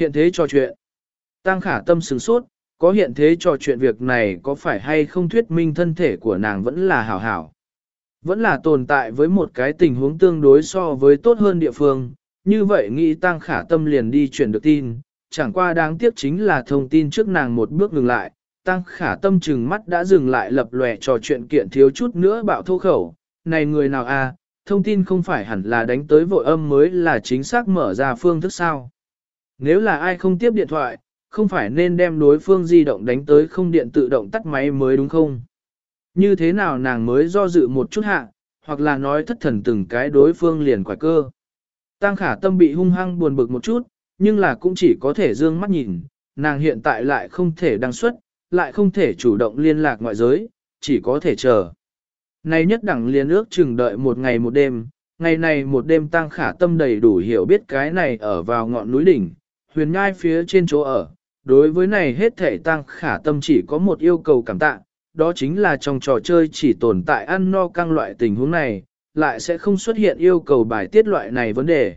Hiện thế trò chuyện. Tăng khả tâm sửng sốt, có hiện thế trò chuyện việc này có phải hay không thuyết minh thân thể của nàng vẫn là hảo hảo. Vẫn là tồn tại với một cái tình huống tương đối so với tốt hơn địa phương, như vậy nghĩ tăng khả tâm liền đi chuyển được tin, chẳng qua đáng tiếc chính là thông tin trước nàng một bước ngừng lại, tăng khả tâm chừng mắt đã dừng lại lập lòe trò chuyện kiện thiếu chút nữa bạo thô khẩu, này người nào a à, thông tin không phải hẳn là đánh tới vội âm mới là chính xác mở ra phương thức sao. Nếu là ai không tiếp điện thoại, không phải nên đem đối phương di động đánh tới không điện tự động tắt máy mới đúng không? Như thế nào nàng mới do dự một chút hạ, hoặc là nói thất thần từng cái đối phương liền quải cơ. Tăng khả tâm bị hung hăng buồn bực một chút, nhưng là cũng chỉ có thể dương mắt nhìn, nàng hiện tại lại không thể đăng xuất, lại không thể chủ động liên lạc ngoại giới, chỉ có thể chờ. nay nhất đẳng liên ước chừng đợi một ngày một đêm, ngày này một đêm tăng khả tâm đầy đủ hiểu biết cái này ở vào ngọn núi đỉnh, huyền nhai phía trên chỗ ở. Đối với này hết thể tăng khả tâm chỉ có một yêu cầu cảm tạ, đó chính là trong trò chơi chỉ tồn tại ăn no căng loại tình huống này, lại sẽ không xuất hiện yêu cầu bài tiết loại này vấn đề.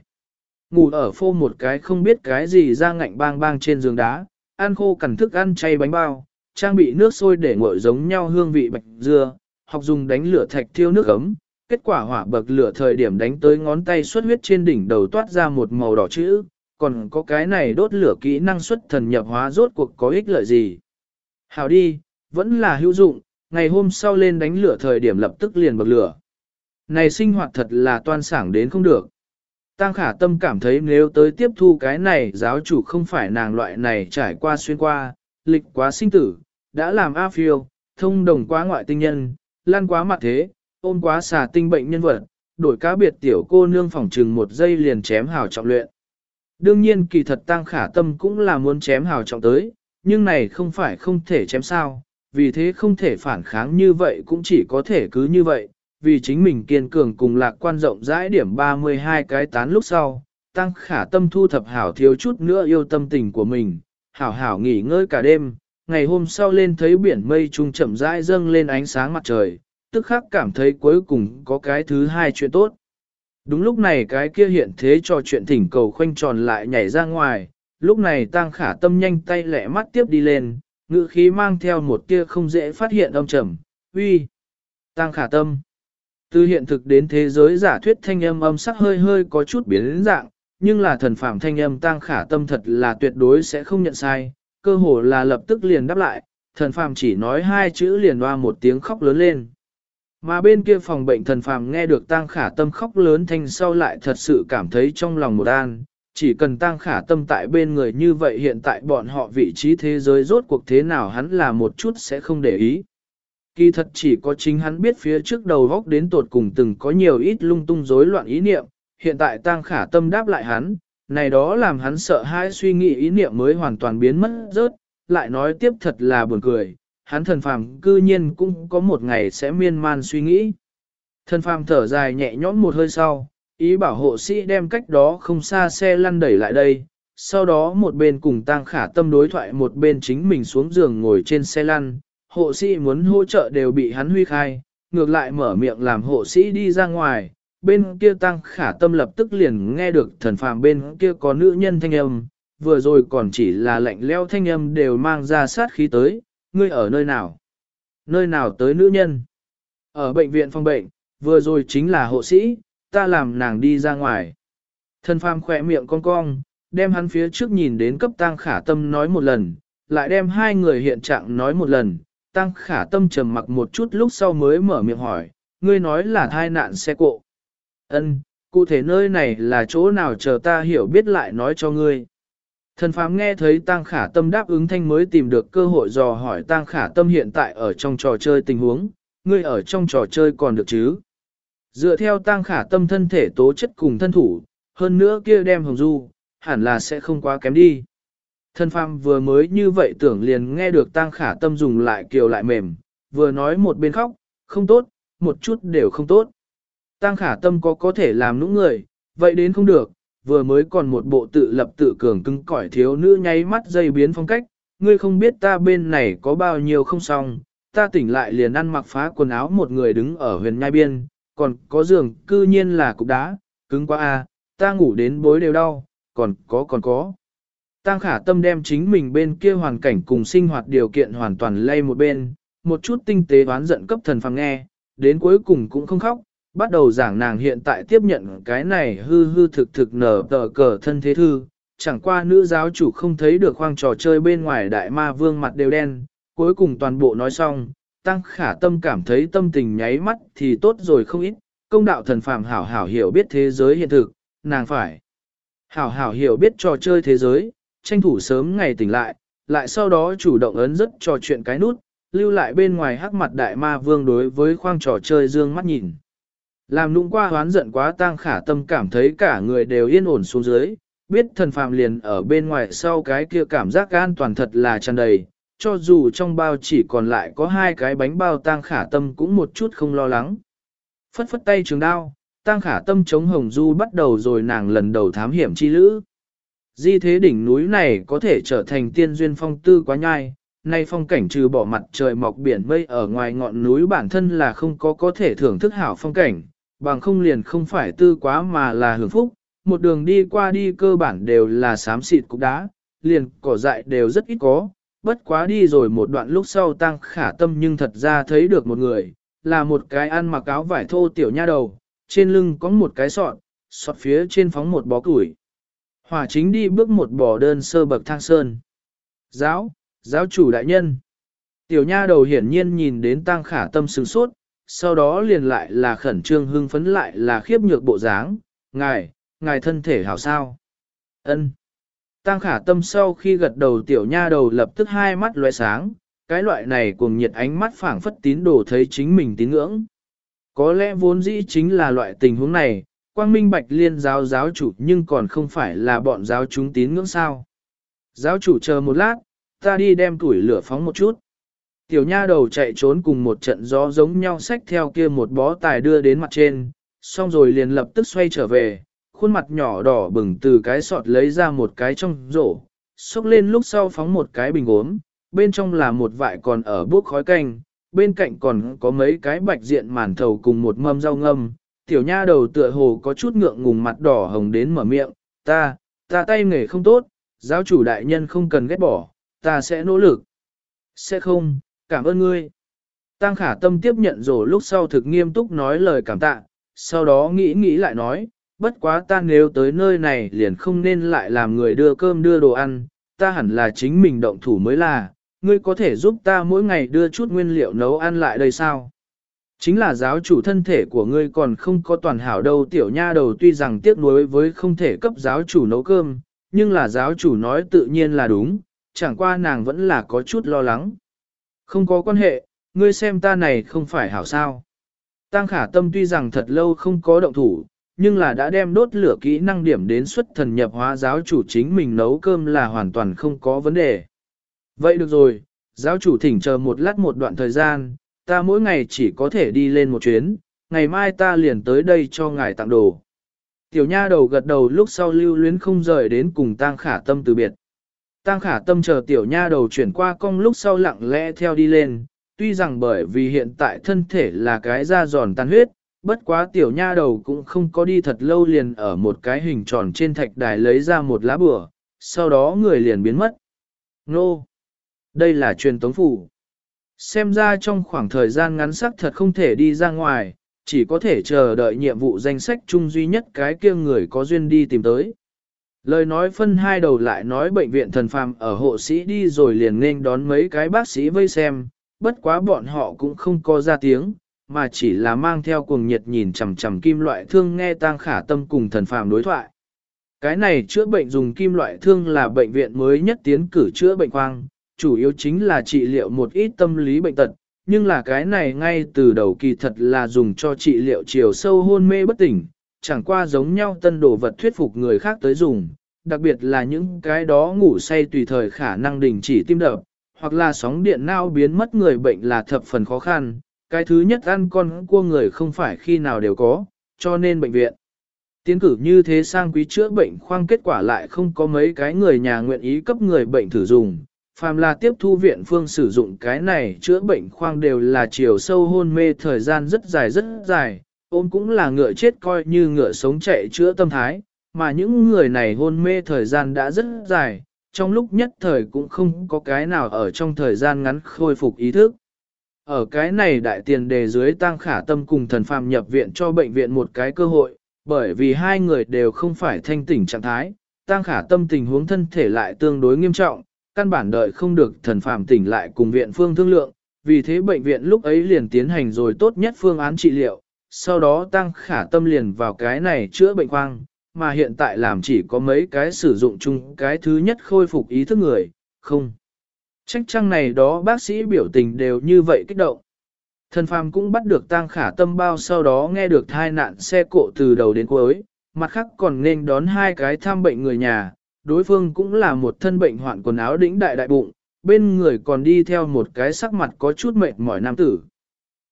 Ngủ ở phô một cái không biết cái gì ra ngạnh bang bang trên giường đá, ăn khô cằn thức ăn chay bánh bao, trang bị nước sôi để nguội giống nhau hương vị bạch dưa, học dùng đánh lửa thạch thiêu nước ấm, kết quả hỏa bậc lửa thời điểm đánh tới ngón tay xuất huyết trên đỉnh đầu toát ra một màu đỏ chữ, còn có cái này đốt lửa kỹ năng xuất thần nhập hóa rốt cuộc có ích lợi gì. Hào đi, vẫn là hữu dụng, ngày hôm sau lên đánh lửa thời điểm lập tức liền bậc lửa. Này sinh hoạt thật là toan sảng đến không được. Tăng khả tâm cảm thấy nếu tới tiếp thu cái này giáo chủ không phải nàng loại này trải qua xuyên qua, lịch quá sinh tử, đã làm A phiêu, thông đồng quá ngoại tinh nhân, lan quá mặt thế, ôm quá xà tinh bệnh nhân vật, đổi cá biệt tiểu cô nương phòng trừng một giây liền chém hào trọng luyện. Đương nhiên kỳ thật tăng khả tâm cũng là muốn chém hào trọng tới, nhưng này không phải không thể chém sao, vì thế không thể phản kháng như vậy cũng chỉ có thể cứ như vậy, vì chính mình kiên cường cùng lạc quan rộng rãi điểm 32 cái tán lúc sau, tăng khả tâm thu thập hảo thiếu chút nữa yêu tâm tình của mình, hảo hảo nghỉ ngơi cả đêm, ngày hôm sau lên thấy biển mây trung chậm rãi dâng lên ánh sáng mặt trời, tức khắc cảm thấy cuối cùng có cái thứ hai chuyện tốt. Đúng lúc này cái kia hiện thế cho chuyện thỉnh cầu khoanh tròn lại nhảy ra ngoài, lúc này tăng khả tâm nhanh tay lẹ mắt tiếp đi lên, ngữ khí mang theo một tia không dễ phát hiện âm trầm, uy, tăng khả tâm. Từ hiện thực đến thế giới giả thuyết thanh âm âm sắc hơi hơi có chút biến dạng, nhưng là thần phàm thanh âm tăng khả tâm thật là tuyệt đối sẽ không nhận sai, cơ hồ là lập tức liền đáp lại, thần phàm chỉ nói hai chữ liền hoa một tiếng khóc lớn lên. Mà bên kia phòng bệnh thần phàm nghe được tăng khả tâm khóc lớn thanh sau lại thật sự cảm thấy trong lòng một an, chỉ cần tăng khả tâm tại bên người như vậy hiện tại bọn họ vị trí thế giới rốt cuộc thế nào hắn là một chút sẽ không để ý. Kỳ thật chỉ có chính hắn biết phía trước đầu góc đến tột cùng từng có nhiều ít lung tung rối loạn ý niệm, hiện tại tăng khả tâm đáp lại hắn, này đó làm hắn sợ hãi suy nghĩ ý niệm mới hoàn toàn biến mất rớt, lại nói tiếp thật là buồn cười, hắn thần phàm cư nhiên cũng có một ngày sẽ miên man suy nghĩ. Thần phàm thở dài nhẹ nhõm một hơi sau, ý bảo hộ sĩ đem cách đó không xa xe lăn đẩy lại đây, sau đó một bên cùng tăng khả tâm đối thoại một bên chính mình xuống giường ngồi trên xe lăn, hộ sĩ muốn hỗ trợ đều bị hắn huy khai, ngược lại mở miệng làm hộ sĩ đi ra ngoài, bên kia tăng khả tâm lập tức liền nghe được thần phàm bên kia có nữ nhân thanh âm, vừa rồi còn chỉ là lạnh leo thanh âm đều mang ra sát khí tới, ngươi ở nơi nào? Nơi nào tới nữ nhân? Ở bệnh viện phòng bệnh, vừa rồi chính là hộ sĩ, ta làm nàng đi ra ngoài. Thân phàm khỏe miệng cong cong, đem hắn phía trước nhìn đến cấp tăng khả tâm nói một lần, lại đem hai người hiện trạng nói một lần, tăng khả tâm trầm mặc một chút lúc sau mới mở miệng hỏi, ngươi nói là thai nạn xe cộ. Ân, cụ thể nơi này là chỗ nào chờ ta hiểu biết lại nói cho ngươi. Thần phàm nghe thấy Tăng Khả Tâm đáp ứng thanh mới tìm được cơ hội dò hỏi Tăng Khả Tâm hiện tại ở trong trò chơi tình huống, ngươi ở trong trò chơi còn được chứ? Dựa theo Tăng Khả Tâm thân thể tố chất cùng thân thủ, hơn nữa kia đem hồng du, hẳn là sẽ không quá kém đi. Thần phàm vừa mới như vậy tưởng liền nghe được Tăng Khả Tâm dùng lại kiều lại mềm, vừa nói một bên khóc, không tốt, một chút đều không tốt. Tăng khả tâm có có thể làm nũng người, vậy đến không được, vừa mới còn một bộ tự lập tự cường cứng cỏi thiếu nữ nháy mắt dây biến phong cách, ngươi không biết ta bên này có bao nhiêu không xong, ta tỉnh lại liền ăn mặc phá quần áo một người đứng ở huyền nhai biên, còn có giường cư nhiên là cục đá, cứng quá a, ta ngủ đến bối đều đau, còn có còn có. Tăng khả tâm đem chính mình bên kia hoàn cảnh cùng sinh hoạt điều kiện hoàn toàn lay một bên, một chút tinh tế đoán giận cấp thần phàng nghe, đến cuối cùng cũng không khóc, bắt đầu giảng nàng hiện tại tiếp nhận cái này hư hư thực thực nở tờ cờ thân thế thư, chẳng qua nữ giáo chủ không thấy được khoang trò chơi bên ngoài đại ma vương mặt đều đen, cuối cùng toàn bộ nói xong, tăng khả tâm cảm thấy tâm tình nháy mắt thì tốt rồi không ít, công đạo thần phàm hảo hảo hiểu biết thế giới hiện thực, nàng phải hảo hảo hiểu biết trò chơi thế giới, tranh thủ sớm ngày tỉnh lại, lại sau đó chủ động ấn rất trò chuyện cái nút, lưu lại bên ngoài hắc mặt đại ma vương đối với khoang trò chơi dương mắt nhìn. Làm nũng qua hoán giận quá tang khả tâm cảm thấy cả người đều yên ổn xuống dưới, biết thần phàm liền ở bên ngoài sau cái kia cảm giác an toàn thật là tràn đầy, cho dù trong bao chỉ còn lại có hai cái bánh bao tang khả tâm cũng một chút không lo lắng. Phất phất tay trường đao, tang khả tâm chống hồng du bắt đầu rồi nàng lần đầu thám hiểm chi lữ. Di thế đỉnh núi này có thể trở thành tiên duyên phong tư quá nhai, nay phong cảnh trừ bỏ mặt trời mọc biển mây ở ngoài ngọn núi bản thân là không có có thể thưởng thức hảo phong cảnh, bằng không liền không phải tư quá mà là hưởng phúc, một đường đi qua đi cơ bản đều là xám xịt cục đá, liền cỏ dại đều rất ít có, bất quá đi rồi một đoạn lúc sau tăng khả tâm nhưng thật ra thấy được một người, là một cái ăn mặc áo vải thô tiểu nha đầu, trên lưng có một cái sọt, sọt phía trên phóng một bó củi. Hỏa chính đi bước một bò đơn sơ bậc thang sơn. Giáo, giáo chủ đại nhân. Tiểu nha đầu hiển nhiên nhìn đến tăng khả tâm sừng sốt, sau đó liền lại là khẩn trương hưng phấn lại là khiếp nhược bộ dáng, ngài, ngài thân thể hảo sao. ân Tăng khả tâm sau khi gật đầu tiểu nha đầu lập tức hai mắt lóe sáng, cái loại này cuồng nhiệt ánh mắt phảng phất tín đồ thấy chính mình tín ngưỡng. Có lẽ vốn dĩ chính là loại tình huống này, quang minh bạch liên giáo giáo chủ nhưng còn không phải là bọn giáo chúng tín ngưỡng sao. Giáo chủ chờ một lát, ta đi đem tuổi lửa phóng một chút. Tiểu nha đầu chạy trốn cùng một trận gió giống nhau xách theo kia một bó tài đưa đến mặt trên, xong rồi liền lập tức xoay trở về, khuôn mặt nhỏ đỏ bừng từ cái sọt lấy ra một cái trong rổ, xúc lên lúc sau phóng một cái bình gốm, bên trong là một vại còn ở bốc khói canh, bên cạnh còn có mấy cái bạch diện màn thầu cùng một mâm rau ngâm. Tiểu nha đầu tựa hồ có chút ngượng ngùng mặt đỏ hồng đến mở miệng, ta, ta tay nghề không tốt, giáo chủ đại nhân không cần ghét bỏ, ta sẽ nỗ lực. Sẽ không, cảm ơn ngươi. Tăng khả tâm tiếp nhận rồi lúc sau thực nghiêm túc nói lời cảm tạ, sau đó nghĩ nghĩ lại nói, bất quá ta nếu tới nơi này liền không nên lại làm người đưa cơm đưa đồ ăn, ta hẳn là chính mình động thủ mới là, ngươi có thể giúp ta mỗi ngày đưa chút nguyên liệu nấu ăn lại đây sao? Chính là giáo chủ thân thể của ngươi còn không có toàn hảo đâu tiểu nha đầu tuy rằng tiếc nuối với không thể cấp giáo chủ nấu cơm, nhưng là giáo chủ nói tự nhiên là đúng, chẳng qua nàng vẫn là có chút lo lắng. Không có quan hệ, ngươi xem ta này không phải hảo sao. Tăng khả tâm tuy rằng thật lâu không có động thủ, nhưng là đã đem đốt lửa kỹ năng điểm đến xuất thần nhập hóa giáo chủ chính mình nấu cơm là hoàn toàn không có vấn đề. Vậy được rồi, giáo chủ thỉnh chờ một lát một đoạn thời gian, ta mỗi ngày chỉ có thể đi lên một chuyến, ngày mai ta liền tới đây cho ngài tặng đồ. Tiểu nha đầu gật đầu lúc sau lưu luyến không rời đến cùng tang khả tâm từ biệt. Tang khả tâm chờ tiểu nha đầu chuyển qua cong lúc sau lặng lẽ theo đi lên, tuy rằng bởi vì hiện tại thân thể là cái da giòn tan huyết, bất quá tiểu nha đầu cũng không có đi thật lâu liền ở một cái hình tròn trên thạch đài lấy ra một lá bừa, sau đó người liền biến mất. Nô! Đây là truyền tống phủ. Xem ra trong khoảng thời gian ngắn sắc thật không thể đi ra ngoài, chỉ có thể chờ đợi nhiệm vụ danh sách chung duy nhất cái kia người có duyên đi tìm tới. Lời nói phân hai đầu lại nói bệnh viện thần phàm ở hộ sĩ đi rồi liền nên đón mấy cái bác sĩ vây xem, bất quá bọn họ cũng không có ra tiếng, mà chỉ là mang theo cuồng nhiệt nhìn chằm chằm kim loại thương nghe tang khả tâm cùng thần phàm đối thoại. Cái này chữa bệnh dùng kim loại thương là bệnh viện mới nhất tiến cử chữa bệnh khoang, chủ yếu chính là trị liệu một ít tâm lý bệnh tật, nhưng là cái này ngay từ đầu kỳ thật là dùng cho trị liệu chiều sâu hôn mê bất tỉnh, chẳng qua giống nhau tân đồ vật thuyết phục người khác tới dùng, đặc biệt là những cái đó ngủ say tùy thời khả năng đình chỉ tim đập, hoặc là sóng điện não biến mất người bệnh là thập phần khó khăn, cái thứ nhất ăn con cua người không phải khi nào đều có, cho nên bệnh viện. Tiến cử như thế sang quý chữa bệnh khoang kết quả lại không có mấy cái người nhà nguyện ý cấp người bệnh thử dùng. Phàm là tiếp thu viện phương sử dụng cái này chữa bệnh khoang đều là chiều sâu hôn mê thời gian rất dài rất dài, ôm cũng là ngựa chết coi như ngựa sống chạy chữa tâm thái, mà những người này hôn mê thời gian đã rất dài, trong lúc nhất thời cũng không có cái nào ở trong thời gian ngắn khôi phục ý thức. Ở cái này đại tiền đề dưới tăng khả tâm cùng thần phàm nhập viện cho bệnh viện một cái cơ hội, bởi vì hai người đều không phải thanh tỉnh trạng thái, tăng khả tâm tình huống thân thể lại tương đối nghiêm trọng, căn bản đợi không được thần phàm tỉnh lại cùng viện phương thương lượng, vì thế bệnh viện lúc ấy liền tiến hành rồi tốt nhất phương án trị liệu, sau đó tăng khả tâm liền vào cái này chữa bệnh khoang, mà hiện tại làm chỉ có mấy cái sử dụng chung cái thứ nhất khôi phục ý thức người, không. Trách trăng này đó bác sĩ biểu tình đều như vậy kích động. Thần phàm cũng bắt được tăng khả tâm bao sau đó nghe được thai nạn xe cộ từ đầu đến cuối, mặt khác còn nên đón hai cái thăm bệnh người nhà, đối phương cũng là một thân bệnh hoạn quần áo đĩnh đại đại bụng, bên người còn đi theo một cái sắc mặt có chút mệt mỏi nam tử.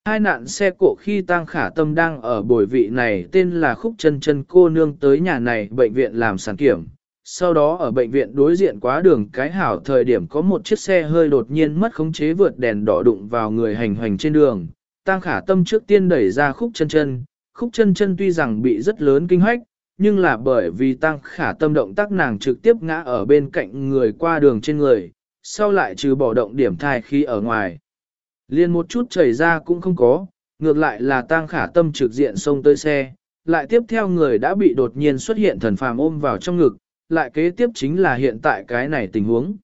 Hai nạn xe cộ khi tang khả tâm đang ở bồi vị này tên là khúc chân chân cô nương tới nhà này bệnh viện làm sản kiểm. Sau đó ở bệnh viện đối diện quá đường cái hảo thời điểm có một chiếc xe hơi đột nhiên mất khống chế vượt đèn đỏ đụng vào người hành hoành trên đường. Tang khả tâm trước tiên đẩy ra khúc chân chân, khúc chân chân tuy rằng bị rất lớn kinh hoách, nhưng là bởi vì tăng khả tâm động tác nàng trực tiếp ngã ở bên cạnh người qua đường trên người, sau lại trừ bỏ động điểm thai khi ở ngoài. Liên một chút chảy ra cũng không có, ngược lại là tang khả tâm trực diện xông tới xe, lại tiếp theo người đã bị đột nhiên xuất hiện thần phàm ôm vào trong ngực, lại kế tiếp chính là hiện tại cái này tình huống.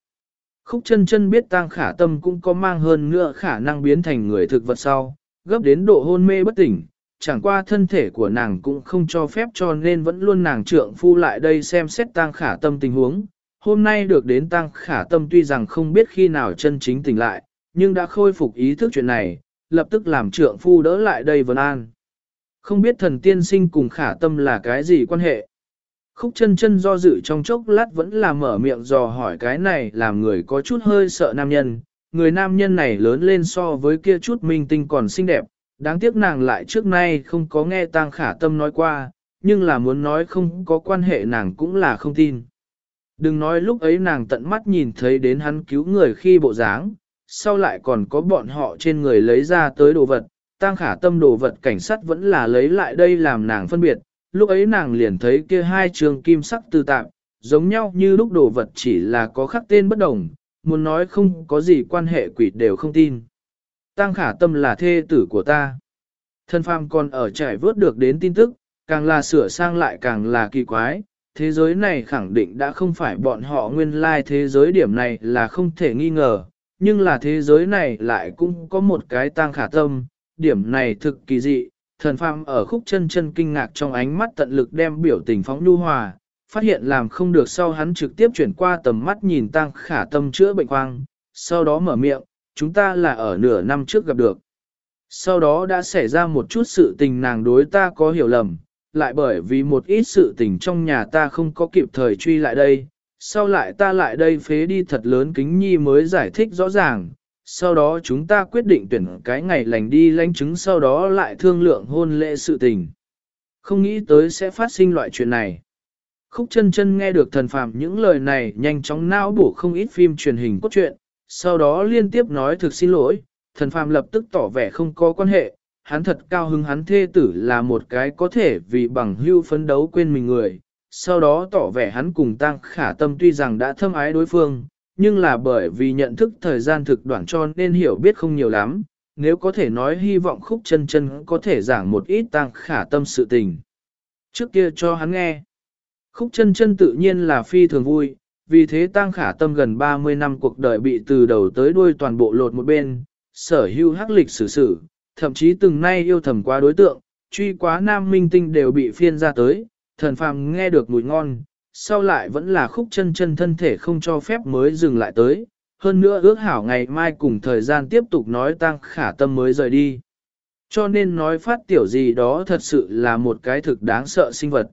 Khúc chân chân biết tang khả tâm cũng có mang hơn nữa khả năng biến thành người thực vật sau, gấp đến độ hôn mê bất tỉnh, chẳng qua thân thể của nàng cũng không cho phép cho nên vẫn luôn nàng trượng phu lại đây xem xét tang khả tâm tình huống. Hôm nay được đến tang khả tâm tuy rằng không biết khi nào chân chính tỉnh lại, nhưng đã khôi phục ý thức chuyện này, lập tức làm trượng phu đỡ lại đây vân an. Không biết thần tiên sinh cùng khả tâm là cái gì quan hệ. Khúc chân chân do dự trong chốc lát vẫn là mở miệng dò hỏi cái này làm người có chút hơi sợ nam nhân. Người nam nhân này lớn lên so với kia chút minh tinh còn xinh đẹp, đáng tiếc nàng lại trước nay không có nghe tang khả tâm nói qua, nhưng là muốn nói không có quan hệ nàng cũng là không tin. Đừng nói lúc ấy nàng tận mắt nhìn thấy đến hắn cứu người khi bộ dáng, sau lại còn có bọn họ trên người lấy ra tới đồ vật, tăng khả tâm đồ vật cảnh sát vẫn là lấy lại đây làm nàng phân biệt, lúc ấy nàng liền thấy kia hai trường kim sắc tư tạm, giống nhau như lúc đồ vật chỉ là có khắc tên bất đồng, muốn nói không có gì quan hệ quỷ đều không tin. Tăng khả tâm là thê tử của ta. Thân phàm còn ở trải vớt được đến tin tức, càng là sửa sang lại càng là kỳ quái, thế giới này khẳng định đã không phải bọn họ nguyên lai like thế giới điểm này là không thể nghi ngờ, nhưng là thế giới này lại cũng có một cái tang khả tâm, điểm này thực kỳ dị, thần phàm ở khúc chân chân kinh ngạc trong ánh mắt tận lực đem biểu tình phóng nhu hòa, phát hiện làm không được sau hắn trực tiếp chuyển qua tầm mắt nhìn tang khả tâm chữa bệnh hoang. sau đó mở miệng, chúng ta là ở nửa năm trước gặp được. Sau đó đã xảy ra một chút sự tình nàng đối ta có hiểu lầm, lại bởi vì một ít sự tình trong nhà ta không có kịp thời truy lại đây, sau lại ta lại đây phế đi thật lớn kính nhi mới giải thích rõ ràng, sau đó chúng ta quyết định tuyển cái ngày lành đi lãnh chứng sau đó lại thương lượng hôn lễ sự tình. Không nghĩ tới sẽ phát sinh loại chuyện này. Khúc chân chân nghe được thần phàm những lời này nhanh chóng não bổ không ít phim truyền hình cốt truyện, sau đó liên tiếp nói thực xin lỗi, thần phàm lập tức tỏ vẻ không có quan hệ, hắn thật cao hứng hắn thê tử là một cái có thể vì bằng hưu phấn đấu quên mình người, sau đó tỏ vẻ hắn cùng tăng khả tâm tuy rằng đã thâm ái đối phương, nhưng là bởi vì nhận thức thời gian thực đoạn cho nên hiểu biết không nhiều lắm, nếu có thể nói hy vọng khúc chân chân có thể giảng một ít tăng khả tâm sự tình. Trước kia cho hắn nghe, khúc chân chân tự nhiên là phi thường vui, vì thế tăng khả tâm gần 30 năm cuộc đời bị từ đầu tới đuôi toàn bộ lột một bên, sở hữu hắc lịch sử sử, thậm chí từng nay yêu thầm quá đối tượng, truy quá nam minh tinh đều bị phiên ra tới, thần phàm nghe được mùi ngon, sau lại vẫn là khúc chân chân thân thể không cho phép mới dừng lại tới, hơn nữa ước hảo ngày mai cùng thời gian tiếp tục nói tăng khả tâm mới rời đi. Cho nên nói phát tiểu gì đó thật sự là một cái thực đáng sợ sinh vật.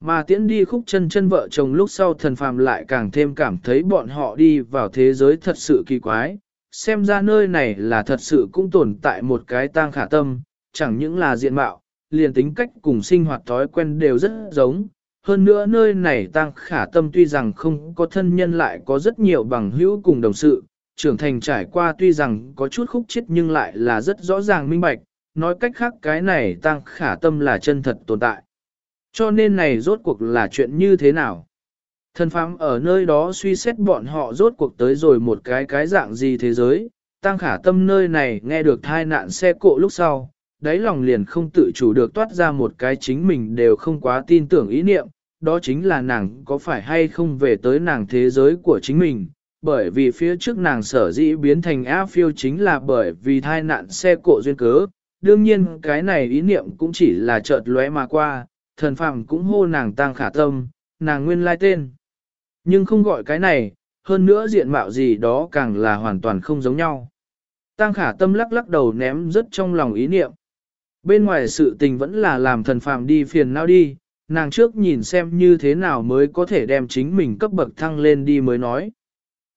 Mà tiễn đi khúc chân chân vợ chồng lúc sau thần phàm lại càng thêm cảm thấy bọn họ đi vào thế giới thật sự kỳ quái. Xem ra nơi này là thật sự cũng tồn tại một cái tang khả tâm, chẳng những là diện mạo, liền tính cách cùng sinh hoạt thói quen đều rất giống. Hơn nữa nơi này tăng khả tâm tuy rằng không có thân nhân lại có rất nhiều bằng hữu cùng đồng sự, trưởng thành trải qua tuy rằng có chút khúc chết nhưng lại là rất rõ ràng minh bạch, nói cách khác cái này tăng khả tâm là chân thật tồn tại. Cho nên này rốt cuộc là chuyện như thế nào? Thần phàm ở nơi đó suy xét bọn họ rốt cuộc tới rồi một cái cái dạng gì thế giới, tăng khả tâm nơi này nghe được thai nạn xe cộ lúc sau, đáy lòng liền không tự chủ được toát ra một cái chính mình đều không quá tin tưởng ý niệm, đó chính là nàng có phải hay không về tới nàng thế giới của chính mình, bởi vì phía trước nàng sở dĩ biến thành A phiêu chính là bởi vì thai nạn xe cộ duyên cớ, đương nhiên cái này ý niệm cũng chỉ là chợt lóe mà qua, thần phàm cũng hô nàng tăng khả tâm, nàng nguyên lai tên. Nhưng không gọi cái này, hơn nữa diện mạo gì đó càng là hoàn toàn không giống nhau. Tăng khả tâm lắc lắc đầu ném rất trong lòng ý niệm. Bên ngoài sự tình vẫn là làm thần phàm đi phiền não đi, nàng trước nhìn xem như thế nào mới có thể đem chính mình cấp bậc thăng lên đi mới nói.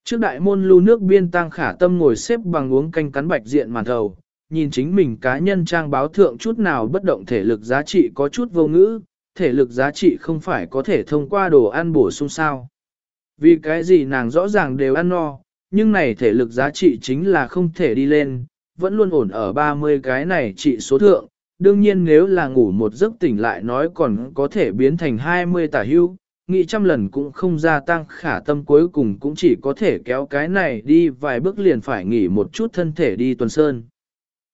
Trước đại môn lưu nước biên tăng khả tâm ngồi xếp bằng uống canh cắn bạch diện màn thầu, nhìn chính mình cá nhân trang báo thượng chút nào bất động thể lực giá trị có chút vô ngữ, thể lực giá trị không phải có thể thông qua đồ ăn bổ sung sao. Vì cái gì nàng rõ ràng đều ăn no, nhưng này thể lực giá trị chính là không thể đi lên, vẫn luôn ổn ở 30 cái này trị số thượng, đương nhiên nếu là ngủ một giấc tỉnh lại nói còn có thể biến thành 20 tả hưu, nghĩ trăm lần cũng không gia tăng khả tâm cuối cùng cũng chỉ có thể kéo cái này đi vài bước liền phải nghỉ một chút thân thể đi tuần sơn.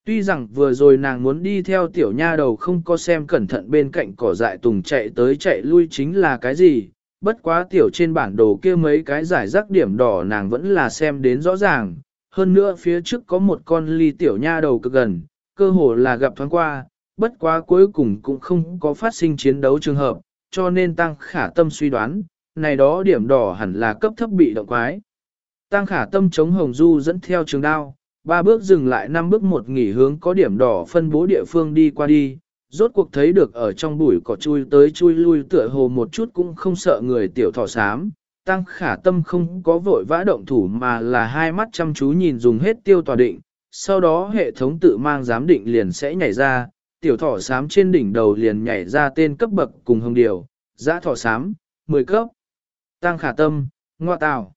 Tuy rằng vừa rồi nàng muốn đi theo tiểu nha đầu không có xem cẩn thận bên cạnh cỏ dại tùng chạy tới chạy lui chính là cái gì, bất quá tiểu trên bản đồ kia mấy cái giải rác điểm đỏ nàng vẫn là xem đến rõ ràng, hơn nữa phía trước có một con ly tiểu nha đầu cực gần, cơ hồ là gặp thoáng qua, bất quá cuối cùng cũng không có phát sinh chiến đấu trường hợp, cho nên tăng khả tâm suy đoán, này đó điểm đỏ hẳn là cấp thấp bị động quái. Tăng khả tâm chống hồng du dẫn theo trường đao, ba bước dừng lại năm bước một nghỉ hướng có điểm đỏ phân bố địa phương đi qua đi, rốt cuộc thấy được ở trong bụi cỏ chui tới chui lui tựa hồ một chút cũng không sợ người tiểu thỏ xám. Tăng khả tâm không có vội vã động thủ mà là hai mắt chăm chú nhìn dùng hết tiêu tòa định, sau đó hệ thống tự mang giám định liền sẽ nhảy ra, tiểu thỏ xám trên đỉnh đầu liền nhảy ra tên cấp bậc cùng hồng điều, giã thỏ xám, 10 cấp. Tăng khả tâm, ngoa tào.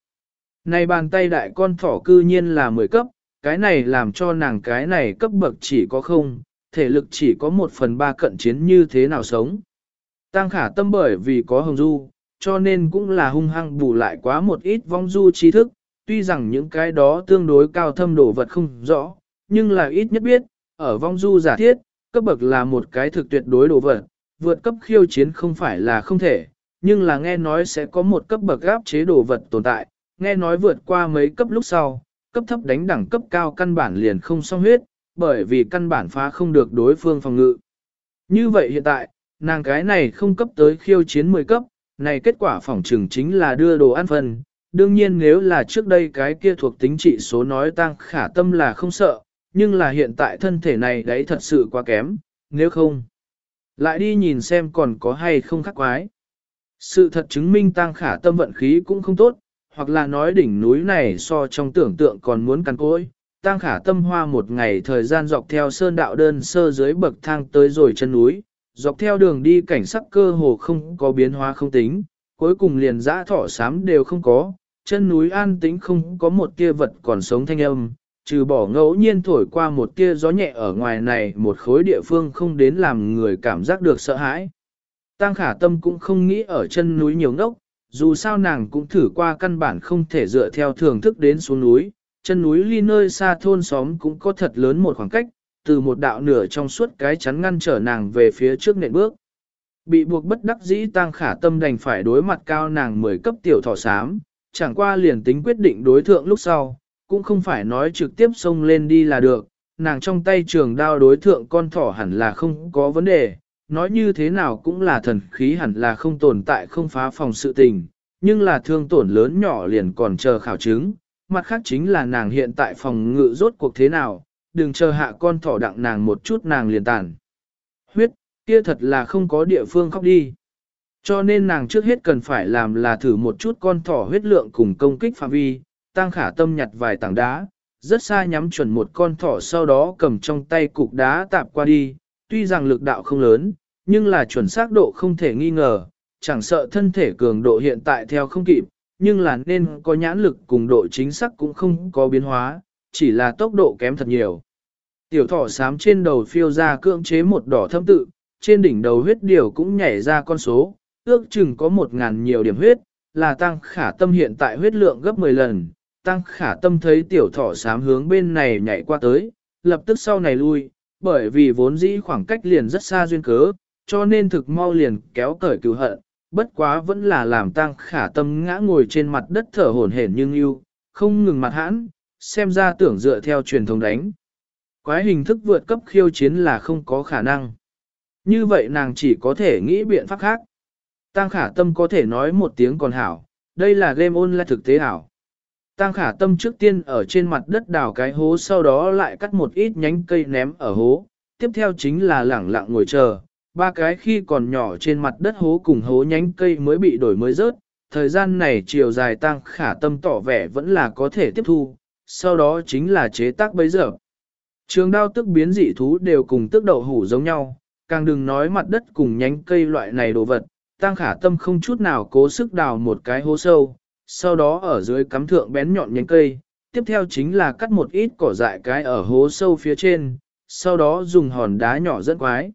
Này bàn tay đại con thỏ cư nhiên là 10 cấp, cái này làm cho nàng cái này cấp bậc chỉ có không, thể lực chỉ có một phần ba cận chiến như thế nào sống. Tăng khả tâm bởi vì có hồng du, cho nên cũng là hung hăng bù lại quá một ít vong du trí thức, tuy rằng những cái đó tương đối cao thâm đồ vật không rõ, nhưng là ít nhất biết, ở vong du giả thiết, cấp bậc là một cái thực tuyệt đối đồ vật, vượt cấp khiêu chiến không phải là không thể, nhưng là nghe nói sẽ có một cấp bậc áp chế đồ vật tồn tại, nghe nói vượt qua mấy cấp lúc sau, cấp thấp đánh đẳng cấp cao căn bản liền không song huyết, bởi vì căn bản phá không được đối phương phòng ngự. Như vậy hiện tại, nàng cái này không cấp tới khiêu chiến 10 cấp, này kết quả phòng trừng chính là đưa đồ ăn phần. Đương nhiên nếu là trước đây cái kia thuộc tính trị số nói tăng khả tâm là không sợ, nhưng là hiện tại thân thể này đấy thật sự quá kém, nếu không. Lại đi nhìn xem còn có hay không khắc quái. Sự thật chứng minh tăng khả tâm vận khí cũng không tốt, hoặc là nói đỉnh núi này so trong tưởng tượng còn muốn cắn cối. Tăng khả tâm hoa một ngày thời gian dọc theo sơn đạo đơn sơ dưới bậc thang tới rồi chân núi, dọc theo đường đi cảnh sắc cơ hồ không có biến hóa không tính, cuối cùng liền dã thỏ sám đều không có, chân núi an tĩnh không có một kia vật còn sống thanh âm, trừ bỏ ngẫu nhiên thổi qua một tia gió nhẹ ở ngoài này một khối địa phương không đến làm người cảm giác được sợ hãi. Tăng khả tâm cũng không nghĩ ở chân núi nhiều ngốc, dù sao nàng cũng thử qua căn bản không thể dựa theo thường thức đến xuống núi, chân núi ly nơi xa thôn xóm cũng có thật lớn một khoảng cách, từ một đạo nửa trong suốt cái chắn ngăn trở nàng về phía trước nệm bước. Bị buộc bất đắc dĩ tăng khả tâm đành phải đối mặt cao nàng mười cấp tiểu thỏ xám, chẳng qua liền tính quyết định đối thượng lúc sau, cũng không phải nói trực tiếp xông lên đi là được, nàng trong tay trường đao đối thượng con thỏ hẳn là không có vấn đề, nói như thế nào cũng là thần khí hẳn là không tồn tại không phá phòng sự tình, nhưng là thương tổn lớn nhỏ liền còn chờ khảo chứng, mặt khác chính là nàng hiện tại phòng ngự rốt cuộc thế nào, đừng chờ hạ con thỏ đặng nàng một chút nàng liền tàn. Huyết, kia thật là không có địa phương khóc đi. Cho nên nàng trước hết cần phải làm là thử một chút con thỏ huyết lượng cùng công kích phạm vi, tăng khả tâm nhặt vài tảng đá, rất xa nhắm chuẩn một con thỏ sau đó cầm trong tay cục đá tạp qua đi, tuy rằng lực đạo không lớn, nhưng là chuẩn xác độ không thể nghi ngờ, chẳng sợ thân thể cường độ hiện tại theo không kịp, nhưng là nên có nhãn lực cùng độ chính xác cũng không có biến hóa, chỉ là tốc độ kém thật nhiều. Tiểu thỏ xám trên đầu phiêu ra cưỡng chế một đỏ thâm tự, trên đỉnh đầu huyết điều cũng nhảy ra con số, ước chừng có một ngàn nhiều điểm huyết, là tăng khả tâm hiện tại huyết lượng gấp 10 lần, tăng khả tâm thấy tiểu thỏ sám hướng bên này nhảy qua tới, lập tức sau này lui, bởi vì vốn dĩ khoảng cách liền rất xa duyên cớ, cho nên thực mau liền kéo cởi cứu hận, bất quá vẫn là làm tăng khả tâm ngã ngồi trên mặt đất thở hổn hển nhưng yêu, không ngừng mặt hãn, xem ra tưởng dựa theo truyền thống đánh. Quái hình thức vượt cấp khiêu chiến là không có khả năng. Như vậy nàng chỉ có thể nghĩ biện pháp khác. Tăng khả tâm có thể nói một tiếng còn hảo, đây là game online thực tế hảo. Tăng khả tâm trước tiên ở trên mặt đất đào cái hố sau đó lại cắt một ít nhánh cây ném ở hố, tiếp theo chính là lẳng lặng ngồi chờ, ba cái khi còn nhỏ trên mặt đất hố cùng hố nhánh cây mới bị đổi mới rớt, thời gian này chiều dài tăng khả tâm tỏ vẻ vẫn là có thể tiếp thu, sau đó chính là chế tác bấy giờ. Trường đao tức biến dị thú đều cùng tức đậu hủ giống nhau, càng đừng nói mặt đất cùng nhánh cây loại này đồ vật, tăng khả tâm không chút nào cố sức đào một cái hố sâu, sau đó ở dưới cắm thượng bén nhọn nhánh cây, tiếp theo chính là cắt một ít cỏ dại cái ở hố sâu phía trên, sau đó dùng hòn đá nhỏ dẫn quái.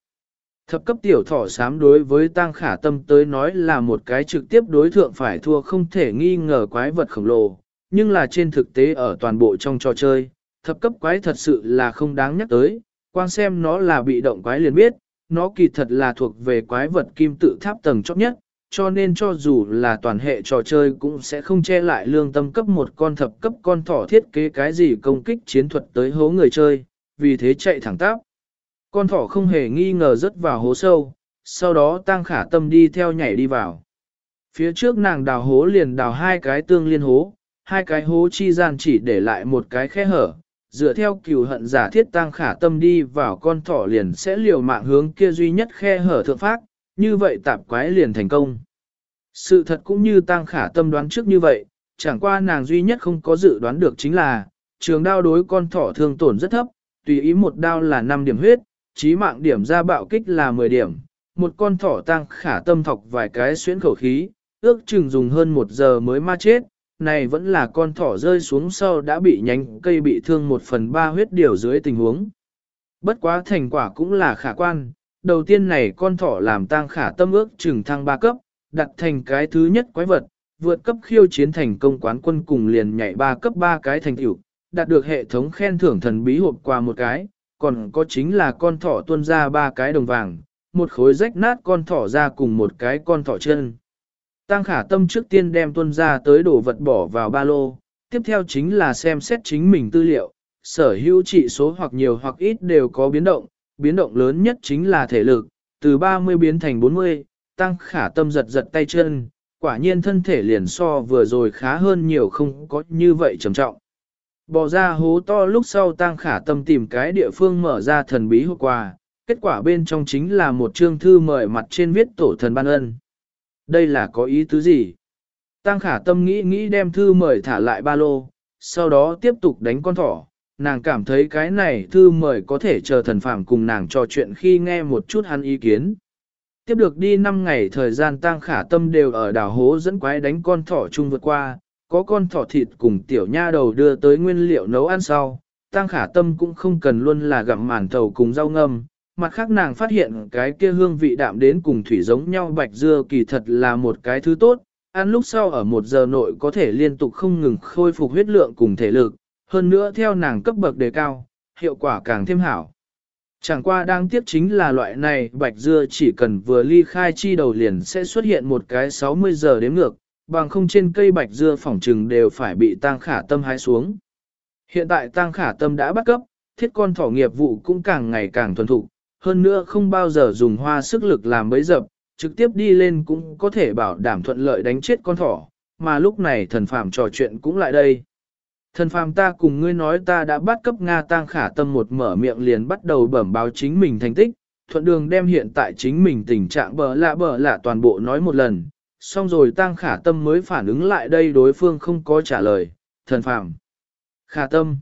Thập cấp tiểu thỏ sám đối với tăng khả tâm tới nói là một cái trực tiếp đối thượng phải thua không thể nghi ngờ quái vật khổng lồ, nhưng là trên thực tế ở toàn bộ trong trò chơi, thập cấp quái thật sự là không đáng nhắc tới, quan xem nó là bị động quái liền biết, nó kỳ thật là thuộc về quái vật kim tự tháp tầng chót nhất, cho nên cho dù là toàn hệ trò chơi cũng sẽ không che lại lương tâm cấp một con thập cấp con thỏ thiết kế cái gì công kích chiến thuật tới hố người chơi, vì thế chạy thẳng tắp. Con thỏ không hề nghi ngờ rớt vào hố sâu, sau đó tăng khả tâm đi theo nhảy đi vào. Phía trước nàng đào hố liền đào hai cái tương liên hố, hai cái hố chi gian chỉ để lại một cái khe hở, dựa theo cửu hận giả thiết tăng khả tâm đi vào con thỏ liền sẽ liều mạng hướng kia duy nhất khe hở thượng phát, như vậy tạp quái liền thành công. Sự thật cũng như tăng khả tâm đoán trước như vậy, chẳng qua nàng duy nhất không có dự đoán được chính là, trường đao đối con thỏ thương tổn rất thấp, tùy ý một đao là 5 điểm huyết, chí mạng điểm ra bạo kích là 10 điểm, một con thỏ tăng khả tâm thọc vài cái xuyến khẩu khí, ước chừng dùng hơn một giờ mới ma chết, này vẫn là con thỏ rơi xuống sau đã bị nhánh cây bị thương một phần ba huyết điều dưới tình huống. Bất quá thành quả cũng là khả quan, đầu tiên này con thỏ làm tăng khả tâm ước chừng thăng ba cấp, đặt thành cái thứ nhất quái vật, vượt cấp khiêu chiến thành công quán quân cùng liền nhảy ba cấp ba cái thành tựu, đạt được hệ thống khen thưởng thần bí hộp qua một cái, còn có chính là con thỏ tuôn ra ba cái đồng vàng, một khối rách nát con thỏ ra cùng một cái con thỏ chân. Tăng khả tâm trước tiên đem tuân ra tới đồ vật bỏ vào ba lô, tiếp theo chính là xem xét chính mình tư liệu, sở hữu trị số hoặc nhiều hoặc ít đều có biến động, biến động lớn nhất chính là thể lực, từ 30 biến thành 40, tăng khả tâm giật giật tay chân, quả nhiên thân thể liền so vừa rồi khá hơn nhiều không có như vậy trầm trọng. Bỏ ra hố to lúc sau tăng khả tâm tìm cái địa phương mở ra thần bí hộp quà, kết quả bên trong chính là một chương thư mời mặt trên viết tổ thần ban ân. Đây là có ý tứ gì? Tăng khả tâm nghĩ nghĩ đem thư mời thả lại ba lô, sau đó tiếp tục đánh con thỏ. Nàng cảm thấy cái này thư mời có thể chờ thần phàm cùng nàng trò chuyện khi nghe một chút hắn ý kiến. Tiếp được đi 5 ngày thời gian tăng khả tâm đều ở đảo hố dẫn quái đánh con thỏ chung vượt qua, có con thỏ thịt cùng tiểu nha đầu đưa tới nguyên liệu nấu ăn sau, tăng khả tâm cũng không cần luôn là gặm màn thầu cùng rau ngâm. Mặt khác nàng phát hiện cái kia hương vị đạm đến cùng thủy giống nhau bạch dưa kỳ thật là một cái thứ tốt, ăn lúc sau ở một giờ nội có thể liên tục không ngừng khôi phục huyết lượng cùng thể lực, hơn nữa theo nàng cấp bậc đề cao, hiệu quả càng thêm hảo. Chẳng qua đang tiếp chính là loại này bạch dưa chỉ cần vừa ly khai chi đầu liền sẽ xuất hiện một cái 60 giờ đếm ngược, bằng không trên cây bạch dưa phỏng trừng đều phải bị tăng khả tâm hái xuống. Hiện tại tăng khả tâm đã bắt cấp, thiết con thỏ nghiệp vụ cũng càng ngày càng thuần thục, hơn nữa không bao giờ dùng hoa sức lực làm bấy dập, trực tiếp đi lên cũng có thể bảo đảm thuận lợi đánh chết con thỏ, mà lúc này thần phàm trò chuyện cũng lại đây. Thần phàm ta cùng ngươi nói ta đã bắt cấp Nga tăng khả tâm một mở miệng liền bắt đầu bẩm báo chính mình thành tích, thuận đường đem hiện tại chính mình tình trạng bờ lạ bờ lạ toàn bộ nói một lần, xong rồi tăng khả tâm mới phản ứng lại đây đối phương không có trả lời, thần phàm. Khả tâm.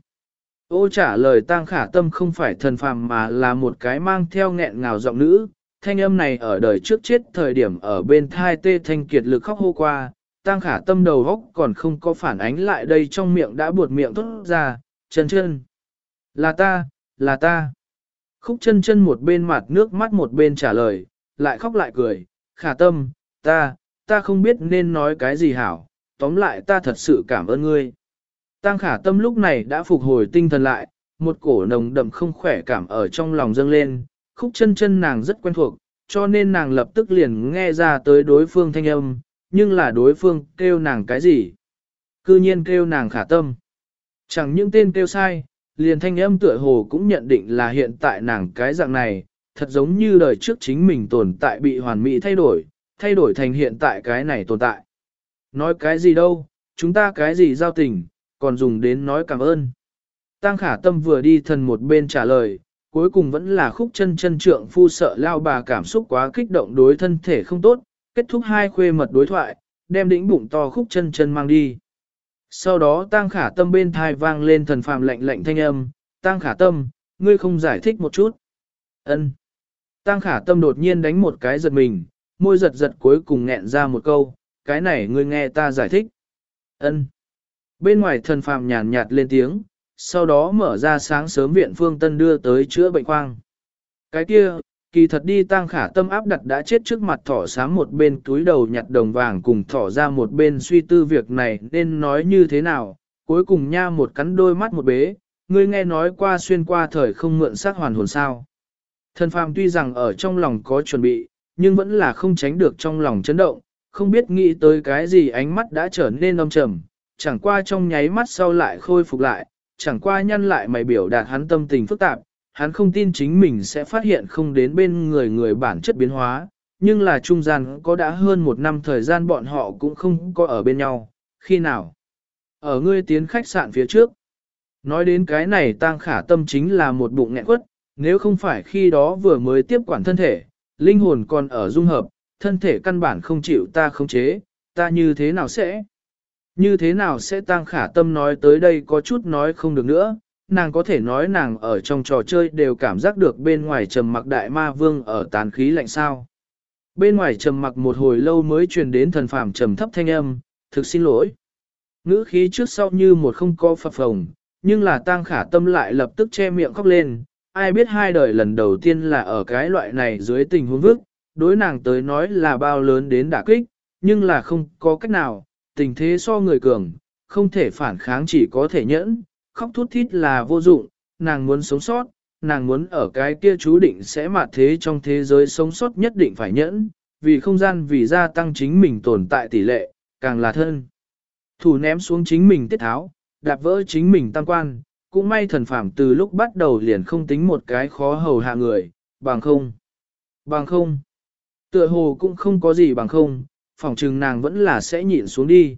Ô trả lời tăng khả tâm không phải thần phàm mà là một cái mang theo nghẹn ngào giọng nữ, thanh âm này ở đời trước chết thời điểm ở bên thai tê thanh kiệt lực khóc hô qua, tăng khả tâm đầu góc còn không có phản ánh lại đây trong miệng đã buột miệng thốt ra, chân chân. Là ta, là ta. Khúc chân chân một bên mặt nước mắt một bên trả lời, lại khóc lại cười, khả tâm, ta, ta không biết nên nói cái gì hảo, tóm lại ta thật sự cảm ơn ngươi. Tăng khả tâm lúc này đã phục hồi tinh thần lại, một cổ nồng đậm không khỏe cảm ở trong lòng dâng lên, khúc chân chân nàng rất quen thuộc, cho nên nàng lập tức liền nghe ra tới đối phương thanh âm, nhưng là đối phương kêu nàng cái gì? Cư nhiên kêu nàng khả tâm. Chẳng những tên kêu sai, liền thanh âm tựa hồ cũng nhận định là hiện tại nàng cái dạng này, thật giống như đời trước chính mình tồn tại bị hoàn mỹ thay đổi, thay đổi thành hiện tại cái này tồn tại. Nói cái gì đâu, chúng ta cái gì giao tình, còn dùng đến nói cảm ơn. Tăng khả tâm vừa đi thần một bên trả lời, cuối cùng vẫn là khúc chân chân trượng phu sợ lao bà cảm xúc quá kích động đối thân thể không tốt, kết thúc hai khuê mật đối thoại, đem đĩnh bụng to khúc chân chân mang đi. Sau đó tang khả tâm bên thai vang lên thần phàm lạnh lạnh thanh âm, tang khả tâm, ngươi không giải thích một chút. ân Tang khả tâm đột nhiên đánh một cái giật mình, môi giật giật cuối cùng nghẹn ra một câu, cái này ngươi nghe ta giải thích. ân Bên ngoài thần phàm nhàn nhạt lên tiếng, sau đó mở ra sáng sớm viện phương tân đưa tới chữa bệnh khoang. Cái kia, kỳ thật đi tang khả tâm áp đặt đã chết trước mặt thỏ sáng một bên túi đầu nhặt đồng vàng cùng thỏ ra một bên suy tư việc này nên nói như thế nào, cuối cùng nha một cắn đôi mắt một bế, ngươi nghe nói qua xuyên qua thời không mượn sát hoàn hồn sao. Thần phàm tuy rằng ở trong lòng có chuẩn bị, nhưng vẫn là không tránh được trong lòng chấn động, không biết nghĩ tới cái gì ánh mắt đã trở nên âm trầm, chẳng qua trong nháy mắt sau lại khôi phục lại, chẳng qua nhăn lại mày biểu đạt hắn tâm tình phức tạp, hắn không tin chính mình sẽ phát hiện không đến bên người người bản chất biến hóa, nhưng là trung gian có đã hơn một năm thời gian bọn họ cũng không có ở bên nhau, khi nào? Ở ngươi tiến khách sạn phía trước. Nói đến cái này tang khả tâm chính là một bụng nghẹn quất, nếu không phải khi đó vừa mới tiếp quản thân thể, linh hồn còn ở dung hợp, thân thể căn bản không chịu ta khống chế, ta như thế nào sẽ? Như thế nào sẽ Tang khả tâm nói tới đây có chút nói không được nữa, nàng có thể nói nàng ở trong trò chơi đều cảm giác được bên ngoài trầm mặc đại ma vương ở tàn khí lạnh sao. Bên ngoài trầm mặc một hồi lâu mới truyền đến thần phàm trầm thấp thanh âm, thực xin lỗi. Ngữ khí trước sau như một không có phập phồng, nhưng là tăng khả tâm lại lập tức che miệng khóc lên, ai biết hai đời lần đầu tiên là ở cái loại này dưới tình huống vức, đối nàng tới nói là bao lớn đến đả kích, nhưng là không có cách nào, tình thế so người cường, không thể phản kháng chỉ có thể nhẫn, khóc thút thít là vô dụng, nàng muốn sống sót, nàng muốn ở cái kia chú định sẽ mạt thế trong thế giới sống sót nhất định phải nhẫn, vì không gian vì gia tăng chính mình tồn tại tỷ lệ, càng là thân. Thủ ném xuống chính mình tiết tháo, đạp vỡ chính mình tăng quan, cũng may thần phàm từ lúc bắt đầu liền không tính một cái khó hầu hạ người, bằng không. Bằng không. Tựa hồ cũng không có gì bằng không, phỏng trừng nàng vẫn là sẽ nhịn xuống đi.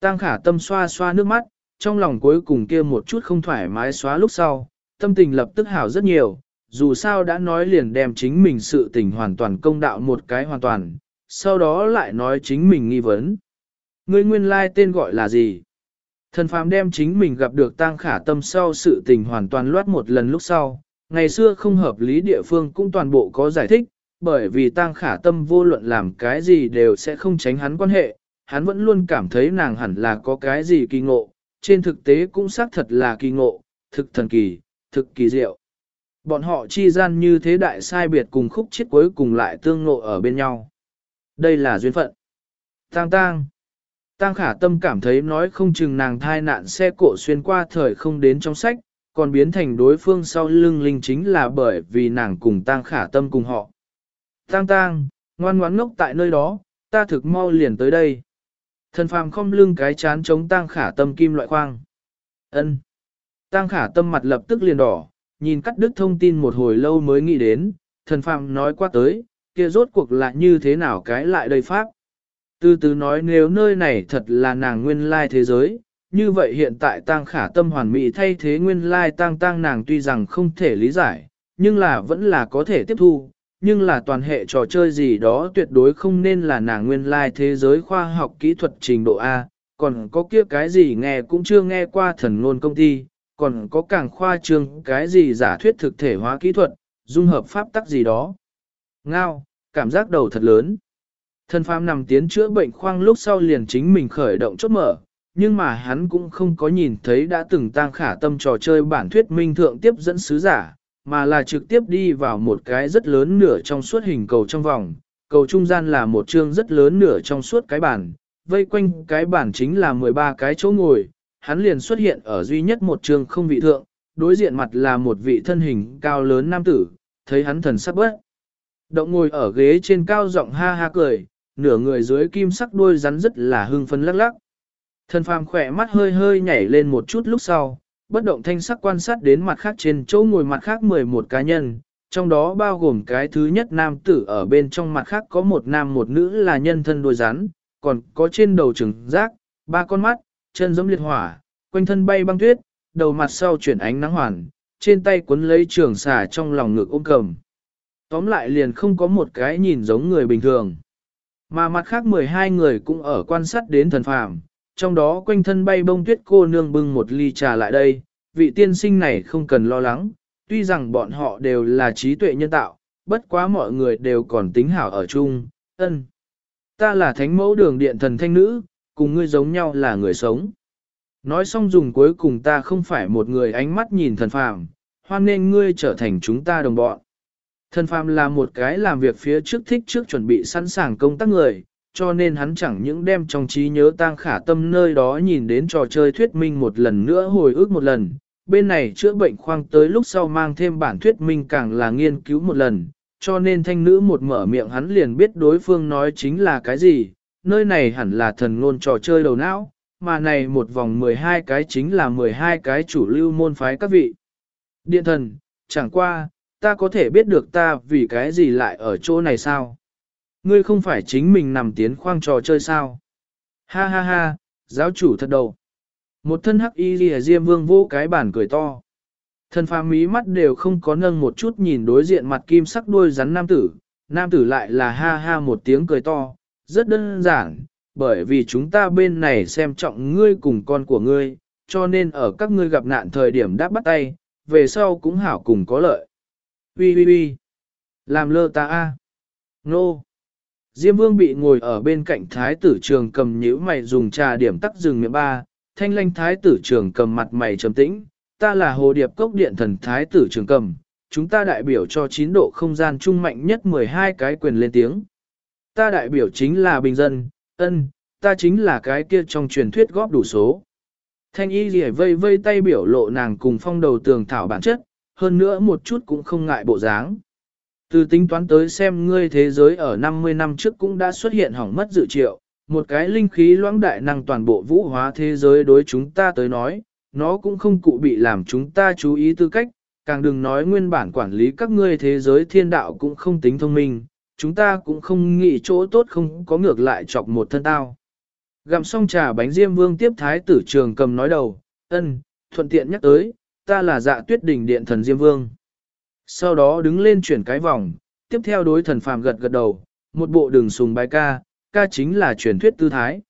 Tăng khả tâm xoa xoa nước mắt, trong lòng cuối cùng kia một chút không thoải mái xóa lúc sau, tâm tình lập tức hảo rất nhiều, dù sao đã nói liền đem chính mình sự tình hoàn toàn công đạo một cái hoàn toàn, sau đó lại nói chính mình nghi vấn. ngươi nguyên lai tên gọi là gì? Thần phàm đem chính mình gặp được tang khả tâm sau sự tình hoàn toàn loát một lần lúc sau, ngày xưa không hợp lý địa phương cũng toàn bộ có giải thích, bởi vì tang khả tâm vô luận làm cái gì đều sẽ không tránh hắn quan hệ, hắn vẫn luôn cảm thấy nàng hẳn là có cái gì kỳ ngộ, trên thực tế cũng xác thật là kỳ ngộ, thực thần kỳ, thực kỳ diệu. Bọn họ chi gian như thế đại sai biệt cùng khúc chết cuối cùng lại tương ngộ ở bên nhau. Đây là duyên phận. Tang tang. Tang khả tâm cảm thấy nói không chừng nàng thai nạn xe cộ xuyên qua thời không đến trong sách, còn biến thành đối phương sau lưng linh chính là bởi vì nàng cùng tang khả tâm cùng họ. Tang tang, ngoan ngoãn ngốc tại nơi đó, ta thực mau liền tới đây. Thần phàm không lưng cái chán chống tang khả tâm kim loại khoang. ân Tang khả tâm mặt lập tức liền đỏ, nhìn cắt đứt thông tin một hồi lâu mới nghĩ đến, thần phàm nói qua tới, kia rốt cuộc là như thế nào cái lại đây pháp. Từ từ nói nếu nơi này thật là nàng nguyên lai thế giới, như vậy hiện tại tang khả tâm hoàn mỹ thay thế nguyên lai tang tang nàng tuy rằng không thể lý giải, nhưng là vẫn là có thể tiếp thu, nhưng là toàn hệ trò chơi gì đó tuyệt đối không nên là nàng nguyên lai thế giới khoa học kỹ thuật trình độ A, còn có kia cái gì nghe cũng chưa nghe qua thần ngôn công ty, còn có càng khoa trương cái gì giả thuyết thực thể hóa kỹ thuật, dung hợp pháp tắc gì đó. Ngao, cảm giác đầu thật lớn. Thần phàm nằm tiến chữa bệnh khoang lúc sau liền chính mình khởi động chốt mở, nhưng mà hắn cũng không có nhìn thấy đã từng tăng khả tâm trò chơi bản thuyết minh thượng tiếp dẫn sứ giả, mà là trực tiếp đi vào một cái rất lớn nửa trong suốt hình cầu trong vòng, cầu trung gian là một chương rất lớn nửa trong suốt cái bàn, vây quanh cái bàn chính là 13 cái chỗ ngồi, hắn liền xuất hiện ở duy nhất một chương không vị thượng, đối diện mặt là một vị thân hình cao lớn nam tử, thấy hắn thần sắc bất. Động ngồi ở ghế trên cao giọng ha ha cười, nửa người dưới kim sắc đuôi rắn rất là hưng phấn lắc lắc. Thần phàm khỏe mắt hơi hơi nhảy lên một chút lúc sau, bất động thanh sắc quan sát đến mặt khác trên chỗ ngồi mặt khác 11 cá nhân, trong đó bao gồm cái thứ nhất nam tử ở bên trong mặt khác có một nam một nữ là nhân thân đôi rắn, còn có trên đầu trứng rác, ba con mắt, chân giống liệt hỏa, quanh thân bay băng tuyết, đầu mặt sau chuyển ánh nắng hoàn, trên tay cuốn lấy trường xà trong lòng ngực ôm cầm. Tóm lại liền không có một cái nhìn giống người bình thường. Mà mặt khác 12 người cũng ở quan sát đến thần phàm, trong đó quanh thân bay bông tuyết cô nương bưng một ly trà lại đây, vị tiên sinh này không cần lo lắng, tuy rằng bọn họ đều là trí tuệ nhân tạo, bất quá mọi người đều còn tính hảo ở chung, ân. Ta là thánh mẫu đường điện thần thanh nữ, cùng ngươi giống nhau là người sống. Nói xong dùng cuối cùng ta không phải một người ánh mắt nhìn thần phàm, hoan nên ngươi trở thành chúng ta đồng bọn. Thần phàm là một cái làm việc phía trước thích trước chuẩn bị sẵn sàng công tác người, cho nên hắn chẳng những đem trong trí nhớ tang khả tâm nơi đó nhìn đến trò chơi thuyết minh một lần nữa hồi ức một lần. Bên này chữa bệnh khoang tới lúc sau mang thêm bản thuyết minh càng là nghiên cứu một lần, cho nên thanh nữ một mở miệng hắn liền biết đối phương nói chính là cái gì, nơi này hẳn là thần ngôn trò chơi đầu não, mà này một vòng 12 cái chính là 12 cái chủ lưu môn phái các vị. Điện thần, chẳng qua, ta có thể biết được ta vì cái gì lại ở chỗ này sao? Ngươi không phải chính mình nằm tiến khoang trò chơi sao? Ha ha ha, giáo chủ thật đầu. Một thân hắc y lìa diêm vương vô cái bản cười to. Thần phàm mí mắt đều không có nâng một chút nhìn đối diện mặt kim sắc đuôi rắn nam tử, nam tử lại là ha ha một tiếng cười to, rất đơn giản, bởi vì chúng ta bên này xem trọng ngươi cùng con của ngươi, cho nên ở các ngươi gặp nạn thời điểm đáp bắt tay, về sau cũng hảo cùng có lợi. Ui ui ui, làm lơ ta a, nô. Diêm vương bị ngồi ở bên cạnh thái tử trường cầm nhíu mày dùng trà điểm tắc rừng miệng ba, thanh lanh thái tử trường cầm mặt mày trầm tĩnh, ta là hồ điệp cốc điện thần thái tử trường cầm, chúng ta đại biểu cho chín độ không gian trung mạnh nhất 12 cái quyền lên tiếng. Ta đại biểu chính là bình dân, ân, ta chính là cái kia trong truyền thuyết góp đủ số. Thanh y rỉa vây vây tay biểu lộ nàng cùng phong đầu tường thảo bản chất, hơn nữa một chút cũng không ngại bộ dáng. Từ tính toán tới xem ngươi thế giới ở 50 năm trước cũng đã xuất hiện hỏng mất dự triệu, một cái linh khí loãng đại năng toàn bộ vũ hóa thế giới đối chúng ta tới nói, nó cũng không cụ bị làm chúng ta chú ý tư cách, càng đừng nói nguyên bản quản lý các ngươi thế giới thiên đạo cũng không tính thông minh, chúng ta cũng không nghĩ chỗ tốt không có ngược lại chọc một thân tao. Gặm xong trà bánh diêm vương tiếp thái tử trường cầm nói đầu, ân, thuận tiện nhắc tới, ta là dạ tuyết đỉnh điện thần diêm vương. Sau đó đứng lên chuyển cái vòng, tiếp theo đối thần phàm gật gật đầu, một bộ đường sùng bài ca, ca chính là truyền thuyết tư thái.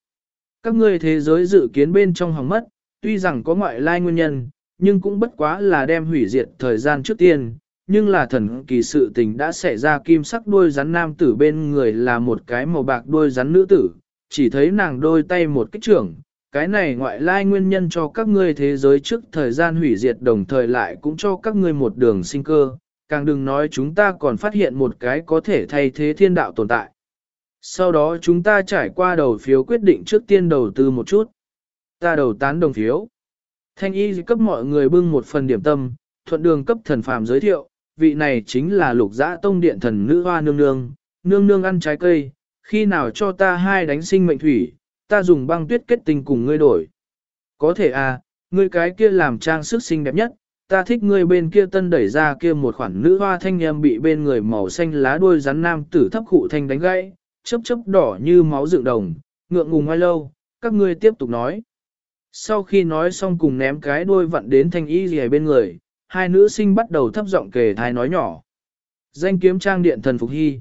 Các ngươi thế giới dự kiến bên trong hỏng mất, tuy rằng có ngoại lai nguyên nhân, nhưng cũng bất quá là đem hủy diệt thời gian trước tiên, nhưng là thần kỳ sự tình đã xảy ra kim sắc đuôi rắn nam tử bên người là một cái màu bạc đuôi rắn nữ tử, chỉ thấy nàng đôi tay một kích trưởng, cái này ngoại lai nguyên nhân cho các ngươi thế giới trước thời gian hủy diệt đồng thời lại cũng cho các ngươi một đường sinh cơ, càng đừng nói chúng ta còn phát hiện một cái có thể thay thế thiên đạo tồn tại. Sau đó chúng ta trải qua đầu phiếu quyết định trước tiên đầu tư một chút. Ta đầu tán đồng phiếu. Thanh y cấp mọi người bưng một phần điểm tâm, thuận đường cấp thần phàm giới thiệu, vị này chính là lục giã tông điện thần nữ hoa nương nương, nương nương ăn trái cây, khi nào cho ta hai đánh sinh mệnh thủy, ta dùng băng tuyết kết tinh cùng ngươi đổi. Có thể à, ngươi cái kia làm trang sức xinh đẹp nhất, ta thích ngươi bên kia tân đẩy ra kia một khoản nữ hoa thanh em bị bên người màu xanh lá đuôi rắn nam tử thấp khụ thanh đánh gãy, chớp chớp đỏ như máu dựng đồng, ngượng ngùng ngay lâu, các ngươi tiếp tục nói. Sau khi nói xong cùng ném cái đuôi vặn đến thanh y gì bên người, hai nữ sinh bắt đầu thấp giọng kề thai nói nhỏ. Danh kiếm trang điện thần Phục Hy.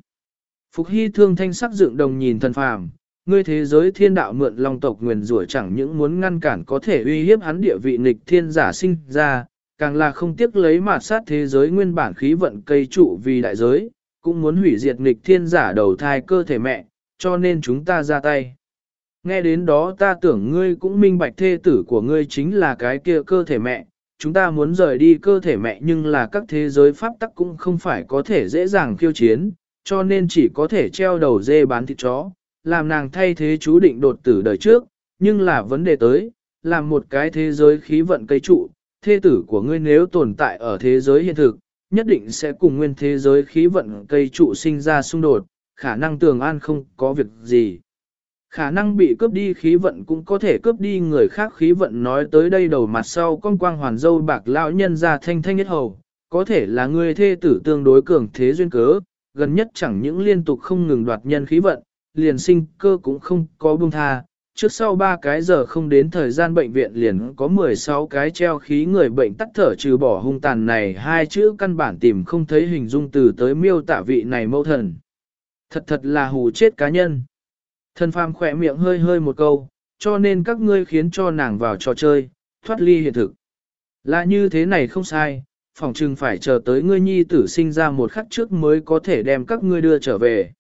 Phục Hy thương thanh sắc dựng đồng nhìn thần phàm, ngươi thế giới thiên đạo mượn long tộc nguyền rủa chẳng những muốn ngăn cản có thể uy hiếp hắn địa vị nghịch thiên giả sinh ra, càng là không tiếc lấy mà sát thế giới nguyên bản khí vận cây trụ vì đại giới, cũng muốn hủy diệt nghịch thiên giả đầu thai cơ thể mẹ, cho nên chúng ta ra tay. Nghe đến đó ta tưởng ngươi cũng minh bạch thê tử của ngươi chính là cái kia cơ thể mẹ, chúng ta muốn rời đi cơ thể mẹ nhưng là các thế giới pháp tắc cũng không phải có thể dễ dàng khiêu chiến, cho nên chỉ có thể treo đầu dê bán thịt chó, làm nàng thay thế chú định đột tử đời trước, nhưng là vấn đề tới, làm một cái thế giới khí vận cây trụ, thê tử của ngươi nếu tồn tại ở thế giới hiện thực, nhất định sẽ cùng nguyên thế giới khí vận cây trụ sinh ra xung đột, khả năng tường an không có việc gì. Khả năng bị cướp đi khí vận cũng có thể cướp đi người khác khí vận nói tới đây đầu mặt sau con quang hoàn dâu bạc lão nhân ra thanh thanh nhất hầu, có thể là người thê tử tương đối cường thế duyên cớ, gần nhất chẳng những liên tục không ngừng đoạt nhân khí vận, liền sinh cơ cũng không có buông tha. Trước sau 3 cái giờ không đến thời gian bệnh viện liền có 16 cái treo khí người bệnh tắt thở trừ bỏ hung tàn này hai chữ căn bản tìm không thấy hình dung từ tới miêu tả vị này mâu thần. Thật thật là hù chết cá nhân. Thần phàm khỏe miệng hơi hơi một câu, cho nên các ngươi khiến cho nàng vào trò chơi, thoát ly hiện thực. Là như thế này không sai, phòng trừng phải chờ tới ngươi nhi tử sinh ra một khắc trước mới có thể đem các ngươi đưa trở về.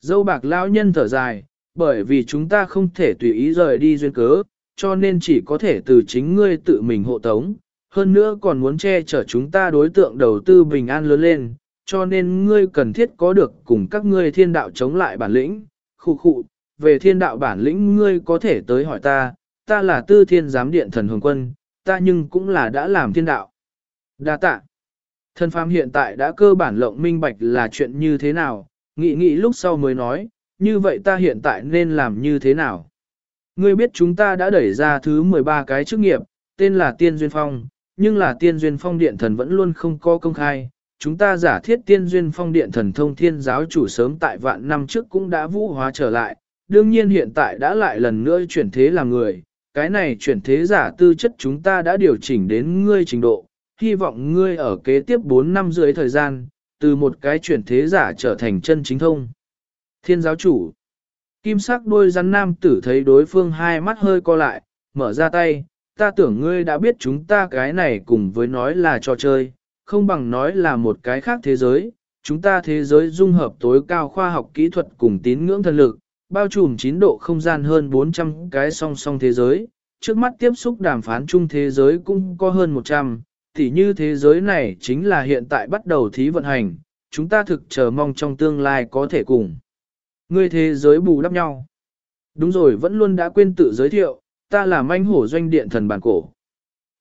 Dâu bạc lão nhân thở dài, bởi vì chúng ta không thể tùy ý rời đi duyên cớ, cho nên chỉ có thể từ chính ngươi tự mình hộ tống. Hơn nữa còn muốn che chở chúng ta đối tượng đầu tư bình an lớn lên, cho nên ngươi cần thiết có được cùng các ngươi thiên đạo chống lại bản lĩnh. Khụ khụ, về thiên đạo bản lĩnh ngươi có thể tới hỏi ta, ta là tư thiên giám điện thần hồng quân, ta nhưng cũng là đã làm thiên đạo. Đa tạ. Thần phàm hiện tại đã cơ bản lộng minh bạch là chuyện như thế nào, nghĩ nghĩ lúc sau mới nói, như vậy ta hiện tại nên làm như thế nào? Ngươi biết chúng ta đã đẩy ra thứ 13 cái chức nghiệp, tên là Tiên Duyên Phong, nhưng là Tiên Duyên Phong Điện Thần vẫn luôn không có công khai. Chúng ta giả thiết Tiên Duyên Phong Điện Thần thông thiên giáo chủ sớm tại vạn năm trước cũng đã vũ hóa trở lại, đương nhiên hiện tại đã lại lần nữa chuyển thế làm người. Cái này chuyển thế giả tư chất chúng ta đã điều chỉnh đến ngươi trình độ, hy vọng ngươi ở kế tiếp 4 năm dưới thời gian, từ một cái chuyển thế giả trở thành chân chính thông. Thiên giáo chủ, kim sắc đôi rắn nam tử thấy đối phương hai mắt hơi co lại, mở ra tay, ta tưởng ngươi đã biết chúng ta cái này cùng với nói là trò chơi, không bằng nói là một cái khác thế giới, chúng ta thế giới dung hợp tối cao khoa học kỹ thuật cùng tín ngưỡng thần lực, bao trùm 9 độ không gian hơn 400 cái song song thế giới, trước mắt tiếp xúc đàm phán chung thế giới cũng có hơn 100, thì như thế giới này chính là hiện tại bắt đầu thí vận hành, chúng ta thực chờ mong trong tương lai có thể cùng. Ngươi thế giới bù đắp nhau. Đúng rồi vẫn luôn đã quên tự giới thiệu, ta là manh hổ doanh điện thần bản cổ.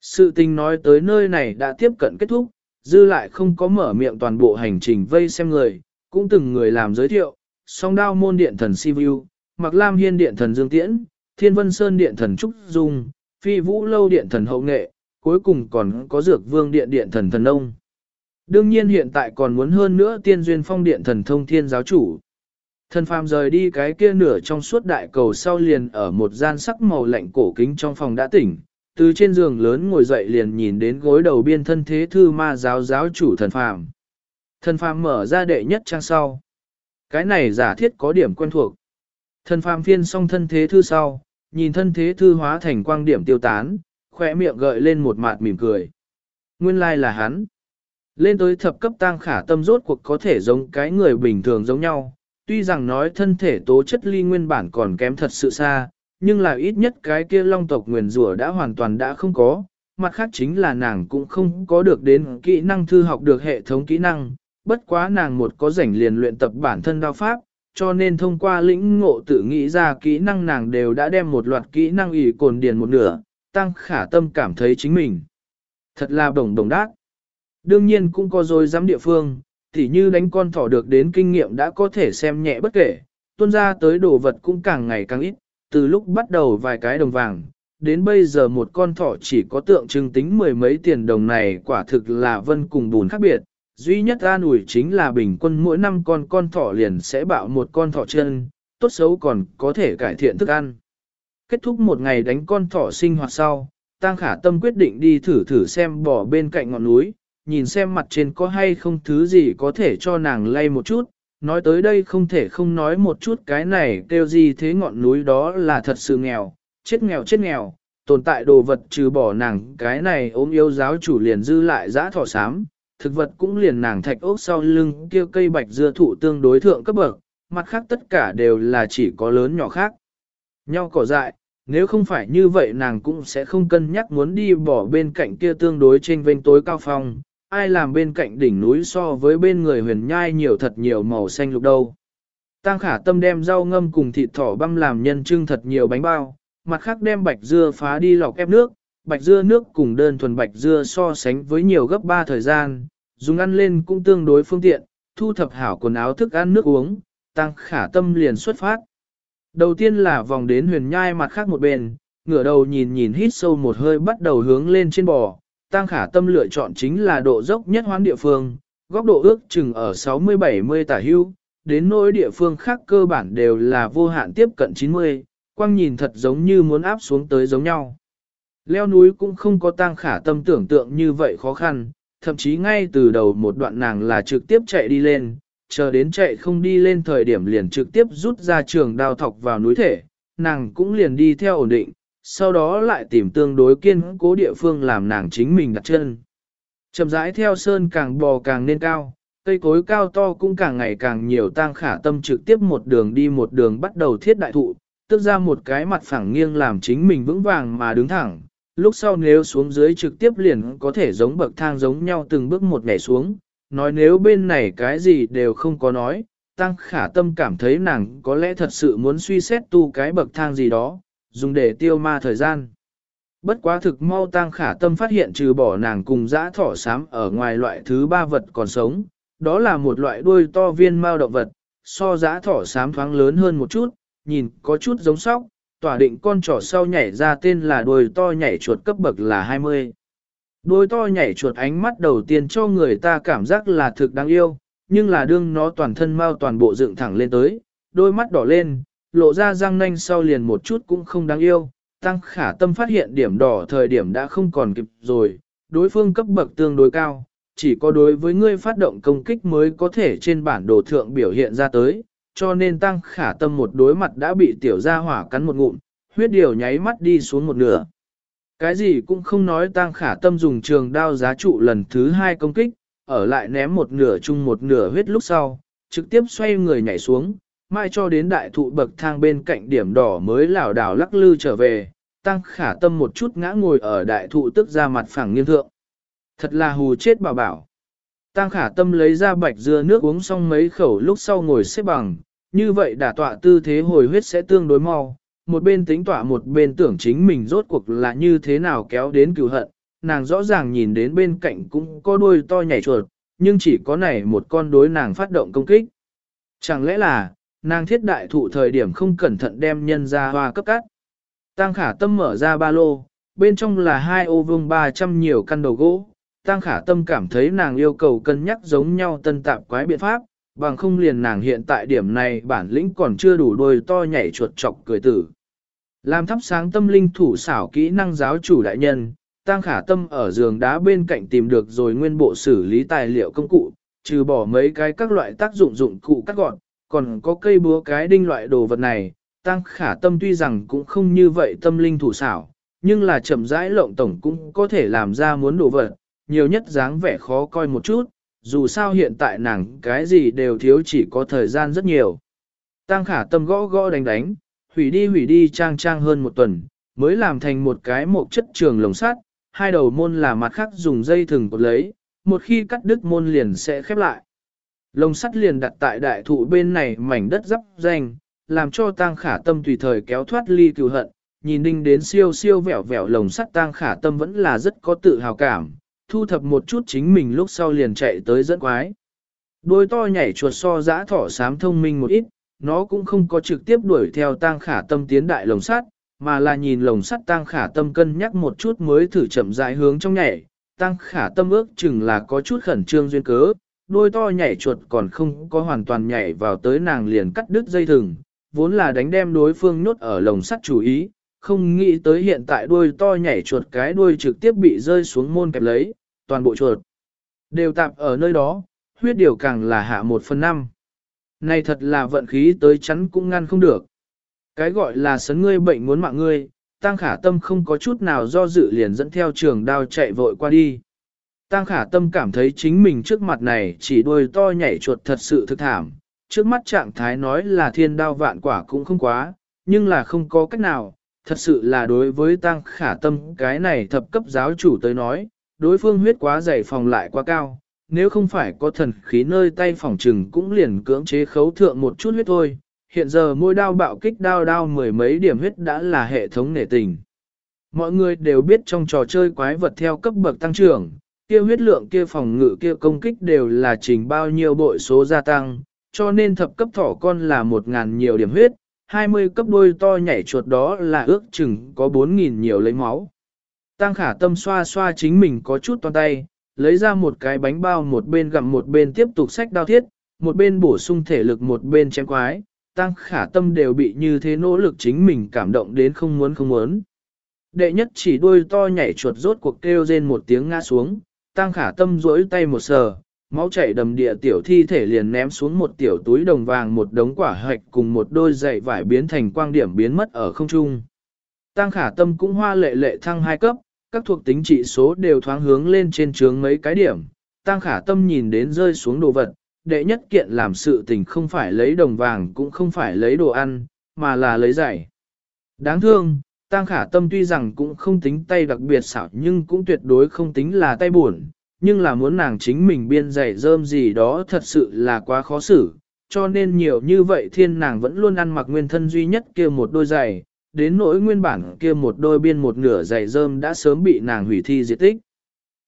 Sự tình nói tới nơi này đã tiếp cận kết thúc, dư lại không có mở miệng toàn bộ hành trình vây xem người, cũng từng người làm giới thiệu, song đao môn điện thần Sivu, mặc lam hiên điện thần Dương Tiễn, thiên vân sơn điện thần Trúc Dung, phi vũ lâu điện thần hậu nghệ, cuối cùng còn có dược vương điện điện thần thần Nông. Đương nhiên hiện tại còn muốn hơn nữa tiên duyên phong điện thần thông thiên giáo chủ. Thần phàm rời đi cái kia nửa trong suốt đại cầu sau liền ở một gian sắc màu lạnh cổ kính trong phòng đã tỉnh, từ trên giường lớn ngồi dậy liền nhìn đến gối đầu biên thân thế thư ma giáo giáo chủ thần phàm. Thần phàm mở ra đệ nhất trang sau. Cái này giả thiết có điểm quen thuộc. Thần phàm phiên xong thân thế thư sau, nhìn thân thế thư hóa thành quang điểm tiêu tán, khỏe miệng gợi lên một mạt mỉm cười. Nguyên lai like là hắn. Lên tới thập cấp tang khả tâm rốt cuộc có thể giống cái người bình thường giống nhau, tuy rằng nói thân thể tố chất ly nguyên bản còn kém thật sự xa, nhưng là ít nhất cái kia long tộc nguyền rủa đã hoàn toàn đã không có, mặt khác chính là nàng cũng không có được đến kỹ năng thư học được hệ thống kỹ năng, bất quá nàng một có rảnh liền luyện tập bản thân đao pháp, cho nên thông qua lĩnh ngộ tự nghĩ ra kỹ năng nàng đều đã đem một loạt kỹ năng ủy cồn điền một nửa, tăng khả tâm cảm thấy chính mình. Thật là đồng đồng đát. Đương nhiên cũng có rồi dám địa phương, thì như đánh con thỏ được đến kinh nghiệm đã có thể xem nhẹ bất kể, tuôn ra tới đồ vật cũng càng ngày càng ít, từ lúc bắt đầu vài cái đồng vàng, đến bây giờ một con thỏ chỉ có tượng trưng tính mười mấy tiền đồng này quả thực là vân cùng bùn khác biệt. Duy nhất an ủi chính là bình quân mỗi năm con con thỏ liền sẽ bạo một con thỏ chân, tốt xấu còn có thể cải thiện thức ăn. Kết thúc một ngày đánh con thỏ sinh hoạt sau, Tăng Khả Tâm quyết định đi thử thử xem bỏ bên cạnh ngọn núi, nhìn xem mặt trên có hay không thứ gì có thể cho nàng lay một chút. Nói tới đây không thể không nói một chút cái này kêu gì thế ngọn núi đó là thật sự nghèo, chết nghèo chết nghèo, tồn tại đồ vật trừ bỏ nàng cái này ốm yêu giáo chủ liền dư lại giã thỏ sám, thực vật cũng liền nàng thạch ốc sau lưng kia cây bạch dưa thụ tương đối thượng cấp bậc, mặt khác tất cả đều là chỉ có lớn nhỏ khác. Nhau cỏ dại, nếu không phải như vậy nàng cũng sẽ không cân nhắc muốn đi bỏ bên cạnh kia tương đối trên vênh tối cao phong, ai làm bên cạnh đỉnh núi so với bên người huyền nhai nhiều thật nhiều màu xanh lục đâu. Tăng khả tâm đem rau ngâm cùng thịt thỏ băm làm nhân trưng thật nhiều bánh bao, mặt khác đem bạch dưa phá đi lọc ép nước, bạch dưa nước cùng đơn thuần bạch dưa so sánh với nhiều gấp 3 thời gian, dùng ăn lên cũng tương đối phương tiện, thu thập hảo quần áo thức ăn nước uống, tăng khả tâm liền xuất phát. Đầu tiên là vòng đến huyền nhai mặt khác một bên, ngửa đầu nhìn nhìn hít sâu một hơi bắt đầu hướng lên trên bò, tăng khả tâm lựa chọn chính là độ dốc nhất hoán địa phương, góc độ ước chừng ở 60-70 tả hưu, đến nỗi địa phương khác cơ bản đều là vô hạn tiếp cận 90, quang nhìn thật giống như muốn áp xuống tới giống nhau. Leo núi cũng không có tăng khả tâm tưởng tượng như vậy khó khăn, thậm chí ngay từ đầu một đoạn nàng là trực tiếp chạy đi lên, chờ đến chạy không đi lên thời điểm liền trực tiếp rút ra trường đao thọc vào núi thể, nàng cũng liền đi theo ổn định, sau đó lại tìm tương đối kiên cố địa phương làm nàng chính mình đặt chân. Chậm rãi theo sơn càng bò càng lên cao, cây cối cao to cũng càng ngày càng nhiều tang khả tâm trực tiếp một đường đi một đường bắt đầu thiết đại thụ, tức ra một cái mặt phẳng nghiêng làm chính mình vững vàng mà đứng thẳng, lúc sau nếu xuống dưới trực tiếp liền có thể giống bậc thang giống nhau từng bước một nhảy xuống, nói nếu bên này cái gì đều không có nói, tăng khả tâm cảm thấy nàng có lẽ thật sự muốn suy xét tu cái bậc thang gì đó, dùng để tiêu ma thời gian. Bất quá thực mau tăng khả tâm phát hiện trừ bỏ nàng cùng dã thỏ sám ở ngoài loại thứ ba vật còn sống, đó là một loại đuôi to viên mao động vật, so dã thỏ sám thoáng lớn hơn một chút, nhìn có chút giống sóc, tỏa định con trỏ sau nhảy ra tên là đuôi to nhảy chuột cấp bậc là 20. Đuôi to nhảy chuột ánh mắt đầu tiên cho người ta cảm giác là thực đáng yêu, nhưng là đương nó toàn thân mau toàn bộ dựng thẳng lên tới, đôi mắt đỏ lên, lộ ra răng nanh sau liền một chút cũng không đáng yêu, tăng khả tâm phát hiện điểm đỏ thời điểm đã không còn kịp rồi, đối phương cấp bậc tương đối cao, chỉ có đối với ngươi phát động công kích mới có thể trên bản đồ thượng biểu hiện ra tới, cho nên tăng khả tâm một đối mặt đã bị tiểu gia hỏa cắn một ngụm, huyết điều nháy mắt đi xuống một nửa. Cái gì cũng không nói tăng khả tâm dùng trường đao giá trụ lần thứ hai công kích, ở lại ném một nửa chung một nửa huyết lúc sau, trực tiếp xoay người nhảy xuống, mai cho đến đại thụ bậc thang bên cạnh điểm đỏ mới lảo đảo lắc lư trở về, tăng khả tâm một chút ngã ngồi ở đại thụ tức ra mặt phẳng nghiêng thượng. Thật là hù chết bảo bảo. Tăng khả tâm lấy ra bạch dưa nước uống xong mấy khẩu lúc sau ngồi xếp bằng, như vậy đả tọa tư thế hồi huyết sẽ tương đối mau. Một bên tính tọa một bên tưởng chính mình rốt cuộc là như thế nào kéo đến cựu hận, nàng rõ ràng nhìn đến bên cạnh cũng có đuôi to nhảy chuột, nhưng chỉ có này một con đối nàng phát động công kích. Chẳng lẽ là, nàng thiết đại thụ thời điểm không cẩn thận đem nhân ra hoa cấp cắt. Tăng khả tâm mở ra ba lô, bên trong là hai ô vương 300 nhiều căn đầu gỗ, Tăng khả tâm cảm thấy nàng yêu cầu cân nhắc giống nhau tân tạp quái biện pháp, bằng không liền nàng hiện tại điểm này bản lĩnh còn chưa đủ đôi to nhảy chuột chọc cười tử. Làm thắp sáng tâm linh thủ xảo kỹ năng giáo chủ đại nhân, Tăng khả tâm ở giường đá bên cạnh tìm được rồi nguyên bộ xử lý tài liệu công cụ, trừ bỏ mấy cái các loại tác dụng dụng cụ cắt gọn, còn có cây búa cái đinh loại đồ vật này, Tăng khả tâm tuy rằng cũng không như vậy tâm linh thủ xảo, nhưng là chậm rãi lộng tổng cũng có thể làm ra muốn đồ vật, nhiều nhất dáng vẻ khó coi một chút, dù sao hiện tại nàng cái gì đều thiếu chỉ có thời gian rất nhiều. Tăng khả tâm gõ gõ đánh đánh, hủy đi hủy đi trang trang hơn một tuần, mới làm thành một cái một chất trường lồng sắt, hai đầu môn là mặt khác dùng dây thừng cột lấy, một khi cắt đứt môn liền sẽ khép lại. Lồng sắt liền đặt tại đại thụ bên này mảnh đất dắp danh, làm cho tang khả tâm tùy thời kéo thoát ly cựu hận, nhìn đinh đến siêu siêu vẹo vẹo lồng sắt tang khả tâm vẫn là rất có tự hào cảm, thu thập một chút chính mình lúc sau liền chạy tới dẫn quái. Đôi to nhảy chuột so dã thỏ sám thông minh một ít, nó cũng không có trực tiếp đuổi theo tang khả tâm tiến đại lồng sắt, mà là nhìn lồng sắt tang khả tâm cân nhắc một chút mới thử chậm rãi hướng trong nhảy. Tang khả tâm ước chừng là có chút khẩn trương duyên cớ, đôi to nhảy chuột còn không có hoàn toàn nhảy vào tới nàng liền cắt đứt dây thừng, vốn là đánh đem đối phương nhốt ở lồng sắt chủ ý, không nghĩ tới hiện tại đuôi to nhảy chuột cái đuôi trực tiếp bị rơi xuống môn kẹp lấy, toàn bộ chuột đều tạp ở nơi đó, huyết điều càng là hạ một phần năm. Này thật là vận khí tới chắn cũng ngăn không được. Cái gọi là sấn ngươi bệnh muốn mạng ngươi, Tăng khả tâm không có chút nào do dự liền dẫn theo trường đao chạy vội qua đi. Tăng khả tâm cảm thấy chính mình trước mặt này chỉ đuôi to nhảy chuột thật sự thực thảm. Trước mắt trạng thái nói là thiên đao vạn quả cũng không quá, nhưng là không có cách nào. Thật sự là đối với tăng khả tâm cái này thập cấp giáo chủ tới nói, đối phương huyết quá dày phòng lại quá cao, nếu không phải có thần khí nơi tay phòng trừng cũng liền cưỡng chế khấu thượng một chút huyết thôi. Hiện giờ môi đao bạo kích đao đao mười mấy điểm huyết đã là hệ thống nể tình. Mọi người đều biết trong trò chơi quái vật theo cấp bậc tăng trưởng, kia huyết lượng kia phòng ngự kia công kích đều là trình bao nhiêu bội số gia tăng, cho nên thập cấp thỏ con là một ngàn nhiều điểm huyết, 20 cấp đôi to nhảy chuột đó là ước chừng có 4.000 nhiều lấy máu. Tăng khả tâm xoa xoa chính mình có chút toàn tay, lấy ra một cái bánh bao một bên gặm một bên tiếp tục sách đao thiết, một bên bổ sung thể lực một bên chém quái. Tăng khả tâm đều bị như thế nỗ lực chính mình cảm động đến không muốn không muốn. Đệ nhất chỉ đôi to nhảy chuột rốt cuộc kêu rên một tiếng ngã xuống, tăng khả tâm rỗi tay một sờ, máu chảy đầm địa tiểu thi thể liền ném xuống một tiểu túi đồng vàng một đống quả hạch cùng một đôi giày vải biến thành quang điểm biến mất ở không trung. Tăng khả tâm cũng hoa lệ lệ thăng hai cấp, các thuộc tính trị số đều thoáng hướng lên trên trướng mấy cái điểm. Tăng khả tâm nhìn đến rơi xuống đồ vật, đệ nhất kiện làm sự tình không phải lấy đồng vàng cũng không phải lấy đồ ăn, mà là lấy giày. Đáng thương, Tăng khả tâm tuy rằng cũng không tính tay đặc biệt xảo nhưng cũng tuyệt đối không tính là tay buồn, nhưng là muốn nàng chính mình biên dạy rơm gì đó thật sự là quá khó xử, cho nên nhiều như vậy thiên nàng vẫn luôn ăn mặc nguyên thân duy nhất kia một đôi giày, đến nỗi nguyên bản kia một đôi biên một nửa giày rơm đã sớm bị nàng hủy thi diệt tích.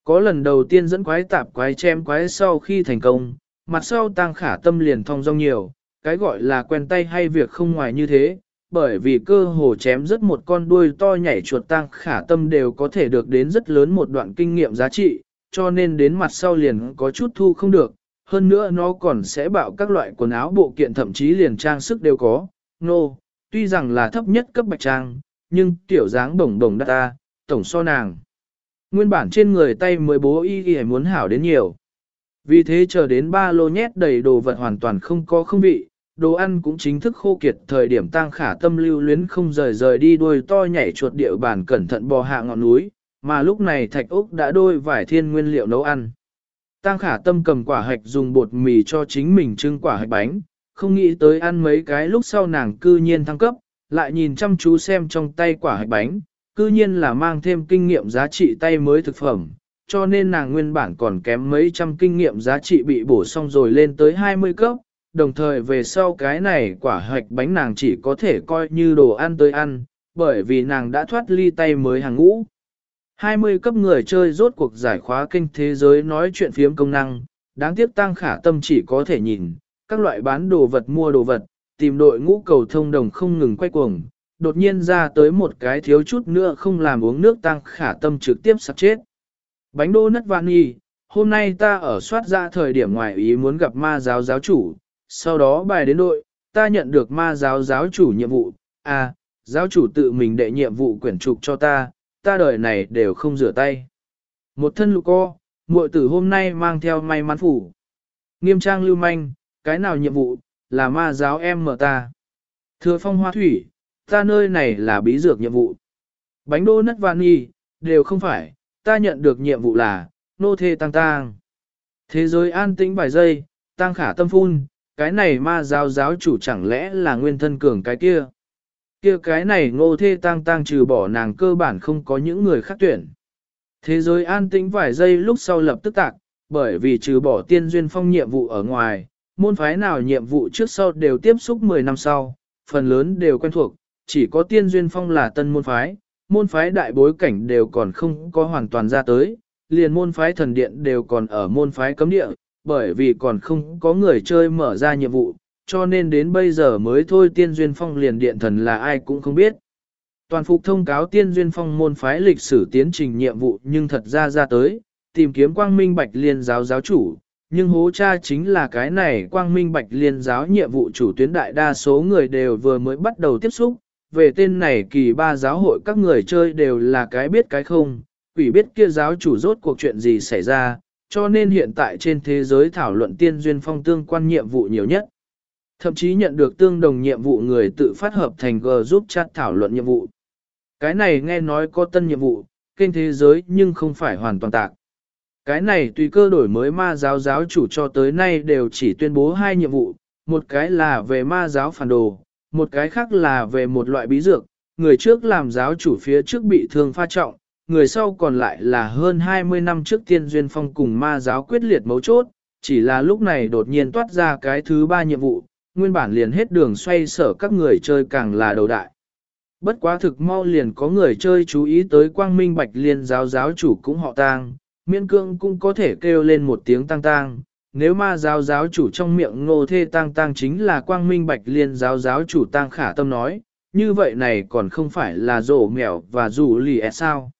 Có lần đầu tiên dẫn quái tạp quái chém quái sau khi thành công, mặt sau tăng khả tâm liền thong dong nhiều, cái gọi là quen tay hay việc không ngoài như thế, bởi vì cơ hồ chém rất một con đuôi to nhảy chuột tăng khả tâm đều có thể được đến rất lớn một đoạn kinh nghiệm giá trị, cho nên đến mặt sau liền có chút thu không được, hơn nữa nó còn sẽ bạo các loại quần áo bộ kiện thậm chí liền trang sức đều có, nô, no, tuy rằng là thấp nhất cấp bạch trang, nhưng tiểu dáng bổng bổng đắt ta, tổng so nàng. Nguyên bản trên người tay mới bố y y muốn hảo đến nhiều. Vì thế chờ đến ba lô nhét đầy đồ vật hoàn toàn không có không vị, đồ ăn cũng chính thức khô kiệt thời điểm tang khả tâm lưu luyến không rời rời đi đuôi to nhảy chuột địa bàn cẩn thận bò hạ ngọn núi, mà lúc này thạch úc đã đôi vải thiên nguyên liệu nấu ăn. Tang khả tâm cầm quả hạch dùng bột mì cho chính mình trưng quả hạch bánh, không nghĩ tới ăn mấy cái lúc sau nàng cư nhiên thăng cấp, lại nhìn chăm chú xem trong tay quả hạch bánh, cư nhiên là mang thêm kinh nghiệm giá trị tay mới thực phẩm, cho nên nàng nguyên bản còn kém mấy trăm kinh nghiệm giá trị bị bổ xong rồi lên tới 20 cấp, đồng thời về sau cái này quả hạch bánh nàng chỉ có thể coi như đồ ăn tới ăn, bởi vì nàng đã thoát ly tay mới hàng ngũ. 20 cấp người chơi rốt cuộc giải khóa kênh thế giới nói chuyện phiếm công năng, đáng tiếc tăng khả tâm chỉ có thể nhìn, các loại bán đồ vật mua đồ vật, tìm đội ngũ cầu thông đồng không ngừng quay cuồng, đột nhiên ra tới một cái thiếu chút nữa không làm uống nước tăng khả tâm trực tiếp sắp chết. Bánh đô nất vạn y, hôm nay ta ở soát ra thời điểm ngoài ý muốn gặp ma giáo giáo chủ, sau đó bài đến đội, ta nhận được ma giáo giáo chủ nhiệm vụ, à, giáo chủ tự mình đệ nhiệm vụ quyển trục cho ta, ta đời này đều không rửa tay. Một thân lục co, muội tử hôm nay mang theo may mắn phủ. Nghiêm trang lưu manh, cái nào nhiệm vụ, là ma giáo em mở ta. Thừa phong hoa thủy, ta nơi này là bí dược nhiệm vụ. Bánh đô nất vani, đều không phải, ta nhận được nhiệm vụ là, nô thê tăng tăng. Thế giới an tĩnh vài giây, tăng khả tâm phun, cái này ma giáo giáo chủ chẳng lẽ là nguyên thân cường cái kia. Kia cái này ngô thê tăng tăng trừ bỏ nàng cơ bản không có những người khác tuyển. Thế giới an tĩnh vài giây lúc sau lập tức tạc, bởi vì trừ bỏ tiên duyên phong nhiệm vụ ở ngoài, môn phái nào nhiệm vụ trước sau đều tiếp xúc 10 năm sau, phần lớn đều quen thuộc, chỉ có tiên duyên phong là tân môn phái, môn phái đại bối cảnh đều còn không có hoàn toàn ra tới, liền môn phái thần điện đều còn ở môn phái cấm địa, bởi vì còn không có người chơi mở ra nhiệm vụ, cho nên đến bây giờ mới thôi tiên duyên phong liền điện thần là ai cũng không biết. Toàn phục thông cáo tiên duyên phong môn phái lịch sử tiến trình nhiệm vụ nhưng thật ra ra tới, tìm kiếm quang minh bạch liên giáo giáo chủ, nhưng hố cha chính là cái này quang minh bạch liên giáo nhiệm vụ chủ tuyến đại đa số người đều vừa mới bắt đầu tiếp xúc, về tên này kỳ ba giáo hội các người chơi đều là cái biết cái không, quỷ biết kia giáo chủ rốt cuộc chuyện gì xảy ra, cho nên hiện tại trên thế giới thảo luận tiên duyên phong tương quan nhiệm vụ nhiều nhất. Thậm chí nhận được tương đồng nhiệm vụ người tự phát hợp thành G giúp chat thảo luận nhiệm vụ. Cái này nghe nói có tân nhiệm vụ, kênh thế giới nhưng không phải hoàn toàn tạc. Cái này tùy cơ đổi mới ma giáo giáo chủ cho tới nay đều chỉ tuyên bố hai nhiệm vụ, một cái là về ma giáo phản đồ, một cái khác là về một loại bí dược, người trước làm giáo chủ phía trước bị thương pha trọng, người sau còn lại là hơn 20 năm trước tiên duyên phong cùng ma giáo quyết liệt mấu chốt, chỉ là lúc này đột nhiên toát ra cái thứ ba nhiệm vụ, nguyên bản liền hết đường xoay sở các người chơi càng là đầu đại. Bất quá thực mau liền có người chơi chú ý tới quang minh bạch liên giáo giáo chủ cũng họ tang, miễn cương cũng có thể kêu lên một tiếng tang tang. Nếu ma giáo giáo chủ trong miệng ngô thê tang tang chính là quang minh bạch liên giáo giáo chủ tang khả tâm nói, như vậy này còn không phải là rổ mèo và rủ lì e sao.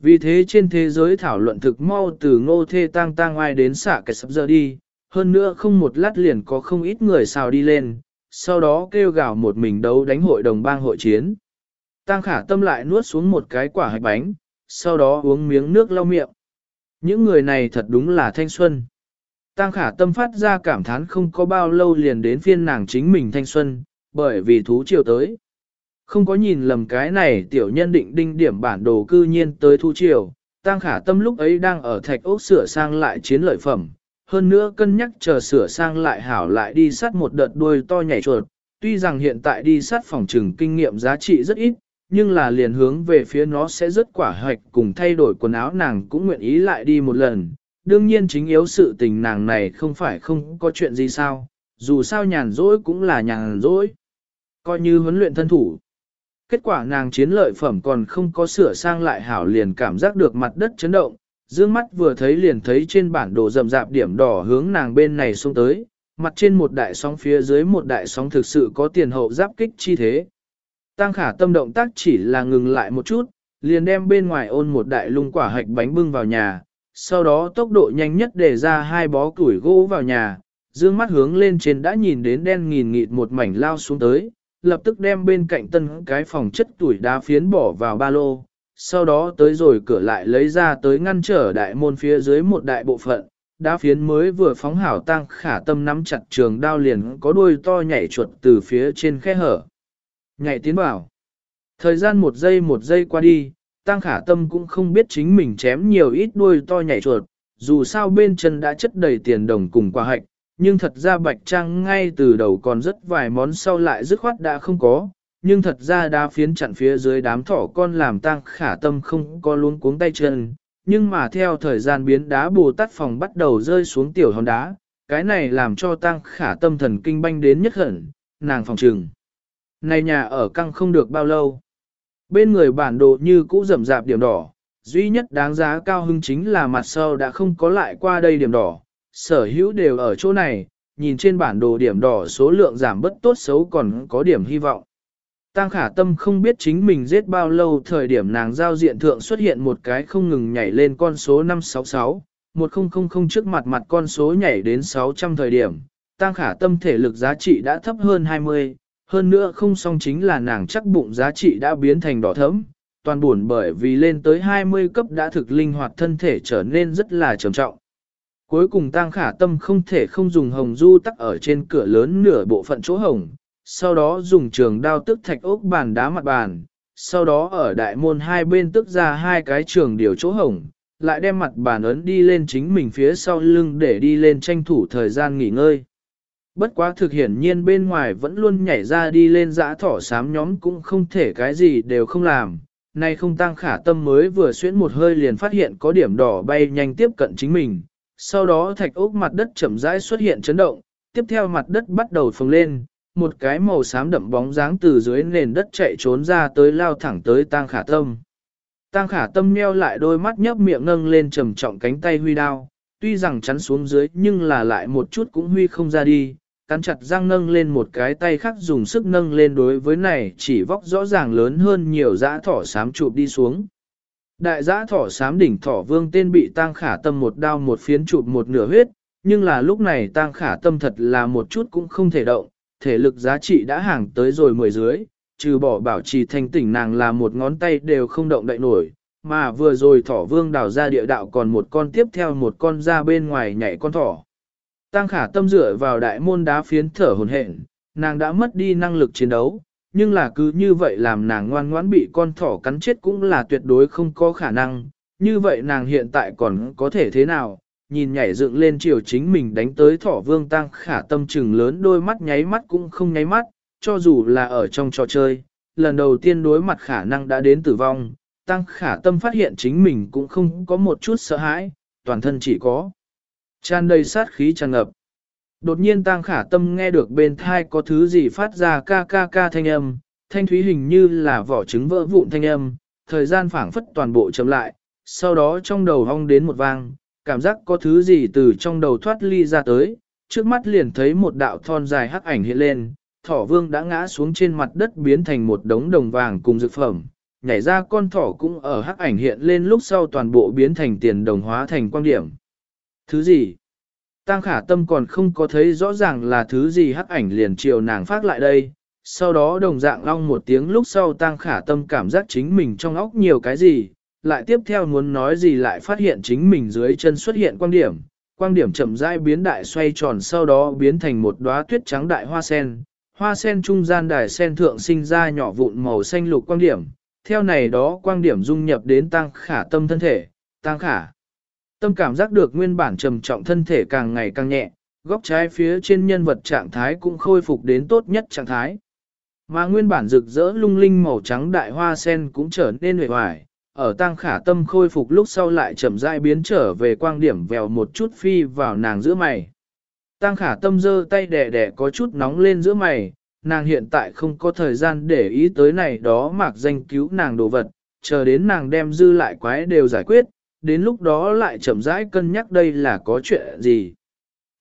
Vì thế trên thế giới thảo luận thực mau từ ngô thê tang tang ai đến xả cái sắp giờ đi, hơn nữa không một lát liền có không ít người xào đi lên, sau đó kêu gào một mình đấu đánh hội đồng bang hội chiến. Tăng khả tâm lại nuốt xuống một cái quả hạch bánh, sau đó uống miếng nước lau miệng. Những người này thật đúng là thanh xuân. Tăng khả tâm phát ra cảm thán không có bao lâu liền đến phiên nàng chính mình thanh xuân, bởi vì thú chiều tới. Không có nhìn lầm cái này tiểu nhân định đinh điểm bản đồ cư nhiên tới thu chiều, Tăng khả tâm lúc ấy đang ở thạch ốc sửa sang lại chiến lợi phẩm, hơn nữa cân nhắc chờ sửa sang lại hảo lại đi sát một đợt đuôi to nhảy chuột. Tuy rằng hiện tại đi sát phòng trừng kinh nghiệm giá trị rất ít, nhưng là liền hướng về phía nó sẽ rất quả hoạch cùng thay đổi quần áo nàng cũng nguyện ý lại đi một lần. Đương nhiên chính yếu sự tình nàng này không phải không có chuyện gì sao, dù sao nhàn rỗi cũng là nhàn rỗi. Coi như huấn luyện thân thủ. Kết quả nàng chiến lợi phẩm còn không có sửa sang lại hảo liền cảm giác được mặt đất chấn động, dương mắt vừa thấy liền thấy trên bản đồ rậm rạp điểm đỏ hướng nàng bên này xuống tới, mặt trên một đại sóng phía dưới một đại sóng thực sự có tiền hậu giáp kích chi thế. Tăng khả tâm động tác chỉ là ngừng lại một chút, liền đem bên ngoài ôn một đại lung quả hạch bánh bưng vào nhà, sau đó tốc độ nhanh nhất để ra hai bó củi gỗ vào nhà, dương mắt hướng lên trên đã nhìn đến đen nghìn nghịt một mảnh lao xuống tới, lập tức đem bên cạnh tân cái phòng chất tuổi đá phiến bỏ vào ba lô, sau đó tới rồi cửa lại lấy ra tới ngăn trở đại môn phía dưới một đại bộ phận, đá phiến mới vừa phóng hảo tăng khả tâm nắm chặt trường đao liền có đuôi to nhảy chuột từ phía trên khe hở. Nhảy tiến bảo. Thời gian một giây một giây qua đi, tăng khả tâm cũng không biết chính mình chém nhiều ít đuôi to nhảy chuột, dù sao bên chân đã chất đầy tiền đồng cùng quả hạch, nhưng thật ra bạch trang ngay từ đầu còn rất vài món sau lại dứt khoát đã không có, nhưng thật ra đá phiến chặn phía dưới đám thỏ con làm tăng khả tâm không có luống cuống tay chân, nhưng mà theo thời gian biến đá bù tát phòng bắt đầu rơi xuống tiểu hòn đá, cái này làm cho tăng khả tâm thần kinh banh đến nhất hận, nàng phòng trừng. Này nhà ở căng không được bao lâu. Bên người bản đồ như cũ rậm rạp điểm đỏ, duy nhất đáng giá cao hưng chính là mặt sau đã không có lại qua đây điểm đỏ, sở hữu đều ở chỗ này, nhìn trên bản đồ điểm đỏ số lượng giảm bất tốt xấu còn có điểm hy vọng. Tăng khả tâm không biết chính mình giết bao lâu thời điểm nàng giao diện thượng xuất hiện một cái không ngừng nhảy lên con số 566, 1000 trước mặt mặt con số nhảy đến 600 thời điểm. Tăng khả tâm thể lực giá trị đã thấp hơn 20, hơn nữa không song chính là nàng chắc bụng giá trị đã biến thành đỏ thẫm, toàn buồn bởi vì lên tới 20 cấp đã thực linh hoạt thân thể trở nên rất là trầm trọng. Cuối cùng Tang Khả Tâm không thể không dùng hồng du tắc ở trên cửa lớn nửa bộ phận chỗ hồng, sau đó dùng trường đao tức thạch ốc bàn đá mặt bàn, sau đó ở đại môn hai bên tức ra hai cái trường điều chỗ hồng, lại đem mặt bàn ấn đi lên chính mình phía sau lưng để đi lên tranh thủ thời gian nghỉ ngơi. Bất quá thực hiển nhiên bên ngoài vẫn luôn nhảy ra đi lên dã thỏ sám nhóm cũng không thể cái gì đều không làm. Nay không tăng khả tâm mới vừa xuyến một hơi liền phát hiện có điểm đỏ bay nhanh tiếp cận chính mình. Sau đó thạch ốc mặt đất chậm rãi xuất hiện chấn động, tiếp theo mặt đất bắt đầu phồng lên, một cái màu xám đậm bóng dáng từ dưới nền đất chạy trốn ra tới lao thẳng tới tang khả tâm. Tang khả tâm meo lại đôi mắt nhấp miệng nâng lên trầm trọng cánh tay huy đao, tuy rằng chắn xuống dưới nhưng là lại một chút cũng huy không ra đi, cắn chặt răng nâng lên một cái tay khác dùng sức nâng lên đối với này chỉ vóc rõ ràng lớn hơn nhiều dã thỏ sám chụp đi xuống. Đại giã thỏ sám đỉnh thỏ vương tên bị tang khả tâm một đao một phiến chụp một nửa huyết, nhưng là lúc này tang khả tâm thật là một chút cũng không thể động, thể lực giá trị đã hàng tới rồi mười dưới, trừ bỏ bảo trì thanh tỉnh nàng là một ngón tay đều không động đậy nổi, mà vừa rồi thỏ vương đào ra địa đạo còn một con tiếp theo một con ra bên ngoài nhảy con thỏ. Tăng khả tâm dựa vào đại môn đá phiến thở hồn hển, nàng đã mất đi năng lực chiến đấu, nhưng là cứ như vậy làm nàng ngoan ngoãn bị con thỏ cắn chết cũng là tuyệt đối không có khả năng, như vậy nàng hiện tại còn có thể thế nào, nhìn nhảy dựng lên chiều chính mình đánh tới thỏ vương tăng khả tâm trừng lớn đôi mắt nháy mắt cũng không nháy mắt, cho dù là ở trong trò chơi, lần đầu tiên đối mặt khả năng đã đến tử vong, tăng khả tâm phát hiện chính mình cũng không có một chút sợ hãi, toàn thân chỉ có tràn đầy sát khí tràn ngập. Đột nhiên tăng khả tâm nghe được bên thai có thứ gì phát ra ca ca ca thanh âm, thanh thúy hình như là vỏ trứng vỡ vụn thanh âm, thời gian phảng phất toàn bộ chậm lại, sau đó trong đầu hong đến một vang, cảm giác có thứ gì từ trong đầu thoát ly ra tới, trước mắt liền thấy một đạo thon dài hắc ảnh hiện lên, thỏ vương đã ngã xuống trên mặt đất biến thành một đống đồng vàng cùng dược phẩm, nhảy ra con thỏ cũng ở hắc ảnh hiện lên lúc sau toàn bộ biến thành tiền đồng hóa thành quan điểm. Thứ gì? Tăng khả tâm còn không có thấy rõ ràng là thứ gì hắc ảnh liền chiều nàng phát lại đây, sau đó đồng dạng long một tiếng lúc sau tăng khả tâm cảm giác chính mình trong óc nhiều cái gì, lại tiếp theo muốn nói gì lại phát hiện chính mình dưới chân xuất hiện quan điểm, quang điểm chậm rãi biến đại xoay tròn sau đó biến thành một đóa tuyết trắng đại hoa sen. Hoa sen trung gian đài sen thượng sinh ra nhỏ vụn màu xanh lục quang điểm, theo này đó quang điểm dung nhập đến tăng khả tâm thân thể, tăng khả. Tâm cảm giác được nguyên bản trầm trọng thân thể càng ngày càng nhẹ, góc trái phía trên nhân vật trạng thái cũng khôi phục đến tốt nhất trạng thái. Mà nguyên bản rực rỡ lung linh màu trắng đại hoa sen cũng trở nên huệ hoài, ở tăng khả tâm khôi phục lúc sau lại chậm rãi biến trở về quang điểm vèo một chút phi vào nàng giữa mày. Tăng khả tâm giơ tay đẻ đẻ có chút nóng lên giữa mày, nàng hiện tại không có thời gian để ý tới này đó mạc danh cứu nàng đồ vật, chờ đến nàng đem dư lại quái đều giải quyết, đến lúc đó lại chậm rãi cân nhắc đây là có chuyện gì.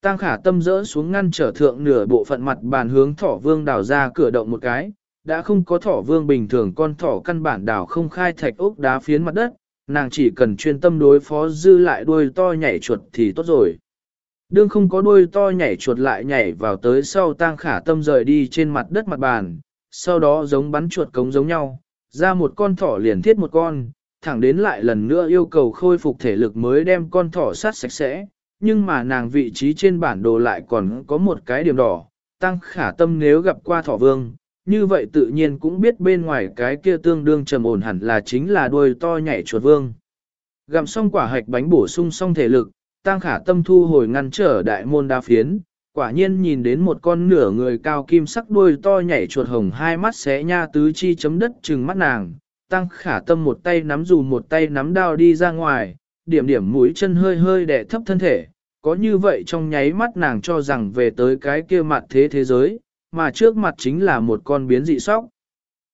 Tăng khả tâm dỡ xuống ngăn trở thượng nửa bộ phận mặt bàn hướng thỏ vương đào ra cửa động một cái, đã không có thỏ vương bình thường con thỏ căn bản đào không khai thạch ốc đá phiến mặt đất, nàng chỉ cần chuyên tâm đối phó dư lại đuôi to nhảy chuột thì tốt rồi. Đương không có đuôi to nhảy chuột lại nhảy vào tới sau tang khả tâm rời đi trên mặt đất mặt bàn, sau đó giống bắn chuột cống giống nhau, ra một con thỏ liền thiết một con, thẳng đến lại lần nữa yêu cầu khôi phục thể lực mới đem con thỏ sát sạch sẽ, nhưng mà nàng vị trí trên bản đồ lại còn có một cái điểm đỏ, tăng khả tâm nếu gặp qua thỏ vương, như vậy tự nhiên cũng biết bên ngoài cái kia tương đương trầm ổn hẳn là chính là đuôi to nhảy chuột vương. Gặm xong quả hạch bánh bổ sung xong thể lực, tăng khả tâm thu hồi ngăn trở đại môn đa phiến, quả nhiên nhìn đến một con nửa người cao kim sắc đuôi to nhảy chuột hồng hai mắt xé nha tứ chi chấm đất trừng mắt nàng, tăng khả tâm một tay nắm dù một tay nắm đao đi ra ngoài, điểm điểm mũi chân hơi hơi đè thấp thân thể, có như vậy trong nháy mắt nàng cho rằng về tới cái kia mặt thế thế giới, mà trước mặt chính là một con biến dị sóc.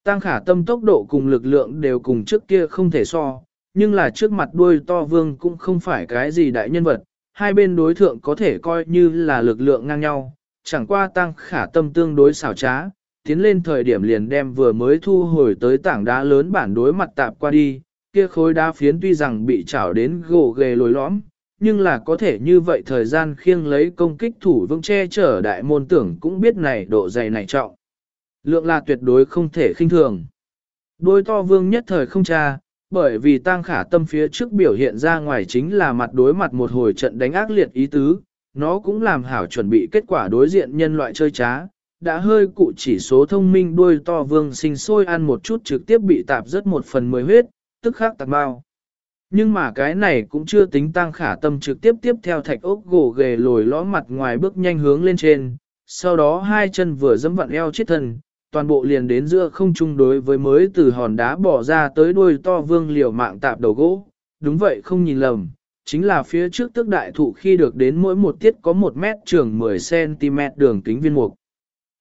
Tăng khả tâm tốc độ cùng lực lượng đều cùng trước kia không thể so, nhưng là trước mặt đuôi to vương cũng không phải cái gì đại nhân vật, hai bên đối thượng có thể coi như là lực lượng ngang nhau, chẳng qua tăng khả tâm tương đối xảo trá, tiến lên thời điểm liền đem vừa mới thu hồi tới tảng đá lớn bản đối mặt tạp qua đi, kia khối đá phiến tuy rằng bị chảo đến gỗ ghề lồi lõm, nhưng là có thể như vậy thời gian khiêng lấy công kích thủ vững che chở đại môn tưởng cũng biết này độ dày này trọng. Lượng là tuyệt đối không thể khinh thường. Đôi to vương nhất thời không tra, bởi vì tang khả tâm phía trước biểu hiện ra ngoài chính là mặt đối mặt một hồi trận đánh ác liệt ý tứ, nó cũng làm hảo chuẩn bị kết quả đối diện nhân loại chơi trá, đã hơi cụ chỉ số thông minh đuôi to vương sinh sôi ăn một chút trực tiếp bị tạp rất một phần mười huyết, tức khắc tạc bao. Nhưng mà cái này cũng chưa tính tăng khả tâm trực tiếp tiếp theo thạch ốc gỗ ghề lồi ló mặt ngoài bước nhanh hướng lên trên, sau đó hai chân vừa dẫm vặn eo chết thân, toàn bộ liền đến giữa không chung đối với mới từ hòn đá bỏ ra tới đuôi to vương liều mạng tạp đầu gỗ, đúng vậy không nhìn lầm, chính là phía trước tức đại thụ khi được đến mỗi một tiết có một mét trường 10cm đường kính viên mục.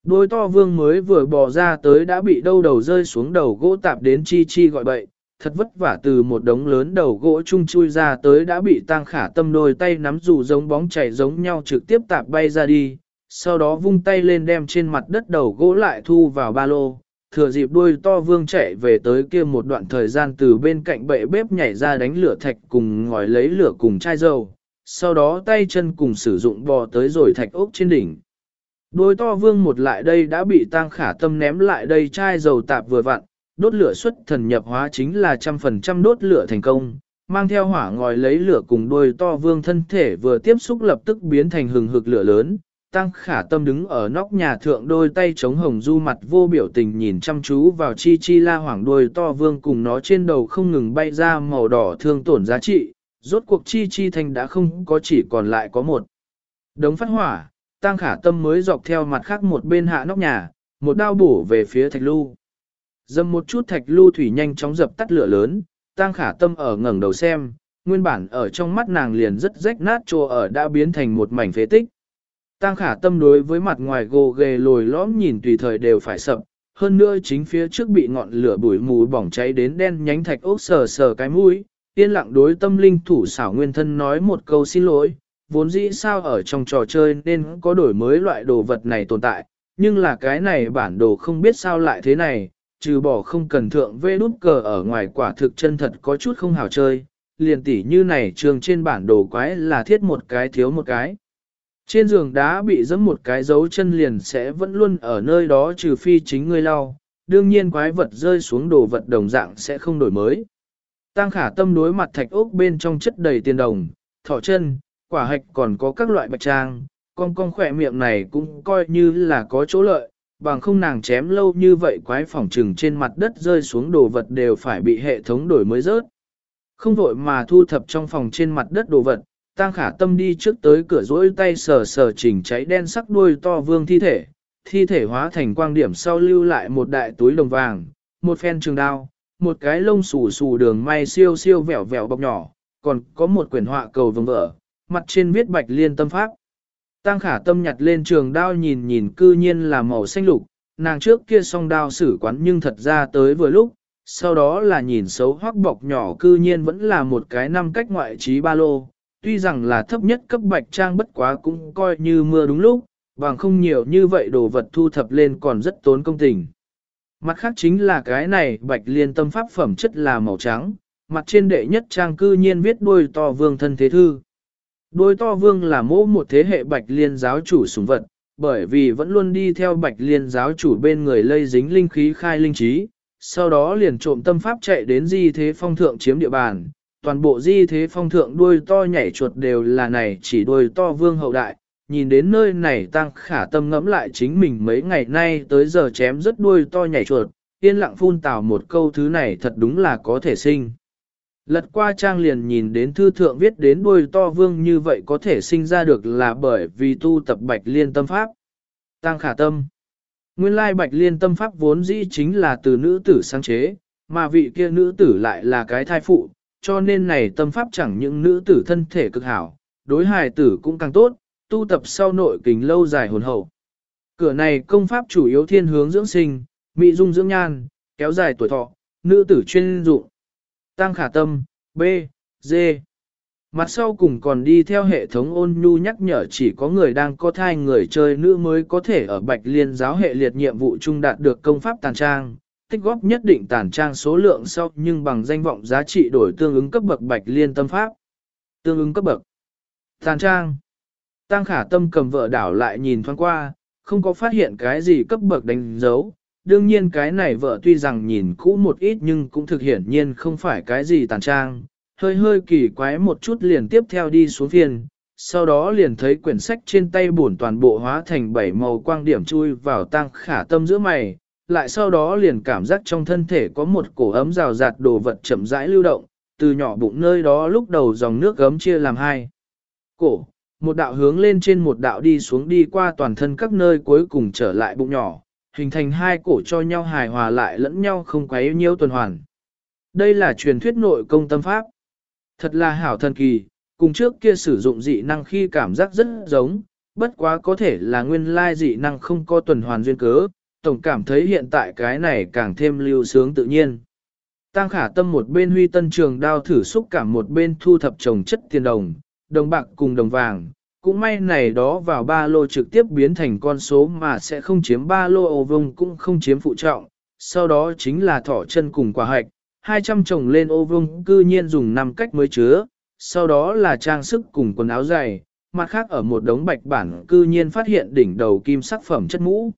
Đôi to vương mới vừa bò ra tới đã bị đâu đầu rơi xuống đầu gỗ tạp đến chi chi gọi bậy, thật vất vả từ một đống lớn đầu gỗ chung chui ra tới đã bị tang khả tâm đôi tay nắm dù giống bóng chảy giống nhau trực tiếp tạp bay ra đi, sau đó vung tay lên đem trên mặt đất đầu gỗ lại thu vào ba lô, thừa dịp đuôi to vương chạy về tới kia một đoạn thời gian từ bên cạnh bệ bếp nhảy ra đánh lửa thạch cùng ngòi lấy lửa cùng chai dầu, sau đó tay chân cùng sử dụng bò tới rồi thạch ốc trên đỉnh. Đôi to vương một lại đây đã bị tang khả tâm ném lại đây chai dầu tạp vừa vặn, đốt lửa xuất thần nhập hóa chính là trăm phần trăm đốt lửa thành công, mang theo hỏa ngòi lấy lửa cùng đôi to vương thân thể vừa tiếp xúc lập tức biến thành hừng hực lửa lớn. Tăng khả tâm đứng ở nóc nhà thượng đôi tay chống hồng du mặt vô biểu tình nhìn chăm chú vào chi chi la hoảng đôi to vương cùng nó trên đầu không ngừng bay ra màu đỏ thương tổn giá trị, rốt cuộc chi chi thành đã không có chỉ còn lại có một. Đống phát hỏa, tăng khả tâm mới dọc theo mặt khác một bên hạ nóc nhà, một đao bổ về phía thạch lưu. Dầm một chút thạch lưu thủy nhanh chóng dập tắt lửa lớn, Tăng khả tâm ở ngẩng đầu xem, nguyên bản ở trong mắt nàng liền rất rách nát trô ở đã biến thành một mảnh phế tích. Tăng khả tâm đối với mặt ngoài gồ ghề lồi lõm nhìn tùy thời đều phải sập, hơn nữa chính phía trước bị ngọn lửa bụi mù bỏng cháy đến đen nhánh thạch ốc sờ sờ cái mũi, yên lặng đối tâm linh thủ xảo nguyên thân nói một câu xin lỗi, vốn dĩ sao ở trong trò chơi nên có đổi mới loại đồ vật này tồn tại, nhưng là cái này bản đồ không biết sao lại thế này, trừ bỏ không cần thượng vê đút cờ ở ngoài quả thực chân thật có chút không hào chơi, liền tỉ như này trường trên bản đồ quái là thiết một cái thiếu một cái. Trên giường đá bị dẫm một cái dấu chân liền sẽ vẫn luôn ở nơi đó trừ phi chính ngươi lau, đương nhiên quái vật rơi xuống đồ vật đồng dạng sẽ không đổi mới. Tăng khả tâm đối mặt thạch ốc bên trong chất đầy tiền đồng, thỏ chân, quả hạch còn có các loại bạch trang, con con khỏe miệng này cũng coi như là có chỗ lợi, bằng không nàng chém lâu như vậy quái phỏng trừng trên mặt đất rơi xuống đồ vật đều phải bị hệ thống đổi mới rớt. Không vội mà thu thập trong phòng trên mặt đất đồ vật, Tăng khả tâm đi trước tới cửa rỗi tay sờ sờ chỉnh cháy đen sắc đuôi to vương thi thể, thi thể hóa thành quang điểm sau lưu lại một đại túi đồng vàng, một phen trường đao, một cái lông xù xù đường may siêu siêu vẻo vẻo bọc nhỏ, còn có một quyển họa cầu vồng vỡ, mặt trên viết bạch liên tâm pháp. Tăng khả tâm nhặt lên trường đao nhìn nhìn cư nhiên là màu xanh lục, nàng trước kia song đao xử quán nhưng thật ra tới vừa lúc, sau đó là nhìn xấu hoắc bọc nhỏ cư nhiên vẫn là một cái năm cách ngoại trí ba lô, tuy rằng là thấp nhất cấp bạch trang bất quá cũng coi như mưa đúng lúc, bằng không nhiều như vậy đồ vật thu thập lên còn rất tốn công tình. Mặt khác chính là cái này bạch liên tâm pháp phẩm chất là màu trắng, mặt trên đệ nhất trang cư nhiên viết đuôi to vương thân thế thư. Đôi to vương là mỗ một thế hệ bạch liên giáo chủ sủng vật, bởi vì vẫn luôn đi theo bạch liên giáo chủ bên người lây dính linh khí khai linh trí, sau đó liền trộm tâm pháp chạy đến di thế phong thượng chiếm địa bàn. Toàn bộ di thế phong thượng đuôi to nhảy chuột đều là này chỉ đuôi to vương hậu đại, nhìn đến nơi này tăng khả tâm ngẫm lại chính mình mấy ngày nay tới giờ chém rất đuôi to nhảy chuột, yên lặng phun tào một câu thứ này thật đúng là có thể sinh. Lật qua trang liền nhìn đến thư thượng viết đến đuôi to vương như vậy có thể sinh ra được là bởi vì tu tập bạch liên tâm pháp. Tăng khả tâm Nguyên lai bạch liên tâm pháp vốn dĩ chính là từ nữ tử sáng chế, mà vị kia nữ tử lại là cái thai phụ, cho nên này tâm pháp chẳng những nữ tử thân thể cực hảo, đối hài tử cũng càng tốt, tu tập sau nội kính lâu dài hồn hậu. Cửa này công pháp chủ yếu thiên hướng dưỡng sinh, mỹ dung dưỡng nhan, kéo dài tuổi thọ, nữ tử chuyên dụng. Tăng khả tâm, B, D. Mặt sau cùng còn đi theo hệ thống ôn nhu nhắc nhở chỉ có người đang có thai người chơi nữ mới có thể ở bạch liên giáo hệ liệt nhiệm vụ chung đạt được công pháp tàn trang, tích góp nhất định tàn trang số lượng sau nhưng bằng danh vọng giá trị đổi tương ứng cấp bậc bạch liên tâm pháp. Tương ứng cấp bậc. Tàn trang. Tăng khả tâm cầm vợ đảo lại nhìn thoáng qua, không có phát hiện cái gì cấp bậc đánh dấu. Đương nhiên cái này vợ tuy rằng nhìn cũ một ít nhưng cũng thực hiển nhiên không phải cái gì tàn trang, hơi hơi kỳ quái một chút liền tiếp theo đi xuống phiên, sau đó liền thấy quyển sách trên tay bổn toàn bộ hóa thành bảy màu quang điểm chui vào tăng khả tâm giữa mày, lại sau đó liền cảm giác trong thân thể có một cổ ấm rào rạt đồ vật chậm rãi lưu động, từ nhỏ bụng nơi đó lúc đầu dòng nước gấm chia làm hai. Cổ, một đạo hướng lên trên một đạo đi xuống đi qua toàn thân các nơi cuối cùng trở lại bụng nhỏ, hình thành hai cổ cho nhau hài hòa lại lẫn nhau không quấy nhiêu tuần hoàn. Đây là truyền thuyết nội công tâm pháp. Thật là hảo thần kỳ, cùng trước kia sử dụng dị năng khi cảm giác rất giống, bất quá có thể là nguyên lai dị năng không có tuần hoàn duyên cớ, tổng cảm thấy hiện tại cái này càng thêm lưu sướng tự nhiên. Tăng khả tâm một bên huy tân trường đao thử xúc cảm một bên thu thập trồng chất tiền đồng, đồng bạc cùng đồng vàng, cũng may này đó vào ba lô trực tiếp biến thành con số mà sẽ không chiếm ba lô ô vông cũng không chiếm phụ trọng, sau đó chính là thỏ chân cùng quả hạch, 200 chồng lên ô vông cư nhiên dùng 5 cách mới chứa, sau đó là trang sức cùng quần áo dày, mặt khác ở một đống bạch bản cư nhiên phát hiện đỉnh đầu kim sắc phẩm chất mũ.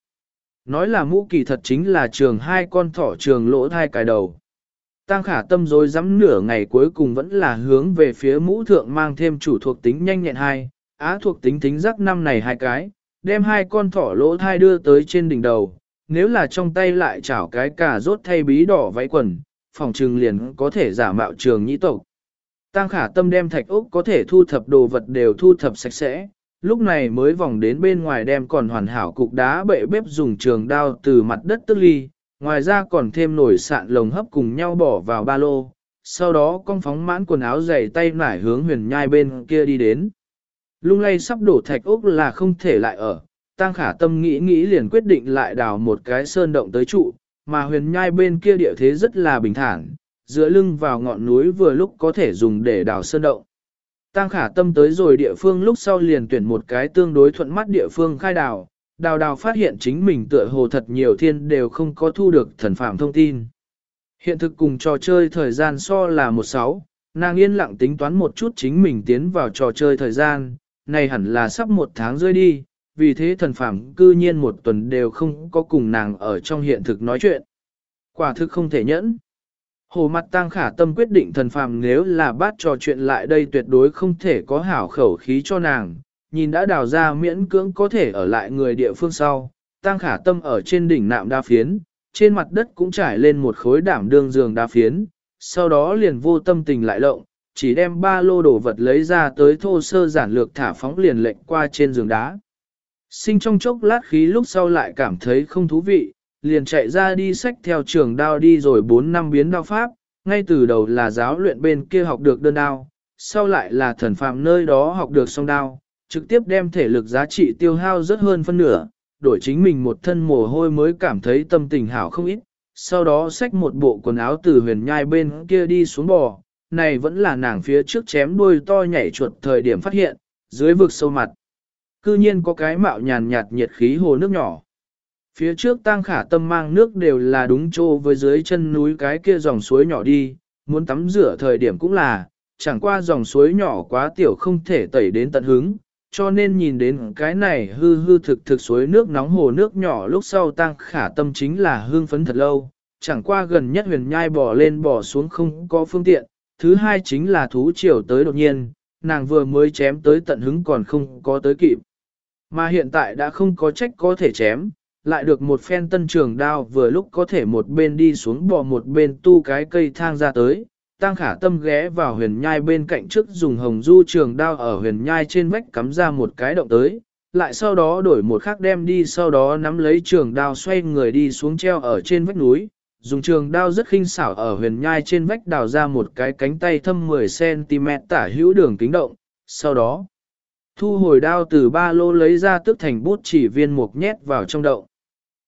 Nói là mũ kỳ thật chính là trường hai con thỏ trường lỗ thai cài đầu. Tăng khả tâm rồi dám nửa ngày cuối cùng vẫn là hướng về phía mũ thượng mang thêm chủ thuộc tính nhanh nhẹn hai, á thuộc tính tính giác năm này hai cái, đem hai con thỏ lỗ thai đưa tới trên đỉnh đầu, nếu là trong tay lại chảo cái cà rốt thay bí đỏ váy quần, phòng trừng liền có thể giả mạo trường nhĩ tộc. Tăng khả tâm đem thạch ốc có thể thu thập đồ vật đều thu thập sạch sẽ, lúc này mới vòng đến bên ngoài đem còn hoàn hảo cục đá bệ bếp dùng trường đao từ mặt đất tức ly, ngoài ra còn thêm nổi sạn lồng hấp cùng nhau bỏ vào ba lô, sau đó con phóng mãn quần áo dày tay nải hướng huyền nhai bên kia đi đến. Lung lay sắp đổ thạch ốc là không thể lại ở, Tăng khả tâm nghĩ nghĩ liền quyết định lại đào một cái sơn động tới trụ, mà huyền nhai bên kia địa thế rất là bình thản, dựa lưng vào ngọn núi vừa lúc có thể dùng để đào sơn động. Tăng khả tâm tới rồi địa phương lúc sau liền tuyển một cái tương đối thuận mắt địa phương khai đào, đào đào phát hiện chính mình tựa hồ thật nhiều thiên đều không có thu được thần phạm thông tin. Hiện thực cùng trò chơi thời gian so là một sáu, nàng yên lặng tính toán một chút chính mình tiến vào trò chơi thời gian, này hẳn là sắp một tháng rơi đi, vì thế thần phàm cư nhiên một tuần đều không có cùng nàng ở trong hiện thực nói chuyện. Quả thực không thể nhẫn. Hồ mặt tăng khả tâm quyết định thần phàm nếu là bắt trò chuyện lại đây tuyệt đối không thể có hảo khẩu khí cho nàng, nhìn đã đào ra miễn cưỡng có thể ở lại người địa phương sau, tăng khả tâm ở trên đỉnh nạm đa phiến, trên mặt đất cũng trải lên một khối đảm đương giường đa phiến, sau đó liền vô tâm tình lại lộng, chỉ đem ba lô đồ vật lấy ra tới thô sơ giản lược thả phóng liền lệnh qua trên giường đá. Sinh trong chốc lát khí lúc sau lại cảm thấy không thú vị, liền chạy ra đi sách theo trường đao đi rồi 4 năm biến đao pháp, ngay từ đầu là giáo luyện bên kia học được đơn đao, sau lại là thần phạm nơi đó học được song đao, trực tiếp đem thể lực giá trị tiêu hao rất hơn phân nửa, đổi chính mình một thân mồ hôi mới cảm thấy tâm tình hảo không ít, sau đó xách một bộ quần áo từ huyền nhai bên kia đi xuống bò, này vẫn là nàng phía trước chém đuôi to nhảy chuột thời điểm phát hiện, dưới vực sâu mặt. Cư nhiên có cái mạo nhàn nhạt nhiệt khí hồ nước nhỏ. Phía trước tang khả tâm mang nước đều là đúng chỗ với dưới chân núi cái kia dòng suối nhỏ đi, muốn tắm rửa thời điểm cũng là, chẳng qua dòng suối nhỏ quá tiểu không thể tẩy đến tận hứng, cho nên nhìn đến cái này hư hư thực thực suối nước nóng hồ nước nhỏ lúc sau tăng khả tâm chính là hương phấn thật lâu, chẳng qua gần nhất huyền nhai bỏ lên bỏ xuống không có phương tiện, thứ hai chính là thú triều tới đột nhiên, nàng vừa mới chém tới tận hứng còn không có tới kịp. Mà hiện tại đã không có trách có thể chém, lại được một phen tân trường đao vừa lúc có thể một bên đi xuống bò một bên tu cái cây thang ra tới. Tăng khả tâm ghé vào huyền nhai bên cạnh trước dùng hồng du trường đao ở huyền nhai trên vách cắm ra một cái động tới, lại sau đó đổi một khắc đem đi sau đó nắm lấy trường đao xoay người đi xuống treo ở trên vách núi, dùng trường đao rất khinh xảo ở huyền nhai trên vách đào ra một cái cánh tay thâm 10cm tả hữu đường kính động, sau đó thu hồi đao từ ba lô lấy ra tức thành bút chỉ viên mục nhét vào trong động.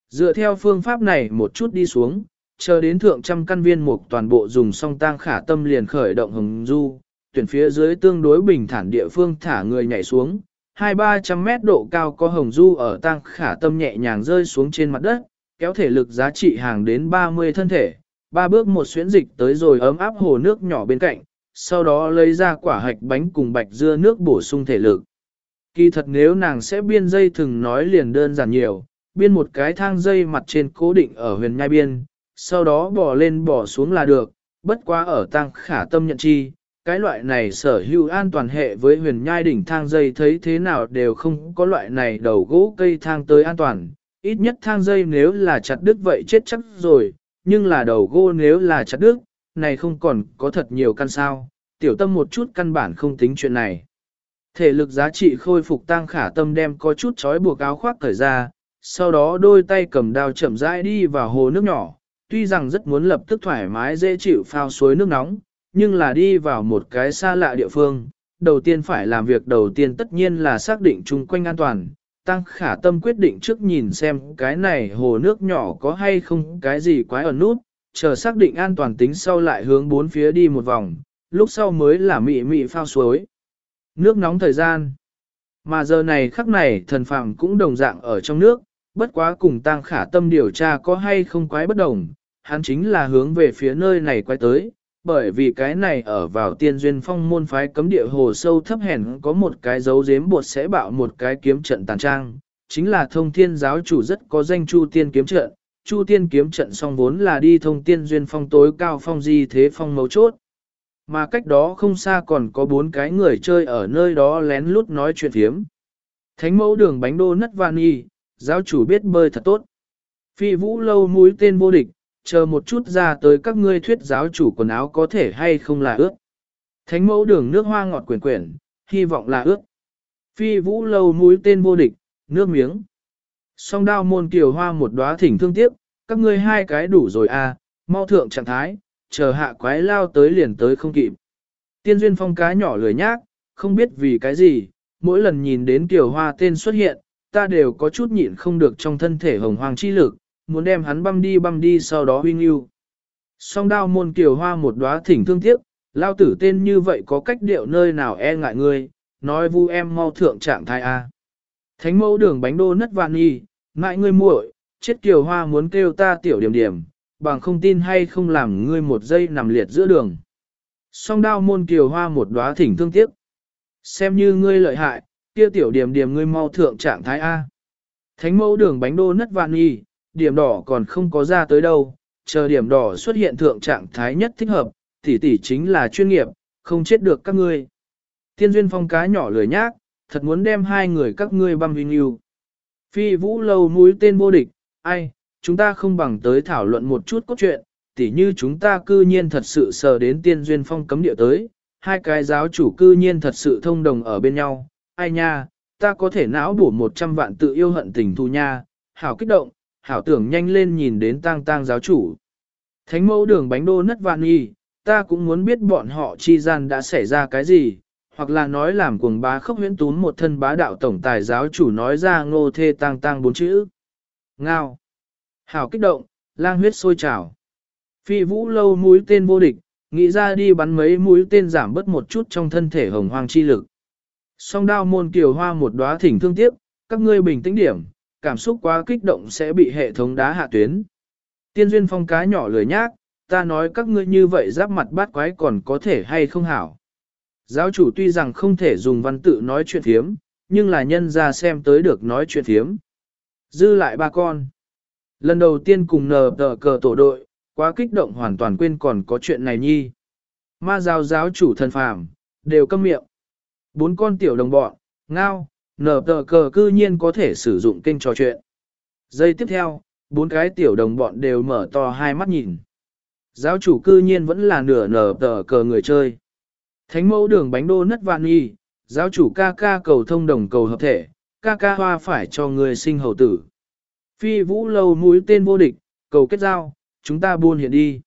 Dựa theo phương pháp này một chút đi xuống, chờ đến thượng trăm căn viên mục toàn bộ dùng song tang khả tâm liền khởi động hồng du, tuyển phía dưới tương đối bình thản địa phương thả người nhảy xuống, hai ba trăm mét độ cao có hồng du ở tang khả tâm nhẹ nhàng rơi xuống trên mặt đất, kéo thể lực giá trị hàng đến 30 thân thể, ba bước một xuyến dịch tới rồi ấm áp hồ nước nhỏ bên cạnh, sau đó lấy ra quả hạch bánh cùng bạch dưa nước bổ sung thể lực. Kỳ thật nếu nàng sẽ biên dây thừng nói liền đơn giản nhiều, biên một cái thang dây mặt trên cố định ở huyền nhai biên, sau đó bỏ lên bỏ xuống là được, bất quá ở tăng khả tâm nhận chi, cái loại này sở hữu an toàn hệ với huyền nhai đỉnh thang dây thấy thế nào đều không có loại này đầu gỗ cây thang tới an toàn, ít nhất thang dây nếu là chặt đứt vậy chết chắc rồi, nhưng là đầu gỗ nếu là chặt đứt, này không còn có thật nhiều căn sao, tiểu tâm một chút căn bản không tính chuyện này. Thể lực giá trị khôi phục tăng khả tâm đem có chút chói buộc áo khoác thời ra, sau đó đôi tay cầm đao chậm rãi đi vào hồ nước nhỏ, tuy rằng rất muốn lập tức thoải mái dễ chịu phao suối nước nóng, nhưng là đi vào một cái xa lạ địa phương, đầu tiên phải làm việc đầu tiên tất nhiên là xác định chung quanh an toàn. Tăng khả tâm quyết định trước nhìn xem cái này hồ nước nhỏ có hay không cái gì quái ẩn nút, chờ xác định an toàn tính sau lại hướng bốn phía đi một vòng, lúc sau mới là mị mị phao suối. Nước nóng thời gian. Mà giờ này khắc này thần phàm cũng đồng dạng ở trong nước, bất quá cùng tăng khả tâm điều tra có hay không quái bất đồng, hắn chính là hướng về phía nơi này quay tới, bởi vì cái này ở vào tiên duyên phong môn phái cấm địa hồ sâu thấp hèn có một cái dấu dếm bột sẽ bạo một cái kiếm trận tàn trang, chính là thông thiên giáo chủ rất có danh chu tiên kiếm trận, chu tiên kiếm trận song vốn là đi thông tiên duyên phong tối cao phong di thế phong mấu chốt. Mà cách đó không xa còn có bốn cái người chơi ở nơi đó lén lút nói chuyện thiếm. Thánh mẫu đường bánh đô nất vani, giáo chủ biết bơi thật tốt. Phi vũ lâu mũi tên vô địch, chờ một chút ra tới các ngươi thuyết giáo chủ quần áo có thể hay không là ướt. Thánh mẫu đường nước hoa ngọt quyển quyển, hy vọng là ướt. Phi vũ lâu mũi tên vô địch, nước miếng. Song đao môn kiều hoa một đóa thỉnh thương tiếc, các ngươi hai cái đủ rồi à, mau thượng trạng thái, chờ hạ quái lao tới liền tới không kịp. Tiên duyên phong cá nhỏ lười nhác, không biết vì cái gì, mỗi lần nhìn đến kiều hoa tên xuất hiện, ta đều có chút nhịn không được trong thân thể hồng hoàng chi lực, muốn đem hắn băm đi băm đi sau đó huynh yêu. Song đao môn kiều hoa một đóa thỉnh thương tiếc, lao tử tên như vậy có cách điệu nơi nào e ngại ngươi, nói vu em mau thượng trạng thai A. Thánh mẫu đường bánh đô nất vạn y, ngại ngươi muội, chết kiều hoa muốn kêu ta tiểu điểm điểm, bằng không tin hay không làm ngươi một giây nằm liệt giữa đường. Song đao môn kiều hoa một đóa thỉnh thương tiếc. Xem như ngươi lợi hại, kia tiểu điểm điểm ngươi mau thượng trạng thái A. Thánh mẫu đường bánh đô nất vạn y, điểm đỏ còn không có ra tới đâu, chờ điểm đỏ xuất hiện thượng trạng thái nhất thích hợp, tỷ tỷ chính là chuyên nghiệp, không chết được các ngươi. Tiên duyên phong cá nhỏ lười nhác, thật muốn đem hai người các ngươi băm vinh yêu. Phi vũ lâu mũi tên vô địch, ai, chúng ta không bằng tới thảo luận một chút cốt truyện, tỉ như chúng ta cư nhiên thật sự sờ đến tiên duyên phong cấm địa tới, hai cái giáo chủ cư nhiên thật sự thông đồng ở bên nhau, ai nha, ta có thể não bổ một trăm vạn tự yêu hận tình thù nha, hảo kích động, hảo tưởng nhanh lên nhìn đến tang tang giáo chủ. Thánh mẫu đường bánh đô nất vạn y, ta cũng muốn biết bọn họ chi gian đã xảy ra cái gì, hoặc là nói làm cuồng bá khốc huyễn tún một thân bá đạo tổng tài giáo chủ nói ra ngô thê tang tang bốn chữ. Ngao. Hảo kích động, lang huyết sôi trào. Phi vũ lâu mũi tên vô địch, nghĩ ra đi bắn mấy mũi tên giảm bớt một chút trong thân thể hồng hoang chi lực. Song đao môn kiều hoa một đóa thỉnh thương tiếc, các ngươi bình tĩnh điểm, cảm xúc quá kích động sẽ bị hệ thống đá hạ tuyến. Tiên duyên phong cá nhỏ lười nhác, ta nói các ngươi như vậy giáp mặt bát quái còn có thể hay không hảo. Giáo chủ tuy rằng không thể dùng văn tự nói chuyện thiếm, nhưng là nhân ra xem tới được nói chuyện thiếm. Dư lại ba con. Lần đầu tiên cùng nờ tờ cờ tổ đội, quá kích động hoàn toàn quên còn có chuyện này nhi. Ma giáo giáo chủ thần phàm, đều câm miệng. Bốn con tiểu đồng bọn, ngao, nở tờ cờ cư nhiên có thể sử dụng kênh trò chuyện. Giây tiếp theo, bốn cái tiểu đồng bọn đều mở to hai mắt nhìn. Giáo chủ cư nhiên vẫn là nửa nở tờ cờ người chơi. Thánh mẫu đường bánh đô nất vạn y, giáo chủ ca ca cầu thông đồng cầu hợp thể, ca ca hoa phải cho người sinh hầu tử. Phi vũ lâu mũi tên vô địch, cầu kết giao, chúng ta buôn hiện đi.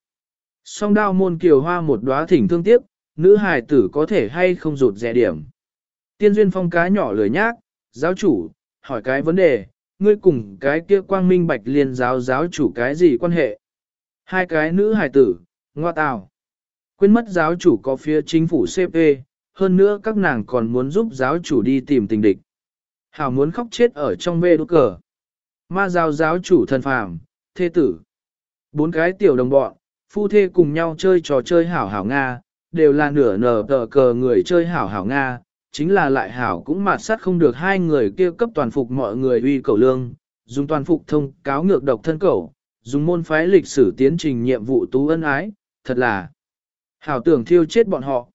Song đao môn kiều hoa một đóa thỉnh thương tiếc, nữ hài tử có thể hay không rụt rẻ điểm. Tiên duyên phong cá nhỏ lười nhác, giáo chủ, hỏi cái vấn đề, ngươi cùng cái kia quang minh bạch liên giáo giáo chủ cái gì quan hệ? Hai cái nữ hài tử, ngoa tào. Quên mất giáo chủ có phía chính phủ CP, hơn nữa các nàng còn muốn giúp giáo chủ đi tìm tình địch. Hảo muốn khóc chết ở trong mê đốt cờ. Ma giáo giáo chủ thần phàm, thê tử. Bốn cái tiểu đồng bọn, phu thê cùng nhau chơi trò chơi hảo hảo Nga, đều là nửa nở tờ cờ người chơi hảo hảo Nga, chính là lại hảo cũng mạt sát không được hai người kia cấp toàn phục mọi người uy cầu lương, dùng toàn phục thông cáo ngược độc thân cầu, dùng môn phái lịch sử tiến trình nhiệm vụ tú ân ái, thật là hảo tưởng thiêu chết bọn họ.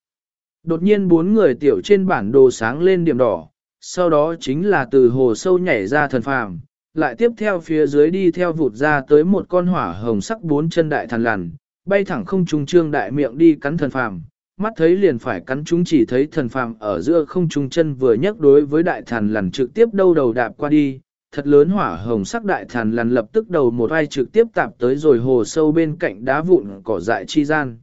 Đột nhiên bốn người tiểu trên bản đồ sáng lên điểm đỏ, sau đó chính là từ hồ sâu nhảy ra thần phàm, lại tiếp theo phía dưới đi theo vụt ra tới một con hỏa hồng sắc bốn chân đại thần lằn, bay thẳng không trung trương đại miệng đi cắn thần phàm, mắt thấy liền phải cắn chúng chỉ thấy thần phàm ở giữa không trung chân vừa nhấc đối với đại thần lằn trực tiếp đâu đầu đạp qua đi, thật lớn hỏa hồng sắc đại thần lằn lập tức đầu một ai trực tiếp tạp tới rồi hồ sâu bên cạnh đá vụn cỏ dại chi gian.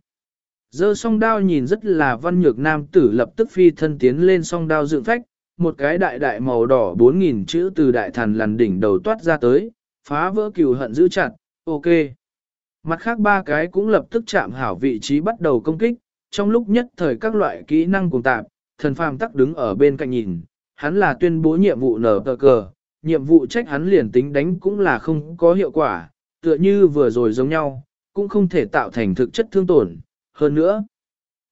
Dơ song đao nhìn rất là văn nhược nam tử lập tức phi thân tiến lên song đao dựng phách, một cái đại đại màu đỏ 4.000 chữ từ đại thần lằn đỉnh đầu toát ra tới, phá vỡ cừu hận giữ chặt, ok. Mặt khác ba cái cũng lập tức chạm hảo vị trí bắt đầu công kích, trong lúc nhất thời các loại kỹ năng cùng tạp, thần phàm tắc đứng ở bên cạnh nhìn, hắn là tuyên bố nhiệm vụ nở tờ cờ, nhiệm vụ trách hắn liền tính đánh cũng là không có hiệu quả, tựa như vừa rồi giống nhau, cũng không thể tạo thành thực chất thương tổn, hơn nữa.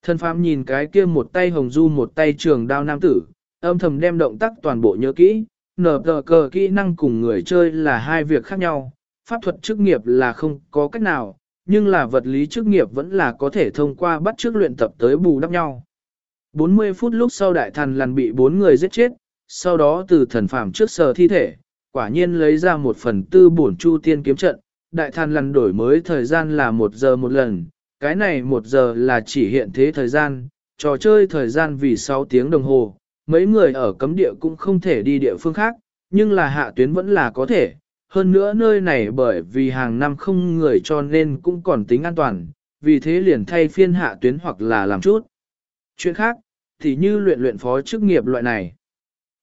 Thần phàm nhìn cái kia một tay hồng du một tay trường đao nam tử, âm thầm đem động tác toàn bộ nhớ kỹ, nở tờ cờ kỹ năng cùng người chơi là hai việc khác nhau, pháp thuật chức nghiệp là không có cách nào, nhưng là vật lý chức nghiệp vẫn là có thể thông qua bắt trước luyện tập tới bù đắp nhau. 40 phút lúc sau đại thần lằn bị bốn người giết chết, sau đó từ thần phàm trước sờ thi thể, quả nhiên lấy ra một phần tư bổn chu tiên kiếm trận, đại thần lằn đổi mới thời gian là một giờ một lần, cái này một giờ là chỉ hiện thế thời gian, trò chơi thời gian vì 6 tiếng đồng hồ, mấy người ở cấm địa cũng không thể đi địa phương khác, nhưng là hạ tuyến vẫn là có thể, hơn nữa nơi này bởi vì hàng năm không người cho nên cũng còn tính an toàn, vì thế liền thay phiên hạ tuyến hoặc là làm chút. Chuyện khác, thì như luyện luyện phó chức nghiệp loại này.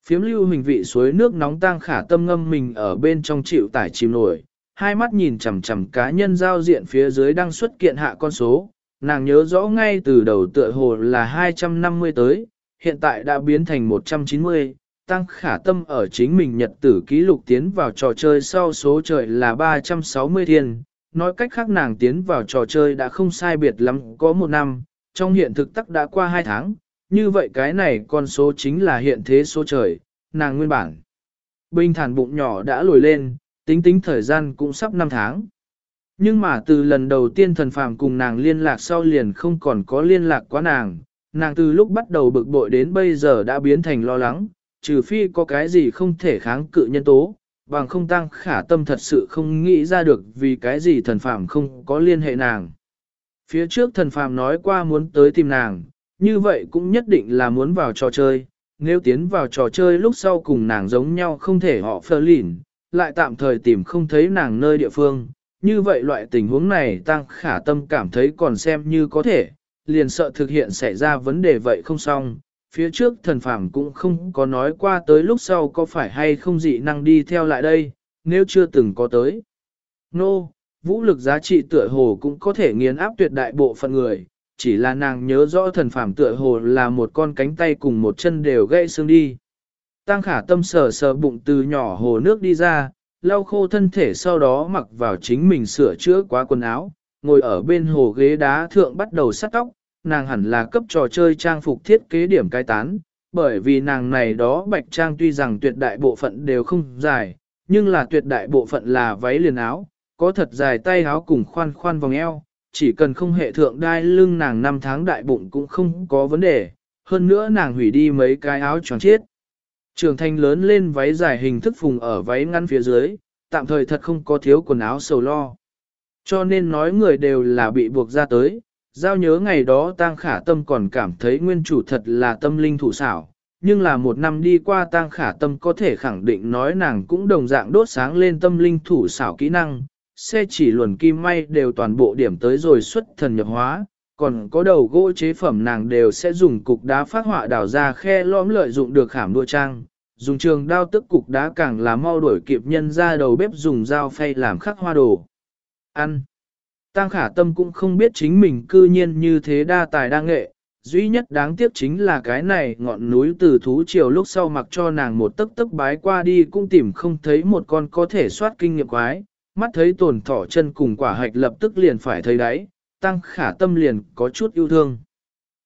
Phiếm lưu hình vị suối nước nóng tang khả tâm ngâm mình ở bên trong chịu tải chìm nổi, hai mắt nhìn chằm chằm cá nhân giao diện phía dưới đang xuất kiện hạ con số, nàng nhớ rõ ngay từ đầu tựa hồ là 250 tới, hiện tại đã biến thành 190, tăng khả tâm ở chính mình nhật tử ký lục tiến vào trò chơi sau số trời là 360 thiên, nói cách khác nàng tiến vào trò chơi đã không sai biệt lắm có một năm, trong hiện thực tắc đã qua hai tháng, như vậy cái này con số chính là hiện thế số trời, nàng nguyên bản. Bình thản bụng nhỏ đã lồi lên, tính tính thời gian cũng sắp 5 tháng. Nhưng mà từ lần đầu tiên thần phàm cùng nàng liên lạc sau liền không còn có liên lạc quá nàng, nàng từ lúc bắt đầu bực bội đến bây giờ đã biến thành lo lắng, trừ phi có cái gì không thể kháng cự nhân tố, bằng không tăng khả tâm thật sự không nghĩ ra được vì cái gì thần phàm không có liên hệ nàng. Phía trước thần phàm nói qua muốn tới tìm nàng, như vậy cũng nhất định là muốn vào trò chơi, nếu tiến vào trò chơi lúc sau cùng nàng giống nhau không thể họ phơ lỉn, lại tạm thời tìm không thấy nàng nơi địa phương. Như vậy loại tình huống này tăng khả tâm cảm thấy còn xem như có thể, liền sợ thực hiện xảy ra vấn đề vậy không xong. Phía trước thần phàm cũng không có nói qua tới lúc sau có phải hay không dị năng đi theo lại đây, nếu chưa từng có tới. Nô, no, vũ lực giá trị tựa hồ cũng có thể nghiền áp tuyệt đại bộ phận người, chỉ là nàng nhớ rõ thần phàm tựa hồ là một con cánh tay cùng một chân đều gãy xương đi. Tăng khả tâm sờ sờ bụng từ nhỏ hồ nước đi ra, lau khô thân thể sau đó mặc vào chính mình sửa chữa quá quần áo, ngồi ở bên hồ ghế đá thượng bắt đầu sắt tóc, nàng hẳn là cấp trò chơi trang phục thiết kế điểm cai tán, bởi vì nàng này đó bạch trang tuy rằng tuyệt đại bộ phận đều không dài, nhưng là tuyệt đại bộ phận là váy liền áo, có thật dài tay áo cùng khoan khoan vòng eo, chỉ cần không hệ thượng đai lưng nàng năm tháng đại bụng cũng không có vấn đề, hơn nữa nàng hủy đi mấy cái áo tròn chết. Trường thanh lớn lên váy dài hình thức phùng ở váy ngăn phía dưới, tạm thời thật không có thiếu quần áo sầu lo. Cho nên nói người đều là bị buộc ra tới, giao nhớ ngày đó tang khả tâm còn cảm thấy nguyên chủ thật là tâm linh thủ xảo, nhưng là một năm đi qua tang khả tâm có thể khẳng định nói nàng cũng đồng dạng đốt sáng lên tâm linh thủ xảo kỹ năng, xe chỉ luồn kim may đều toàn bộ điểm tới rồi xuất thần nhập hóa, còn có đầu gỗ chế phẩm nàng đều sẽ dùng cục đá phát họa đào ra khe lõm lợi dụng được khảm đua trang, dùng trường đao tức cục đá càng là mau đuổi kịp nhân ra đầu bếp dùng dao phay làm khắc hoa đồ. Ăn. Tăng khả tâm cũng không biết chính mình cư nhiên như thế đa tài đa nghệ, duy nhất đáng tiếc chính là cái này ngọn núi từ thú chiều lúc sau mặc cho nàng một tấc tấc bái qua đi cũng tìm không thấy một con có thể soát kinh nghiệm quái, mắt thấy tổn thỏ chân cùng quả hạch lập tức liền phải thấy đáy, tăng khả tâm liền có chút yêu thương.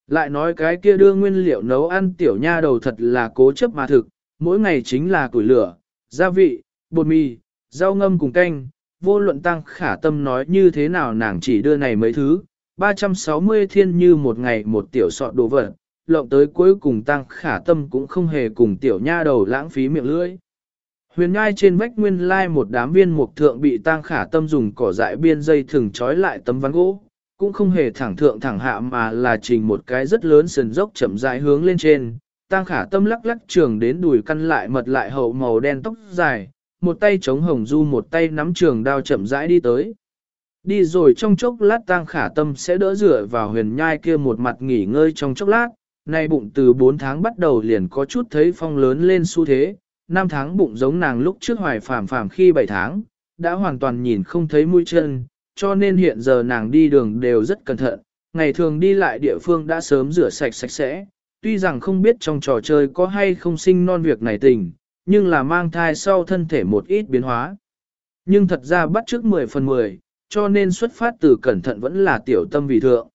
Lại nói cái kia đưa nguyên liệu nấu ăn tiểu nha đầu thật là cố chấp mà thực, mỗi ngày chính là củi lửa, gia vị, bột mì, rau ngâm cùng canh, vô luận tăng khả tâm nói như thế nào nàng chỉ đưa này mấy thứ, 360 thiên như một ngày một tiểu sọt đồ vật, lộng tới cuối cùng tăng khả tâm cũng không hề cùng tiểu nha đầu lãng phí miệng lưỡi. Huyền ngai trên vách nguyên lai một đám viên mục thượng bị tăng khả tâm dùng cỏ dại biên dây thừng trói lại tấm ván gỗ, cũng không hề thẳng thượng thẳng hạ mà là trình một cái rất lớn sườn dốc chậm rãi hướng lên trên. Tăng khả tâm lắc lắc trường đến đùi căn lại mật lại hậu màu đen tóc dài, một tay chống hồng du một tay nắm trường đao chậm rãi đi tới. Đi rồi trong chốc lát tang khả tâm sẽ đỡ rửa vào huyền nhai kia một mặt nghỉ ngơi trong chốc lát, nay bụng từ 4 tháng bắt đầu liền có chút thấy phong lớn lên xu thế, năm tháng bụng giống nàng lúc trước hoài phàm phàm khi 7 tháng, đã hoàn toàn nhìn không thấy mũi chân, cho nên hiện giờ nàng đi đường đều rất cẩn thận, ngày thường đi lại địa phương đã sớm rửa sạch sạch sẽ, tuy rằng không biết trong trò chơi có hay không sinh non việc này tình, nhưng là mang thai sau thân thể một ít biến hóa. Nhưng thật ra bắt trước 10 phần 10, cho nên xuất phát từ cẩn thận vẫn là tiểu tâm vì thượng.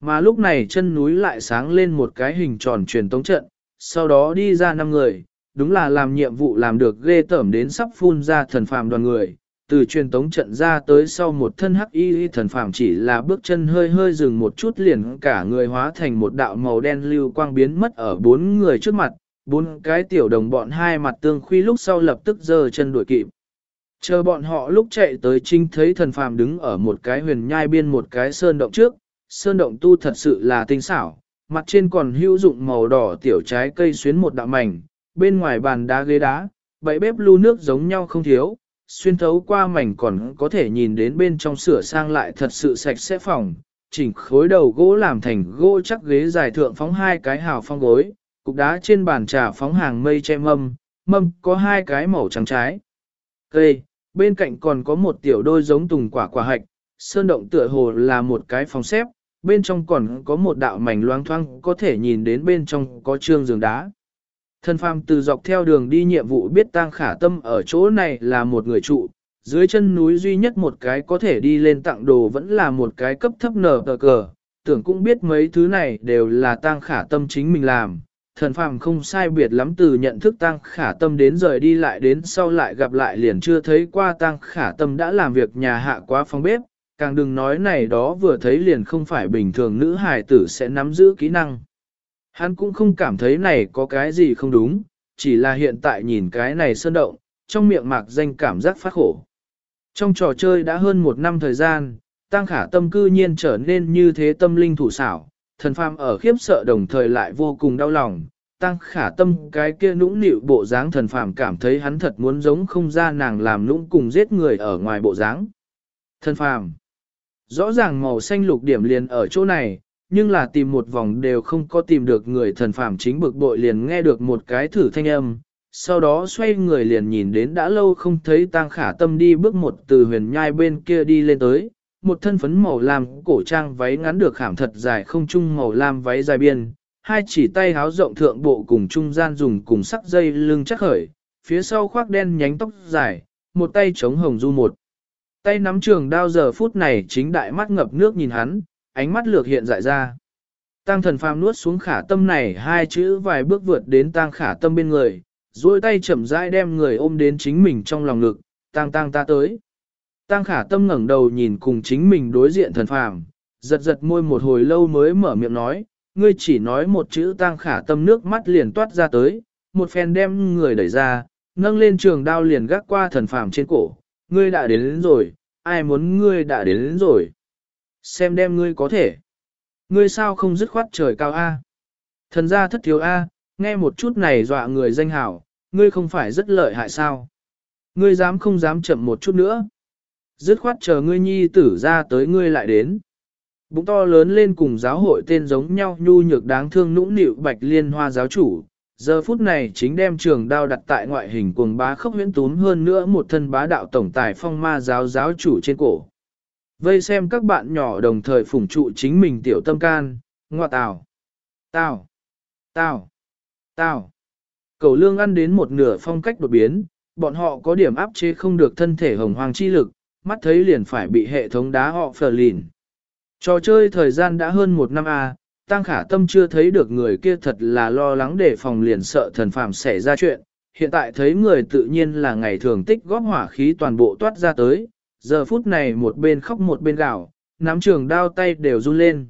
Mà lúc này chân núi lại sáng lên một cái hình tròn truyền tống trận, sau đó đi ra năm người, đúng là làm nhiệm vụ làm được ghê tởm đến sắp phun ra thần phàm đoàn người. Từ truyền tống trận ra tới sau một thân hắc y thần phàm chỉ là bước chân hơi hơi dừng một chút liền cả người hóa thành một đạo màu đen lưu quang biến mất ở bốn người trước mặt, bốn cái tiểu đồng bọn hai mặt tương khuy lúc sau lập tức giơ chân đuổi kịp. Chờ bọn họ lúc chạy tới trinh thấy thần phàm đứng ở một cái huyền nhai biên một cái sơn động trước, sơn động tu thật sự là tinh xảo, mặt trên còn hữu dụng màu đỏ tiểu trái cây xuyến một đạo mảnh, bên ngoài bàn đá ghế đá, bẫy bếp lu nước giống nhau không thiếu, xuyên thấu qua mảnh còn có thể nhìn đến bên trong sửa sang lại thật sự sạch sẽ phòng, chỉnh khối đầu gỗ làm thành gỗ chắc ghế dài thượng phóng hai cái hào phong gối, cục đá trên bàn trà phóng hàng mây che mâm, mâm có hai cái màu trắng trái. Cây, bên cạnh còn có một tiểu đôi giống tùng quả quả hạch, sơn động tựa hồ là một cái phòng xếp, bên trong còn có một đạo mảnh loang thoang có thể nhìn đến bên trong có trương giường đá. Thân phàm từ dọc theo đường đi nhiệm vụ biết tang khả tâm ở chỗ này là một người trụ, dưới chân núi duy nhất một cái có thể đi lên tặng đồ vẫn là một cái cấp thấp nở tờ cờ, tưởng cũng biết mấy thứ này đều là tang khả tâm chính mình làm. Thần phàm không sai biệt lắm từ nhận thức tăng khả tâm đến rời đi lại đến sau lại gặp lại liền chưa thấy qua tăng khả tâm đã làm việc nhà hạ quá phòng bếp, càng đừng nói này đó vừa thấy liền không phải bình thường nữ hài tử sẽ nắm giữ kỹ năng. Hắn cũng không cảm thấy này có cái gì không đúng, chỉ là hiện tại nhìn cái này sơn động, trong miệng mạc danh cảm giác phát khổ. Trong trò chơi đã hơn một năm thời gian, tăng khả tâm cư nhiên trở nên như thế tâm linh thủ xảo, thần phàm ở khiếp sợ đồng thời lại vô cùng đau lòng. Tăng khả tâm cái kia nũng nịu bộ dáng thần phàm cảm thấy hắn thật muốn giống không ra nàng làm nũng cùng giết người ở ngoài bộ dáng. Thần phàm. Rõ ràng màu xanh lục điểm liền ở chỗ này, nhưng là tìm một vòng đều không có tìm được người thần phàm chính bực bội liền nghe được một cái thử thanh âm, sau đó xoay người liền nhìn đến đã lâu không thấy tang khả tâm đi bước một từ huyền nhai bên kia đi lên tới, một thân phấn màu lam cổ trang váy ngắn được khảm thật dài không chung màu lam váy dài biên, hai chỉ tay háo rộng thượng bộ cùng trung gian dùng cùng sắc dây lưng chắc khởi, phía sau khoác đen nhánh tóc dài, một tay chống hồng du một. Tay nắm trường đao giờ phút này chính đại mắt ngập nước nhìn hắn, ánh mắt lược hiện dại ra. Tăng thần phàm nuốt xuống khả tâm này hai chữ vài bước vượt đến tăng khả tâm bên người, duỗi tay chậm rãi đem người ôm đến chính mình trong lòng ngực, tăng tăng ta tới. Tăng khả tâm ngẩng đầu nhìn cùng chính mình đối diện thần phàm, giật giật môi một hồi lâu mới mở miệng nói, ngươi chỉ nói một chữ tăng khả tâm nước mắt liền toát ra tới, một phen đem người đẩy ra, nâng lên trường đao liền gác qua thần phàm trên cổ, ngươi đã đến, đến rồi, ai muốn ngươi đã đến, đến rồi. Xem đem ngươi có thể. Ngươi sao không dứt khoát trời cao A. Thần gia thất thiếu A, nghe một chút này dọa người danh hảo, ngươi không phải rất lợi hại sao. Ngươi dám không dám chậm một chút nữa. Dứt khoát chờ ngươi nhi tử ra tới ngươi lại đến. Bụng to lớn lên cùng giáo hội tên giống nhau nhu nhược đáng thương nũng nịu bạch liên hoa giáo chủ, Giờ phút này chính đem trường đao đặt tại ngoại hình cuồng bá khốc huyễn túm hơn nữa một thân bá đạo tổng tài phong ma giáo giáo chủ trên cổ. Vây xem các bạn nhỏ đồng thời phủng trụ chính mình tiểu tâm can, ngoa tào, tào, tào, tào. Cầu lương ăn đến một nửa phong cách đột biến, bọn họ có điểm áp chế không được thân thể hồng hoàng chi lực, mắt thấy liền phải bị hệ thống đá họ phờ lìn. Trò chơi thời gian đã hơn một năm a, Tăng khả tâm chưa thấy được người kia thật là lo lắng để phòng liền sợ thần phàm xảy ra chuyện, hiện tại thấy người tự nhiên là ngày thường tích góp hỏa khí toàn bộ toát ra tới, giờ phút này một bên khóc một bên gào, nắm trường đao tay đều run lên.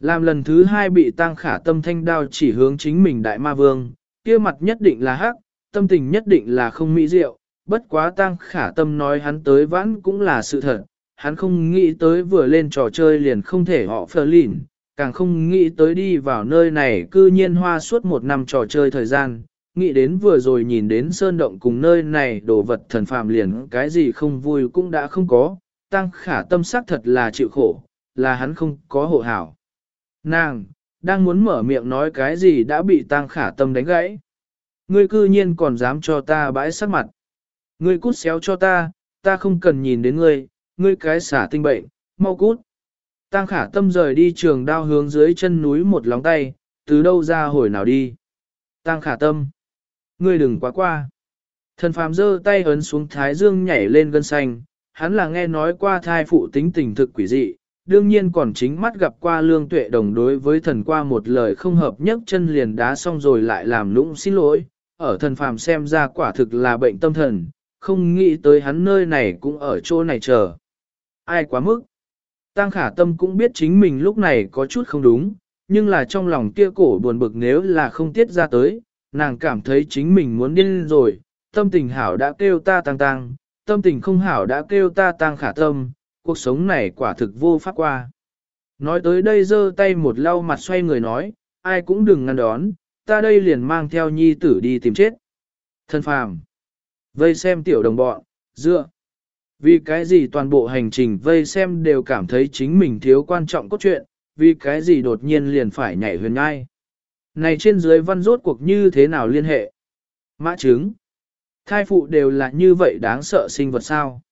Làm lần thứ hai bị tăng khả tâm thanh đao chỉ hướng chính mình đại ma vương, kia mặt nhất định là hắc, tâm tình nhất định là không mỹ diệu, bất quá tăng khả tâm nói hắn tới vãn cũng là sự thật, hắn không nghĩ tới vừa lên trò chơi liền không thể họ phờ lìn, càng không nghĩ tới đi vào nơi này cư nhiên hoa suốt một năm trò chơi thời gian, nghĩ đến vừa rồi nhìn đến sơn động cùng nơi này đồ vật thần phàm liền cái gì không vui cũng đã không có, tăng khả tâm sắc thật là chịu khổ, là hắn không có hộ hảo. Nàng, đang muốn mở miệng nói cái gì đã bị tăng khả tâm đánh gãy. Ngươi cư nhiên còn dám cho ta bãi sắc mặt. Ngươi cút xéo cho ta, ta không cần nhìn đến ngươi, ngươi cái xả tinh bệnh, mau cút. Tăng khả tâm rời đi trường đao hướng dưới chân núi một lóng tay, từ đâu ra hồi nào đi. Tăng khả tâm. Ngươi đừng quá qua. Thần phàm giơ tay ấn xuống thái dương nhảy lên gân xanh, hắn là nghe nói qua thai phụ tính tình thực quỷ dị, đương nhiên còn chính mắt gặp qua lương tuệ đồng đối với thần qua một lời không hợp nhất chân liền đá xong rồi lại làm lũng xin lỗi, ở thần phàm xem ra quả thực là bệnh tâm thần, không nghĩ tới hắn nơi này cũng ở chỗ này chờ. Ai quá mức? Tăng khả tâm cũng biết chính mình lúc này có chút không đúng, nhưng là trong lòng kia cổ buồn bực nếu là không tiết ra tới, nàng cảm thấy chính mình muốn điên rồi, tâm tình hảo đã kêu ta tăng tăng, tâm tình không hảo đã kêu ta tăng khả tâm, cuộc sống này quả thực vô pháp qua. Nói tới đây giơ tay một lau mặt xoay người nói, ai cũng đừng ngăn đón, ta đây liền mang theo nhi tử đi tìm chết. Thân phàm. Vây xem tiểu đồng bọn, dựa. Vì cái gì toàn bộ hành trình vây xem đều cảm thấy chính mình thiếu quan trọng cốt truyện, vì cái gì đột nhiên liền phải nhảy huyền ngai. Này trên dưới văn rốt cuộc như thế nào liên hệ? Mã trứng. Thai phụ đều là như vậy đáng sợ sinh vật sao?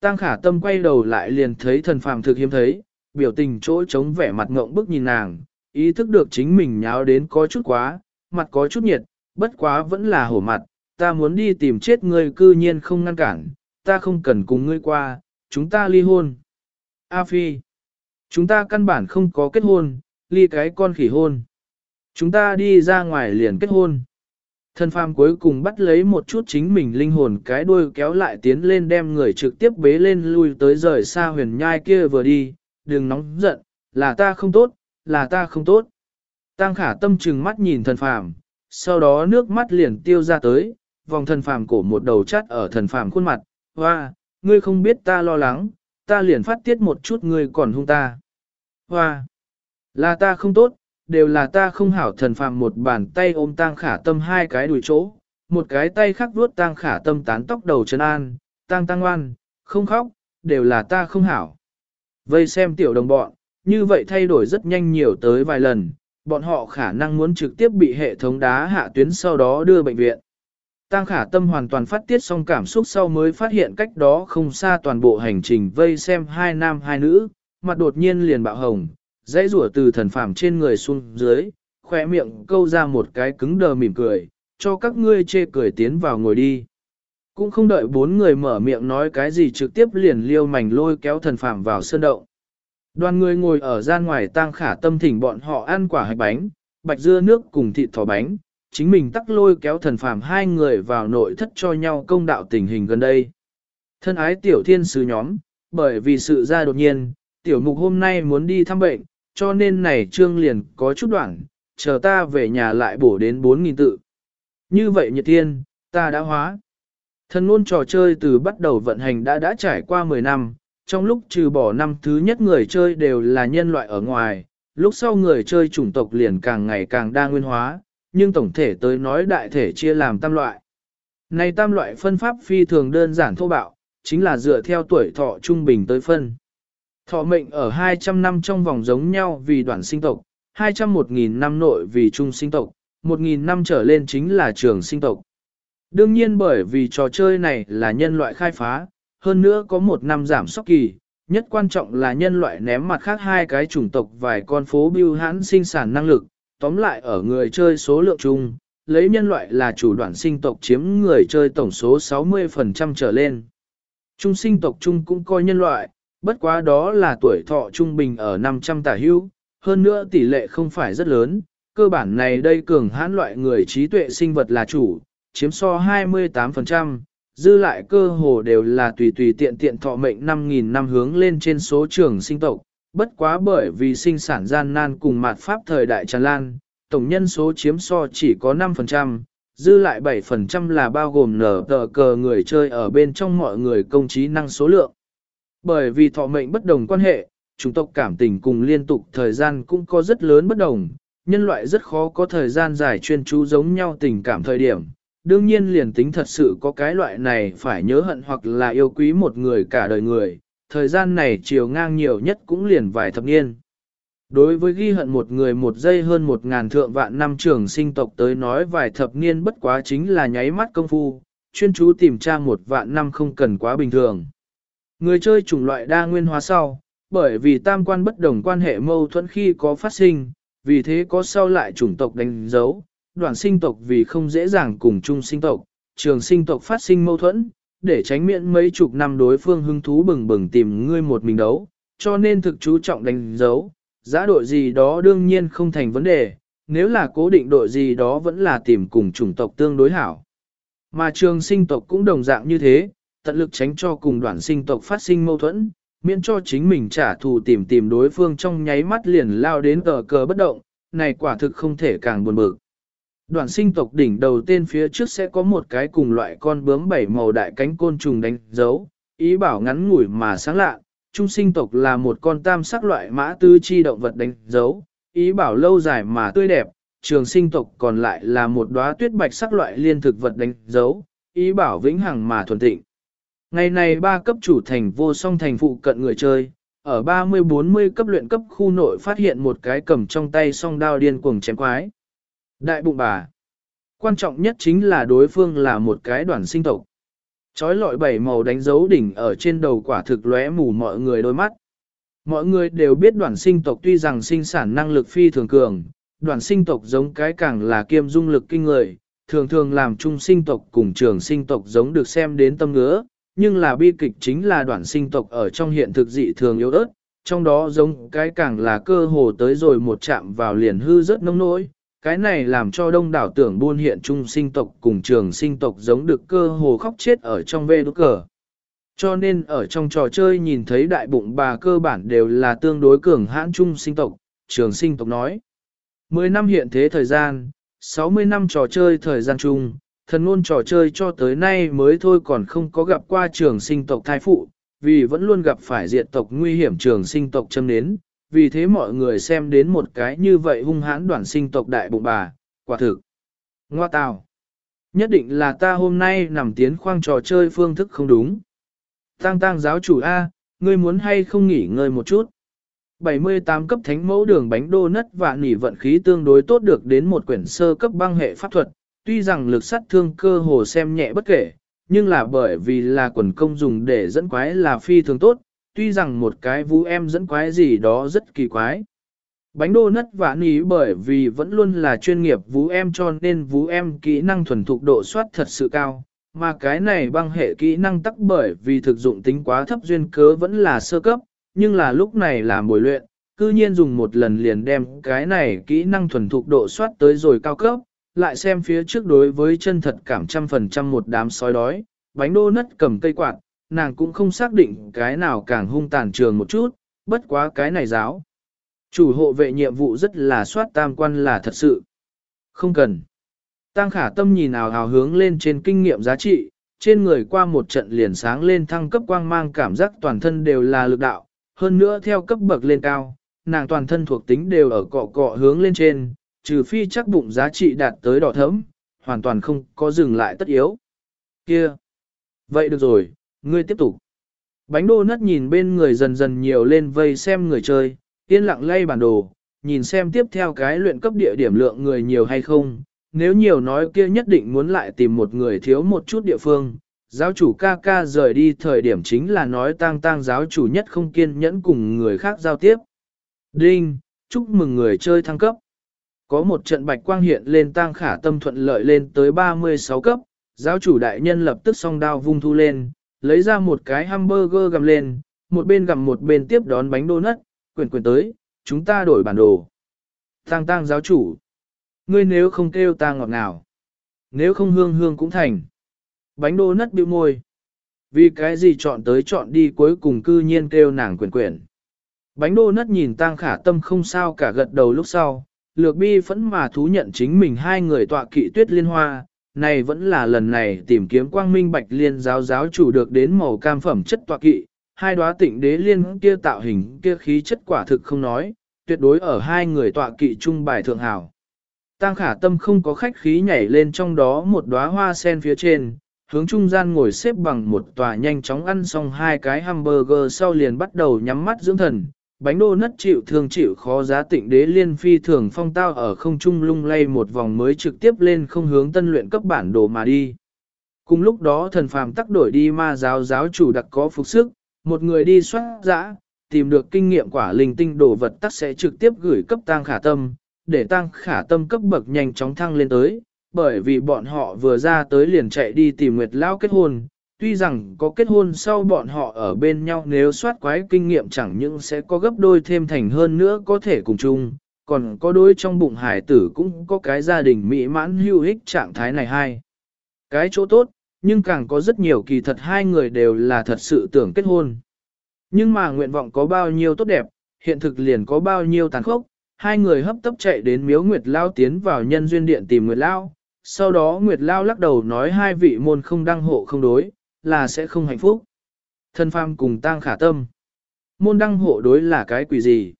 Tăng khả tâm quay đầu lại liền thấy thần phàm thực hiếm thấy, biểu tình chỗ trống vẻ mặt ngộng bức nhìn nàng, ý thức được chính mình nháo đến có chút quá, mặt có chút nhiệt, bất quá vẫn là hổ mặt, ta muốn đi tìm chết ngươi cư nhiên không ngăn cản, ta không cần cùng ngươi qua, chúng ta ly hôn. A Phi, chúng ta căn bản không có kết hôn, ly cái con khỉ hôn. Chúng ta đi ra ngoài liền kết hôn. Thân phàm cuối cùng bắt lấy một chút chính mình linh hồn cái đuôi kéo lại tiến lên đem người trực tiếp bế lên lui tới rời xa huyền nhai kia vừa đi, đừng nóng giận, là ta không tốt, là ta không tốt. Tăng khả tâm trừng mắt nhìn thần phàm, sau đó nước mắt liền tiêu ra tới, vòng thần phàm cổ một đầu chắt ở thần phàm khuôn mặt, hoa, ngươi không biết ta lo lắng, ta liền phát tiết một chút ngươi còn hung ta. Hoa, là ta không tốt, đều là ta không hảo thần phàm một bàn tay ôm tang khả tâm hai cái đùi chỗ, một cái tay khác vuốt tang khả tâm tán tóc đầu chân an, tang tăng ngoan, không khóc, đều là ta không hảo. Vây xem tiểu đồng bọn, như vậy thay đổi rất nhanh nhiều tới vài lần, bọn họ khả năng muốn trực tiếp bị hệ thống đá hạ tuyến sau đó đưa bệnh viện. Tăng khả tâm hoàn toàn phát tiết xong cảm xúc sau mới phát hiện cách đó không xa toàn bộ hành trình vây xem hai nam hai nữ, mặt đột nhiên liền bạo hồng, dãy rủa từ thần phàm trên người xuống dưới, khỏe miệng câu ra một cái cứng đờ mỉm cười, cho các ngươi chê cười tiến vào ngồi đi. Cũng không đợi bốn người mở miệng nói cái gì trực tiếp liền liêu mảnh lôi kéo thần phàm vào sơn động. Đoàn người ngồi ở gian ngoài tang khả tâm thỉnh bọn họ ăn quả hạch bánh, bạch dưa nước cùng thịt thỏ bánh, chính mình tắc lôi kéo thần phàm hai người vào nội thất cho nhau công đạo tình hình gần đây. Thân ái tiểu thiên sứ nhóm, bởi vì sự ra đột nhiên, tiểu mục hôm nay muốn đi thăm bệnh, cho nên này trương liền có chút đoạn, chờ ta về nhà lại bổ đến 4.000 tự. Như vậy nhiệt thiên, ta đã hóa. Thần ngôn trò chơi từ bắt đầu vận hành đã đã trải qua 10 năm, trong lúc trừ bỏ năm thứ nhất người chơi đều là nhân loại ở ngoài, lúc sau người chơi chủng tộc liền càng ngày càng đa nguyên hóa, nhưng tổng thể tới nói đại thể chia làm tam loại. Này tam loại phân pháp phi thường đơn giản thô bạo, chính là dựa theo tuổi thọ trung bình tới phân. Thọ mệnh ở 200 năm trong vòng giống nhau vì đoạn sinh tộc, 201.000 năm nội vì trung sinh tộc, 1.000 năm trở lên chính là trường sinh tộc. Đương nhiên bởi vì trò chơi này là nhân loại khai phá, hơn nữa có một năm giảm sóc kỳ, nhất quan trọng là nhân loại ném mặt khác hai cái chủng tộc vài con phố bưu hãn sinh sản năng lực, tóm lại ở người chơi số lượng chung, lấy nhân loại là chủ đoạn sinh tộc chiếm người chơi tổng số 60% trở lên. Trung sinh tộc chung cũng coi nhân loại, bất quá đó là tuổi thọ trung bình ở 500 tả hưu, hơn nữa tỷ lệ không phải rất lớn, cơ bản này đây cường hãn loại người trí tuệ sinh vật là chủ, chiếm so 28%, dư lại cơ hồ đều là tùy tùy tiện tiện thọ mệnh 5.000 năm hướng lên trên số trường sinh tộc, bất quá bởi vì sinh sản gian nan cùng mạt pháp thời đại tràn lan, tổng nhân số chiếm so chỉ có 5%, dư lại 7% là bao gồm nở tờ cờ người chơi ở bên trong mọi người công trí năng số lượng. Bởi vì thọ mệnh bất đồng quan hệ, chủng tộc cảm tình cùng liên tục thời gian cũng có rất lớn bất đồng, nhân loại rất khó có thời gian dài chuyên chú giống nhau tình cảm thời điểm. Đương nhiên liền tính thật sự có cái loại này phải nhớ hận hoặc là yêu quý một người cả đời người, thời gian này chiều ngang nhiều nhất cũng liền vài thập niên. Đối với ghi hận một người một giây hơn một ngàn thượng vạn năm trường sinh tộc tới nói vài thập niên bất quá chính là nháy mắt công phu, chuyên chú tìm tra một vạn năm không cần quá bình thường. Người chơi chủng loại đa nguyên hóa sau, bởi vì tam quan bất đồng quan hệ mâu thuẫn khi có phát sinh, vì thế có sau lại chủng tộc đánh dấu, đoạn sinh tộc vì không dễ dàng cùng chung sinh tộc, trường sinh tộc phát sinh mâu thuẫn, để tránh miễn mấy chục năm đối phương hứng thú bừng bừng tìm ngươi một mình đấu, cho nên thực chú trọng đánh dấu, giã đội gì đó đương nhiên không thành vấn đề, nếu là cố định đội gì đó vẫn là tìm cùng chủng tộc tương đối hảo. Mà trường sinh tộc cũng đồng dạng như thế, tận lực tránh cho cùng đoàn sinh tộc phát sinh mâu thuẫn, miễn cho chính mình trả thù tìm tìm đối phương trong nháy mắt liền lao đến tờ cờ bất động, này quả thực không thể càng buồn bực đoàn sinh tộc đỉnh đầu tên phía trước sẽ có một cái cùng loại con bướm bảy màu đại cánh côn trùng đánh dấu, ý bảo ngắn ngủi mà sáng lạ. Trung sinh tộc là một con tam sắc loại mã tư chi động vật đánh dấu, ý bảo lâu dài mà tươi đẹp. Trường sinh tộc còn lại là một đóa tuyết bạch sắc loại liên thực vật đánh dấu, ý bảo vĩnh hằng mà thuần tịnh. Ngày này ba cấp chủ thành vô song thành phụ cận người chơi, ở 30-40 cấp luyện cấp khu nội phát hiện một cái cầm trong tay song đao điên cuồng chém quái. Đại bụng bà. Quan trọng nhất chính là đối phương là một cái đoàn sinh tộc. Chói lọi bảy màu đánh dấu đỉnh ở trên đầu quả thực lóe mù mọi người đôi mắt. Mọi người đều biết đoàn sinh tộc tuy rằng sinh sản năng lực phi thường cường, đoàn sinh tộc giống cái càng là kiêm dung lực kinh người, thường thường làm chung sinh tộc cùng trường sinh tộc giống được xem đến tâm ngứa, nhưng là bi kịch chính là đoàn sinh tộc ở trong hiện thực dị thường yếu ớt, trong đó giống cái càng là cơ hồ tới rồi một chạm vào liền hư rất nông nỗi. Cái này làm cho đông đảo tưởng buôn hiện trung sinh tộc cùng trường sinh tộc giống được cơ hồ khóc chết ở trong vê đốt cờ. Cho nên ở trong trò chơi nhìn thấy đại bụng bà cơ bản đều là tương đối cường hãn trung sinh tộc, trường sinh tộc nói. Mười năm hiện thế thời gian, 60 năm trò chơi thời gian chung, thần ngôn trò chơi cho tới nay mới thôi còn không có gặp qua trường sinh tộc thai phụ, vì vẫn luôn gặp phải diện tộc nguy hiểm trường sinh tộc châm nến, vì thế mọi người xem đến một cái như vậy hung hãn đoàn sinh tộc đại bụng bà, quả thực. Ngoa tào. Nhất định là ta hôm nay nằm tiến khoang trò chơi phương thức không đúng. Tăng tăng giáo chủ A, ngươi muốn hay không nghỉ ngơi một chút. 78 cấp thánh mẫu đường bánh đô nất và nỉ vận khí tương đối tốt được đến một quyển sơ cấp băng hệ pháp thuật, tuy rằng lực sát thương cơ hồ xem nhẹ bất kể, nhưng là bởi vì là quần công dùng để dẫn quái là phi thường tốt, tuy rằng một cái vũ em dẫn quái gì đó rất kỳ quái. Bánh đô nất vả ní bởi vì vẫn luôn là chuyên nghiệp vũ em cho nên vũ em kỹ năng thuần thục độ soát thật sự cao, mà cái này băng hệ kỹ năng tắc bởi vì thực dụng tính quá thấp duyên cớ vẫn là sơ cấp, nhưng là lúc này là buổi luyện, cư nhiên dùng một lần liền đem cái này kỹ năng thuần thục độ soát tới rồi cao cấp, lại xem phía trước đối với chân thật cảm trăm phần trăm một đám sói đói, bánh đô nất cầm cây quạt, nàng cũng không xác định cái nào càng hung tàn trường một chút, bất quá cái này giáo. Chủ hộ vệ nhiệm vụ rất là soát tam quan là thật sự. Không cần. Tăng khả tâm nhìn ảo hào hướng lên trên kinh nghiệm giá trị, trên người qua một trận liền sáng lên thăng cấp quang mang cảm giác toàn thân đều là lực đạo, hơn nữa theo cấp bậc lên cao, nàng toàn thân thuộc tính đều ở cọ cọ hướng lên trên, trừ phi chắc bụng giá trị đạt tới đỏ thấm, hoàn toàn không có dừng lại tất yếu. Kia! Vậy được rồi, ngươi tiếp tục. Bánh đô nất nhìn bên người dần dần nhiều lên vây xem người chơi, yên lặng lay bản đồ, nhìn xem tiếp theo cái luyện cấp địa điểm lượng người nhiều hay không. Nếu nhiều nói kia nhất định muốn lại tìm một người thiếu một chút địa phương, giáo chủ ca ca rời đi thời điểm chính là nói tang tang giáo chủ nhất không kiên nhẫn cùng người khác giao tiếp. Đinh, chúc mừng người chơi thăng cấp. Có một trận bạch quang hiện lên tang khả tâm thuận lợi lên tới 36 cấp, giáo chủ đại nhân lập tức song đao vung thu lên, lấy ra một cái hamburger gầm lên, một bên gầm một bên tiếp đón bánh đô nất, quyền quyền tới, chúng ta đổi bản đồ. Tang tang giáo chủ, ngươi nếu không kêu ta ngọt ngào, nếu không hương hương cũng thành. Bánh đô nất bĩu môi. Vì cái gì chọn tới chọn đi cuối cùng cư nhiên kêu nàng quyền quyền. Bánh đô nất nhìn tang khả tâm không sao cả gật đầu lúc sau, lược bi phẫn mà thú nhận chính mình hai người tọa kỵ tuyết liên hoa, này vẫn là lần này tìm kiếm quang minh bạch liên giáo giáo chủ được đến màu cam phẩm chất tọa kỵ, hai đóa tịnh đế liên kia tạo hình kia khí chất quả thực không nói, tuyệt đối ở hai người tọa kỵ trung bài thượng hảo. Tăng khả tâm không có khách khí nhảy lên trong đó một đóa hoa sen phía trên, hướng trung gian ngồi xếp bằng một tòa nhanh chóng ăn xong hai cái hamburger sau liền bắt đầu nhắm mắt dưỡng thần. Bánh đô nất chịu thương chịu khó giá tịnh đế liên phi thường phong tao ở không trung lung lay một vòng mới trực tiếp lên không hướng tân luyện cấp bản đồ mà đi. Cùng lúc đó thần phàm tắc đổi đi ma giáo giáo chủ đặc có phục sức, một người đi soát dã, tìm được kinh nghiệm quả linh tinh đồ vật tắc sẽ trực tiếp gửi cấp tang khả tâm, để tăng khả tâm cấp bậc nhanh chóng thăng lên tới, bởi vì bọn họ vừa ra tới liền chạy đi tìm Nguyệt Lao kết hôn, tuy rằng có kết hôn sau bọn họ ở bên nhau nếu soát quái kinh nghiệm chẳng những sẽ có gấp đôi thêm thành hơn nữa có thể cùng chung, còn có đôi trong bụng hải tử cũng có cái gia đình mỹ mãn hữu ích trạng thái này hay. Cái chỗ tốt, nhưng càng có rất nhiều kỳ thật hai người đều là thật sự tưởng kết hôn. Nhưng mà nguyện vọng có bao nhiêu tốt đẹp, hiện thực liền có bao nhiêu tàn khốc, hai người hấp tấp chạy đến miếu Nguyệt Lao tiến vào nhân duyên điện tìm Nguyệt Lao, sau đó Nguyệt Lao lắc đầu nói hai vị môn không đăng hộ không đối, là sẽ không hạnh phúc. Thân phàm cùng tang khả tâm. Môn đăng hộ đối là cái quỷ gì?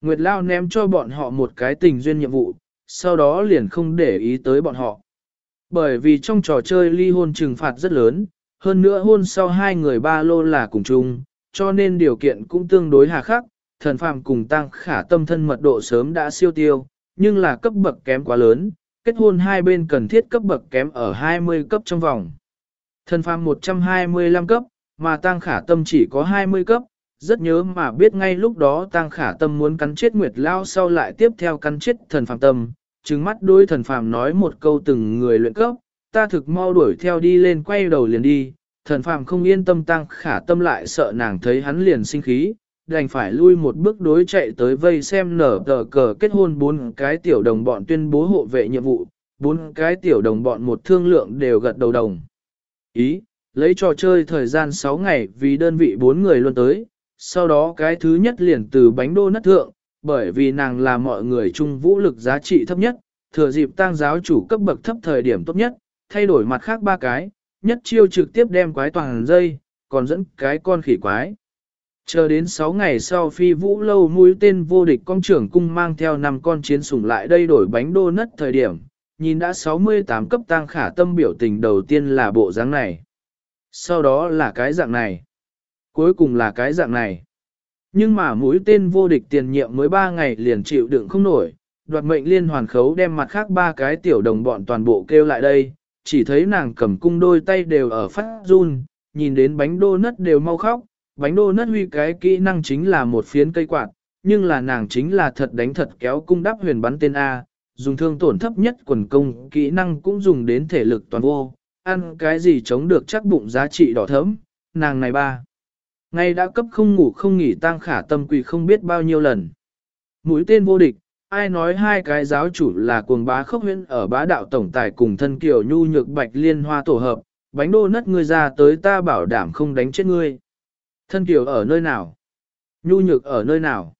Nguyệt Lao ném cho bọn họ một cái tình duyên nhiệm vụ, sau đó liền không để ý tới bọn họ. Bởi vì trong trò chơi ly hôn trừng phạt rất lớn, hơn nữa hôn sau hai người ba lô là cùng chung, cho nên điều kiện cũng tương đối hà khắc, thần phàm cùng tăng khả tâm thân mật độ sớm đã siêu tiêu, nhưng là cấp bậc kém quá lớn, kết hôn hai bên cần thiết cấp bậc kém ở 20 cấp trong vòng. Thần phàm 125 cấp, mà tăng khả tâm chỉ có 20 cấp, rất nhớ mà biết ngay lúc đó tăng khả tâm muốn cắn chết Nguyệt Lao sau lại tiếp theo cắn chết thần phàm tâm, trừng mắt đôi thần phàm nói một câu từng người luyện cấp, ta thực mau đuổi theo đi lên quay đầu liền đi, thần phàm không yên tâm tăng khả tâm lại sợ nàng thấy hắn liền sinh khí, đành phải lui một bước đối chạy tới vây xem nở tờ cờ kết hôn bốn cái tiểu đồng bọn tuyên bố hộ vệ nhiệm vụ, bốn cái tiểu đồng bọn một thương lượng đều gật đầu đồng. Ý, lấy trò chơi thời gian 6 ngày vì đơn vị bốn người luôn tới, sau đó cái thứ nhất liền từ bánh đô nất thượng, bởi vì nàng là mọi người chung vũ lực giá trị thấp nhất, thừa dịp tăng giáo chủ cấp bậc thấp thời điểm tốt nhất, thay đổi mặt khác ba cái, nhất chiêu trực tiếp đem quái toàn dây, còn dẫn cái con khỉ quái. Chờ đến 6 ngày sau phi vũ lâu mũi tên vô địch công trưởng cung mang theo 5 con chiến sủng lại đây đổi bánh đô nất thời điểm, nhìn đã 68 cấp tăng khả tâm biểu tình đầu tiên là bộ dáng này. Sau đó là cái dạng này. Cuối cùng là cái dạng này. Nhưng mà mũi tên vô địch tiền nhiệm mới 3 ngày liền chịu đựng không nổi, đoạt mệnh liên hoàn khấu đem mặt khác ba cái tiểu đồng bọn toàn bộ kêu lại đây, chỉ thấy nàng cầm cung đôi tay đều ở phát run, nhìn đến bánh đô nất đều mau khóc, bánh đô nất huy cái kỹ năng chính là một phiến cây quạt, nhưng là nàng chính là thật đánh thật kéo cung đắp huyền bắn tên A, dùng thương tổn thấp nhất quần công, kỹ năng cũng dùng đến thể lực toàn vô, ăn cái gì chống được chắc bụng giá trị đỏ thấm, nàng này ba. Ngay đã cấp không ngủ không nghỉ tăng khả tâm quỷ không biết bao nhiêu lần. Mũi tên vô địch, ai nói hai cái giáo chủ là cuồng bá khốc huyễn ở bá đạo tổng tài cùng thân kiểu nhu nhược bạch liên hoa tổ hợp, bánh đô nất ngươi ra tới ta bảo đảm không đánh chết ngươi. Thân kiểu ở nơi nào? Nhu nhược ở nơi nào?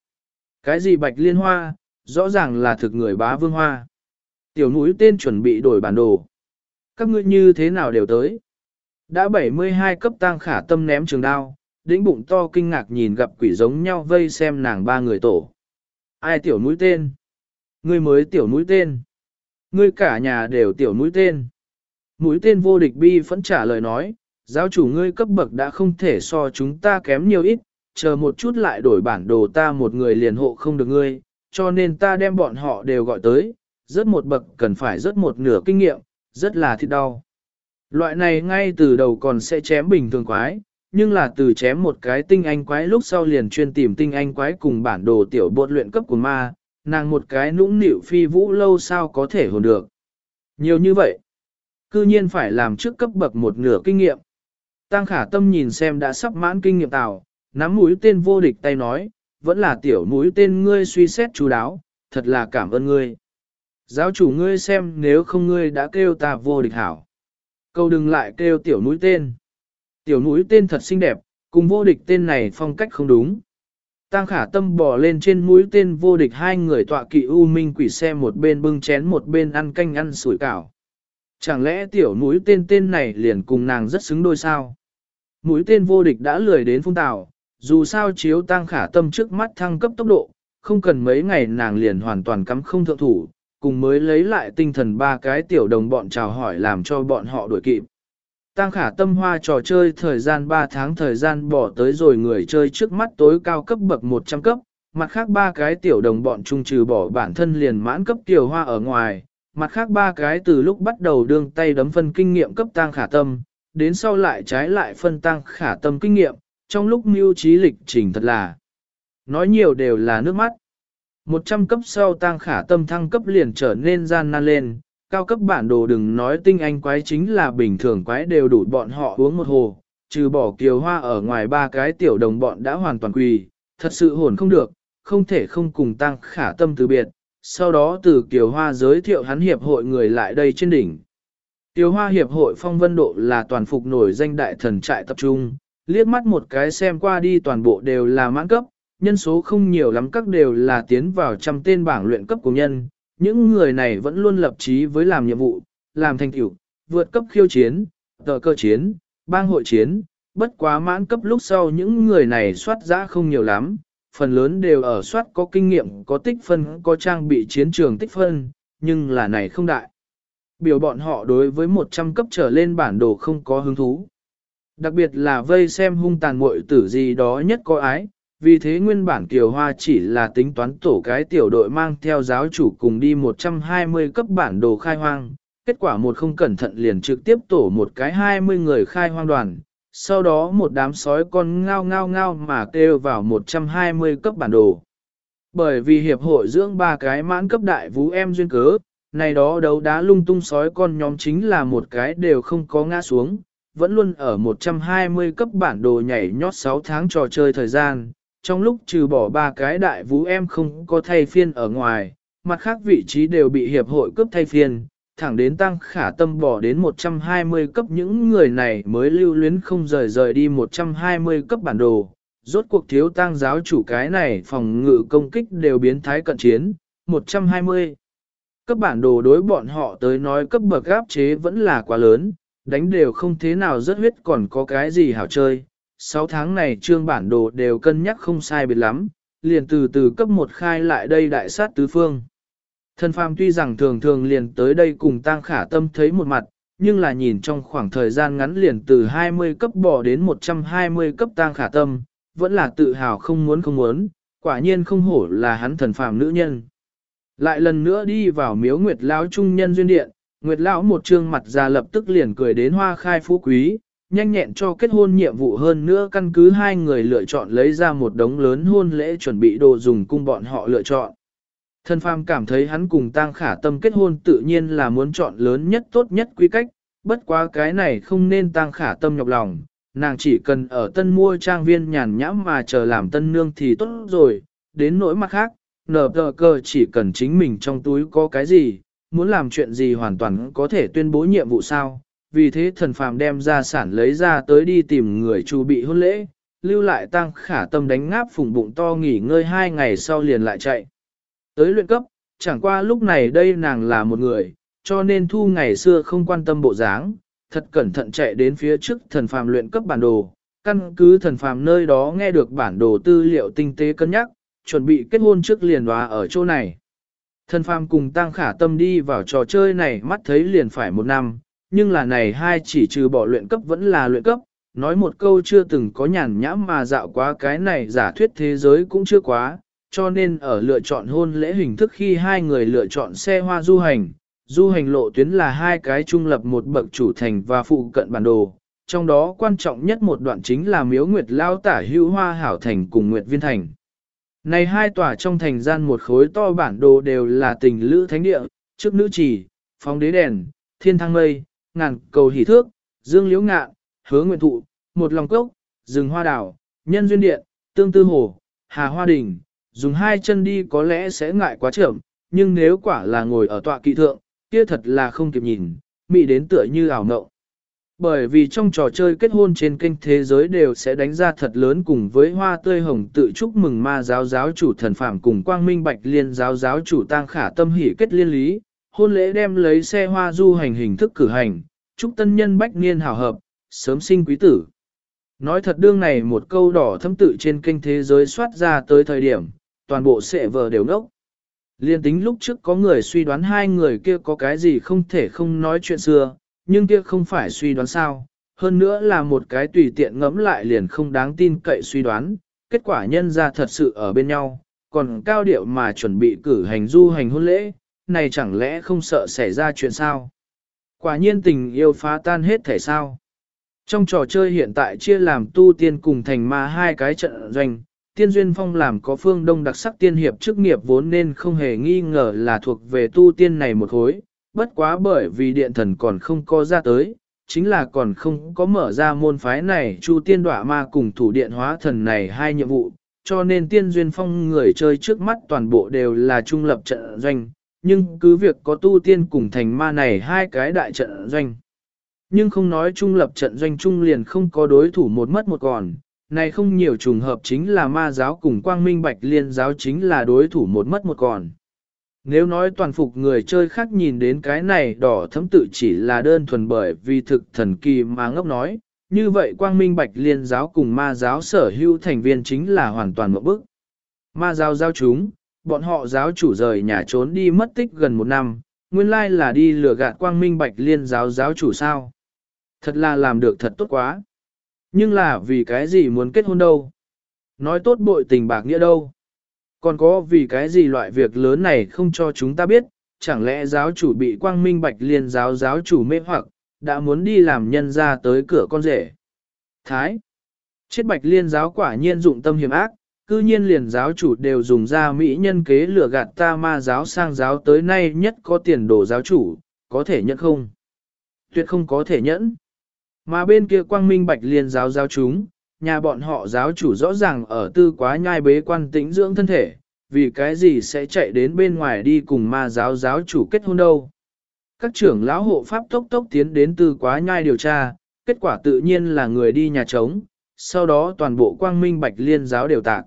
Cái gì bạch liên hoa, rõ ràng là thực người bá vương hoa. Tiểu núi tên chuẩn bị đổi bản đồ. Các ngươi như thế nào đều tới? Đã 72 cấp tăng khả tâm ném trường đao, đĩnh bụng to kinh ngạc nhìn gặp quỷ giống nhau vây xem nàng ba người tổ. Ai tiểu núi tên? Ngươi mới tiểu núi tên. Ngươi cả nhà đều tiểu núi tên. Mũi tên vô địch bi vẫn trả lời nói, giáo chủ ngươi cấp bậc đã không thể so chúng ta kém nhiều ít, chờ một chút lại đổi bản đồ ta một người liền hộ không được ngươi, cho nên ta đem bọn họ đều gọi tới, rất một bậc cần phải rất một nửa kinh nghiệm, rất là thịt đau. Loại này ngay từ đầu còn sẽ chém bình thường quái, nhưng là từ chém một cái tinh anh quái lúc sau liền chuyên tìm tinh anh quái cùng bản đồ tiểu bột luyện cấp của ma, nàng một cái nũng nịu phi vũ lâu sao có thể hồn được. Nhiều như vậy, cư nhiên phải làm trước cấp bậc một nửa kinh nghiệm. Tăng khả tâm nhìn xem đã sắp mãn kinh nghiệm tạo, nắm mũi tên vô địch tay nói, vẫn là tiểu mũi tên ngươi suy xét chú đáo, thật là cảm ơn ngươi. Giáo chủ ngươi xem nếu không ngươi đã kêu ta vô địch hảo. Câu đừng lại kêu tiểu mũi tên. Tiểu mũi tên thật xinh đẹp, cùng vô địch tên này phong cách không đúng. Tăng khả tâm bỏ lên trên mũi tên vô địch hai người tọa kỵ u minh quỷ xe một bên bưng chén một bên ăn canh ăn sủi cảo. Chẳng lẽ tiểu mũi tên tên này liền cùng nàng rất xứng đôi sao? Mũi tên vô địch đã lười đến phung tảo, dù sao chiếu tăng khả tâm trước mắt thăng cấp tốc độ, không cần mấy ngày nàng liền hoàn toàn cắm không thượng thủ, cùng mới lấy lại tinh thần ba cái tiểu đồng bọn chào hỏi làm cho bọn họ đuổi kịp. Tăng khả tâm hoa trò chơi thời gian 3 tháng thời gian bỏ tới rồi người chơi trước mắt tối cao cấp bậc 100 cấp, mặt khác ba cái tiểu đồng bọn chung trừ bỏ bản thân liền mãn cấp tiểu hoa ở ngoài, mặt khác ba cái từ lúc bắt đầu đương tay đấm phân kinh nghiệm cấp tăng khả tâm, đến sau lại trái lại phân tăng khả tâm kinh nghiệm, trong lúc mưu trí lịch trình thật là nói nhiều đều là nước mắt. 100 cấp sau tăng khả tâm thăng cấp liền trở nên gian nan lên, cao cấp bản đồ đừng nói tinh anh quái chính là bình thường quái đều đủ bọn họ uống một hồ, trừ bỏ kiều hoa ở ngoài ba cái tiểu đồng bọn đã hoàn toàn quỳ, thật sự hồn không được, không thể không cùng tăng khả tâm từ biệt, sau đó từ kiều hoa giới thiệu hắn hiệp hội người lại đây trên đỉnh. Kiều hoa hiệp hội phong vân độ là toàn phục nổi danh đại thần trại tập trung, liếc mắt một cái xem qua đi toàn bộ đều là mãn cấp, nhân số không nhiều lắm các đều là tiến vào trăm tên bảng luyện cấp của nhân, những người này vẫn luôn lập chí với làm nhiệm vụ, làm thành tựu, vượt cấp khiêu chiến, tờ cơ chiến, bang hội chiến, bất quá mãn cấp lúc sau những người này soát giã không nhiều lắm, phần lớn đều ở soát có kinh nghiệm, có tích phân, có trang bị chiến trường tích phân, nhưng là này không đại. Biểu bọn họ đối với 100 cấp trở lên bản đồ không có hứng thú. Đặc biệt là vây xem hung tàn muội tử gì đó nhất có ái, vì thế nguyên bản Kiều Hoa chỉ là tính toán tổ cái tiểu đội mang theo giáo chủ cùng đi 120 cấp bản đồ khai hoang, kết quả một không cẩn thận liền trực tiếp tổ một cái 20 người khai hoang đoàn, sau đó một đám sói con ngao ngao ngao mà kêu vào 120 cấp bản đồ. Bởi vì hiệp hội dưỡng ba cái mãn cấp đại vũ em duyên cớ, này đó đấu đá lung tung sói con nhóm chính là một cái đều không có ngã xuống, vẫn luôn ở 120 cấp bản đồ nhảy nhót 6 tháng trò chơi thời gian, trong lúc trừ bỏ ba cái đại vũ em không có thay phiên ở ngoài, mặt khác vị trí đều bị hiệp hội cướp thay phiên, thẳng đến tăng khả tâm bỏ đến 120 cấp những người này mới lưu luyến không rời rời đi 120 cấp bản đồ. Rốt cuộc thiếu tăng giáo chủ cái này phòng ngự công kích đều biến thái cận chiến, 120. Cấp bản đồ đối bọn họ tới nói cấp bậc gáp chế vẫn là quá lớn, đánh đều không thế nào rất huyết còn có cái gì hảo chơi. 6 tháng này trương bản đồ đều cân nhắc không sai biệt lắm, liền từ từ cấp một khai lại đây đại sát tứ phương. Thần phàm tuy rằng thường thường liền tới đây cùng tang khả tâm thấy một mặt, nhưng là nhìn trong khoảng thời gian ngắn liền từ 20 cấp bỏ đến 120 cấp tang khả tâm, vẫn là tự hào không muốn không muốn, quả nhiên không hổ là hắn thần phàm nữ nhân. Lại lần nữa đi vào miếu Nguyệt Lão Trung Nhân Duyên Điện, Nguyệt Lão một trương mặt ra lập tức liền cười đến hoa khai phú quý, nhanh nhẹn cho kết hôn nhiệm vụ hơn nữa căn cứ hai người lựa chọn lấy ra một đống lớn hôn lễ chuẩn bị đồ dùng cung bọn họ lựa chọn. Thân phàm cảm thấy hắn cùng tang khả tâm kết hôn tự nhiên là muốn chọn lớn nhất tốt nhất quy cách, bất quá cái này không nên tang khả tâm nhọc lòng, nàng chỉ cần ở tân mua trang viên nhàn nhãm mà chờ làm tân nương thì tốt rồi, đến nỗi mặt khác, nở tờ cơ chỉ cần chính mình trong túi có cái gì, muốn làm chuyện gì hoàn toàn có thể tuyên bố nhiệm vụ sao, vì thế thần phàm đem ra sản lấy ra tới đi tìm người chu bị hôn lễ, lưu lại tăng khả tâm đánh ngáp phùng bụng to nghỉ ngơi hai ngày sau liền lại chạy. Tới luyện cấp, chẳng qua lúc này đây nàng là một người, cho nên thu ngày xưa không quan tâm bộ dáng, thật cẩn thận chạy đến phía trước thần phàm luyện cấp bản đồ, căn cứ thần phàm nơi đó nghe được bản đồ tư liệu tinh tế cân nhắc, chuẩn bị kết hôn trước liền hòa ở chỗ này. Thần phàm cùng tăng khả tâm đi vào trò chơi này mắt thấy liền phải một năm, nhưng là này hai chỉ trừ bỏ luyện cấp vẫn là luyện cấp, nói một câu chưa từng có nhàn nhãm mà dạo quá cái này giả thuyết thế giới cũng chưa quá, cho nên ở lựa chọn hôn lễ hình thức khi hai người lựa chọn xe hoa du hành, du hành lộ tuyến là hai cái trung lập một bậc chủ thành và phụ cận bản đồ, trong đó quan trọng nhất một đoạn chính là miếu nguyệt lao tả hữu hoa hảo thành cùng nguyệt viên thành. Này hai tòa trong thành gian một khối to bản đồ đều là tình lữ thánh địa, trước nữ trì, phóng đế đèn, thiên thăng mây, ngàn cầu hỷ thước, dương liễu ngạn hứa nguyện thụ, một lòng cốc, rừng hoa đảo, nhân duyên điện, tương tư hồ, hà hoa đình, dùng hai chân đi có lẽ sẽ ngại quá chậm, nhưng nếu quả là ngồi ở tọa kỵ thượng, kia thật là không kịp nhìn, mị đến tựa như ảo ngộng. Bởi vì trong trò chơi kết hôn trên kênh thế giới đều sẽ đánh ra thật lớn cùng với hoa tươi hồng tự chúc mừng ma giáo giáo chủ thần phạm cùng quang minh bạch liên giáo giáo chủ tang khả tâm hỷ kết liên lý, hôn lễ đem lấy xe hoa du hành hình thức cử hành, chúc tân nhân bách niên hảo hợp, sớm sinh quý tử. Nói thật đương này một câu đỏ thâm tự trên kênh thế giới soát ra tới thời điểm, toàn bộ sệ vờ đều ngốc. Liên tính lúc trước có người suy đoán hai người kia có cái gì không thể không nói chuyện xưa, nhưng kia không phải suy đoán sao, hơn nữa là một cái tùy tiện ngẫm lại liền không đáng tin cậy suy đoán, kết quả nhân ra thật sự ở bên nhau, còn cao điệu mà chuẩn bị cử hành du hành hôn lễ, này chẳng lẽ không sợ xảy ra chuyện sao? Quả nhiên tình yêu phá tan hết thể sao? Trong trò chơi hiện tại chia làm tu tiên cùng thành ma hai cái trận doanh, tiên duyên phong làm có phương đông đặc sắc tiên hiệp chức nghiệp vốn nên không hề nghi ngờ là thuộc về tu tiên này một khối, bất quá bởi vì điện thần còn không có ra tới, chính là còn không có mở ra môn phái này chu tiên đọa ma cùng thủ điện hóa thần này hai nhiệm vụ, cho nên tiên duyên phong người chơi trước mắt toàn bộ đều là trung lập trận doanh, nhưng cứ việc có tu tiên cùng thành ma này hai cái đại trận doanh. Nhưng không nói trung lập trận doanh trung liền không có đối thủ một mất một còn, này không nhiều trùng hợp chính là ma giáo cùng quang minh bạch liên giáo chính là đối thủ một mất một còn. Nếu nói toàn phục người chơi khác nhìn đến cái này đỏ thấm tự chỉ là đơn thuần bởi vì thực thần kỳ mà ngốc nói, như vậy quang minh bạch liên giáo cùng ma giáo sở hữu thành viên chính là hoàn toàn một bức. Ma giáo giao chúng, bọn họ giáo chủ rời nhà trốn đi mất tích gần một năm, nguyên lai là đi lừa gạt quang minh bạch liên giáo giáo chủ sao. Thật là làm được thật tốt quá. Nhưng là vì cái gì muốn kết hôn đâu? Nói tốt bội tình bạc nghĩa đâu? Còn có vì cái gì loại việc lớn này không cho chúng ta biết, chẳng lẽ giáo chủ bị quang minh bạch liên giáo giáo chủ mê hoặc, đã muốn đi làm nhân ra tới cửa con rể. Thái. Chết bạch liên giáo quả nhiên dụng tâm hiểm ác, cư nhiên liền giáo chủ đều dùng ra mỹ nhân kế lừa gạt ta ma giáo sang giáo tới nay nhất có tiền đồ giáo chủ, có thể nhận không? Tuyệt không có thể nhẫn. Mà bên kia quang minh bạch liên giáo giáo chúng, nhà bọn họ giáo chủ rõ ràng ở tư quá nhai bế quan tĩnh dưỡng thân thể, vì cái gì sẽ chạy đến bên ngoài đi cùng ma giáo giáo chủ kết hôn đâu. Các trưởng lão hộ pháp tốc tốc tiến đến tư quá nhai điều tra, kết quả tự nhiên là người đi nhà trống, sau đó toàn bộ quang minh bạch liên giáo đều tạc.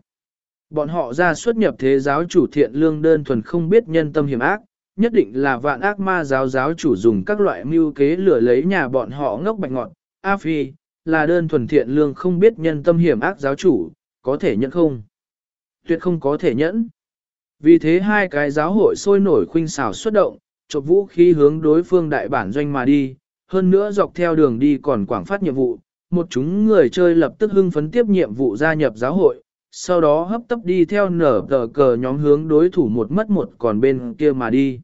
Bọn họ ra xuất nhập thế giáo chủ thiện lương đơn thuần không biết nhân tâm hiểm ác, nhất định là vạn ác ma giáo giáo chủ dùng các loại mưu kế lừa lấy nhà bọn họ ngốc bạch ngọn. A Phi, là đơn thuần thiện lương không biết nhân tâm hiểm ác giáo chủ, có thể nhẫn không? Tuyệt không có thể nhẫn. Vì thế hai cái giáo hội sôi nổi khuynh xảo xuất động, chộp vũ khí hướng đối phương đại bản doanh mà đi, hơn nữa dọc theo đường đi còn quảng phát nhiệm vụ, một chúng người chơi lập tức hưng phấn tiếp nhiệm vụ gia nhập giáo hội, sau đó hấp tấp đi theo nở tờ cờ nhóm hướng đối thủ một mất một còn bên kia mà đi.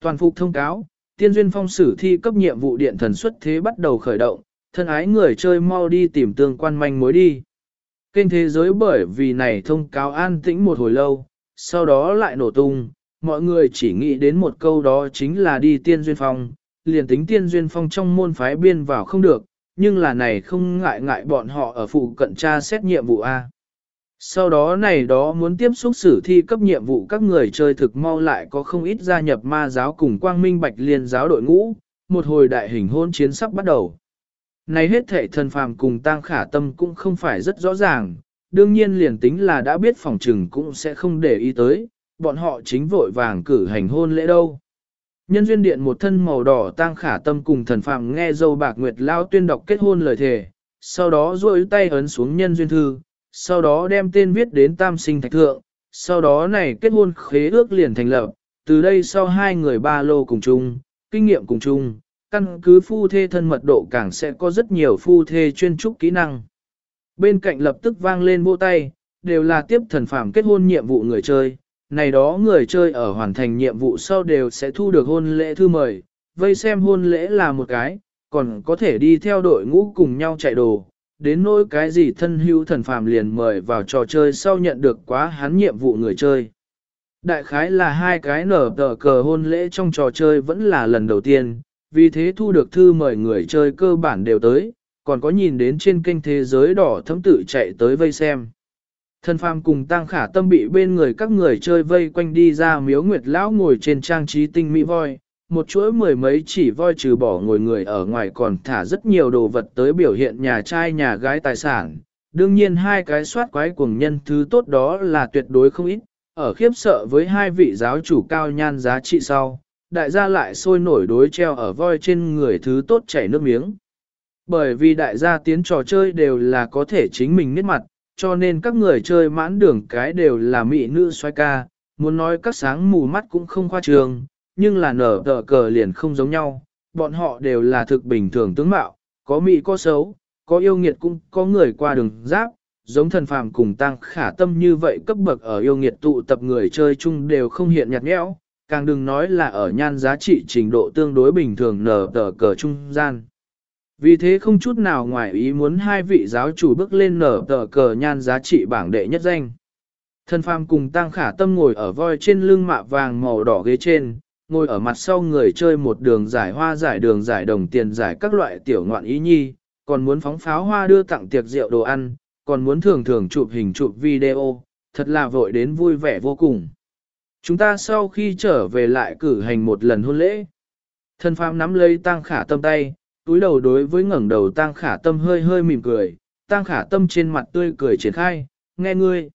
Toàn phục thông cáo, tiên duyên phong sử thi cấp nhiệm vụ điện thần xuất thế bắt đầu khởi động, thân ái người chơi mau đi tìm tương quan manh mối đi. Kênh thế giới bởi vì này thông cáo an tĩnh một hồi lâu, sau đó lại nổ tung, mọi người chỉ nghĩ đến một câu đó chính là đi tiên duyên phong, liền tính tiên duyên phong trong môn phái biên vào không được, nhưng là này không ngại ngại bọn họ ở phụ cận tra xét nhiệm vụ A. Sau đó này đó muốn tiếp xúc xử thi cấp nhiệm vụ các người chơi thực mau lại có không ít gia nhập ma giáo cùng quang minh bạch liên giáo đội ngũ, một hồi đại hình hôn chiến sắp bắt đầu. Này hết thể thần phàm cùng tang khả tâm cũng không phải rất rõ ràng, đương nhiên liền tính là đã biết phòng trừng cũng sẽ không để ý tới, bọn họ chính vội vàng cử hành hôn lễ đâu. Nhân duyên điện một thân màu đỏ tang khả tâm cùng thần phàm nghe dâu bạc nguyệt lao tuyên đọc kết hôn lời thề, sau đó duỗi tay ấn xuống nhân duyên thư, sau đó đem tên viết đến tam sinh thạch thượng, sau đó này kết hôn khế ước liền thành lập, từ đây sau hai người ba lô cùng chung, kinh nghiệm cùng chung, căn cứ phu thê thân mật độ càng sẽ có rất nhiều phu thê chuyên trúc kỹ năng. Bên cạnh lập tức vang lên vỗ tay, đều là tiếp thần phàm kết hôn nhiệm vụ người chơi, này đó người chơi ở hoàn thành nhiệm vụ sau đều sẽ thu được hôn lễ thư mời, vây xem hôn lễ là một cái, còn có thể đi theo đội ngũ cùng nhau chạy đồ, đến nỗi cái gì thân hữu thần phàm liền mời vào trò chơi sau nhận được quá hắn nhiệm vụ người chơi. Đại khái là hai cái nở tờ cờ hôn lễ trong trò chơi vẫn là lần đầu tiên, vì thế thu được thư mời người chơi cơ bản đều tới, còn có nhìn đến trên kênh thế giới đỏ thấm tự chạy tới vây xem. Thần phàm cùng tăng khả tâm bị bên người các người chơi vây quanh đi ra miếu nguyệt lão ngồi trên trang trí tinh mỹ voi, một chuỗi mười mấy chỉ voi trừ bỏ ngồi người ở ngoài còn thả rất nhiều đồ vật tới biểu hiện nhà trai nhà gái tài sản. Đương nhiên hai cái soát quái cuồng nhân thứ tốt đó là tuyệt đối không ít, ở khiếp sợ với hai vị giáo chủ cao nhan giá trị sau, đại gia lại sôi nổi đối treo ở voi trên người thứ tốt chảy nước miếng. Bởi vì đại gia tiến trò chơi đều là có thể chính mình nét mặt, cho nên các người chơi mãn đường cái đều là mỹ nữ xoay ca, muốn nói các sáng mù mắt cũng không khoa trường, nhưng là nở tờ cờ liền không giống nhau, bọn họ đều là thực bình thường tướng mạo, có mỹ có xấu, có yêu nghiệt cũng có người qua đường giáp, giống thần phàm cùng tăng khả tâm như vậy cấp bậc ở yêu nghiệt tụ tập người chơi chung đều không hiện nhạt nhẽo, càng đừng nói là ở nhan giá trị trình độ tương đối bình thường nở tờ cờ trung gian. Vì thế không chút nào ngoài ý muốn hai vị giáo chủ bước lên nở tờ cờ nhan giá trị bảng đệ nhất danh. thân phàm cùng tăng khả tâm ngồi ở voi trên lưng mạ vàng màu đỏ ghế trên, ngồi ở mặt sau người chơi một đường giải hoa giải đường giải đồng tiền giải các loại tiểu ngoạn ý nhi, còn muốn phóng pháo hoa đưa tặng tiệc rượu đồ ăn, còn muốn thường thường chụp hình chụp video, thật là vội đến vui vẻ vô cùng. Chúng ta sau khi trở về lại cử hành một lần hôn lễ. Thân phàm nắm lấy tăng khả tâm tay, túi đầu đối với ngẩng đầu tăng khả tâm hơi hơi mỉm cười, tăng khả tâm trên mặt tươi cười triển khai, nghe ngươi.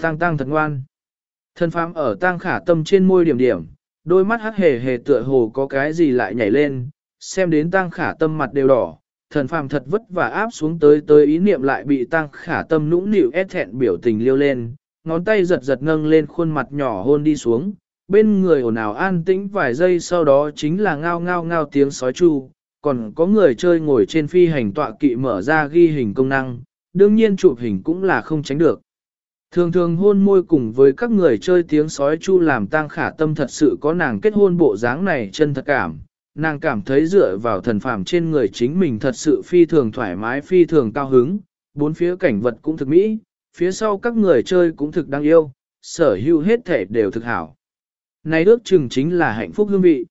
Tăng tăng thật ngoan. Thân phàm ở tăng khả tâm trên môi điểm điểm, đôi mắt hắc hề hề tựa hồ có cái gì lại nhảy lên, xem đến tăng khả tâm mặt đều đỏ, thần phàm thật vất vả áp xuống tới tới ý niệm lại bị tăng khả tâm nũng nịu ép thẹn biểu tình liêu lên, ngón tay giật giật nâng lên khuôn mặt nhỏ hôn đi xuống, bên người ồn ào an tĩnh vài giây sau đó chính là ngao ngao ngao tiếng sói chu, còn có người chơi ngồi trên phi hành tọa kỵ mở ra ghi hình công năng, đương nhiên chụp hình cũng là không tránh được. Thường thường hôn môi cùng với các người chơi tiếng sói chu làm tang khả tâm thật sự có nàng kết hôn bộ dáng này chân thật cảm. Nàng cảm thấy dựa vào thần phàm trên người chính mình thật sự phi thường thoải mái phi thường cao hứng, bốn phía cảnh vật cũng thực mỹ, phía sau các người chơi cũng thực đáng yêu, sở hữu hết thể đều thực hảo. Này ước chừng chính là hạnh phúc hương vị.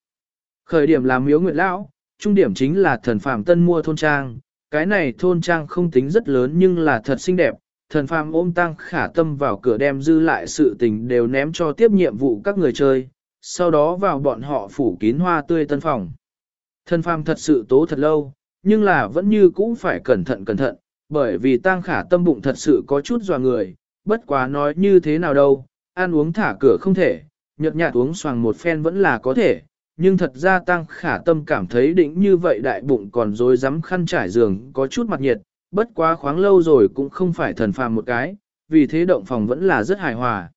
Khởi điểm là miếu nguyệt lão, trung điểm chính là thần phàm tân mua thôn trang. Cái này thôn trang không tính rất lớn nhưng là thật xinh đẹp. Thần phàm ôm tăng khả tâm vào cửa đem dư lại sự tình đều ném cho tiếp nhiệm vụ các người chơi. Sau đó vào bọn họ phủ kín hoa tươi tân phòng. Thần phàm thật sự tố thật lâu, nhưng là vẫn như cũ phải cẩn thận cẩn thận, bởi vì tăng khả tâm bụng thật sự có chút dò người, bất quá nói như thế nào đâu, ăn uống thả cửa không thể, nhợt nhạt uống xoàng một phen vẫn là có thể, nhưng thật ra tăng khả tâm cảm thấy đỉnh như vậy đại bụng còn dối rắm khăn trải giường có chút mặt nhiệt, bất quá khoáng lâu rồi cũng không phải thần phàm một cái, vì thế động phòng vẫn là rất hài hòa.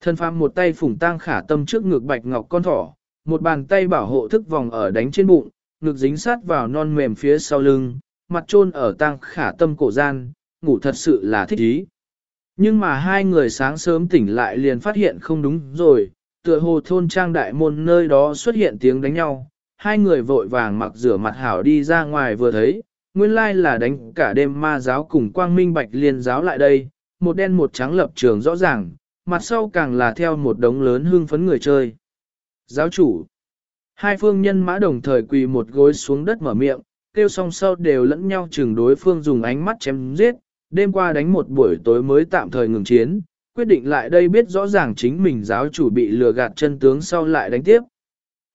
Thần phàm một tay phủng tăng khả tâm trước ngực bạch ngọc con thỏ, một bàn tay bảo hộ thức vòng ở đánh trên bụng, ngực dính sát vào non mềm phía sau lưng, mặt trôn ở tăng khả tâm cổ gian, ngủ thật sự là thích ý. Nhưng mà hai người sáng sớm tỉnh lại liền phát hiện không đúng rồi, tựa hồ thôn trang đại môn nơi đó xuất hiện tiếng đánh nhau, hai người vội vàng mặc rửa mặt hảo đi ra ngoài vừa thấy, nguyên lai là đánh cả đêm ma giáo cùng quang minh bạch liên giáo lại đây, một đen một trắng lập trường rõ ràng, mặt sau càng là theo một đống lớn hương phấn người chơi. Giáo chủ, hai phương nhân mã đồng thời quỳ một gối xuống đất mở miệng, kêu song sau đều lẫn nhau chừng đối phương dùng ánh mắt chém giết, đêm qua đánh một buổi tối mới tạm thời ngừng chiến, quyết định lại đây biết rõ ràng chính mình giáo chủ bị lừa gạt chân tướng sau lại đánh tiếp.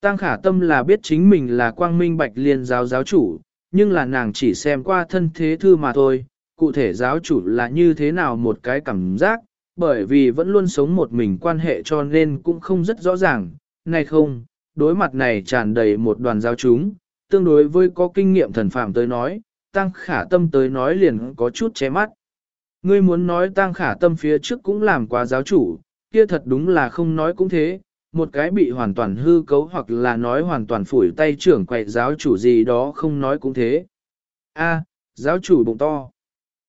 Tăng khả tâm là biết chính mình là quang minh bạch liên giáo giáo chủ, nhưng là nàng chỉ xem qua thân thế thư mà thôi, cụ thể giáo chủ là như thế nào một cái cảm giác, bởi vì vẫn luôn sống một mình quan hệ cho nên cũng không rất rõ ràng, này không, đối mặt này tràn đầy một đoàn giáo chúng, tương đối với có kinh nghiệm thần phàm tới nói, tăng khả tâm tới nói liền có chút che mắt. Ngươi muốn nói tăng khả tâm phía trước cũng làm quá giáo chủ, kia thật đúng là không nói cũng thế, một cái bị hoàn toàn hư cấu hoặc là nói hoàn toàn phủi tay trưởng quậy giáo chủ gì đó không nói cũng thế. A, giáo chủ bụng to.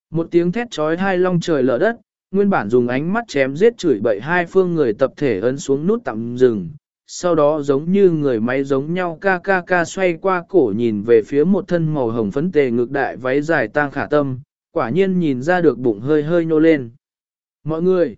Một tiếng thét trói hai long trời lở đất, nguyên bản dùng ánh mắt chém giết chửi bậy hai phương người tập thể ấn xuống nút tạm dừng, sau đó giống như người máy giống nhau ca ca ca xoay qua cổ nhìn về phía một thân màu hồng phấn tề ngực đại váy dài tang khả tâm, quả nhiên nhìn ra được bụng hơi hơi nhô lên. Mọi người,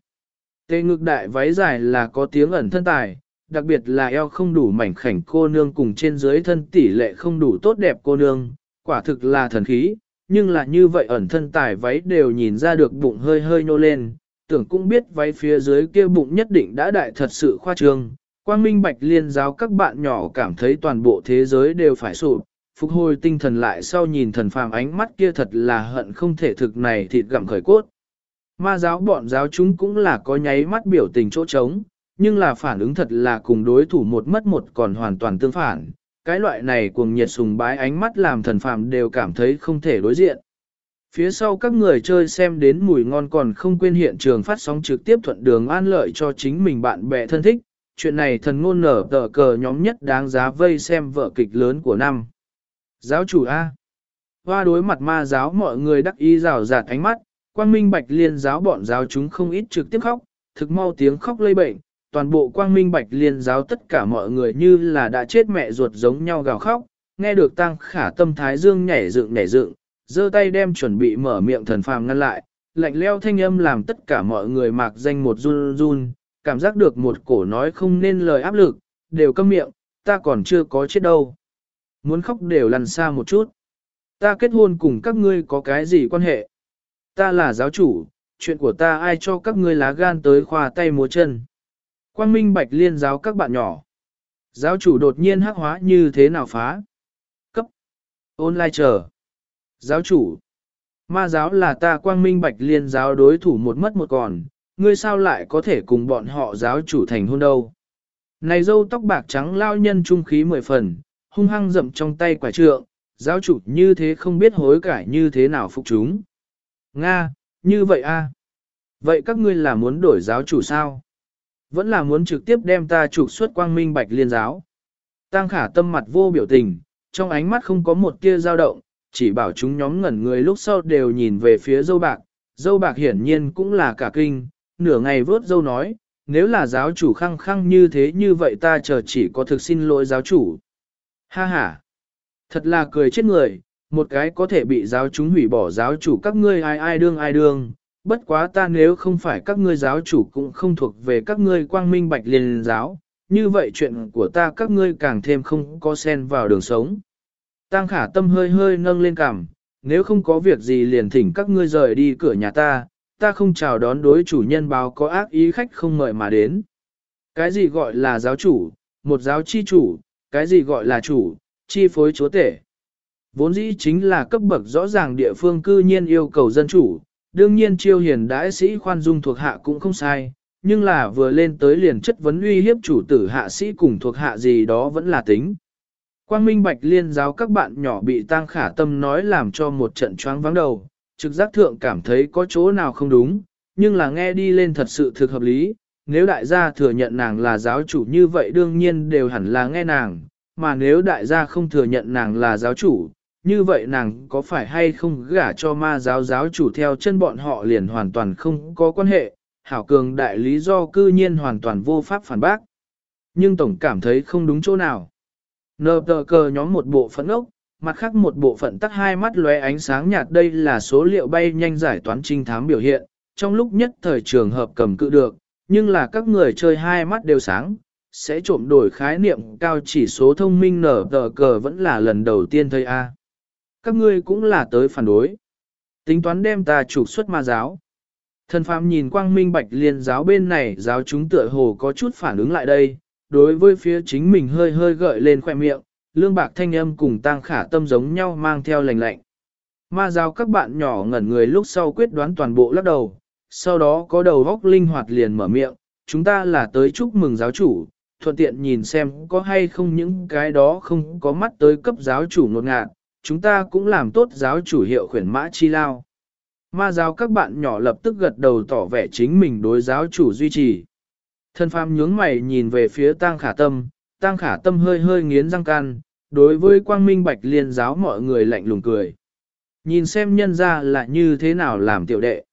tề ngực đại váy dài là có tiếng ẩn thân tài, đặc biệt là eo không đủ mảnh khảnh cô nương cùng trên dưới thân tỷ lệ không đủ tốt đẹp cô nương, quả thực là thần khí, nhưng là như vậy ẩn thân tài váy đều nhìn ra được bụng hơi hơi nhô lên, tưởng cũng biết váy phía dưới kia bụng nhất định đã đại thật sự khoa trương. Quang Minh Bạch Liên giáo các bạn nhỏ cảm thấy toàn bộ thế giới đều phải sụp, phục hồi tinh thần lại sau nhìn thần phàm ánh mắt kia thật là hận không thể thực này thịt gặm khởi cốt. Ma giáo bọn giáo chúng cũng là có nháy mắt biểu tình chỗ trống, nhưng là phản ứng thật là cùng đối thủ một mất một còn hoàn toàn tương phản. Cái loại này cuồng nhiệt sùng bái ánh mắt làm thần phàm đều cảm thấy không thể đối diện. Phía sau các người chơi xem đến mùi ngon còn không quên hiện trường phát sóng trực tiếp thuận đường an lợi cho chính mình bạn bè thân thích. Chuyện này thần ngôn nở tờ cờ nhóm nhất đáng giá vây xem vợ kịch lớn của năm. Giáo chủ A. Hoa đối mặt ma giáo mọi người đắc ý rào rạt ánh mắt, quang minh bạch liên giáo bọn giáo chúng không ít trực tiếp khóc, thực mau tiếng khóc lây bệnh, toàn bộ quang minh bạch liên giáo tất cả mọi người như là đã chết mẹ ruột giống nhau gào khóc, nghe được tăng khả tâm thái dương nhảy dựng nhảy dựng, giơ tay đem chuẩn bị mở miệng thần phàm ngăn lại, lạnh leo thanh âm làm tất cả mọi người mạc danh một run run, cảm giác được một cổ nói không nên lời áp lực, đều câm miệng, ta còn chưa có chết đâu. Muốn khóc đều lăn xa một chút. Ta kết hôn cùng các ngươi có cái gì quan hệ? Ta là giáo chủ, chuyện của ta ai cho các ngươi lá gan tới khoa tay múa chân. Quang Minh Bạch liên giáo các bạn nhỏ. Giáo chủ đột nhiên hắc hóa như thế nào phá? Cấp. Online chờ. Giáo chủ. Ma giáo là ta Quang Minh Bạch liên giáo đối thủ một mất một còn, ngươi sao lại có thể cùng bọn họ giáo chủ thành hôn đâu? Này dâu tóc bạc trắng lao nhân trung khí mười phần, hung hăng dậm trong tay quả trượng, giáo chủ như thế không biết hối cải như thế nào phục chúng. Nga, như vậy a? Vậy các ngươi là muốn đổi giáo chủ sao? Vẫn là muốn trực tiếp đem ta trục xuất quang minh bạch liên giáo. Tăng khả tâm mặt vô biểu tình, trong ánh mắt không có một tia dao động, chỉ bảo chúng nhóm ngẩn người lúc sau đều nhìn về phía dâu bạc. Dâu bạc hiển nhiên cũng là cả kinh, nửa ngày vớt dâu nói, nếu là giáo chủ khăng khăng như thế như vậy ta chờ chỉ có thực xin lỗi giáo chủ. Ha ha! Thật là cười chết người, một cái có thể bị giáo chúng hủy bỏ giáo chủ các ngươi ai ai đương ai đương, bất quá ta nếu không phải các ngươi giáo chủ cũng không thuộc về các ngươi quang minh bạch liên giáo, như vậy chuyện của ta các ngươi càng thêm không có sen vào đường sống. Tăng khả tâm hơi hơi nâng lên cằm, nếu không có việc gì liền thỉnh các ngươi rời đi cửa nhà ta, ta không chào đón đối chủ nhân báo có ác ý khách không mời mà đến. Cái gì gọi là giáo chủ, một giáo chi chủ, cái gì gọi là chủ, chi phối chúa tể. Vốn dĩ chính là cấp bậc rõ ràng địa phương cư nhiên yêu cầu dân chủ, đương nhiên chiêu hiền đãi sĩ khoan dung thuộc hạ cũng không sai, nhưng là vừa lên tới liền chất vấn uy hiếp chủ tử hạ sĩ cùng thuộc hạ gì đó vẫn là tính. Quang Minh Bạch liên giáo các bạn nhỏ bị tang khả tâm nói làm cho một trận choáng vắng đầu, trực giác thượng cảm thấy có chỗ nào không đúng, nhưng là nghe đi lên thật sự thực hợp lý, nếu đại gia thừa nhận nàng là giáo chủ như vậy đương nhiên đều hẳn là nghe nàng, mà nếu đại gia không thừa nhận nàng là giáo chủ, như vậy nàng có phải hay không gả cho ma giáo giáo chủ theo chân bọn họ liền hoàn toàn không có quan hệ, hảo cường đại lý do cư nhiên hoàn toàn vô pháp phản bác. Nhưng tổng cảm thấy không đúng chỗ nào. Nờ tờ cờ nhóm một bộ phấn ốc, mặt khác một bộ phận tắt hai mắt lóe ánh sáng nhạt đây là số liệu bay nhanh giải toán trinh thám biểu hiện, trong lúc nhất thời trường hợp cầm cự được, nhưng là các người chơi hai mắt đều sáng, sẽ trộm đổi khái niệm cao chỉ số thông minh nở tờ cờ vẫn là lần đầu tiên thấy A. Các ngươi cũng là tới phản đối. Tính toán đem ta trục xuất ma giáo. Thần phàm nhìn quang minh bạch liên giáo bên này giáo chúng tựa hồ có chút phản ứng lại đây, đối với phía chính mình hơi hơi gợi lên khoe miệng, lương bạc thanh âm cùng tang khả tâm giống nhau mang theo lành lạnh. Ma giáo các bạn nhỏ ngẩn người lúc sau quyết đoán toàn bộ lắc đầu, sau đó có đầu góc linh hoạt liền mở miệng, chúng ta là tới chúc mừng giáo chủ, thuận tiện nhìn xem có hay không những cái đó không có mắt tới cấp giáo chủ nột ngạt, chúng ta cũng làm tốt giáo chủ hiệu khuyển mã chi lao. Ma giáo các bạn nhỏ lập tức gật đầu tỏ vẻ chính mình đối giáo chủ duy trì. Thân phàm nhướng mày nhìn về phía tang khả tâm, Tăng khả tâm hơi hơi nghiến răng can, đối với quang minh bạch liên giáo mọi người lạnh lùng cười. Nhìn xem nhân ra là như thế nào làm tiểu đệ.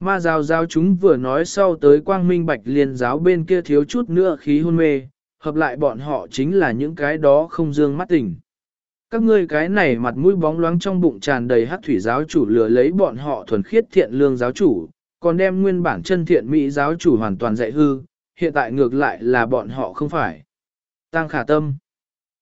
Ma giáo giáo chúng vừa nói sau tới quang minh bạch liên giáo bên kia thiếu chút nữa khí hôn mê, hợp lại bọn họ chính là những cái đó không dương mắt tỉnh. Các ngươi cái này mặt mũi bóng loáng trong bụng tràn đầy hắc thủy giáo chủ lừa lấy bọn họ thuần khiết thiện lương giáo chủ, còn đem nguyên bản chân thiện mỹ giáo chủ hoàn toàn dạy hư, hiện tại ngược lại là bọn họ không phải. Tăng khả tâm.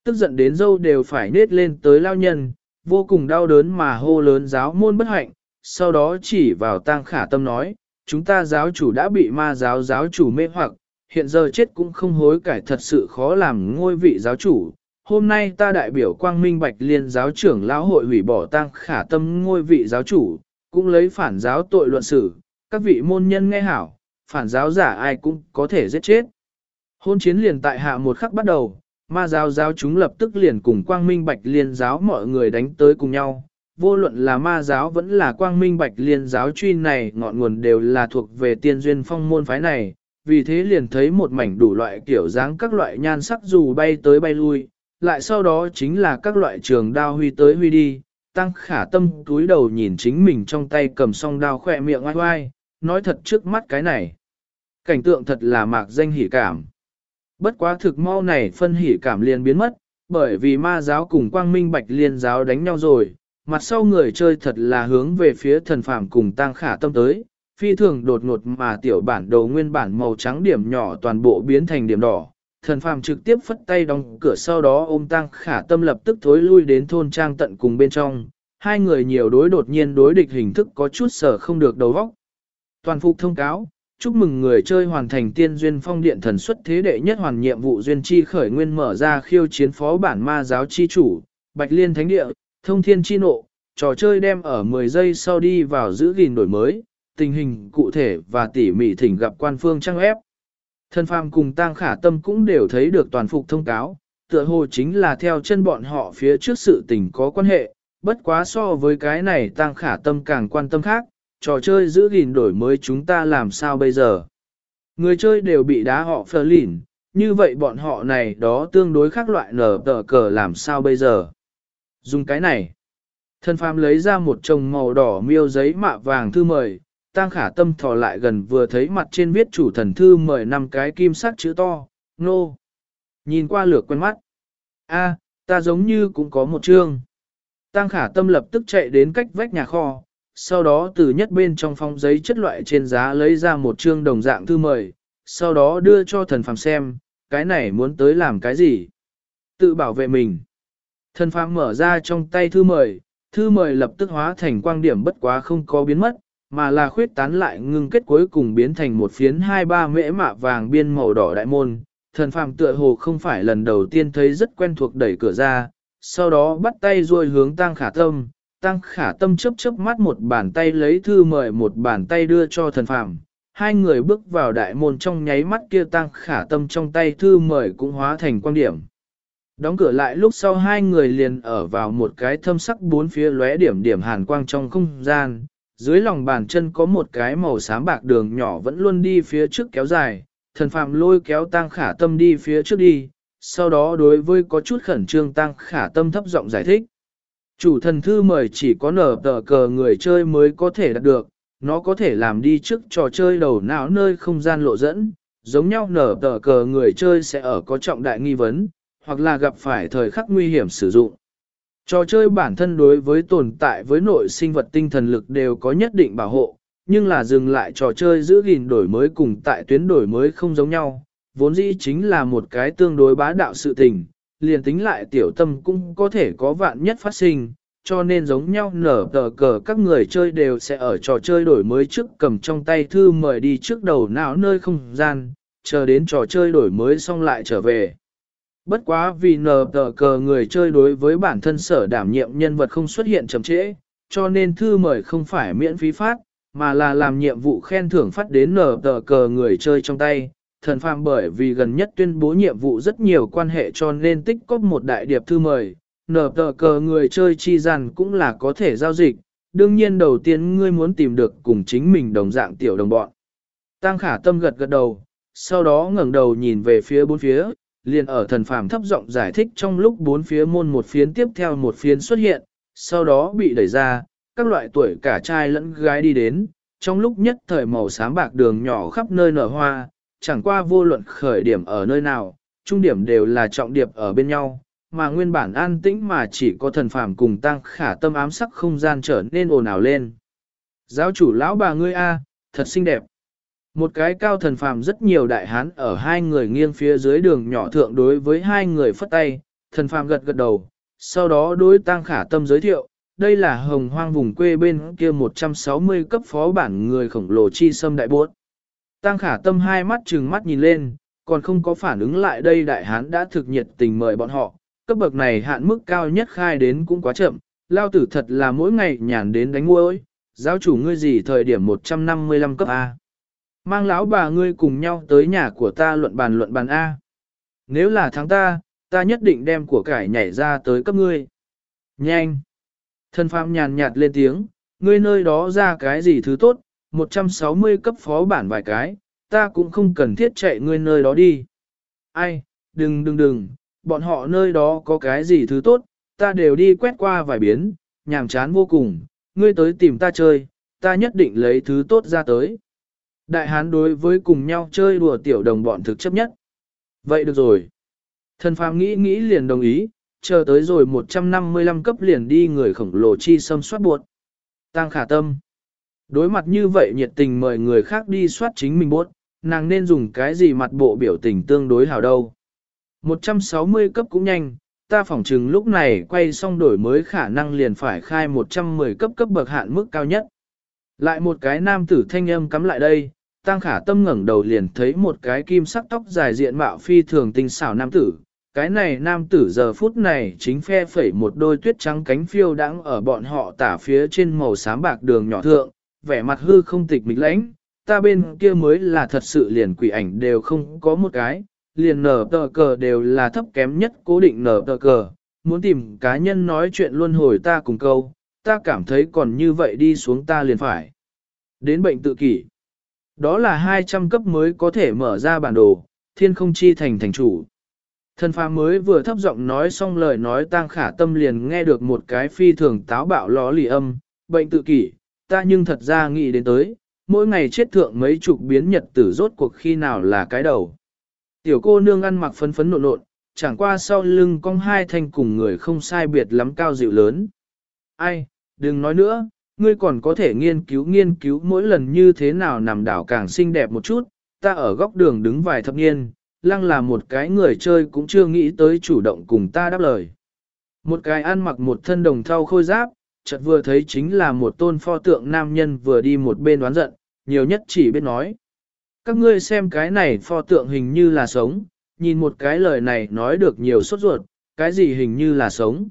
Tức giận đến dâu đều phải nết lên tới lao nhân, vô cùng đau đớn mà hô lớn giáo môn bất hạnh, sau đó chỉ vào tăng khả tâm nói, chúng ta giáo chủ đã bị ma giáo giáo chủ mê hoặc, hiện giờ chết cũng không hối cải thật sự khó làm ngôi vị giáo chủ. Hôm nay ta đại biểu quang minh bạch liên giáo trưởng lão hội hủy bỏ tăng khả tâm ngôi vị giáo chủ, cũng lấy phản giáo tội luận xử, các vị môn nhân nghe hảo, phản giáo giả ai cũng có thể giết chết. Hôn chiến liền tại hạ một khắc bắt đầu, ma giáo giáo chúng lập tức liền cùng quang minh bạch liên giáo mọi người đánh tới cùng nhau. Vô luận là ma giáo vẫn là quang minh bạch liên giáo truy này ngọn nguồn đều là thuộc về tiên duyên phong môn phái này, vì thế liền thấy một mảnh đủ loại kiểu dáng các loại nhan sắc dù bay tới bay lui, lại sau đó chính là các loại trường đao huy tới huy đi, tăng khả tâm túi đầu nhìn chính mình trong tay cầm song đao khỏe miệng oai oai, nói thật trước mắt cái này. Cảnh tượng thật là mạc danh hỉ cảm. Bất quá thực mau này phân hỉ cảm liền biến mất, bởi vì ma giáo cùng quang minh bạch liên giáo đánh nhau rồi, mặt sau người chơi thật là hướng về phía thần phàm cùng tăng khả tâm tới, phi thường đột ngột mà tiểu bản đồ nguyên bản màu trắng điểm nhỏ toàn bộ biến thành điểm đỏ. Thần phàm trực tiếp phất tay đóng cửa sau đó ôm tăng khả tâm lập tức thối lui đến thôn trang tận cùng bên trong, hai người nhiều đối đột nhiên đối địch hình thức có chút sở không được đầu óc. Toàn phục thông cáo, chúc mừng người chơi hoàn thành tiên duyên phong điện thần xuất thế đệ nhất hoàn nhiệm vụ duyên chi khởi nguyên mở ra khiêu chiến phó bản ma giáo chi chủ, bạch liên thánh địa, thông thiên chi nộ, trò chơi đem ở 10 giây sau đi vào giữ gìn đổi mới, tình hình cụ thể và tỉ mỉ thỉnh gặp quan phương trang ép. Thân phàm cùng tang khả tâm cũng đều thấy được toàn phục thông cáo, tựa hồ chính là theo chân bọn họ phía trước sự tình có quan hệ, bất quá so với cái này tang khả tâm càng quan tâm khác, trò chơi giữ gìn đổi mới chúng ta làm sao bây giờ. Người chơi đều bị đá họ phờ lỉn, như vậy bọn họ này đó tương đối khác loại nở tờ cờ làm sao bây giờ. Dùng cái này. Thần phàm lấy ra một chồng màu đỏ miêu giấy mạ vàng thư mời, Tang khả tâm thò lại gần vừa thấy mặt trên viết chủ thần thư mời năm cái kim sắc chữ to, nô. Nhìn qua lược quen mắt. a ta giống như cũng có một chương. Tang khả tâm lập tức chạy đến cách vách nhà kho, sau đó từ nhất bên trong phong giấy chất loại trên giá lấy ra một chương đồng dạng thư mời, sau đó đưa cho thần phàm xem, cái này muốn tới làm cái gì. Tự bảo vệ mình. Thần phàm mở ra trong tay thư mời, thư mời lập tức hóa thành quang điểm bất quá không có biến mất, mà là khuyết tán lại ngưng kết cuối cùng biến thành một phiến hai ba mễ mạ vàng biên màu đỏ đại môn. Thần phàm tựa hồ không phải lần đầu tiên thấy rất quen thuộc đẩy cửa ra, sau đó bắt tay ruôi hướng tăng khả tâm. Tăng khả tâm chớp chớp mắt một bàn tay lấy thư mời một bàn tay đưa cho thần phàm. Hai người bước vào đại môn trong nháy mắt kia tăng khả tâm trong tay thư mời cũng hóa thành quan điểm. Đóng cửa lại lúc sau hai người liền ở vào một cái thâm sắc bốn phía lóe điểm điểm hàn quang trong không gian, dưới lòng bàn chân có một cái màu xám bạc đường nhỏ vẫn luôn đi phía trước kéo dài, thần phạm lôi kéo tăng khả tâm đi phía trước đi, sau đó đối với có chút khẩn trương tăng khả tâm thấp giọng giải thích. Chủ thần thư mời chỉ có nở tờ cờ người chơi mới có thể đạt được, nó có thể làm đi trước trò chơi đầu não nơi không gian lộ dẫn, giống nhau nở tờ cờ người chơi sẽ ở có trọng đại nghi vấn, hoặc là gặp phải thời khắc nguy hiểm sử dụng. Trò chơi bản thân đối với tồn tại với nội sinh vật tinh thần lực đều có nhất định bảo hộ, nhưng là dừng lại trò chơi giữ gìn đổi mới cùng tại tuyến đổi mới không giống nhau, vốn dĩ chính là một cái tương đối bá đạo sự tình, liền tính lại tiểu tâm cũng có thể có vạn nhất phát sinh, cho nên giống nhau nở tờ cờ các người chơi đều sẽ ở trò chơi đổi mới trước cầm trong tay thư mời đi trước đầu não nơi không gian, chờ đến trò chơi đổi mới xong lại trở về. Bất quá vì nờ tờ cờ người chơi đối với bản thân sở đảm nhiệm nhân vật không xuất hiện chậm trễ, cho nên thư mời không phải miễn phí phát, mà là làm nhiệm vụ khen thưởng phát đến nờ tờ cờ người chơi trong tay. Thần phàm bởi vì gần nhất tuyên bố nhiệm vụ rất nhiều quan hệ cho nên tích cóp một đại điệp thư mời, nở tờ cờ người chơi chi rằng cũng là có thể giao dịch, đương nhiên đầu tiên ngươi muốn tìm được cùng chính mình đồng dạng tiểu đồng bọn. Tăng khả tâm gật gật đầu, sau đó ngẩng đầu nhìn về phía bốn phía, liền ở thần phàm thấp giọng giải thích trong lúc bốn phía môn một phiến tiếp theo một phiến xuất hiện, sau đó bị đẩy ra, các loại tuổi cả trai lẫn gái đi đến, trong lúc nhất thời màu xám bạc đường nhỏ khắp nơi nở hoa, chẳng qua vô luận khởi điểm ở nơi nào, trung điểm đều là trọng điệp ở bên nhau, mà nguyên bản an tĩnh mà chỉ có thần phàm cùng tăng khả tâm ám sắc không gian trở nên ồn ào lên. Giáo chủ lão bà ngươi A, thật xinh đẹp. Một cái cao thần phàm rất nhiều đại hán ở hai người nghiêng phía dưới đường nhỏ thượng đối với hai người phất tay, thần phàm gật gật đầu, sau đó đối tăng khả tâm giới thiệu, đây là hồng hoang vùng quê bên kia 160 cấp phó bản người khổng lồ chi sâm đại bốt. Tăng khả tâm hai mắt trừng mắt nhìn lên, còn không có phản ứng lại đây đại hán đã thực nhiệt tình mời bọn họ, cấp bậc này hạn mức cao nhất khai đến cũng quá chậm, lao tử thật là mỗi ngày nhàn đến đánh ngôi, giáo chủ ngươi gì thời điểm 155 cấp A. Mang lão bà ngươi cùng nhau tới nhà của ta luận bàn luận bàn A. Nếu là thắng ta, ta nhất định đem của cải nhảy ra tới cấp ngươi. Nhanh! Thân phàm nhàn nhạt lên tiếng, ngươi nơi đó ra cái gì thứ tốt, 160 cấp phó bản vài cái, ta cũng không cần thiết chạy ngươi nơi đó đi. Ai, đừng đừng đừng, bọn họ nơi đó có cái gì thứ tốt, ta đều đi quét qua vài biến, nhàm chán vô cùng, ngươi tới tìm ta chơi, ta nhất định lấy thứ tốt ra tới. Đại hán đối với cùng nhau chơi đùa tiểu đồng bọn thực chấp nhất. Vậy được rồi. Thần phàm nghĩ nghĩ liền đồng ý, chờ tới rồi 155 cấp liền đi người khổng lồ chi xâm soát buộc. Tăng khả tâm. Đối mặt như vậy nhiệt tình mời người khác đi soát chính mình bốt, nàng nên dùng cái gì mặt bộ biểu tình tương đối hảo đâu. 160 cấp cũng nhanh, ta phỏng chừng lúc này quay xong đổi mới khả năng liền phải khai 110 cấp cấp bậc hạn mức cao nhất. Lại một cái nam tử thanh âm cắm lại đây, Tăng khả tâm ngẩng đầu liền thấy một cái kim sắc tóc dài diện mạo phi thường tinh xảo nam tử. Cái này nam tử giờ phút này chính phe phẩy một đôi tuyết trắng cánh phiêu đãng ở bọn họ tả phía trên màu xám bạc đường nhỏ thượng, vẻ mặt hư không tịch mịch lãnh, ta bên kia mới là thật sự liền quỷ ảnh đều không có một cái, liền nở tờ cờ đều là thấp kém nhất cố định nở tờ cờ, muốn tìm cá nhân nói chuyện luân hồi ta cùng câu, ta cảm thấy còn như vậy đi xuống ta liền phải. Đến bệnh tự kỷ. Đó là 200 cấp mới có thể mở ra bản đồ, thiên không chi thành thành chủ. Thần phàm mới vừa thấp giọng nói xong lời nói tang khả tâm liền nghe được một cái phi thường táo bạo ló lì âm, bệnh tự kỷ, ta nhưng thật ra nghĩ đến tới, mỗi ngày chết thượng mấy chục biến nhật tử rốt cuộc khi nào là cái đầu. Tiểu cô nương ăn mặc phấn phấn nộn nộn, chẳng qua sau lưng cong hai thanh cùng người không sai biệt lắm cao dịu lớn. Ai, đừng nói nữa, ngươi còn có thể nghiên cứu nghiên cứu mỗi lần như thế nào nằm đảo càng xinh đẹp một chút, ta ở góc đường đứng vài thập niên, lăng là một cái người chơi cũng chưa nghĩ tới chủ động cùng ta đáp lời. Một cái ăn mặc một thân đồng thau khôi giáp, chợt vừa thấy chính là một tôn pho tượng nam nhân vừa đi một bên đoán giận, nhiều nhất chỉ biết nói. Các ngươi xem cái này pho tượng hình như là sống, nhìn một cái lời này nói được nhiều sốt ruột, cái gì hình như là sống.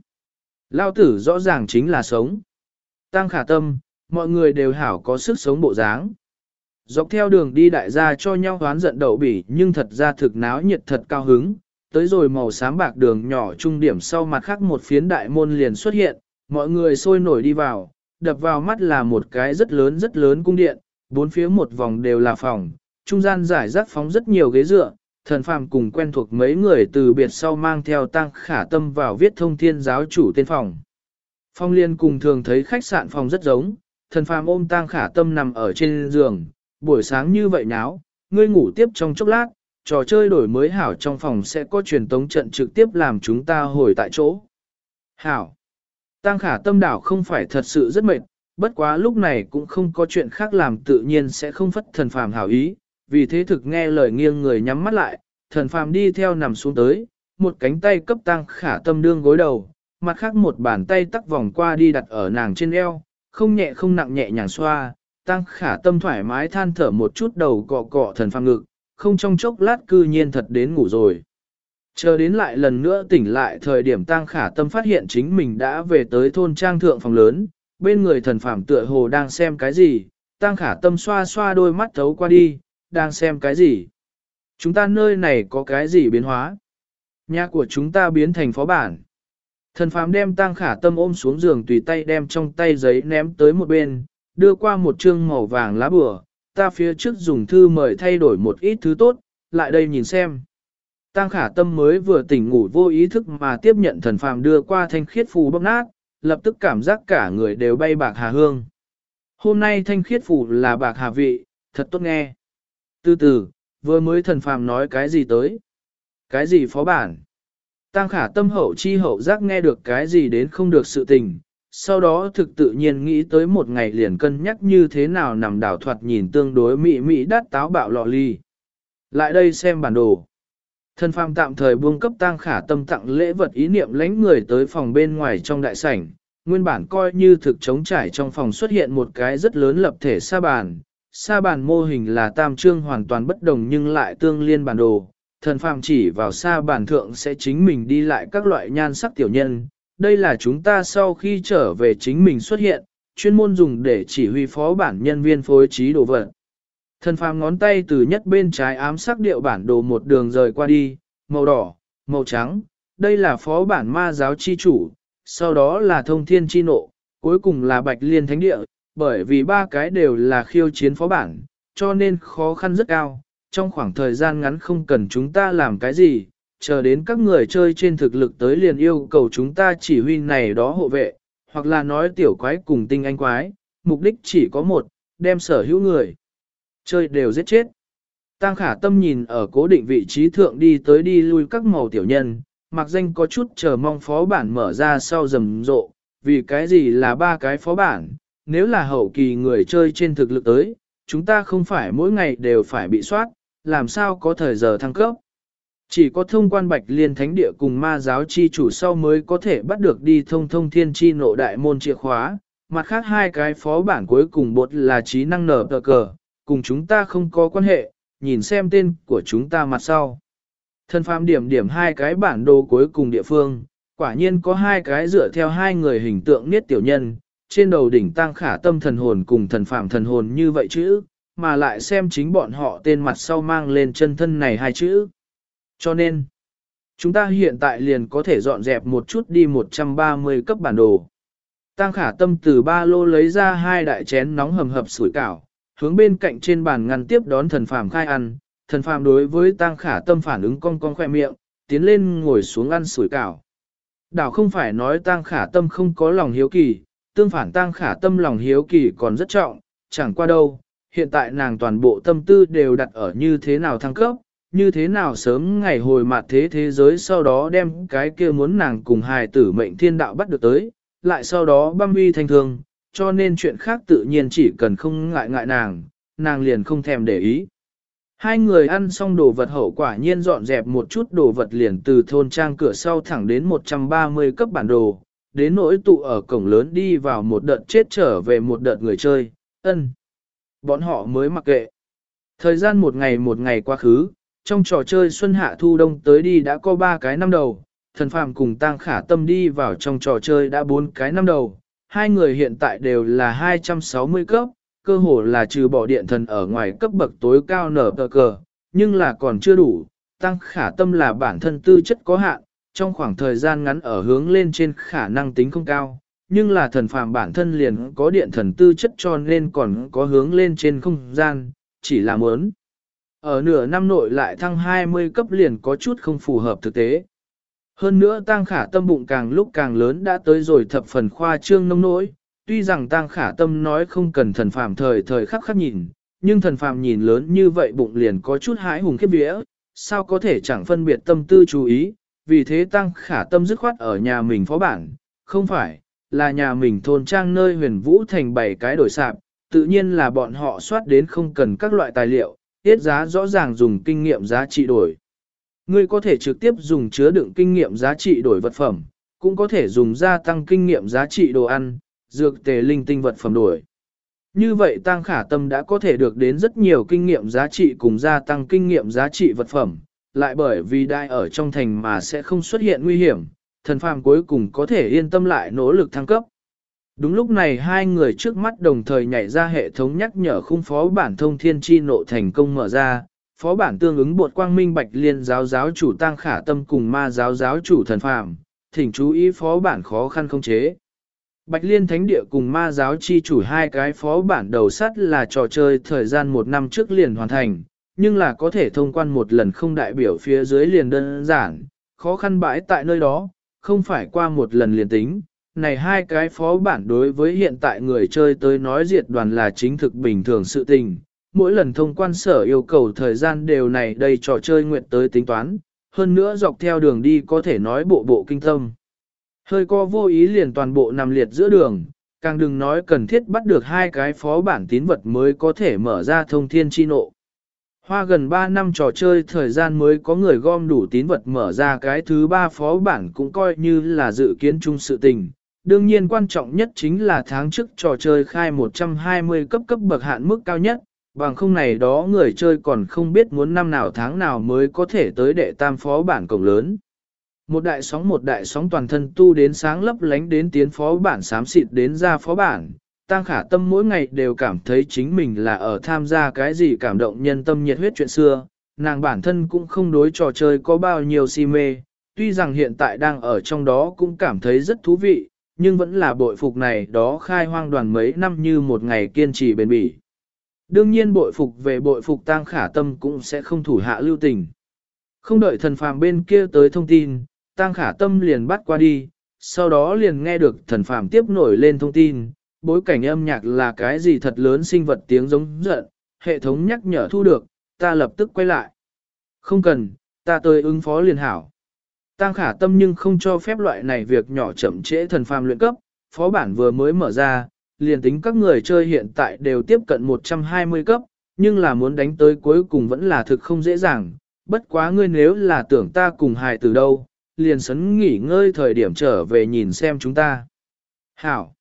Lao tử rõ ràng chính là sống. Tăng khả tâm, mọi người đều hảo có sức sống bộ dáng. Dọc theo đường đi đại gia cho nhau hoán giận đậu bỉ nhưng thật ra thực náo nhiệt thật cao hứng, tới rồi màu xám bạc đường nhỏ trung điểm sau mặt khác một phiến đại môn liền xuất hiện, mọi người sôi nổi đi vào, đập vào mắt là một cái rất lớn rất lớn cung điện, bốn phía một vòng đều là phòng, trung gian giải rác phóng rất nhiều ghế dựa, thần phàm cùng quen thuộc mấy người từ biệt sau mang theo tăng khả tâm vào viết thông thiên giáo chủ tên phòng. Phong liên cùng thường thấy khách sạn phòng rất giống, thần phàm ôm tăng khả tâm nằm ở trên giường, buổi sáng như vậy nháo, ngươi ngủ tiếp trong chốc lát, trò chơi đổi mới hảo trong phòng sẽ có truyền tống trận trực tiếp làm chúng ta hồi tại chỗ. Hảo. Tăng khả tâm đảo không phải thật sự rất mệt, bất quá lúc này cũng không có chuyện khác làm tự nhiên sẽ không phất thần phàm hảo ý, vì thế thực nghe lời nghiêng người nhắm mắt lại, thần phàm đi theo nằm xuống tới, một cánh tay cấp tăng khả tâm đương gối đầu, mặt khác một bàn tay tắc vòng qua đi đặt ở nàng trên eo, không nhẹ không nặng nhẹ nhàng xoa, tăng khả tâm thoải mái than thở một chút đầu cọ cọ thần phàm ngực, không trong chốc lát cư nhiên thật đến ngủ rồi. Chờ đến lại lần nữa tỉnh lại thời điểm tăng khả tâm phát hiện chính mình đã về tới thôn trang thượng phòng lớn, bên người thần phàm tựa hồ đang xem cái gì, tăng khả tâm xoa xoa đôi mắt thấu qua đi, đang xem cái gì. Chúng ta nơi này có cái gì biến hóa? Nhà của chúng ta biến thành phó bản. Thần phàm đem tăng khả tâm ôm xuống giường tùy tay đem trong tay giấy ném tới một bên, đưa qua một chương màu vàng lá bừa, ta phía trước dùng thư mời thay đổi một ít thứ tốt, lại đây nhìn xem. Tăng khả tâm mới vừa tỉnh ngủ vô ý thức mà tiếp nhận thần phàm đưa qua thanh khiết phù bóc nát, lập tức cảm giác cả người đều bay bạc hà hương. Hôm nay thanh khiết phù là bạc hà vị, thật tốt nghe. Từ từ, vừa mới thần phàm nói cái gì tới? Cái gì phó bản? Tăng khả tâm hậu chi hậu giác nghe được cái gì đến không được sự tình, sau đó thực tự nhiên nghĩ tới một ngày liền cân nhắc như thế nào nằm đảo thoạt nhìn tương đối mị mị đắt táo bạo lọ ly. Lại đây xem bản đồ. Thần phàm tạm thời buông cấp tăng khả tâm tặng lễ vật ý niệm lãnh người tới phòng bên ngoài trong đại sảnh, nguyên bản coi như thực chống trải trong phòng xuất hiện một cái rất lớn lập thể sa bàn. Sa bàn mô hình là tam trương hoàn toàn bất đồng nhưng lại tương liên bản đồ. Thần phàm chỉ vào sa bàn thượng sẽ chính mình đi lại các loại nhan sắc tiểu nhân, đây là chúng ta sau khi trở về chính mình xuất hiện, chuyên môn dùng để chỉ huy phó bản nhân viên phối trí đồ vật. Thần phàm ngón tay từ nhất bên trái ám sắc điệu bản đồ một đường rời qua đi, màu đỏ, màu trắng, đây là phó bản ma giáo chi chủ, sau đó là thông thiên chi nộ, cuối cùng là bạch liên thánh địa, bởi vì ba cái đều là khiêu chiến phó bản, cho nên khó khăn rất cao, trong khoảng thời gian ngắn không cần chúng ta làm cái gì, chờ đến các người chơi trên thực lực tới liền yêu cầu chúng ta chỉ huy này đó hộ vệ, hoặc là nói tiểu quái cùng tinh anh quái, mục đích chỉ có một, đem sở hữu người. Chơi đều giết chết. Tăng khả tâm nhìn ở cố định vị trí thượng đi tới đi lui các màu tiểu nhân, mặc danh có chút chờ mong phó bản mở ra sau rầm rộ, vì cái gì là ba cái phó bản, nếu là hậu kỳ người chơi trên thực lực tới, chúng ta không phải mỗi ngày đều phải bị soát, làm sao có thời giờ thăng cấp. Chỉ có thông quan bạch liên thánh địa cùng ma giáo chi chủ sau mới có thể bắt được đi thông thông thiên chi nộ đại môn chìa khóa, mặt khác hai cái phó bản cuối cùng bột là trí năng nở tờ cờ, cùng chúng ta không có quan hệ, nhìn xem tên của chúng ta mặt sau. Thần phàm điểm điểm hai cái bản đồ cuối cùng địa phương, quả nhiên có hai cái dựa theo hai người hình tượng niết tiểu nhân, trên đầu đỉnh tăng khả tâm thần hồn cùng thần phàm thần hồn như vậy chứ, mà lại xem chính bọn họ tên mặt sau mang lên chân thân này hai chữ. Cho nên, chúng ta hiện tại liền có thể dọn dẹp một chút đi 130 cấp bản đồ. Tăng khả tâm từ ba lô lấy ra hai đại chén nóng hầm hập sủi cảo, hướng bên cạnh trên bàn ngăn tiếp đón thần phàm khai ăn. Thần phàm đối với tang khả tâm phản ứng cong cong khoe miệng, tiến lên ngồi xuống ăn sủi cảo. Đảo không phải nói tang khả tâm không có lòng hiếu kỳ, tương phản tang khả tâm lòng hiếu kỳ còn rất trọng, chẳng qua đâu, hiện tại nàng toàn bộ tâm tư đều đặt ở như thế nào thăng cấp, như thế nào sớm ngày hồi mặt thế thế giới sau đó đem cái kia muốn nàng cùng hài tử mệnh thiên đạo bắt được tới, lại sau đó băm uy thanh thương, cho nên chuyện khác tự nhiên chỉ cần không ngại ngại nàng, nàng liền không thèm để ý. Hai người ăn xong đồ vật hậu quả nhiên dọn dẹp một chút đồ vật liền từ thôn trang cửa sau thẳng đến 130 cấp bản đồ, đến nỗi tụ ở cổng lớn đi vào một đợt chết trở về một đợt người chơi, ân. Bọn họ mới mặc kệ. Thời gian một ngày một ngày quá khứ, trong trò chơi xuân hạ thu đông tới đi đã có ba cái năm đầu, thần phàm cùng tang khả tâm đi vào trong trò chơi đã bốn cái năm đầu, hai người hiện tại đều là 260 cấp, cơ hồ là trừ bỏ điện thần ở ngoài cấp bậc tối cao nở tờ cờ, nhưng là còn chưa đủ, tăng khả tâm là bản thân tư chất có hạn, trong khoảng thời gian ngắn ở hướng lên trên khả năng tính không cao, nhưng là thần phàm bản thân liền có điện thần tư chất cho nên còn có hướng lên trên không gian, chỉ là muốn. Ở nửa năm nội lại thăng 20 cấp liền có chút không phù hợp thực tế. Hơn nữa tăng khả tâm bụng càng lúc càng lớn đã tới rồi thập phần khoa trương nông nỗi, tuy rằng tăng khả tâm nói không cần thần phàm thời thời khắc khắc nhìn, nhưng thần phàm nhìn lớn như vậy bụng liền có chút hãi hùng khiếp vía, sao có thể chẳng phân biệt tâm tư chú ý, vì thế tăng khả tâm dứt khoát ở nhà mình phó bản, không phải, là nhà mình thôn trang nơi huyền vũ thành bảy cái đổi sạp, tự nhiên là bọn họ soát đến không cần các loại tài liệu, tiết giá rõ ràng dùng kinh nghiệm giá trị đổi. Ngươi có thể trực tiếp dùng chứa đựng kinh nghiệm giá trị đổi vật phẩm, cũng có thể dùng gia tăng kinh nghiệm giá trị đồ ăn, dược tề linh tinh vật phẩm đổi. Như vậy tăng khả tâm đã có thể được đến rất nhiều kinh nghiệm giá trị cùng gia tăng kinh nghiệm giá trị vật phẩm, lại bởi vì đại ở trong thành mà sẽ không xuất hiện nguy hiểm, thần phàm cuối cùng có thể yên tâm lại nỗ lực thăng cấp. Đúng lúc này hai người trước mắt đồng thời nhảy ra hệ thống nhắc nhở khung phó bản thông thiên chi nộ thành công mở ra, phó bản tương ứng bột quang minh bạch liên giáo giáo chủ tăng khả tâm cùng ma giáo giáo chủ thần phàm, thỉnh chú ý phó bản khó khăn không chế. Bạch Liên Thánh Địa cùng ma giáo chi chủ hai cái phó bản đầu sắt là trò chơi thời gian một năm trước liền hoàn thành, nhưng là có thể thông quan một lần không đại biểu phía dưới liền đơn giản, khó khăn bãi tại nơi đó, không phải qua một lần liền tính. Này hai cái phó bản đối với hiện tại người chơi tới nói diệt đoàn là chính thực bình thường sự tình, mỗi lần thông quan sở yêu cầu thời gian đều này đây trò chơi nguyện tới tính toán, hơn nữa dọc theo đường đi có thể nói bộ bộ kinh tâm. Hơi co vô ý liền toàn bộ nằm liệt giữa đường, càng đừng nói cần thiết bắt được hai cái phó bản tín vật mới có thể mở ra thông thiên chi nộ. Hoa gần 3 năm trò chơi thời gian mới có người gom đủ tín vật mở ra cái thứ ba phó bản cũng coi như là dự kiến chung sự tình. Đương nhiên quan trọng nhất chính là tháng trước trò chơi khai 120 cấp cấp bậc hạn mức cao nhất, bằng không này đó người chơi còn không biết muốn năm nào tháng nào mới có thể tới đệ tam phó bản cổng lớn. Một đại sóng một đại sóng toàn thân tu đến sáng lấp lánh đến tiến phó bản sám xịt đến ra phó bản, Tăng khả tâm mỗi ngày đều cảm thấy chính mình là ở tham gia cái gì cảm động nhân tâm nhiệt huyết chuyện xưa, nàng bản thân cũng không đối trò chơi có bao nhiêu si mê, tuy rằng hiện tại đang ở trong đó cũng cảm thấy rất thú vị, nhưng vẫn là bội phục này đó khai hoang đoàn mấy năm như một ngày kiên trì bền bỉ. Đương nhiên bội phục về bội phục tăng khả tâm cũng sẽ không thủ hạ lưu tình. Không đợi thần phàm bên kia tới thông tin, tăng khả tâm liền bắt qua đi, sau đó liền nghe được thần phàm tiếp nổi lên thông tin, bối cảnh âm nhạc là cái gì thật lớn sinh vật tiếng giống giận, hệ thống nhắc nhở thu được, ta lập tức quay lại. Không cần, ta tới ứng phó liền hảo. Tăng khả tâm nhưng không cho phép loại này việc nhỏ chậm trễ thần phàm luyện cấp, phó bản vừa mới mở ra, liền tính các người chơi hiện tại đều tiếp cận 120 cấp, nhưng là muốn đánh tới cuối cùng vẫn là thực không dễ dàng, bất quá ngươi nếu là tưởng ta cùng hài từ đâu, liền sấn nghỉ ngơi thời điểm trở về nhìn xem chúng ta. Hảo!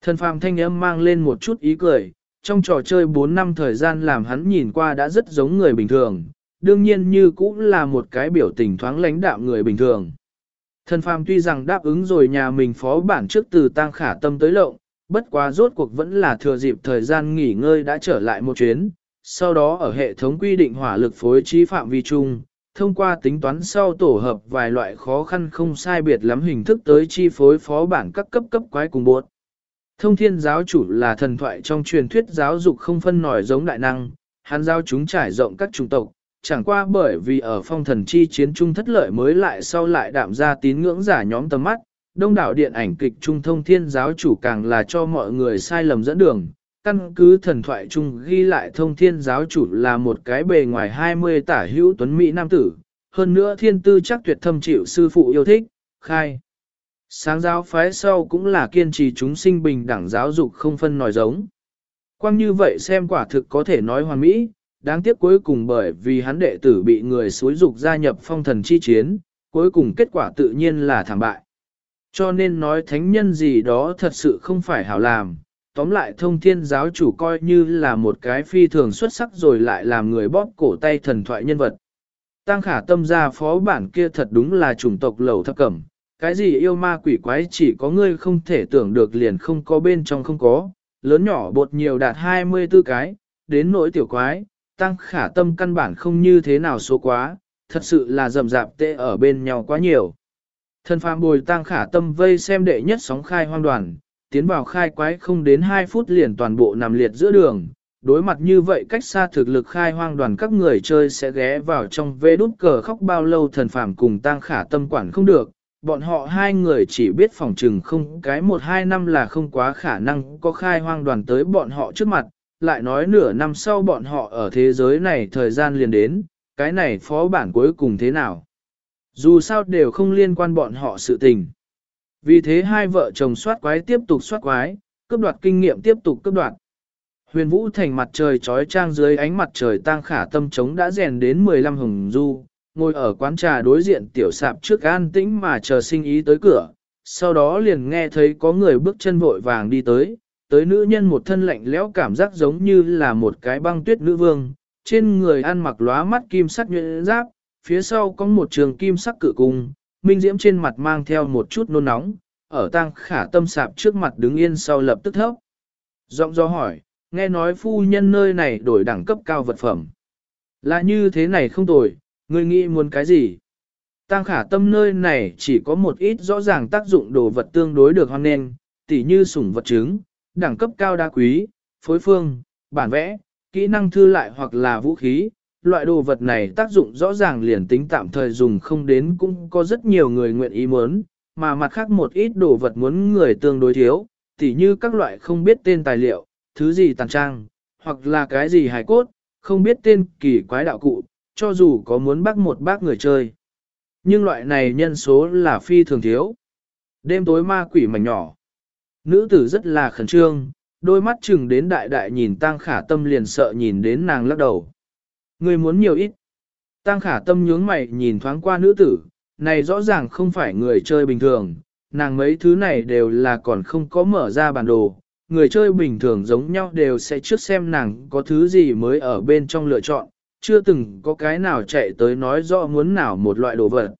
Thần phàm thanh âm mang lên một chút ý cười, trong trò chơi 4 năm thời gian làm hắn nhìn qua đã rất giống người bình thường, đương nhiên như cũng là một cái biểu tình thoáng lãnh đạm người bình thường. Thần phàm tuy rằng đáp ứng rồi nhà mình phó bản trước từ tang khả tâm tới lộng, bất quá rốt cuộc vẫn là thừa dịp thời gian nghỉ ngơi đã trở lại một chuyến, sau đó ở hệ thống quy định hỏa lực phối trí phạm vi chung, thông qua tính toán sau tổ hợp vài loại khó khăn không sai biệt lắm hình thức tới chi phối phó bản các cấp cấp quái cùng bột. Thông thiên giáo chủ là thần thoại trong truyền thuyết giáo dục không phân nổi giống đại năng, hắn giao chúng trải rộng các chủng tộc, chẳng qua bởi vì ở phong thần chi chiến trung thất lợi mới lại sau lại đạm ra tín ngưỡng giả nhóm tầm mắt, đông đảo điện ảnh kịch trung thông thiên giáo chủ càng là cho mọi người sai lầm dẫn đường. Căn cứ thần thoại chung ghi lại thông thiên giáo chủ là một cái bề ngoài 20 tả hữu tuấn Mỹ nam tử, hơn nữa thiên tư chắc tuyệt thâm chịu sư phụ yêu thích, khai. Sáng giáo phái sau cũng là kiên trì chúng sinh bình đẳng giáo dục không phân nòi giống. Quang như vậy xem quả thực có thể nói hoàn mỹ, đáng tiếc cuối cùng bởi vì hắn đệ tử bị người xúi dục gia nhập phong thần chi chiến, cuối cùng kết quả tự nhiên là thảm bại. Cho nên nói thánh nhân gì đó thật sự không phải hảo làm, tóm lại thông thiên giáo chủ coi như là một cái phi thường xuất sắc rồi lại làm người bóp cổ tay thần thoại nhân vật. Tăng khả tâm gia phó bản kia thật đúng là chủng tộc lầu thập cẩm, cái gì yêu ma quỷ quái chỉ có ngươi không thể tưởng được liền không có bên trong không có, lớn nhỏ bột nhiều đạt 24 cái, đến nỗi tiểu quái, tăng khả tâm căn bản không như thế nào số quá, thật sự là rầm rạp tệ ở bên nhau quá nhiều. Thần phàm bồi Tang khả tâm vây xem đệ nhất sóng khai hoang đoàn, tiến vào khai quái không đến 2 phút liền toàn bộ nằm liệt giữa đường. Đối mặt như vậy cách xa thực lực khai hoang đoàn các người chơi sẽ ghé vào trong vê đút cờ khóc bao lâu thần phàm cùng Tang khả tâm quản không được. Bọn họ hai người chỉ biết phòng trừng không cái một hai năm là không quá khả năng có khai hoang đoàn tới bọn họ trước mặt, lại nói nửa năm sau bọn họ ở thế giới này thời gian liền đến, cái này phó bản cuối cùng thế nào. Dù sao đều không liên quan bọn họ sự tình. Vì thế hai vợ chồng soát quái tiếp tục soát quái, cướp đoạt kinh nghiệm tiếp tục cướp đoạt. Huyền Vũ thành mặt trời trói trang dưới ánh mặt trời tang khả tâm trống đã rèn đến 15 hồng du, ngồi ở quán trà đối diện tiểu sạp trước an tĩnh mà chờ sinh ý tới cửa, sau đó liền nghe thấy có người bước chân vội vàng đi tới, tới nữ nhân một thân lạnh lẽo cảm giác giống như là một cái băng tuyết nữ vương, trên người ăn mặc lóa mắt kim sắc nhuyễn giáp, phía sau có một trường kim sắc cự cung, minh diễm trên mặt mang theo một chút nôn nóng, ở tang khả tâm sạp trước mặt đứng yên sau lập tức thấp. Giọng do hỏi, nghe nói phu nhân nơi này đổi đẳng cấp cao vật phẩm. Là như thế này không tồi, người nghĩ muốn cái gì? Tang khả tâm nơi này chỉ có một ít rõ ràng tác dụng đồ vật tương đối được hoan nên, tỉ như sủng vật chứng đẳng cấp cao đa quý, phối phương, bản vẽ, kỹ năng thư lại hoặc là vũ khí. Loại đồ vật này tác dụng rõ ràng liền tính tạm thời dùng không đến cũng có rất nhiều người nguyện ý muốn, mà mặt khác một ít đồ vật muốn người tương đối thiếu, tỉ như các loại không biết tên tài liệu, thứ gì tàn trang, hoặc là cái gì hài cốt, không biết tên kỳ quái đạo cụ, cho dù có muốn bắt một bác người chơi. Nhưng loại này nhân số là phi thường thiếu. Đêm tối ma quỷ mảnh nhỏ. Nữ tử rất là khẩn trương, đôi mắt chừng đến đại đại nhìn tang khả tâm liền sợ nhìn đến nàng lắc đầu. Người muốn nhiều ít. Tang khả tâm nhướng mày nhìn thoáng qua nữ tử, này rõ ràng không phải người chơi bình thường, nàng mấy thứ này đều là còn không có mở ra bản đồ. Người chơi bình thường giống nhau đều sẽ trước xem nàng có thứ gì mới ở bên trong lựa chọn, chưa từng có cái nào chạy tới nói rõ muốn nào một loại đồ vật.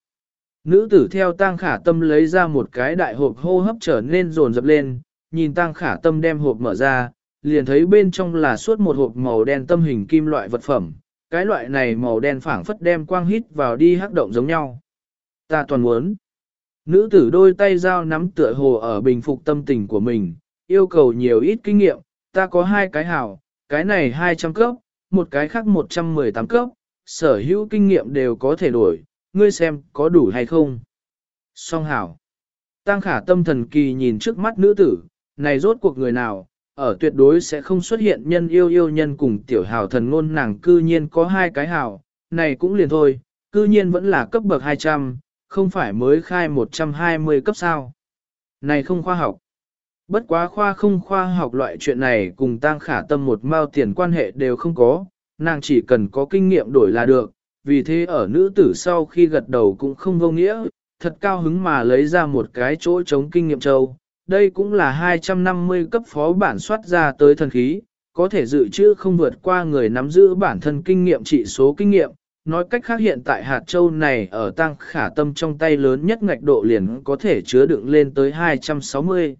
Nữ tử theo tang khả tâm lấy ra một cái đại hộp hô hấp trở nên rồn rập lên, nhìn tang khả tâm đem hộp mở ra, liền thấy bên trong là suốt một hộp màu đen tâm hình kim loại vật phẩm, cái loại này màu đen phảng phất đem quang hít vào đi hắc động giống nhau. Ta toàn muốn. Nữ tử đôi tay dao nắm tựa hồ ở bình phục tâm tình của mình, yêu cầu nhiều ít kinh nghiệm, ta có hai cái hảo, cái này 200 cấp, một cái khác 118 cấp, sở hữu kinh nghiệm đều có thể đổi, ngươi xem có đủ hay không. Song hảo. Tăng khả tâm thần kỳ nhìn trước mắt nữ tử, này rốt cuộc người nào, ở tuyệt đối sẽ không xuất hiện nhân yêu yêu nhân cùng tiểu hào thần ngôn nàng cư nhiên có hai cái hào, này cũng liền thôi, cư nhiên vẫn là cấp bậc 200, không phải mới khai 120 cấp sao. Này không khoa học. Bất quá khoa không khoa học loại chuyện này cùng tăng khả tâm một mao tiền quan hệ đều không có, nàng chỉ cần có kinh nghiệm đổi là được, vì thế ở nữ tử sau khi gật đầu cũng không vô nghĩa, thật cao hứng mà lấy ra một cái chỗ chống kinh nghiệm châu. Đây cũng là 250 cấp phó bản soát ra tới thần khí, có thể dự trữ không vượt qua người nắm giữ bản thân kinh nghiệm trị số kinh nghiệm. Nói cách khác hiện tại hạt châu này ở tăng khả tâm trong tay lớn nhất ngạch độ liền có thể chứa đựng lên tới 260.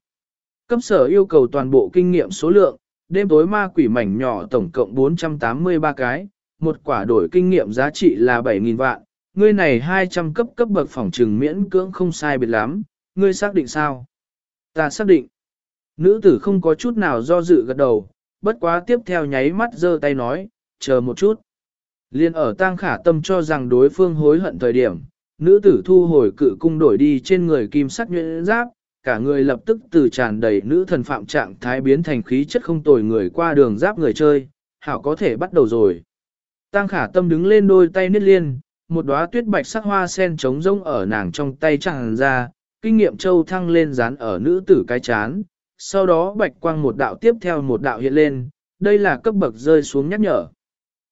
Cấp sở yêu cầu toàn bộ kinh nghiệm số lượng, đêm tối ma quỷ mảnh nhỏ tổng cộng 483 cái, một quả đổi kinh nghiệm giá trị là 7.000 vạn, ngươi này 200 cấp cấp bậc phòng trừng miễn cưỡng không sai biệt lắm, ngươi xác định sao? Ta xác định. Nữ tử không có chút nào do dự gật đầu, bất quá tiếp theo nháy mắt giơ tay nói, chờ một chút. Liên ở tang khả tâm cho rằng đối phương hối hận thời điểm, nữ tử thu hồi cự cung đổi đi trên người kim sắc nhuyễn giáp, cả người lập tức từ tràn đầy nữ thần phạm trạng thái biến thành khí chất không tồi người qua đường giáp người chơi, hảo có thể bắt đầu rồi. Tăng khả tâm đứng lên đôi tay niết liên, một đóa tuyết bạch sắc hoa sen trống rông ở nàng trong tay tràn ra, kinh nghiệm châu thăng lên dán ở nữ tử cái chán, sau đó bạch quang một đạo tiếp theo một đạo hiện lên, đây là cấp bậc rơi xuống nhắc nhở.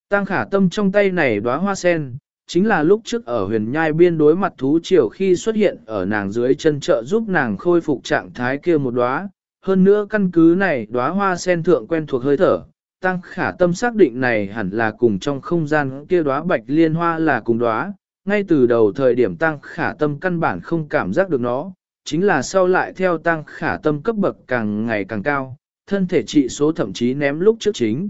Tăng khả tâm trong tay này đóa hoa sen, chính là lúc trước ở huyền nhai biên đối mặt thú triều khi xuất hiện ở nàng dưới chân trợ giúp nàng khôi phục trạng thái kia một đóa. Hơn nữa căn cứ này đóa hoa sen thượng quen thuộc hơi thở, tăng khả tâm xác định này hẳn là cùng trong không gian kia đóa bạch liên hoa là cùng đóa. Ngay từ đầu thời điểm tăng khả tâm căn bản không cảm giác được nó, chính là sau lại theo tăng khả tâm cấp bậc càng ngày càng cao, thân thể trị số thậm chí ném lúc trước chính.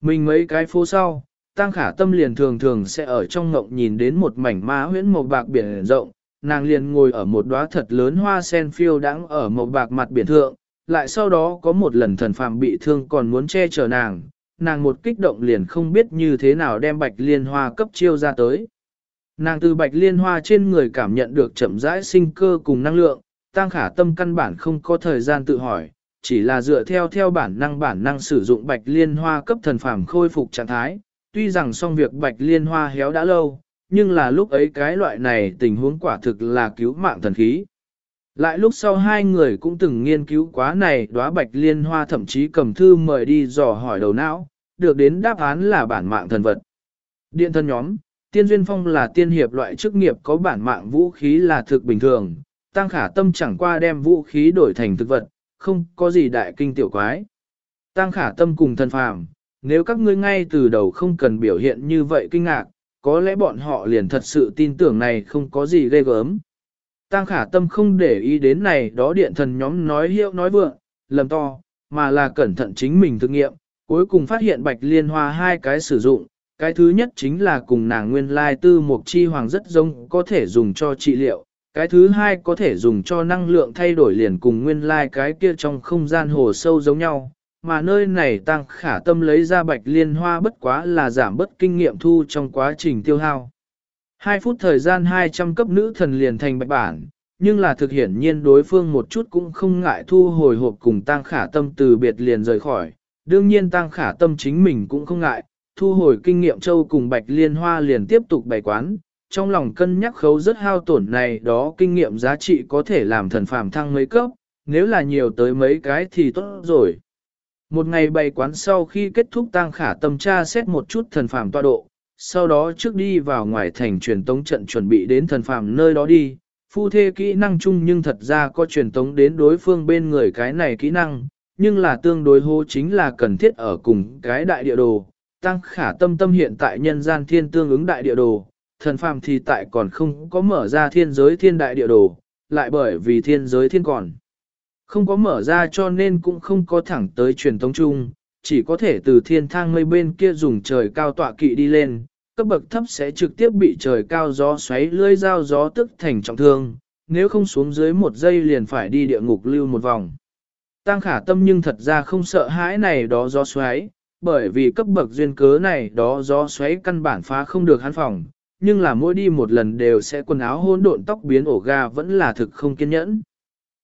Mình mấy cái phố sau, Tăng khả tâm liền thường thường sẽ ở trong ngộng nhìn đến một mảnh má huyễn màu bạc biển rộng, nàng liền ngồi ở một đóa thật lớn hoa sen phiêu đãng ở màu bạc mặt biển thượng, lại sau đó có một lần thần phàm bị thương còn muốn che chở nàng, nàng một kích động liền không biết như thế nào đem bạch liên hoa cấp chiêu ra tới. Nàng từ bạch liên hoa trên người cảm nhận được chậm rãi sinh cơ cùng năng lượng, tăng khả tâm căn bản không có thời gian tự hỏi, chỉ là dựa theo theo bản năng bản năng sử dụng bạch liên hoa cấp thần phàm khôi phục trạng thái, tuy rằng xong việc bạch liên hoa héo đã lâu, nhưng là lúc ấy cái loại này tình huống quả thực là cứu mạng thần khí. Lại lúc sau hai người cũng từng nghiên cứu quá này đóa bạch liên hoa thậm chí cầm thư mời đi dò hỏi đầu não, được đến đáp án là bản mạng thần vật. Điện thân nhóm, tiên duyên phong là tiên hiệp loại chức nghiệp có bản mạng vũ khí là thực bình thường, tăng khả tâm chẳng qua đem vũ khí đổi thành thực vật, không có gì đại kinh tiểu quái. Tăng khả tâm cùng thần phàm, nếu các ngươi ngay từ đầu không cần biểu hiện như vậy kinh ngạc, có lẽ bọn họ liền thật sự tin tưởng này không có gì ghê gớm. Tăng khả tâm không để ý đến này đó điện thần nhóm nói hiệu nói vượng, lầm to, mà là cẩn thận chính mình thực nghiệm, cuối cùng phát hiện bạch liên hoa hai cái sử dụng, cái thứ nhất chính là cùng nàng nguyên lai tư mục chi hoàng rất giống có thể dùng cho trị liệu, cái thứ hai có thể dùng cho năng lượng thay đổi liền cùng nguyên lai cái kia trong không gian hồ sâu giống nhau, mà nơi này tăng khả tâm lấy ra bạch liên hoa bất quá là giảm bất kinh nghiệm thu trong quá trình tiêu hao. 2 phút thời gian 200 cấp nữ thần liền thành bạch bản, nhưng là thực hiện nhiên đối phương một chút cũng không ngại thu hồi hộp cùng tăng khả tâm từ biệt liền rời khỏi. Đương nhiên tăng khả tâm chính mình cũng không ngại, thu hồi kinh nghiệm châu cùng bạch liên hoa liền tiếp tục bày quán. Trong lòng cân nhắc khấu rất hao tổn này đó kinh nghiệm giá trị có thể làm thần phàm thăng mấy cấp, nếu là nhiều tới mấy cái thì tốt rồi. Một ngày bày quán sau khi kết thúc tang khả tâm tra xét một chút thần phàm tọa độ, sau đó trước đi vào ngoài thành truyền tống trận chuẩn bị đến thần phàm nơi đó đi. Phu thê kỹ năng chung nhưng thật ra có truyền tống đến đối phương bên người cái này kỹ năng, nhưng là tương đối hô chính là cần thiết ở cùng cái đại địa đồ. Tăng khả tâm tâm hiện tại nhân gian thiên tương ứng đại địa đồ, thần phàm thì tại còn không có mở ra thiên giới thiên đại địa đồ, lại bởi vì thiên giới thiên còn. Không có mở ra cho nên cũng không có thẳng tới truyền thống chung, chỉ có thể từ thiên thang mây bên kia dùng trời cao tọa kỵ đi lên, cấp bậc thấp sẽ trực tiếp bị trời cao gió xoáy lưỡi dao gió tức thành trọng thương, nếu không xuống dưới một giây liền phải đi địa ngục lưu một vòng. Tăng khả tâm nhưng thật ra không sợ hãi này đó gió xoáy, bởi vì cấp bậc duyên cớ này đó gió xoáy căn bản phá không được hắn phòng, nhưng là mỗi đi một lần đều sẽ quần áo hỗn độn tóc biến ổ ga vẫn là thực không kiên nhẫn.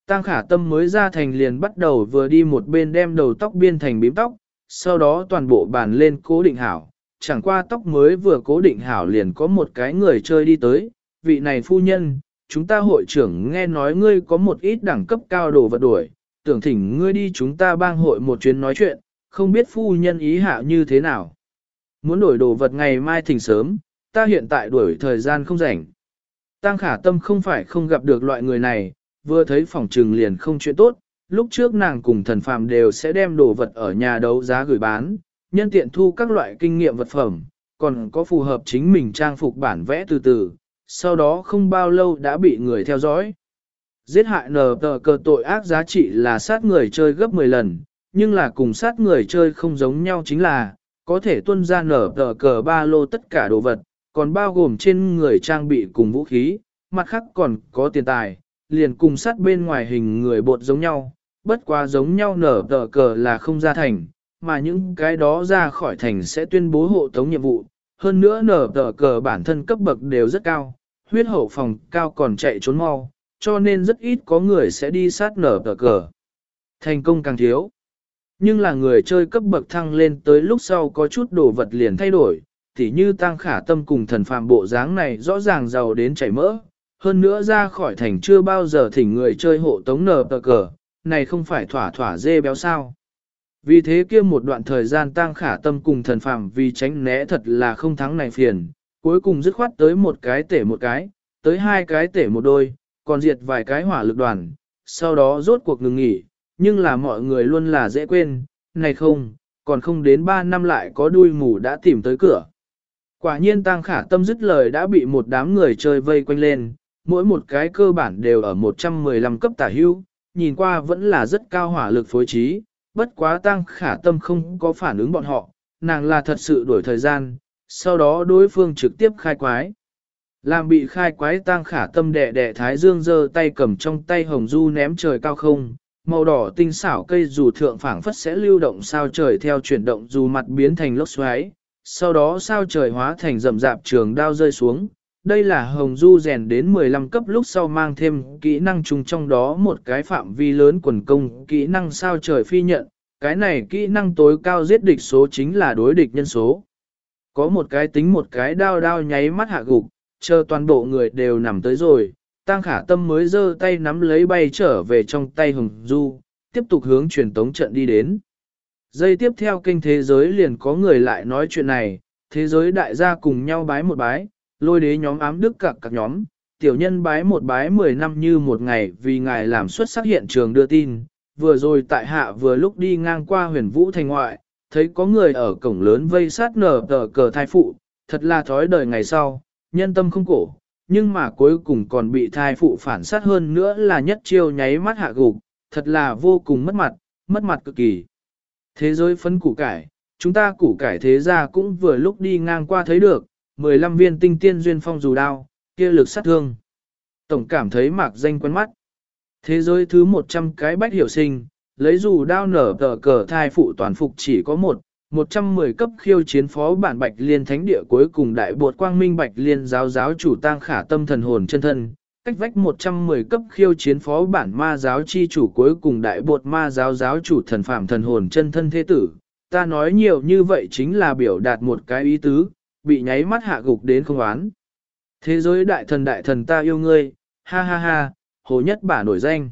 Tăng khả tâm mới ra thành liền bắt đầu vừa đi một bên đem đầu tóc biên thành bím tóc, sau đó toàn bộ bàn lên cố định hảo. Chẳng qua tóc mới vừa cố định hảo liền có một cái người chơi đi tới, vị này phu nhân, chúng ta hội trưởng nghe nói ngươi có một ít đẳng cấp cao đồ vật đuổi, tưởng thỉnh ngươi đi chúng ta bang hội một chuyến nói chuyện, không biết phu nhân ý hạ như thế nào. Muốn đổi đồ vật ngày mai thỉnh sớm, ta hiện tại đuổi thời gian không rảnh. Tăng khả tâm không phải không gặp được loại người này, vừa thấy phòng trừng liền không chuyện tốt, lúc trước nàng cùng thần phàm đều sẽ đem đồ vật ở nhà đấu giá gửi bán, nhân tiện thu các loại kinh nghiệm vật phẩm, còn có phù hợp chính mình trang phục bản vẽ từ từ, sau đó không bao lâu đã bị người theo dõi. Giết hại nờ tờ cờ tội ác giá trị là sát người chơi gấp 10 lần, nhưng là cùng sát người chơi không giống nhau chính là, có thể tuân ra nở tờ cờ ba lô tất cả đồ vật, còn bao gồm trên người trang bị cùng vũ khí, mặt khác còn có tiền tài, liền cùng sát bên ngoài hình người bột giống nhau, bất quá giống nhau nở tờ cờ là không ra thành, mà những cái đó ra khỏi thành sẽ tuyên bố hộ tống nhiệm vụ, hơn nữa nở tờ cờ bản thân cấp bậc đều rất cao, huyết hậu phòng cao còn chạy trốn mau, cho nên rất ít có người sẽ đi sát nở tờ cờ. Thành công càng thiếu. Nhưng là người chơi cấp bậc thăng lên tới lúc sau có chút đồ vật liền thay đổi, tỉ như tăng khả tâm cùng thần phàm bộ dáng này rõ ràng giàu đến chảy mỡ, hơn nữa ra khỏi thành chưa bao giờ thỉnh người chơi hộ tống nở tờ cờ, này không phải thỏa thỏa dê béo sao. Vì thế kia một đoạn thời gian tăng khả tâm cùng thần phàm vì tránh né thật là không thắng này phiền, cuối cùng dứt khoát tới một cái tể một cái, tới hai cái tể một đôi, còn diệt vài cái hỏa lực đoàn, sau đó rốt cuộc ngừng nghỉ, nhưng là mọi người luôn là dễ quên, này không, còn không đến ba năm lại có đuôi mù đã tìm tới cửa. Quả nhiên tăng khả tâm dứt lời đã bị một đám người chơi vây quanh lên, mỗi một cái cơ bản đều ở 115 cấp tả hưu, nhìn qua vẫn là rất cao hỏa lực phối trí, bất quá tăng khả tâm không có phản ứng bọn họ, nàng là thật sự đổi thời gian, sau đó đối phương trực tiếp khai quái. Làm bị khai quái tăng khả tâm đẻ đẻ thái dương giơ tay cầm trong tay hồng du ném trời cao không, màu đỏ tinh xảo cây dù thượng phảng phất sẽ lưu động sao trời theo chuyển động dù mặt biến thành lốc xoáy, sau đó sao trời hóa thành rậm rạp trường đao rơi xuống. Đây là hồng du rèn đến 15 cấp lúc sau mang thêm kỹ năng chung trong đó một cái phạm vi lớn quần công kỹ năng sao trời phi nhận, cái này kỹ năng tối cao giết địch số chính là đối địch nhân số. Có một cái tính một cái đao đao nháy mắt hạ gục, chờ toàn bộ người đều nằm tới rồi, Tăng khả tâm mới giơ tay nắm lấy bay trở về trong tay hồng du, tiếp tục hướng truyền tống trận đi đến. Giây tiếp theo kênh thế giới liền có người lại nói chuyện này, thế giới đại gia cùng nhau bái một bái, lôi đế nhóm ám đức cặc các nhóm, tiểu nhân bái một bái 10 năm như một ngày vì ngài làm xuất sắc hiện trường đưa tin, vừa rồi tại hạ vừa lúc đi ngang qua huyền vũ thành ngoại, thấy có người ở cổng lớn vây sát nở tờ cờ thai phụ, thật là thói đời ngày sau, nhân tâm không cổ, nhưng mà cuối cùng còn bị thai phụ phản sát hơn nữa là nhất chiêu nháy mắt hạ gục, thật là vô cùng mất mặt, mất mặt cực kỳ. Thế giới phấn củ cải, chúng ta củ cải thế ra cũng vừa lúc đi ngang qua thấy được, 15 viên tinh tiên duyên phong dù đao, kia lực sát thương. Tổng cảm thấy mạc danh quen mắt. Thế giới thứ 100 cái bách hiểu sinh, lấy dù đao nở tờ cờ thai phụ toàn phục chỉ có một, 110 cấp khiêu chiến phó bản Bạch Liên Thánh Địa cuối cùng đại bột quang minh Bạch Liên giáo giáo chủ tang khả tâm thần hồn chân thân, cách vách 110 cấp khiêu chiến phó bản ma giáo chi chủ cuối cùng đại bột ma giáo giáo chủ thần phạm thần hồn chân thân thế tử. Ta nói nhiều như vậy chính là biểu đạt một cái ý tứ, bị nháy mắt hạ gục đến không oán. Thế giới đại thần đại thần ta yêu ngươi, ha ha ha, hồ nhất bả nổi danh.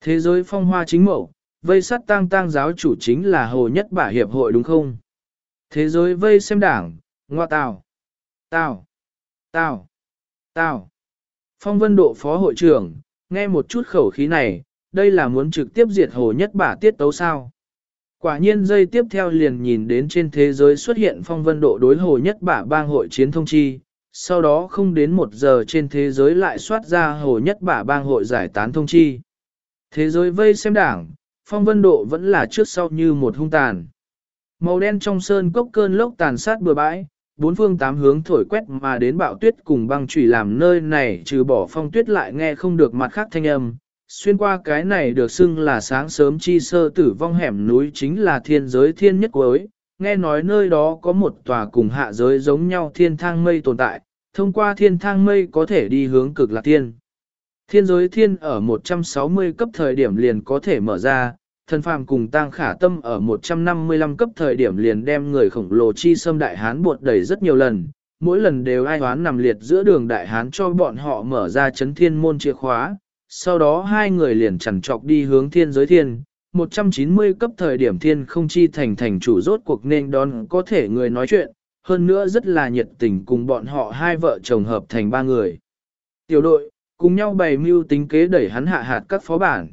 Thế giới phong hoa chính mẫu, vây sát tang tang giáo chủ chính là hồ nhất bả hiệp hội đúng không? Thế giới vây xem đảng, ngoa tào, tào, tào, tào. Phong vân độ phó hội trưởng, nghe một chút khẩu khí này, đây là muốn trực tiếp diệt hồ nhất bả tiết tấu sao. Quả nhiên dây tiếp theo liền nhìn đến trên thế giới xuất hiện phong vân độ đối hồ nhất bả bang hội chiến thông chi, sau đó không đến một giờ trên thế giới lại soát ra hồ nhất bả bang hội giải tán thông chi. Thế giới vây xem đảng, phong vân độ vẫn là trước sau như một hung tàn. Màu đen trong sơn cốc cơn lốc tàn sát bừa bãi, bốn phương tám hướng thổi quét mà đến bạo tuyết cùng băng chủy làm nơi này trừ bỏ phong tuyết lại nghe không được mặt khác thanh âm. Xuyên qua cái này được xưng là sáng sớm chi sơ tử vong hẻm núi chính là thiên giới thiên nhất cuối, nghe nói nơi đó có một tòa cùng hạ giới giống nhau thiên thang mây tồn tại, thông qua thiên thang mây có thể đi hướng cực lạc thiên. Thiên giới thiên ở 160 cấp thời điểm liền có thể mở ra, thần phàm cùng tang khả tâm ở 155 cấp thời điểm liền đem người khổng lồ chi xâm đại hán buộc đẩy rất nhiều lần, mỗi lần đều ai hoán nằm liệt giữa đường đại hán cho bọn họ mở ra chấn thiên môn chìa khóa, sau đó hai người liền chẳng trọc đi hướng thiên giới thiên. 190 cấp thời điểm thiên không chi thành thành chủ rốt cuộc nên đón có thể người nói chuyện, hơn nữa rất là nhiệt tình cùng bọn họ hai vợ chồng hợp thành ba người. Tiểu đội, cùng nhau bày mưu tính kế đẩy hắn hạ hạt các phó bản.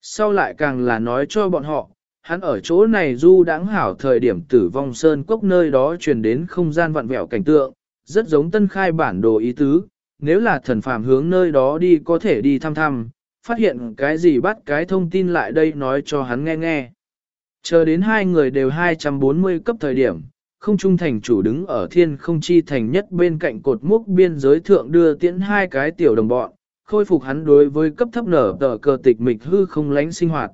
Sau lại càng là nói cho bọn họ, hắn ở chỗ này du đáng hảo thời điểm tử vong sơn cốc nơi đó truyền đến không gian vặn vẹo cảnh tượng, rất giống tân khai bản đồ ý tứ, nếu là thần phàm hướng nơi đó đi có thể đi thăm thăm, phát hiện cái gì bắt cái thông tin lại đây nói cho hắn nghe nghe. Chờ đến hai người đều 240 cấp thời điểm, không trung thành chủ đứng ở thiên không chi thành nhất bên cạnh cột mốc biên giới thượng đưa tiễn hai cái tiểu đồng bọn, khôi phục hắn đối với cấp thấp nở tờ cờ tịch mịch hư không lánh sinh hoạt.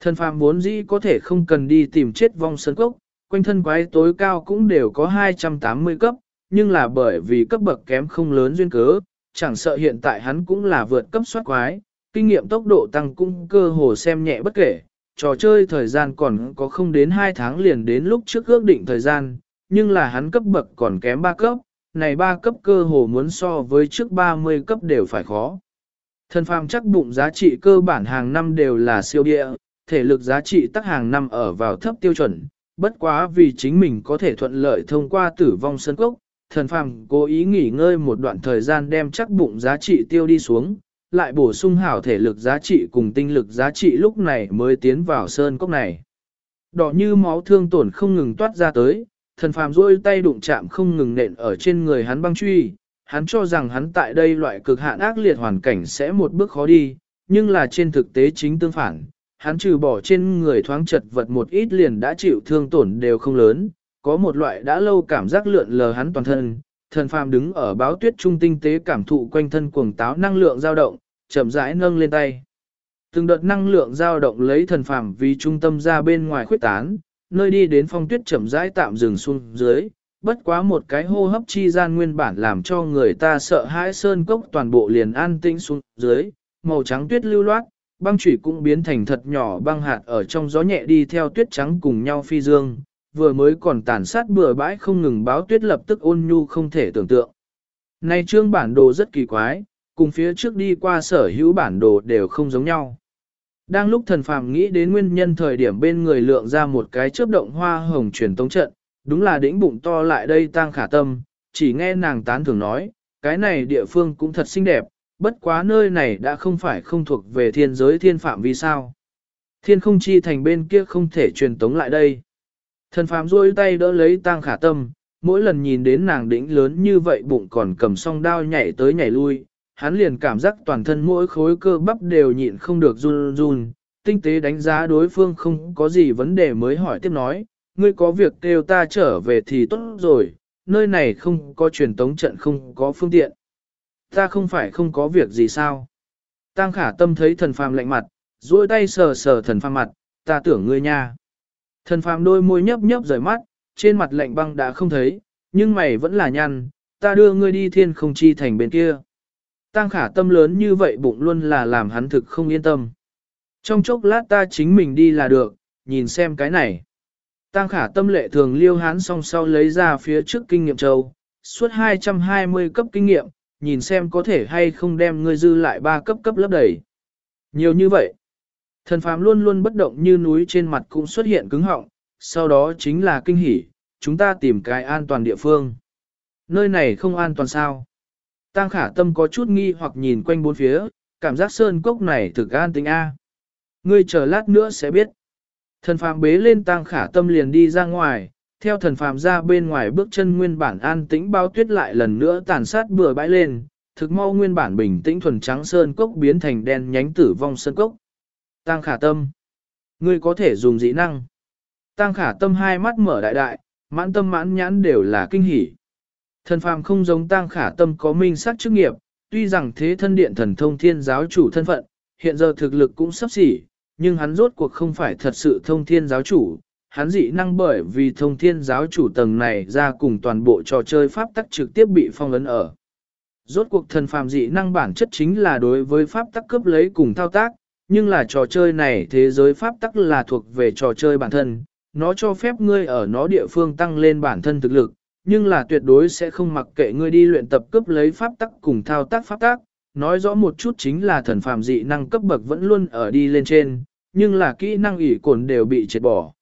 Thần phàm vốn dĩ có thể không cần đi tìm chết vong sơn cốc, quanh thân quái tối cao cũng đều có 280 cấp, nhưng là bởi vì cấp bậc kém không lớn duyên cớ, chẳng sợ hiện tại hắn cũng là vượt cấp soát quái, kinh nghiệm tốc độ tăng cũng cơ hồ xem nhẹ bất kể, trò chơi thời gian còn có không đến 2 tháng liền đến lúc trước ước định thời gian, nhưng là hắn cấp bậc còn kém 3 cấp, này 3 cấp cơ hồ muốn so với trước 30 cấp đều phải khó. Thần phàm chắc bụng giá trị cơ bản hàng năm đều là siêu địa, thể lực giá trị tắc hàng năm ở vào thấp tiêu chuẩn, bất quá vì chính mình có thể thuận lợi thông qua tử vong sân cốc, thần phàm cố ý nghỉ ngơi một đoạn thời gian đem chắc bụng giá trị tiêu đi xuống, lại bổ sung hảo thể lực giá trị cùng tinh lực giá trị lúc này mới tiến vào sơn cốc này. Đỏ như máu thương tổn không ngừng toát ra tới, thần phàm rôi tay đụng chạm không ngừng nện ở trên người hắn băng truy, hắn cho rằng hắn tại đây loại cực hạn ác liệt hoàn cảnh sẽ một bước khó đi, nhưng là trên thực tế chính tương phản, hắn trừ bỏ trên người thoáng chật vật một ít liền đã chịu thương tổn đều không lớn, có một loại đã lâu cảm giác lượn lờ hắn toàn thân, thần phàm đứng ở báo tuyết trung tinh tế cảm thụ quanh thân cuồng táo năng lượng dao động, chậm rãi nâng lên tay. Từng đợt năng lượng dao động lấy thần phàm vì trung tâm ra bên ngoài khuyết tán, nơi đi đến phong tuyết chậm rãi tạm dừng xuống dưới, bất quá một cái hô hấp chi gian nguyên bản làm cho người ta sợ hãi sơn cốc toàn bộ liền an tĩnh xuống dưới, màu trắng tuyết lưu loát, băng chủy cũng biến thành thật nhỏ băng hạt ở trong gió nhẹ đi theo tuyết trắng cùng nhau phi dương, vừa mới còn tàn sát bừa bãi không ngừng báo tuyết lập tức ôn nhu không thể tưởng tượng. Này trương bản đồ rất kỳ quái, cùng phía trước đi qua sở hữu bản đồ đều không giống nhau. Đang lúc thần phàm nghĩ đến nguyên nhân thời điểm bên người lượng ra một cái chớp động hoa hồng truyền tống trận, đúng là đỉnh bụng to lại đây tang khả tâm, chỉ nghe nàng tán thường nói, cái này địa phương cũng thật xinh đẹp, bất quá nơi này đã không phải không thuộc về thiên giới thiên phạm vì sao. Thiên không chi thành bên kia không thể truyền tống lại đây. Thần phàm duỗi tay đỡ lấy tang khả tâm, mỗi lần nhìn đến nàng đỉnh lớn như vậy bụng còn cầm song đao nhảy tới nhảy lui, hắn liền cảm giác toàn thân mỗi khối cơ bắp đều nhịn không được run run, tinh tế đánh giá đối phương không có gì vấn đề mới hỏi tiếp nói, ngươi có việc kêu ta trở về thì tốt rồi, nơi này không có truyền tống trận không có phương tiện. Ta không phải không có việc gì sao. Tăng khả tâm thấy thần phàm lạnh mặt, duỗi tay sờ sờ thần phàm mặt, ta tưởng ngươi nha. Thần phàm đôi môi nhấp nhấp rời mắt, trên mặt lạnh băng đã không thấy, nhưng mày vẫn là nhăn, ta đưa ngươi đi thiên không chi thành bên kia. Tăng khả tâm lớn như vậy bụng luôn là làm hắn thực không yên tâm. Trong chốc lát ta chính mình đi là được, nhìn xem cái này. Tăng khả tâm lệ thường liêu hán song sau lấy ra phía trước kinh nghiệm châu, suốt 220 cấp kinh nghiệm, nhìn xem có thể hay không đem ngươi dư lại ba cấp cấp lớp đầy. Nhiều như vậy. Thần phàm luôn luôn bất động như núi trên mặt cũng xuất hiện cứng họng, sau đó chính là kinh hỉ, chúng ta tìm cái an toàn địa phương. Nơi này không an toàn sao? Tăng khả tâm có chút nghi hoặc nhìn quanh bốn phía, cảm giác sơn cốc này thực an tính A. Ngươi chờ lát nữa sẽ biết. Thần phàm bế lên tăng khả tâm liền đi ra ngoài, theo thần phàm ra bên ngoài bước chân nguyên bản an tĩnh bao tuyết lại lần nữa tàn sát bừa bãi lên, thực mau nguyên bản bình tĩnh thuần trắng sơn cốc biến thành đen nhánh tử vong sơn cốc. Tăng khả tâm. Ngươi có thể dùng dĩ năng. Tăng khả tâm hai mắt mở đại đại, mãn tâm mãn nhãn đều là kinh hỉ. Thần phàm không giống tăng khả tâm có minh sát chức nghiệp, tuy rằng thế thân điện thần thông thiên giáo chủ thân phận, hiện giờ thực lực cũng sắp xỉ, nhưng hắn rốt cuộc không phải thật sự thông thiên giáo chủ. Hắn dị năng bởi vì thông thiên giáo chủ tầng này ra cùng toàn bộ trò chơi pháp tắc trực tiếp bị phong ấn ở. Rốt cuộc thần phàm dị năng bản chất chính là đối với pháp tắc cướp lấy cùng thao tác, nhưng là trò chơi này thế giới pháp tắc là thuộc về trò chơi bản thân, nó cho phép ngươi ở nó địa phương tăng lên bản thân thực lực, nhưng là tuyệt đối sẽ không mặc kệ ngươi đi luyện tập cướp lấy pháp tắc cùng thao tác pháp tắc. Nói rõ một chút chính là thần phàm dị năng cấp bậc vẫn luôn ở đi lên trên, nhưng là kỹ năng ỷ cồn đều bị triệt bỏ.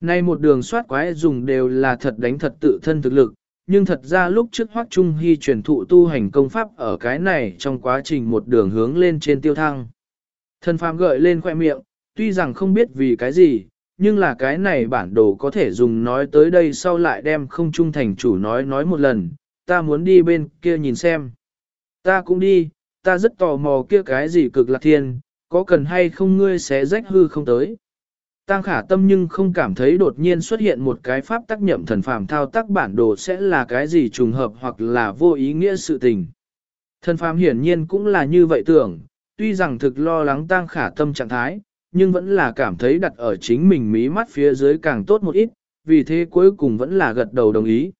Nay một đường soát quái dùng đều là thật đánh thật tự thân thực lực, nhưng thật ra lúc trước Hoắc Trung Hy truyền thụ tu hành công pháp ở cái này trong quá trình một đường hướng lên trên tiêu thăng. Thần phàm gợi lên khoe miệng, tuy rằng không biết vì cái gì, nhưng là cái này bản đồ có thể dùng nói tới đây sau lại đem không trung thành chủ nói nói một lần, ta muốn đi bên kia nhìn xem. Ta cũng đi, ta rất tò mò kia cái gì cực lạc thiên, có cần hay không ngươi sẽ rách hư không tới. Tăng khả tâm nhưng không cảm thấy đột nhiên xuất hiện một cái pháp tác nhậm thần phàm thao tác bản đồ sẽ là cái gì trùng hợp hoặc là vô ý nghĩa sự tình. Thần phàm hiển nhiên cũng là như vậy tưởng, tuy rằng thực lo lắng tăng khả tâm trạng thái, nhưng vẫn là cảm thấy đặt ở chính mình mí mắt phía dưới càng tốt một ít, vì thế cuối cùng vẫn là gật đầu đồng ý.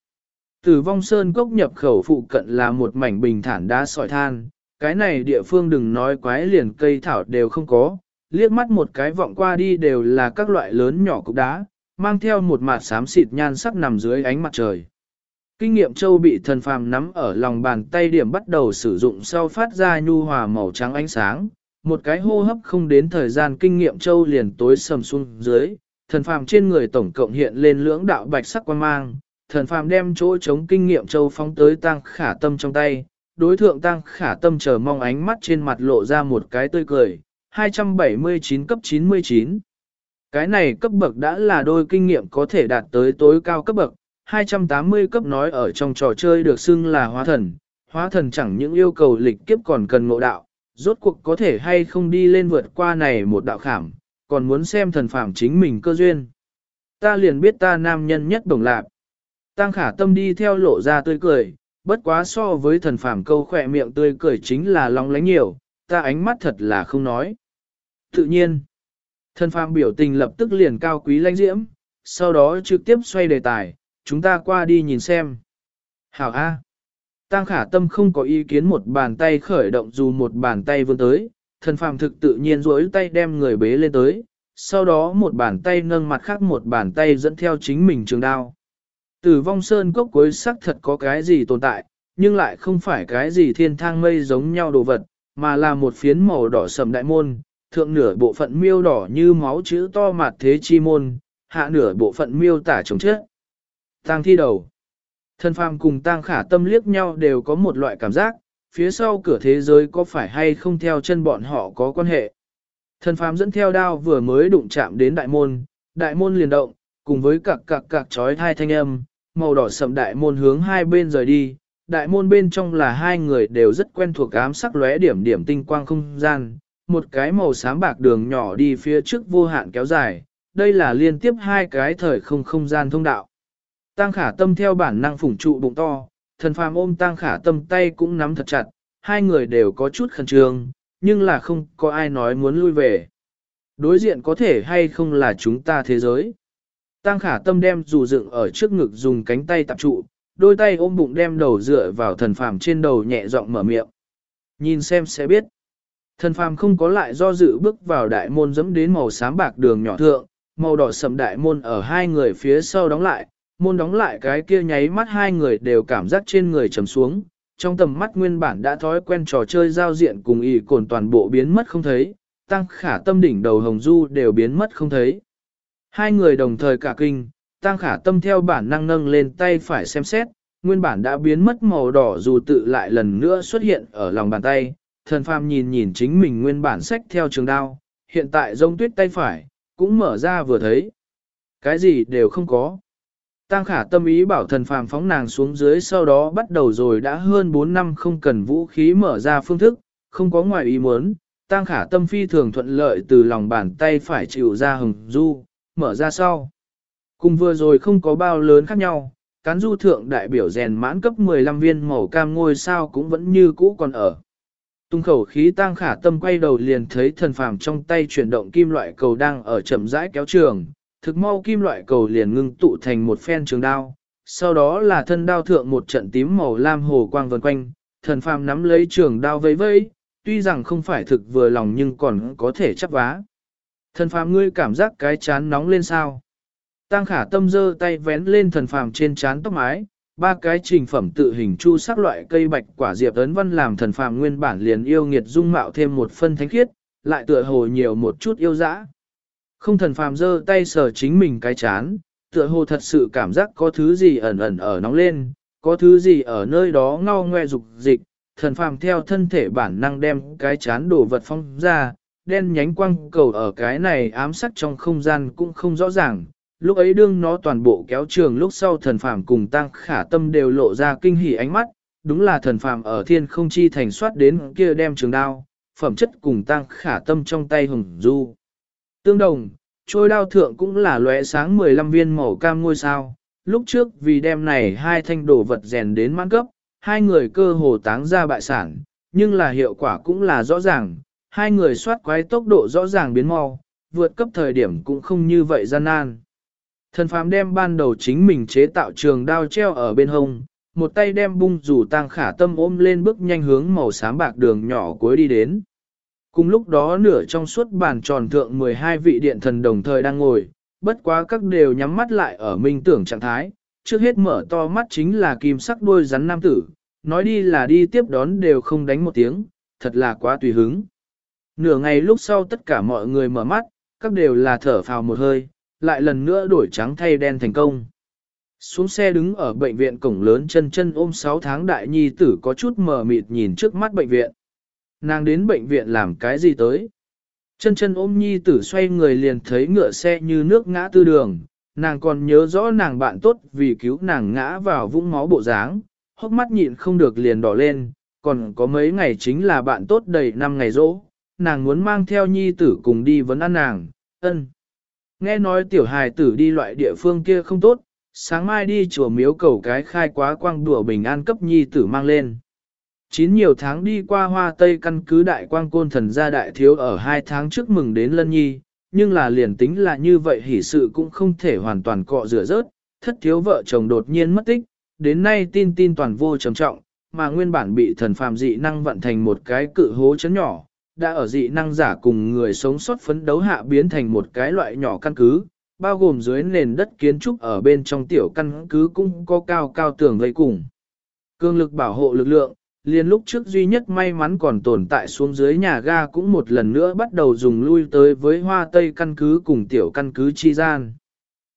Tử vong sơn cốc nhập khẩu phụ cận là một mảnh bình thản đá sỏi than, cái này địa phương đừng nói quái liền cây thảo đều không có, liếc mắt một cái vọng qua đi đều là các loại lớn nhỏ cục đá, mang theo một mặt xám xịt nhan sắc nằm dưới ánh mặt trời. Kinh nghiệm châu bị thần phàm nắm ở lòng bàn tay điểm bắt đầu sử dụng sau phát ra nhu hòa màu trắng ánh sáng, một cái hô hấp không đến thời gian kinh nghiệm châu liền tối sầm xuống dưới, thần phàm trên người tổng cộng hiện lên lưỡng đạo bạch sắc quan mang, thần phàm đem chỗ chống kinh nghiệm châu phóng tới tăng khả tâm trong tay, đối thượng tăng khả tâm chờ mong ánh mắt trên mặt lộ ra một cái tươi cười, 279 cấp 99. Cái này cấp bậc đã là đôi kinh nghiệm có thể đạt tới tối cao cấp bậc, 280 cấp nói ở trong trò chơi được xưng là hóa thần, hóa thần chẳng những yêu cầu lịch kiếp còn cần ngộ đạo, rốt cuộc có thể hay không đi lên vượt qua này một đạo khảm, còn muốn xem thần phàm chính mình cơ duyên. Ta liền biết ta nam nhân nhất đồng lạc. Tăng khả tâm đi theo lộ ra tươi cười, bất quá so với thần phàm câu khỏe miệng tươi cười chính là long lánh nhiều, ta ánh mắt thật là không nói. Tự nhiên, thần phàm biểu tình lập tức liền cao quý lãnh diễm, sau đó trực tiếp xoay đề tài, chúng ta qua đi nhìn xem. Hảo A. Tăng khả tâm không có ý kiến một bàn tay khởi động dù một bàn tay vươn tới, thần phàm thực tự nhiên duỗi tay đem người bế lên tới, sau đó một bàn tay nâng mặt khác một bàn tay dẫn theo chính mình trường đao. Tử vong sơn cốc cuối sắc thật có cái gì tồn tại, nhưng lại không phải cái gì thiên thang mây giống nhau đồ vật, mà là một phiến màu đỏ sầm đại môn, thượng nửa bộ phận miêu đỏ như máu chữ to mặt thế chi môn, hạ nửa bộ phận miêu tả chống chết. Tang thi đầu. Thân phàm cùng tang khả tâm liếc nhau đều có một loại cảm giác, phía sau cửa thế giới có phải hay không theo chân bọn họ có quan hệ. Thân phàm dẫn theo đao vừa mới đụng chạm đến đại môn, đại môn liền động, cùng với cạc cạc cạc chói thai thanh âm, màu đỏ sậm đại môn hướng hai bên rời đi, đại môn bên trong là hai người đều rất quen thuộc ám sắc lóe điểm điểm tinh quang không gian, một cái màu xám bạc đường nhỏ đi phía trước vô hạn kéo dài, đây là liên tiếp hai cái thời không không gian thông đạo. Tăng khả tâm theo bản năng phủng trụ bụng to, thần phàm ôm tăng khả tâm tay cũng nắm thật chặt, hai người đều có chút khẩn trương, nhưng là không có ai nói muốn lui về. Đối diện có thể hay không là chúng ta thế giới. Tăng khả tâm đem dù dựng ở trước ngực dùng cánh tay tập trụ, đôi tay ôm bụng đem đầu dựa vào thần phàm trên đầu nhẹ giọng mở miệng. Nhìn xem sẽ biết. Thần phàm không có lại do dự bước vào đại môn dẫm đến màu xám bạc đường nhỏ thượng, màu đỏ sầm đại môn ở hai người phía sau đóng lại, môn đóng lại cái kia nháy mắt hai người đều cảm giác trên người trầm xuống, trong tầm mắt nguyên bản đã thói quen trò chơi giao diện cùng ỉ cồn toàn bộ biến mất không thấy, tăng khả tâm đỉnh đầu hồng du đều biến mất không thấy. Hai người đồng thời cả kinh, tăng khả tâm theo bản năng nâng lên tay phải xem xét, nguyên bản đã biến mất màu đỏ dù tự lại lần nữa xuất hiện ở lòng bàn tay, thần phàm nhìn nhìn chính mình nguyên bản sách theo trường đao, hiện tại rông tuyết tay phải, cũng mở ra vừa thấy. Cái gì đều không có. Tăng khả tâm ý bảo thần phàm phóng nàng xuống dưới sau đó bắt đầu rồi đã hơn 4 năm không cần vũ khí mở ra phương thức, không có ngoài ý muốn, tăng khả tâm phi thường thuận lợi từ lòng bàn tay phải chịu ra hồng du, mở ra sau. Cùng vừa rồi không có bao lớn khác nhau, cán du thượng đại biểu rèn mãn cấp 15 viên màu cam ngôi sao cũng vẫn như cũ còn ở. Tung khẩu khí tăng khả tâm quay đầu liền thấy thần phàm trong tay chuyển động kim loại cầu đang ở chậm rãi kéo trường, thực mau kim loại cầu liền ngưng tụ thành một phen trường đao, sau đó là thân đao thượng một trận tím màu lam hồ quang vần quanh, thần phàm nắm lấy trường đao vây vây, tuy rằng không phải thực vừa lòng nhưng còn có thể chấp vá. Thần phàm ngươi cảm giác cái chán nóng lên sao? Tăng khả tâm giơ tay vén lên thần phàm trên chán tóc mái, ba cái trình phẩm tự hình chu sắc loại cây bạch quả diệp ấn văn làm thần phàm nguyên bản liền yêu nghiệt dung mạo thêm một phân thánh khiết, lại tựa hồ nhiều một chút yêu dã. Không thần phàm giơ tay sờ chính mình cái chán, tựa hồ thật sự cảm giác có thứ gì ẩn ẩn ở nóng lên, có thứ gì ở nơi đó ngao ngoe dục dịch, thần phàm theo thân thể bản năng đem cái chán đổ vật phong ra, đen nhánh quang cầu ở cái này ám sắc trong không gian cũng không rõ ràng. Lúc ấy đương nó toàn bộ kéo trường lúc sau thần phàm cùng tăng khả tâm đều lộ ra kinh hỉ ánh mắt, đúng là thần phàm ở thiên không chi thành soát đến kia đem trường đao, phẩm chất cùng tăng khả tâm trong tay hồng du. Tương đồng, trôi đao thượng cũng là lóe sáng 15 viên màu cam ngôi sao. Lúc trước vì đem này hai thanh đồ vật rèn đến mãn cấp, hai người cơ hồ táng ra bại sản, nhưng là hiệu quả cũng là rõ ràng, hai người soát quái tốc độ rõ ràng biến mau, vượt cấp thời điểm cũng không như vậy gian nan. Thần phàm đem ban đầu chính mình chế tạo trường đao treo ở bên hông, một tay đem bung rủ tang khả tâm ôm lên bước nhanh hướng màu xám bạc đường nhỏ cuối đi đến. Cùng lúc đó nửa trong suốt bàn tròn thượng 12 vị điện thần đồng thời đang ngồi, bất quá các đều nhắm mắt lại ở minh tưởng trạng thái, trước hết mở to mắt chính là kim sắc đuôi rắn nam tử, nói đi là đi tiếp đón đều không đánh một tiếng, thật là quá tùy hứng. Nửa ngày lúc sau tất cả mọi người mở mắt, các đều là thở phào một hơi, lại lần nữa đổi trắng thay đen thành công. Xuống xe đứng ở bệnh viện cổng lớn chân chân ôm 6 tháng đại nhi tử có chút mờ mịt nhìn trước mắt bệnh viện. Nàng đến bệnh viện làm cái gì tới? Chân chân ôm nhi tử xoay người liền thấy ngựa xe như nước ngã tư đường, nàng còn nhớ rõ nàng bạn tốt vì cứu nàng ngã vào vũng máu bộ dáng, hốc mắt nhịn không được liền đỏ lên, còn có mấy ngày chính là bạn tốt đầy năm ngày rỗ, nàng muốn mang theo nhi tử cùng đi vấn ăn nàng, ân. Nghe nói tiểu hài tử đi loại địa phương kia không tốt, sáng mai đi chùa miếu cầu cái khai quá quang đùa bình an cấp nhi tử mang lên. Chín nhiều tháng đi qua hoa tây căn cứ đại quang côn thần gia đại thiếu ở hai tháng trước mừng đến lân nhi, nhưng là liền tính là như vậy hỷ sự cũng không thể hoàn toàn cọ rửa rớt, thất thiếu vợ chồng đột nhiên mất tích, đến nay tin tin toàn vô trầm trọng, mà nguyên bản bị thần phàm dị năng vận thành một cái cự hố chấn nhỏ, đã ở dị năng giả cùng người sống sót phấn đấu hạ biến thành một cái loại nhỏ căn cứ, bao gồm dưới nền đất kiến trúc ở bên trong tiểu căn cứ cũng có cao cao tường gây cùng. Cương lực bảo hộ lực lượng, liền lúc trước duy nhất may mắn còn tồn tại xuống dưới nhà ga cũng một lần nữa bắt đầu dùng lui tới với hoa tây căn cứ cùng tiểu căn cứ chi gian.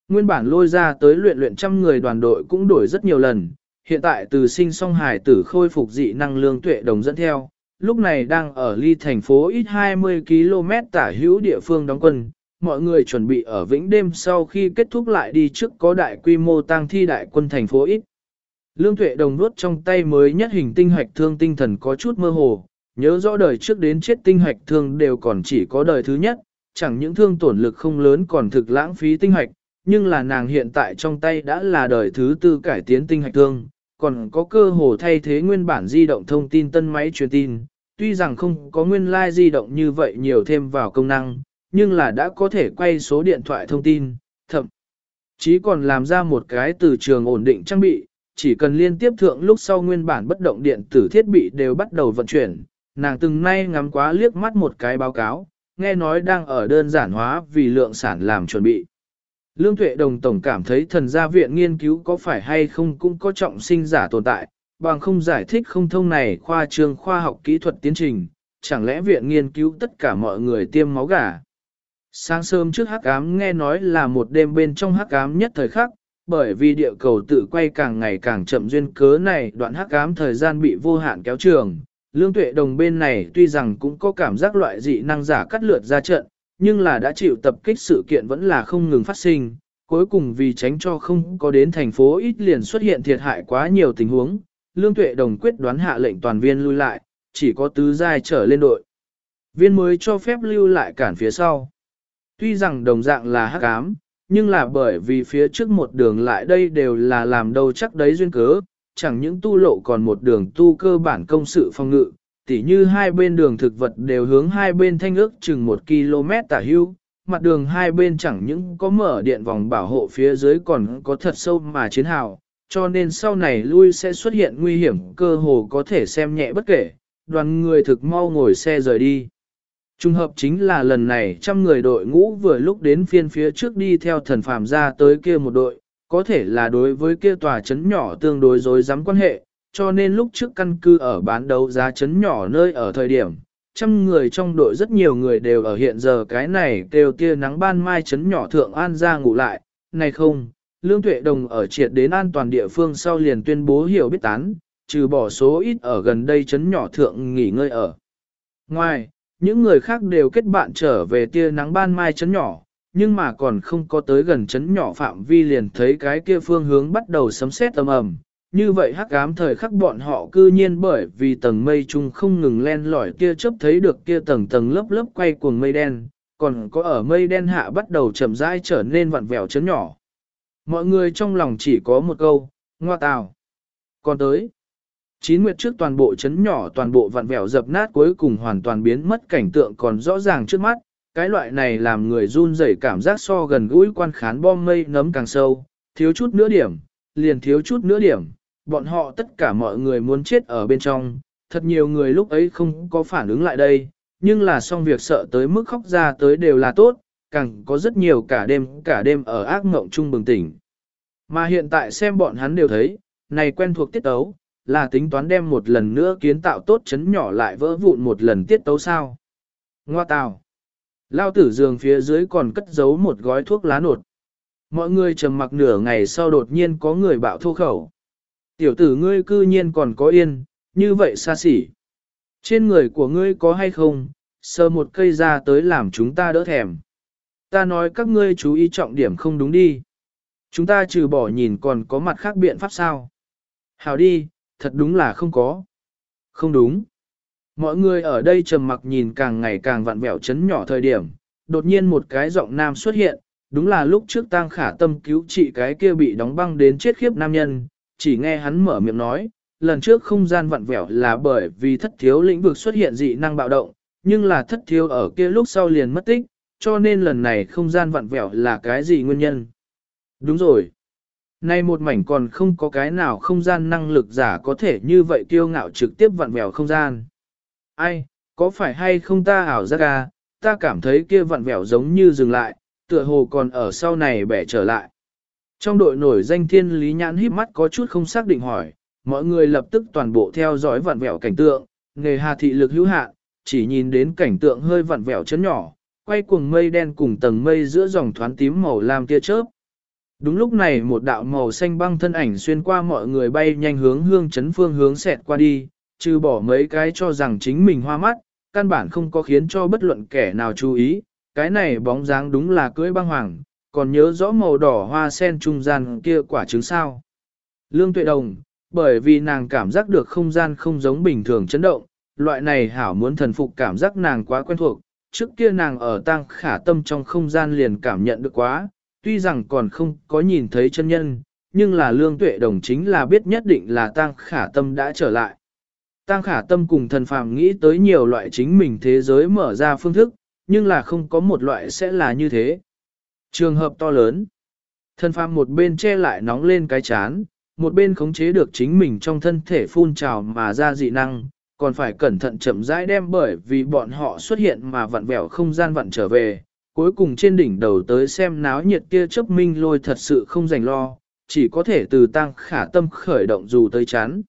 Nguyên bản lôi ra tới luyện luyện trăm người đoàn đội cũng đổi rất nhiều lần, hiện tại từ sinh song hải tử khôi phục dị năng lương tuệ đồng dẫn theo, lúc này đang ở ly thành phố ít 20 km tả hữu địa phương đóng quân, mọi người chuẩn bị ở vĩnh đêm sau khi kết thúc lại đi trước có đại quy mô tăng thi đại quân thành phố ít. Lương Tuệ Đồng nuốt trong tay mới nhất hình tinh hạch thương tinh thần có chút mơ hồ, nhớ rõ đời trước đến chết tinh hạch thương đều còn chỉ có đời thứ nhất, chẳng những thương tổn lực không lớn còn thực lãng phí tinh hạch nhưng là nàng hiện tại trong tay đã là đời thứ tư cải tiến tinh hạch thương, còn có cơ hồ thay thế nguyên bản di động thông tin tân máy truyền tin, tuy rằng không có nguyên lai like di động như vậy nhiều thêm vào công năng, nhưng là đã có thể quay số điện thoại thông tin, thậm chí còn làm ra một cái từ trường ổn định trang bị, chỉ cần liên tiếp thượng lúc sau nguyên bản bất động điện tử thiết bị đều bắt đầu vận chuyển, nàng từng nay ngắm quá liếc mắt một cái báo cáo, nghe nói đang ở đơn giản hóa vì lượng sản làm chuẩn bị. Lương Tuệ Đồng Tổng cảm thấy thần gia viện nghiên cứu có phải hay không cũng có trọng sinh giả tồn tại, bằng không giải thích không thông này khoa trường khoa học kỹ thuật tiến trình, chẳng lẽ viện nghiên cứu tất cả mọi người tiêm máu gà. Sáng sớm trước hắc ám nghe nói là một đêm bên trong hắc ám nhất thời khắc, bởi vì địa cầu tự quay càng ngày càng chậm duyên cớ này đoạn hắc ám thời gian bị vô hạn kéo trường. Lương tuệ đồng bên này tuy rằng cũng có cảm giác loại dị năng giả cắt lượt ra trận, nhưng là đã chịu tập kích sự kiện vẫn là không ngừng phát sinh. Cuối cùng vì tránh cho không có đến thành phố ít liền xuất hiện thiệt hại quá nhiều tình huống, Lương Tuệ Đồng quyết đoán hạ lệnh toàn viên lui lại, chỉ có tứ giai trở lên đội. Viên mới cho phép lưu lại cản phía sau. Tuy rằng đồng dạng là hắc ám, nhưng là bởi vì phía trước một đường lại đây đều là làm đâu chắc đấy duyên cớ, chẳng những tu lộ còn một đường tu cơ bản công sự phong ngự, tỉ như hai bên đường thực vật đều hướng hai bên thanh ước chừng một km tả hưu, mặt đường hai bên chẳng những có mở điện vòng bảo hộ phía dưới còn có thật sâu mà chiến hào, cho nên sau này lui sẽ xuất hiện nguy hiểm cơ hồ có thể xem nhẹ bất kể, đoàn người thực mau ngồi xe rời đi. Trung hợp chính là lần này trăm người đội ngũ vừa lúc đến phiên phía trước đi theo thần phàm ra tới kia một đội, có thể là đối với kia tòa chấn nhỏ tương đối dối dám quan hệ, cho nên lúc trước căn cứ ở bán đấu giá chấn nhỏ nơi ở thời điểm, trăm người trong đội rất nhiều người đều ở hiện giờ cái này kêu tia nắng ban mai chấn nhỏ thượng an ra ngủ lại, này không, Lương Tuệ Đồng ở triệt đến an toàn địa phương sau liền tuyên bố hiểu biết tán, trừ bỏ số ít ở gần đây chấn nhỏ thượng nghỉ ngơi ở. Ngoài, những người khác đều kết bạn trở về tia nắng ban mai chấn nhỏ, nhưng mà còn không có tới gần chấn nhỏ phạm vi liền thấy cái kia phương hướng bắt đầu sấm sét âm ầm. Như vậy hắc ám thời khắc bọn họ cư nhiên bởi vì tầng mây chung không ngừng len lỏi kia chớp thấy được kia tầng tầng lớp lớp quay cuồng mây đen, còn có ở mây đen hạ bắt đầu chậm rãi trở nên vặn vẹo chấn nhỏ. Mọi người trong lòng chỉ có một câu, ngoa tào. Còn tới, chín nguyệt trước toàn bộ chấn nhỏ toàn bộ vặn vẹo dập nát cuối cùng hoàn toàn biến mất cảnh tượng còn rõ ràng trước mắt, cái loại này làm người run rẩy cảm giác so gần gũi quan khán bom mây nấm càng sâu, thiếu chút nữa điểm, liền thiếu chút nữa điểm, bọn họ tất cả mọi người muốn chết ở bên trong, thật nhiều người lúc ấy không có phản ứng lại đây, nhưng là xong việc sợ tới mức khóc ra tới đều là tốt, càng có rất nhiều cả đêm cả đêm ở ác mộng chung bừng tỉnh. Mà hiện tại xem bọn hắn đều thấy, này quen thuộc tiết tấu, là tính toán đem một lần nữa kiến tạo tốt chấn nhỏ lại vỡ vụn một lần tiết tấu sao. Ngoa tào. Lao tử giường phía dưới còn cất giấu một gói thuốc lá nột. Mọi người trầm mặc nửa ngày sau đột nhiên có người bạo thô khẩu. Tiểu tử ngươi cư nhiên còn có yên, như vậy xa xỉ. Trên người của ngươi có hay không, sơ một cây ra tới làm chúng ta đỡ thèm. Ta nói các ngươi chú ý trọng điểm không đúng đi. Chúng ta trừ bỏ nhìn còn có mặt khác biện pháp sao. Hào đi, thật đúng là không có. Không đúng. Mọi người ở đây trầm mặc nhìn càng ngày càng vặn vẹo chấn nhỏ thời điểm, đột nhiên một cái giọng nam xuất hiện, đúng là lúc trước tang khả tâm cứu trị cái kia bị đóng băng đến chết khiếp nam nhân, chỉ nghe hắn mở miệng nói, lần trước không gian vặn vẹo là bởi vì thất thiếu lĩnh vực xuất hiện dị năng bạo động, nhưng là thất thiếu ở kia lúc sau liền mất tích, cho nên lần này không gian vặn vẹo là cái gì nguyên nhân. Đúng rồi. Nay một mảnh còn không có cái nào không gian năng lực giả có thể như vậy kiêu ngạo trực tiếp vặn vẹo không gian. Ai, có phải hay không ta ảo giác à, ta cảm thấy kia vặn vẹo giống như dừng lại, tựa hồ còn ở sau này bẻ trở lại. Trong đội nổi danh thiên lý nhãn híp mắt có chút không xác định hỏi, mọi người lập tức toàn bộ theo dõi vặn vẹo cảnh tượng, nghề hà thị lực hữu hạn, chỉ nhìn đến cảnh tượng hơi vặn vẹo chấn nhỏ, quay cuồng mây đen cùng tầng mây giữa dòng thoáng tím màu lam tia chớp. Đúng lúc này một đạo màu xanh băng thân ảnh xuyên qua mọi người bay nhanh hướng hương chấn phương hướng xẹt qua đi, trừ bỏ mấy cái cho rằng chính mình hoa mắt, căn bản không có khiến cho bất luận kẻ nào chú ý, cái này bóng dáng đúng là cưỡi băng hoàng, còn nhớ rõ màu đỏ hoa sen trung gian kia quả trứng sao. Lương tuệ đồng, bởi vì nàng cảm giác được không gian không giống bình thường chấn động, loại này hảo muốn thần phục cảm giác nàng quá quen thuộc, trước kia nàng ở tăng khả tâm trong không gian liền cảm nhận được quá, tuy rằng còn không có nhìn thấy chân nhân, nhưng là lương tuệ đồng chính là biết nhất định là tăng khả tâm đã trở lại. Tăng khả tâm cùng thần phàm nghĩ tới nhiều loại chính mình thế giới mở ra phương thức, nhưng là không có một loại sẽ là như thế. Trường hợp to lớn. Thần phàm một bên che lại nóng lên cái chán, một bên khống chế được chính mình trong thân thể phun trào mà ra dị năng, còn phải cẩn thận chậm rãi đem bởi vì bọn họ xuất hiện mà vặn vẹo không gian vặn trở về. Cuối cùng trên đỉnh đầu tới xem náo nhiệt kia chớp minh lôi thật sự không dành lo, chỉ có thể từ tăng khả tâm khởi động dù tới chán.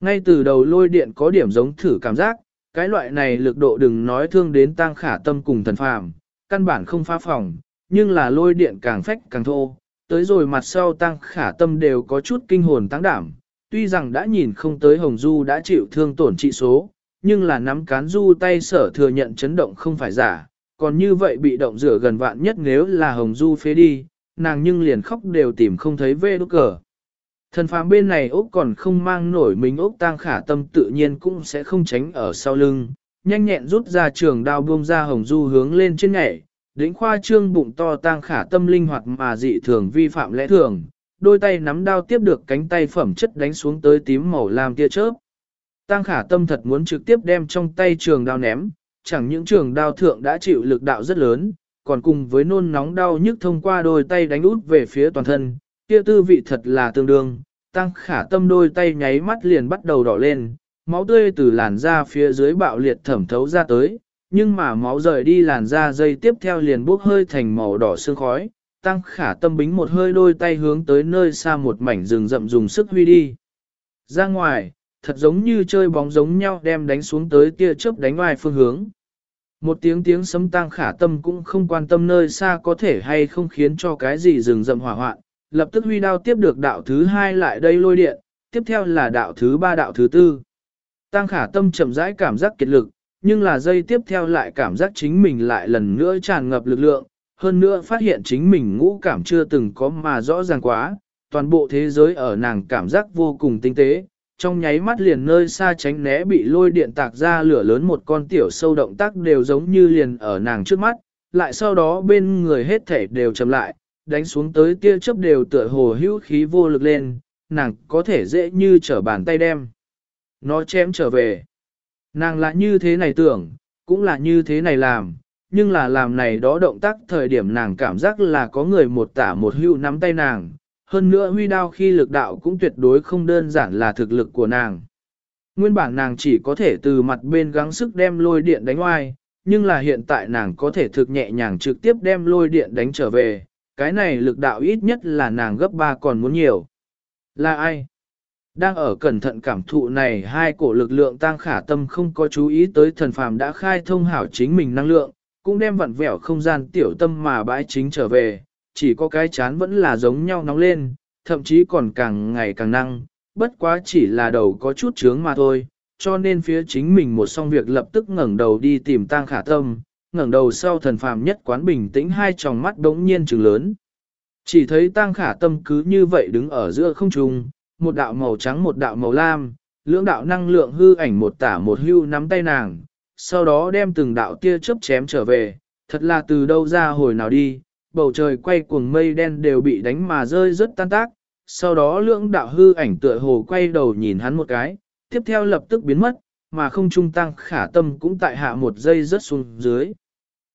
Ngay từ đầu lôi điện có điểm giống thử cảm giác, cái loại này lực độ đừng nói thương đến tăng khả tâm cùng thần phàm, căn bản không phá phòng, nhưng là lôi điện càng phách càng thô, tới rồi mặt sau tăng khả tâm đều có chút kinh hồn tăng đảm, tuy rằng đã nhìn không tới Hồng Du đã chịu thương tổn trị số, nhưng là nắm cán Du tay sở thừa nhận chấn động không phải giả, còn như vậy bị động rửa gần vạn nhất nếu là Hồng Du phế đi, nàng nhưng liền khóc đều tìm không thấy vê đốt cờ. Thần phàm bên này Úc còn không mang nổi mình Úc tang khả tâm tự nhiên cũng sẽ không tránh ở sau lưng, nhanh nhẹn rút ra trường đao buông ra hồng du hướng lên trên nhảy, đỉnh khoa trương bụng to tang khả tâm linh hoạt mà dị thường vi phạm lẽ thường, đôi tay nắm đao tiếp được cánh tay phẩm chất đánh xuống tới tím màu làm tia chớp. Tang khả tâm thật muốn trực tiếp đem trong tay trường đao ném, chẳng những trường đao thượng đã chịu lực đạo rất lớn, còn cùng với nôn nóng đau nhức thông qua đôi tay đánh út về phía toàn thân, kia tư vị thật là tương đương, tăng khả tâm đôi tay nháy mắt liền bắt đầu đỏ lên, máu tươi từ làn da phía dưới bạo liệt thẩm thấu ra tới, nhưng mà máu rời đi làn da dây tiếp theo liền bốc hơi thành màu đỏ sương khói, tăng khả tâm bính một hơi đôi tay hướng tới nơi xa một mảnh rừng rậm dùng sức huy đi. Ra ngoài, thật giống như chơi bóng giống nhau đem đánh xuống tới tia chớp đánh ngoài phương hướng. Một tiếng tiếng sấm tăng khả tâm cũng không quan tâm nơi xa có thể hay không khiến cho cái gì rừng rậm hỏa hoạn, lập tức huy đao tiếp được đạo thứ hai lại đây lôi điện, tiếp theo là đạo thứ ba đạo thứ tư. Tăng khả tâm chậm rãi cảm giác kiệt lực, nhưng là dây tiếp theo lại cảm giác chính mình lại lần nữa tràn ngập lực lượng, hơn nữa phát hiện chính mình ngũ cảm chưa từng có mà rõ ràng quá, toàn bộ thế giới ở nàng cảm giác vô cùng tinh tế, trong nháy mắt liền nơi xa tránh né bị lôi điện tạc ra lửa lớn một con tiểu sâu động tác đều giống như liền ở nàng trước mắt, lại sau đó bên người hết thể đều chậm lại, đánh xuống tới tia chớp đều tựa hồ hữu khí vô lực lên, nàng có thể dễ như trở bàn tay đem. Nó chém trở về. Nàng là như thế này tưởng, cũng là như thế này làm, nhưng là làm này đó động tác thời điểm nàng cảm giác là có người một tả một hưu nắm tay nàng, hơn nữa huy đao khi lực đạo cũng tuyệt đối không đơn giản là thực lực của nàng. Nguyên bản nàng chỉ có thể từ mặt bên gắng sức đem lôi điện đánh oai, nhưng là hiện tại nàng có thể thực nhẹ nhàng trực tiếp đem lôi điện đánh trở về, cái này lực đạo ít nhất là nàng gấp ba còn muốn nhiều. Là ai? Đang ở cẩn thận cảm thụ này hai cổ lực lượng tăng khả tâm không có chú ý tới thần phàm đã khai thông hảo chính mình năng lượng, cũng đem vặn vẹo không gian tiểu tâm mà bãi chính trở về, chỉ có cái chán vẫn là giống nhau nóng lên, thậm chí còn càng ngày càng năng, bất quá chỉ là đầu có chút trướng mà thôi, cho nên phía chính mình một xong việc lập tức ngẩng đầu đi tìm tang khả tâm, ngẩng đầu sau thần phàm nhất quán bình tĩnh hai tròng mắt đống nhiên trừng lớn. Chỉ thấy tang khả tâm cứ như vậy đứng ở giữa không trung, một đạo màu trắng một đạo màu lam, lưỡng đạo năng lượng hư ảnh một tả một hưu nắm tay nàng, sau đó đem từng đạo tia chớp chém trở về, thật là từ đâu ra hồi nào đi, bầu trời quay cuồng mây đen đều bị đánh mà rơi rất tan tác, sau đó lưỡng đạo hư ảnh tựa hồ quay đầu nhìn hắn một cái, tiếp theo lập tức biến mất, mà không trung tăng khả tâm cũng tại hạ một giây rất xuống dưới.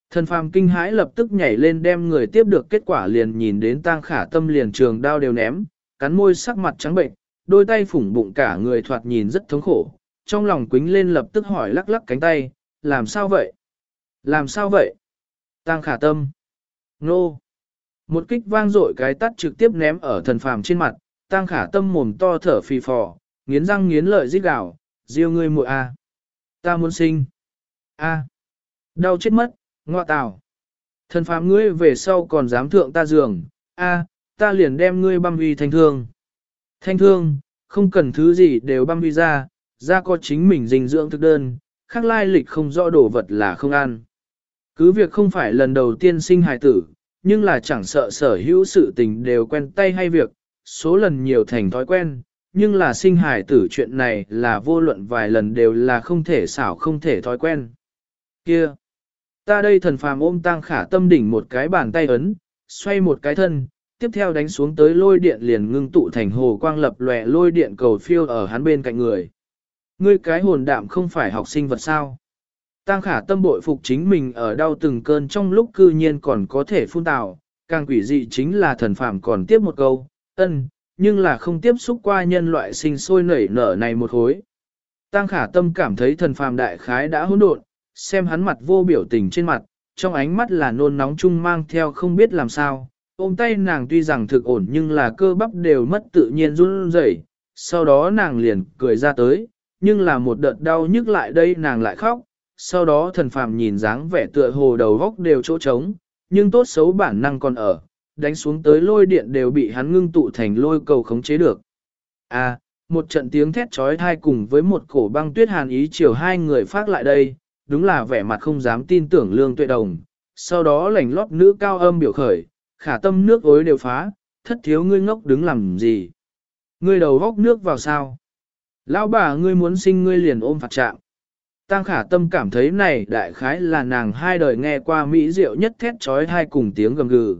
Thần phàm kinh hãi lập tức nhảy lên đem người tiếp được kết quả liền nhìn đến tăng khả tâm liền trường đao đều ném, cắn môi sắc mặt trắng bệnh, đôi tay phủng bụng cả người thoạt nhìn rất thống khổ, trong lòng quính lên lập tức hỏi lắc lắc cánh tay, làm sao vậy? Làm sao vậy? Tăng khả tâm. Nô. Một kích vang dội cái tắt trực tiếp ném ở thần phàm trên mặt, tăng khả tâm mồm to thở phì phò, nghiến răng nghiến lợi rít gào, riêu ngươi muội a, ta muốn sinh, a, đau chết mất, ngoa tào, thần phàm ngươi về sau còn dám thượng ta giường, a, ta liền đem ngươi băm huy thanh thương, thanh thương, không cần thứ gì đều băm huy ra, ra có chính mình dinh dưỡng thực đơn, khác lai lịch không rõ đồ vật là không ăn. Cứ việc không phải lần đầu tiên sinh hài tử, nhưng là chẳng sợ sở hữu sự tình đều quen tay hay việc, số lần nhiều thành thói quen, nhưng là sinh hài tử chuyện này là vô luận vài lần đều là không thể xảo không thể thói quen. Kia! Ta đây thần phàm ôm tăng khả tâm đỉnh một cái bàn tay ấn, xoay một cái thân, tiếp theo đánh xuống tới lôi điện liền ngưng tụ thành hồ quang lập lòe lôi điện cầu phiêu ở hắn bên cạnh người. Ngươi cái hồn đạm không phải học sinh vật sao? Tăng khả tâm bội phục chính mình ở đau từng cơn trong lúc cư nhiên còn có thể phun tạo, càng quỷ dị chính là thần phàm còn tiếp một câu, ân, nhưng là không tiếp xúc qua nhân loại sinh sôi nảy nở này một hối. Tăng khả tâm cảm thấy thần phàm đại khái đã hỗn độn, xem hắn mặt vô biểu tình trên mặt, trong ánh mắt là nôn nóng chung mang theo không biết làm sao. Ôm tay nàng tuy rằng thực ổn nhưng là cơ bắp đều mất tự nhiên run rẩy. sau đó nàng liền cười ra tới, nhưng là một đợt đau nhức lại đây nàng lại khóc, sau đó thần phàm nhìn dáng vẻ tựa hồ đầu góc đều chỗ trống, nhưng tốt xấu bản năng còn ở, đánh xuống tới lôi điện đều bị hắn ngưng tụ thành lôi cầu khống chế được. À, một trận tiếng thét trói thai cùng với một cổ băng tuyết hàn ý chiều hai người phát lại đây, đúng là vẻ mặt không dám tin tưởng lương tuệ đồng. Sau đó lảnh lót nữ cao âm biểu khởi, khả tâm nước ối đều phá, thất thiếu ngươi ngốc đứng làm gì. Ngươi đầu góc nước vào sao? Lão bà ngươi muốn sinh ngươi liền ôm phạt trạng. Tăng khả tâm cảm thấy này đại khái là nàng hai đời nghe qua mỹ diệu nhất thét trói hai cùng tiếng gầm gừ.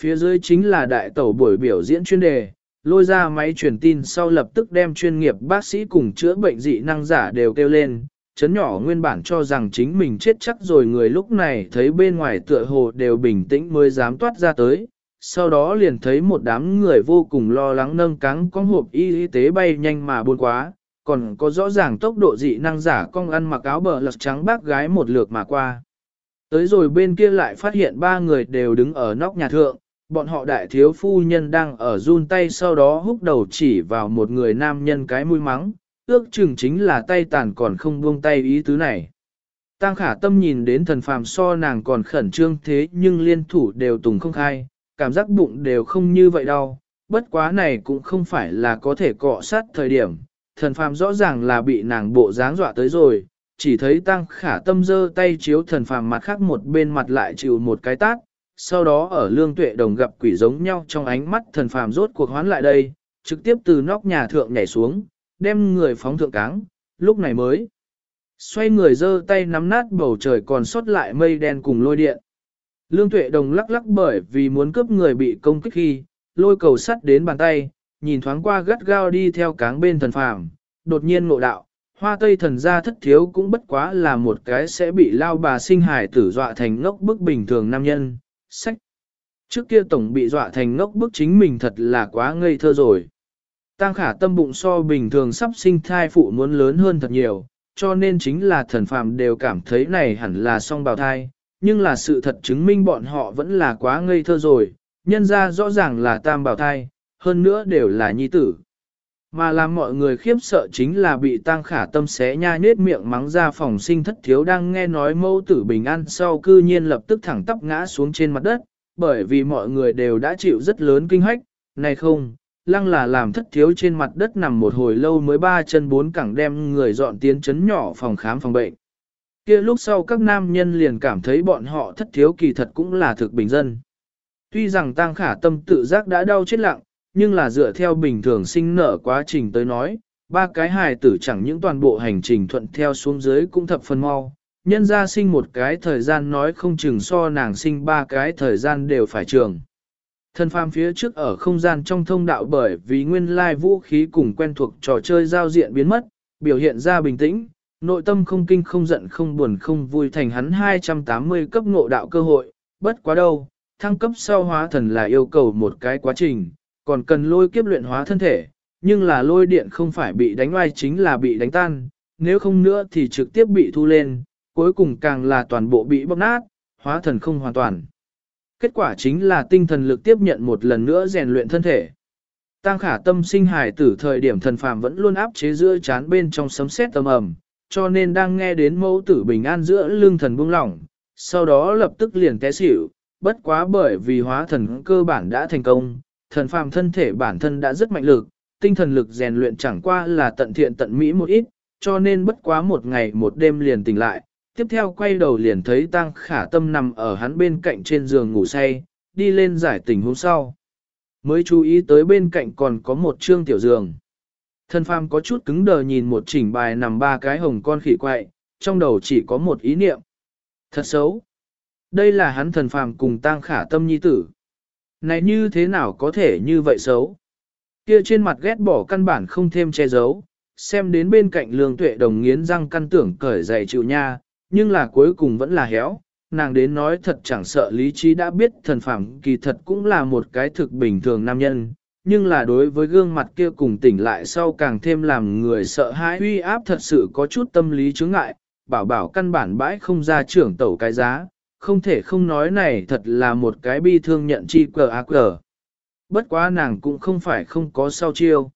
Phía dưới chính là đại tẩu buổi biểu diễn chuyên đề, lôi ra máy truyền tin sau lập tức đem chuyên nghiệp bác sĩ cùng chữa bệnh dị năng giả đều kêu lên. Chấn nhỏ nguyên bản cho rằng chính mình chết chắc rồi người lúc này thấy bên ngoài tựa hồ đều bình tĩnh mới dám toát ra tới. Sau đó liền thấy một đám người vô cùng lo lắng nâng cắn con hộp y tế bay nhanh mà buôn quá, còn có rõ ràng tốc độ dị năng giả con ăn mặc áo bờ lật trắng bác gái một lượt mà qua. Tới rồi bên kia lại phát hiện ba người đều đứng ở nóc nhà thượng, bọn họ đại thiếu phu nhân đang ở run tay sau đó húc đầu chỉ vào một người nam nhân cái mũi mắng, ước chừng chính là tay tàn còn không buông tay ý tứ này. Tăng khả tâm nhìn đến thần phàm so nàng còn khẩn trương thế nhưng liên thủ đều tùng không khai, cảm giác bụng đều không như vậy đâu, bất quá này cũng không phải là có thể cọ sát thời điểm, thần phàm rõ ràng là bị nàng bộ dáng dọa tới rồi, chỉ thấy tăng khả tâm dơ tay chiếu thần phàm mặt khác một bên mặt lại chịu một cái tát, sau đó ở lương tuệ đồng gặp quỷ giống nhau trong ánh mắt thần phàm rốt cuộc hoán lại đây, trực tiếp từ nóc nhà thượng nhảy xuống, đem người phóng thượng cáng, lúc này mới. Xoay người dơ tay nắm nát bầu trời còn sót lại mây đen cùng lôi điện. Lương tuệ đồng lắc lắc bởi vì muốn cướp người bị công kích khi, lôi cầu sắt đến bàn tay, nhìn thoáng qua gắt gao đi theo cáng bên thần phàm, đột nhiên ngộ đạo, Hoa tây thần gia thất thiếu cũng bất quá là một cái sẽ bị lao bà sinh hải tử dọa thành ngốc bức bình thường nam nhân, sách. Trước kia tổng bị dọa thành ngốc bức chính mình thật là quá ngây thơ rồi. Tăng khả tâm bụng so bình thường sắp sinh thai phụ muốn lớn hơn thật nhiều, cho nên chính là thần phàm đều cảm thấy này hẳn là song bào thai, nhưng là sự thật chứng minh bọn họ vẫn là quá ngây thơ rồi, nhân ra rõ ràng là tam bào thai, hơn nữa đều là nhi tử. Mà làm mọi người khiếp sợ chính là bị tăng khả tâm xé nha nết miệng mắng ra phòng sinh thất thiếu đang nghe nói mâu tử bình an sau cư nhiên lập tức thẳng tắp ngã xuống trên mặt đất, bởi vì mọi người đều đã chịu rất lớn kinh hách, này không, lăng là làm thất thiếu trên mặt đất nằm một hồi lâu mới ba chân bốn cẳng đem người dọn tiến chấn nhỏ phòng khám phòng bệnh. kia lúc sau các nam nhân liền cảm thấy bọn họ thất thiếu kỳ thật cũng là thực bình dân. Tuy rằng tăng khả tâm tự giác đã đau chết lặng, nhưng là dựa theo bình thường sinh nở quá trình tới nói, ba cái hài tử chẳng những toàn bộ hành trình thuận theo xuống dưới cũng thập phần mau. Nhân ra sinh một cái thời gian nói không chừng so nàng sinh ba cái thời gian đều phải trường. Thần phàm phía trước ở không gian trong thông đạo bởi vì nguyên lai vũ khí cùng quen thuộc trò chơi giao diện biến mất, biểu hiện ra bình tĩnh, nội tâm không kinh không giận không buồn không vui thành hắn 280 cấp ngộ đạo cơ hội, bất quá đâu, thăng cấp sau hóa thần là yêu cầu một cái quá trình, còn cần lôi kiếp luyện hóa thân thể, nhưng là lôi điện không phải bị đánh oai chính là bị đánh tan, nếu không nữa thì trực tiếp bị thu lên, cuối cùng càng là toàn bộ bị bóc nát, hóa thần không hoàn toàn. Kết quả chính là tinh thần lực tiếp nhận một lần nữa rèn luyện thân thể. Tăng khả tâm sinh hài tử thời điểm thần phàm vẫn luôn áp chế giữa chán bên trong sấm sét tầm ầm, cho nên đang nghe đến mẫu tử bình an giữa lương thần buông lỏng, sau đó lập tức liền té xỉu, bất quá bởi vì hóa thần cơ bản đã thành công, thần phàm thân thể bản thân đã rất mạnh lực, tinh thần lực rèn luyện chẳng qua là tận thiện tận mỹ một ít, cho nên bất quá một ngày một đêm liền tỉnh lại, tiếp theo quay đầu liền thấy tăng khả tâm nằm ở hắn bên cạnh trên giường ngủ say, đi lên giải tình hôm sau. Mới chú ý tới bên cạnh còn có một trương tiểu giường. Thần phàm có chút cứng đờ nhìn một chỉnh bài nằm ba cái hồng con khỉ quậy, trong đầu chỉ có một ý niệm. Thật xấu. Đây là hắn thần phàm cùng tăng khả tâm nhi tử. Này như thế nào có thể như vậy xấu? Kia trên mặt ghét bỏ căn bản không thêm che giấu, xem đến bên cạnh lương tuệ đồng nghiến răng căn tưởng cởi giày chịu nha, nhưng là cuối cùng vẫn là héo. Nàng đến nói thật chẳng sợ lý trí đã biết thần phàm kỳ thật cũng là một cái thực bình thường nam nhân, nhưng là đối với gương mặt kia cùng tỉnh lại sau càng thêm làm người sợ hãi uy áp thật sự có chút tâm lý chướng ngại, bảo bảo căn bản bãi không ra trưởng tẩu cái giá, không thể không nói này thật là một cái bi thương nhận chi cờ ác cờ. Bất quá nàng cũng không phải không có sao chiêu.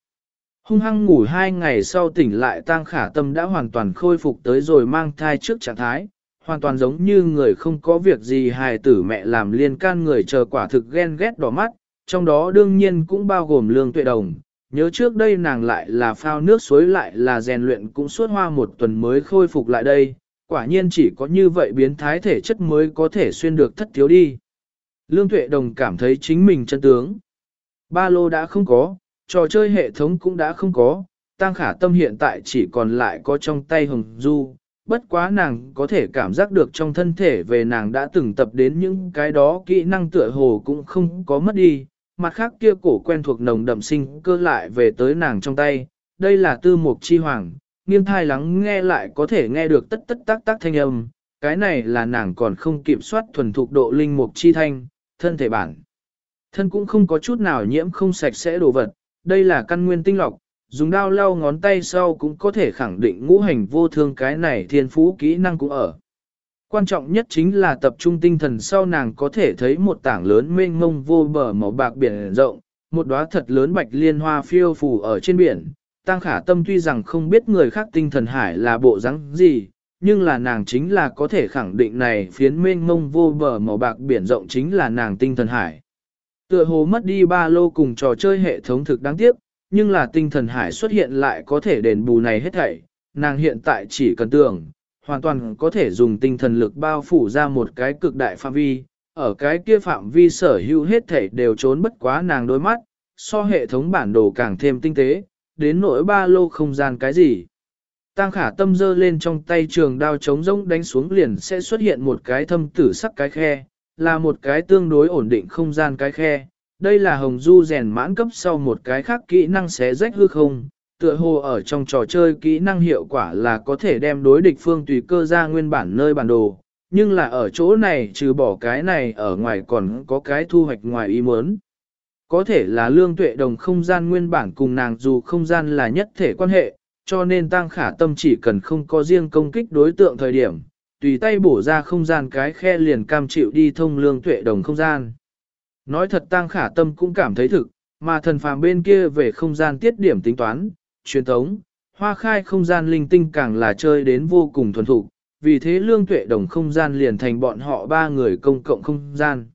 Hung hăng ngủ hai ngày sau tỉnh lại tang khả tâm đã hoàn toàn khôi phục tới rồi mang thai trước trạng thái, hoàn toàn giống như người không có việc gì hài tử mẹ làm liên can người chờ quả thực ghen ghét đỏ mắt, trong đó đương nhiên cũng bao gồm lương tuệ đồng. Nhớ trước đây nàng lại là phao nước suối lại là rèn luyện cũng suốt hoa một tuần mới khôi phục lại đây, quả nhiên chỉ có như vậy biến thái thể chất mới có thể xuyên được thất thiếu đi. Lương Tuệ Đồng cảm thấy chính mình chân tướng. Ba lô đã không có, trò chơi hệ thống cũng đã không có, tăng khả tâm hiện tại chỉ còn lại có trong tay hồng du. Bất quá nàng có thể cảm giác được trong thân thể về nàng đã từng tập đến những cái đó kỹ năng tựa hồ cũng không có mất đi. Mặt khác kia cổ quen thuộc nồng đậm sinh cơ lại về tới nàng trong tay. Đây là tư mục chi hoàng, nghiêng thai lắng nghe lại có thể nghe được tất tất tác tác thanh âm, cái này là nàng còn không kiểm soát thuần thục độ linh mục chi thanh, thân thể bản. Thân cũng không có chút nào nhiễm không sạch sẽ đồ vật, đây là căn nguyên tinh lọc, dùng đao lau ngón tay sau cũng có thể khẳng định ngũ hành vô thương cái này thiên phú kỹ năng cũng ở. Quan trọng nhất chính là tập trung tinh thần sau nàng có thể thấy một tảng lớn mênh mông vô bờ màu bạc biển rộng, một đóa thật lớn bạch liên hoa phiêu phù ở trên biển, Tăng khả tâm tuy rằng không biết người khác tinh thần hải là bộ rắn gì, nhưng là nàng chính là có thể khẳng định này phiến mênh mông vô bờ màu bạc biển rộng chính là nàng tinh thần hải. Tựa hồ mất đi ba lô cùng trò chơi hệ thống thực đáng tiếc, nhưng là tinh thần hải xuất hiện lại có thể đền bù này hết thảy, nàng hiện tại chỉ cần tưởng, hoàn toàn có thể dùng tinh thần lực bao phủ ra một cái cực đại phạm vi, ở cái kia phạm vi sở hữu hết thảy đều trốn bất quá nàng đôi mắt, so hệ thống bản đồ càng thêm tinh tế, đến nỗi ba lô không gian cái gì. Tăng khả tâm dơ lên trong tay trường đao chống rỗng đánh xuống liền sẽ xuất hiện một cái thâm tử sắc cái khe, là một cái tương đối ổn định không gian cái khe. Đây là hồng du rèn mãn cấp sau một cái khác kỹ năng xé rách hư không, tựa hồ ở trong trò chơi kỹ năng hiệu quả là có thể đem đối địch phương tùy cơ ra nguyên bản nơi bản đồ, nhưng là ở chỗ này trừ bỏ cái này ở ngoài còn có cái thu hoạch ngoài ý muốn. Có thể là lương tuệ đồng không gian nguyên bản cùng nàng dù không gian là nhất thể quan hệ, cho nên tăng khả tâm chỉ cần không có riêng công kích đối tượng thời điểm, tùy tay bổ ra không gian cái khe liền cam chịu đi thông lương tuệ đồng không gian. Nói thật tăng khả tâm cũng cảm thấy thực, mà thần phàm bên kia về không gian tiết điểm tính toán, truyền thống, hoa khai không gian linh tinh càng là chơi đến vô cùng thuần thục, vì thế lương tuệ đồng không gian liền thành bọn họ ba người công cộng không gian.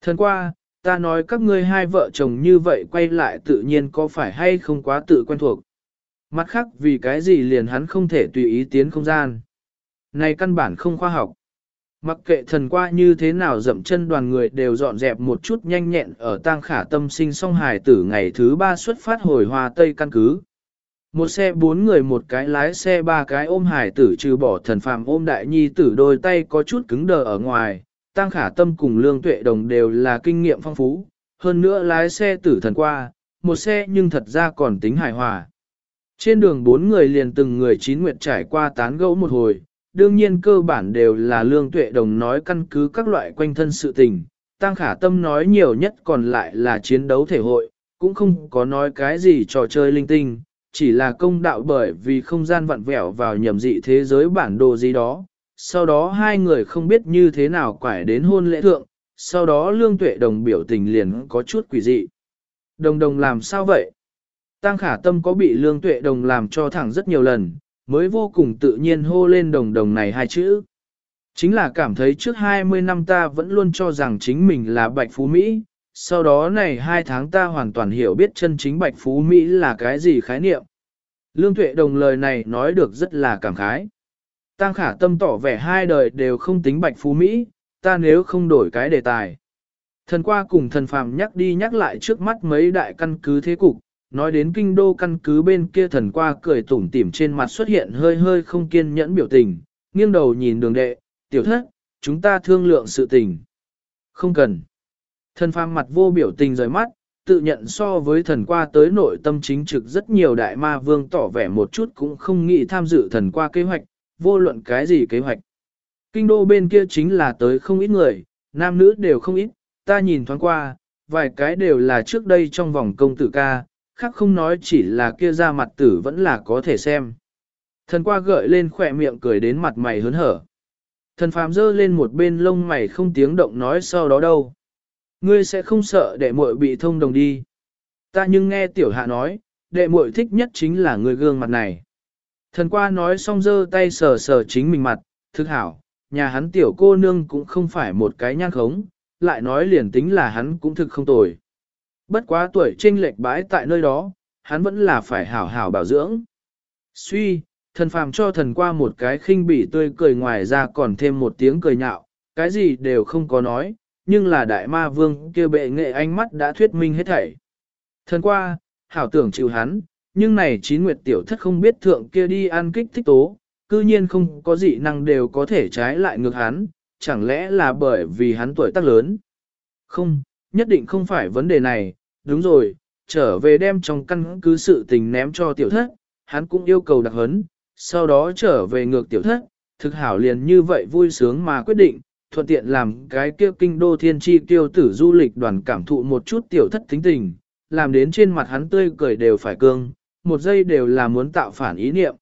Thần qua, ta nói các ngươi hai vợ chồng như vậy quay lại tự nhiên có phải hay không quá tự quen thuộc. Mặt khác vì cái gì liền hắn không thể tùy ý tiến không gian. Này căn bản không khoa học. Mặc kệ thần qua như thế nào dậm chân đoàn người đều dọn dẹp một chút nhanh nhẹn ở tang khả tâm sinh song hài tử ngày thứ ba xuất phát hồi hòa tây căn cứ. Một xe bốn người một cái lái xe ba cái ôm hải tử trừ bỏ thần phàm ôm đại nhi tử đôi tay có chút cứng đờ ở ngoài, tăng khả tâm cùng lương tuệ đồng đều là kinh nghiệm phong phú, hơn nữa lái xe tử thần qua, một xe nhưng thật ra còn tính hài hòa. Trên đường bốn người liền từng người chín nguyệt trải qua tán gẫu một hồi, đương nhiên cơ bản đều là lương tuệ đồng nói căn cứ các loại quanh thân sự tình, tăng khả tâm nói nhiều nhất còn lại là chiến đấu thể hội, cũng không có nói cái gì trò chơi linh tinh, chỉ là công đạo bởi vì không gian vặn vẹo vào nhầm dị thế giới bản đồ gì đó. Sau đó hai người không biết như thế nào quải đến hôn lễ thượng, sau đó lương tuệ đồng biểu tình liền có chút quỷ dị. Đồng đồng làm sao vậy? Tăng khả tâm có bị lương tuệ đồng làm cho thẳng rất nhiều lần, mới vô cùng tự nhiên hô lên đồng đồng này hai chữ. Chính là cảm thấy trước 20 năm ta vẫn luôn cho rằng chính mình là Bạch Phú Mỹ, sau đó này hai tháng ta hoàn toàn hiểu biết chân chính Bạch Phú Mỹ là cái gì khái niệm. Lương Tuệ Đồng lời này nói được rất là cảm khái. Tăng khả tâm tỏ vẻ hai đời đều không tính Bạch Phú Mỹ, ta nếu không đổi cái đề tài. Thần qua cùng thần phàm nhắc đi nhắc lại trước mắt mấy đại căn cứ thế cục, nói đến kinh đô căn cứ bên kia thần qua cười tủm tỉm trên mặt xuất hiện hơi hơi không kiên nhẫn biểu tình, nghiêng đầu nhìn đường đệ, tiểu thất, chúng ta thương lượng sự tình. Không cần. Thần phàm mặt vô biểu tình rời mắt, tự nhận so với thần qua tới nội tâm chính trực rất nhiều đại ma vương tỏ vẻ một chút cũng không nghĩ tham dự thần qua kế hoạch, vô luận cái gì kế hoạch. Kinh đô bên kia chính là tới không ít người, nam nữ đều không ít, ta nhìn thoáng qua, vài cái đều là trước đây trong vòng công tử ca, khác không nói chỉ là kia ra mặt tử vẫn là có thể xem. Thần qua gợi lên khỏe miệng cười đến mặt mày hớn hở. Thần phàm dơ lên một bên lông mày không tiếng động nói sau đó đâu. Ngươi sẽ không sợ đệ muội bị thông đồng đi. Ta nhưng nghe tiểu hạ nói, đệ muội thích nhất chính là người gương mặt này. Thần qua nói xong giơ tay sờ sờ chính mình mặt, thực hảo, nhà hắn tiểu cô nương cũng không phải một cái nhan khống, lại nói liền tính là hắn cũng thực không tồi. Bất quá tuổi trinh lệch bãi tại nơi đó, hắn vẫn là phải hảo hảo bảo dưỡng. Suy, thần phàm cho thần qua một cái khinh bỉ tươi cười ngoài ra còn thêm một tiếng cười nhạo, cái gì đều không có nói, nhưng là đại ma vương kia bệ nghệ ánh mắt đã thuyết minh hết thảy. Thần qua, hảo tưởng chịu hắn, nhưng này chín nguyệt tiểu thất không biết thượng kia đi ăn kích thích tố, cư nhiên không có dị năng đều có thể trái lại ngược hắn, chẳng lẽ là bởi vì hắn tuổi tác lớn. Không, nhất định không phải vấn đề này, đúng rồi, trở về đem trong căn cứ sự tình ném cho tiểu thất, hắn cũng yêu cầu đặc hấn, sau đó trở về ngược tiểu thất, thực hảo liền như vậy vui sướng mà quyết định, thuận tiện làm cái kia kinh đô thiên tri tiêu tử du lịch đoàn cảm thụ một chút tiểu thất tính tình, làm đến trên mặt hắn tươi cười đều phải cương, một giây đều là muốn tạo phản ý niệm.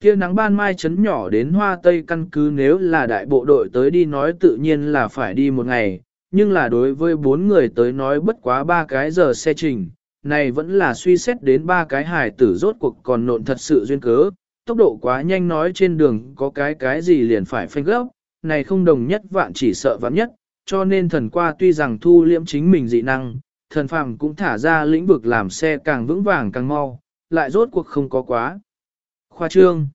Kia nắng ban mai chấn nhỏ đến hoa tây căn cứ nếu là đại bộ đội tới đi nói tự nhiên là phải đi một ngày, nhưng là đối với bốn người tới nói bất quá ba cái giờ xe trình, này vẫn là suy xét đến ba cái hài tử rốt cuộc còn nộn thật sự duyên cớ, tốc độ quá nhanh nói trên đường có cái cái gì liền phải phanh gấp, này không đồng nhất vạn chỉ sợ vạn nhất, cho nên thần qua tuy rằng thu liễm chính mình dị năng, thần phàm cũng thả ra lĩnh vực làm xe càng vững vàng càng mau, lại rốt cuộc không có quá. Khoa trương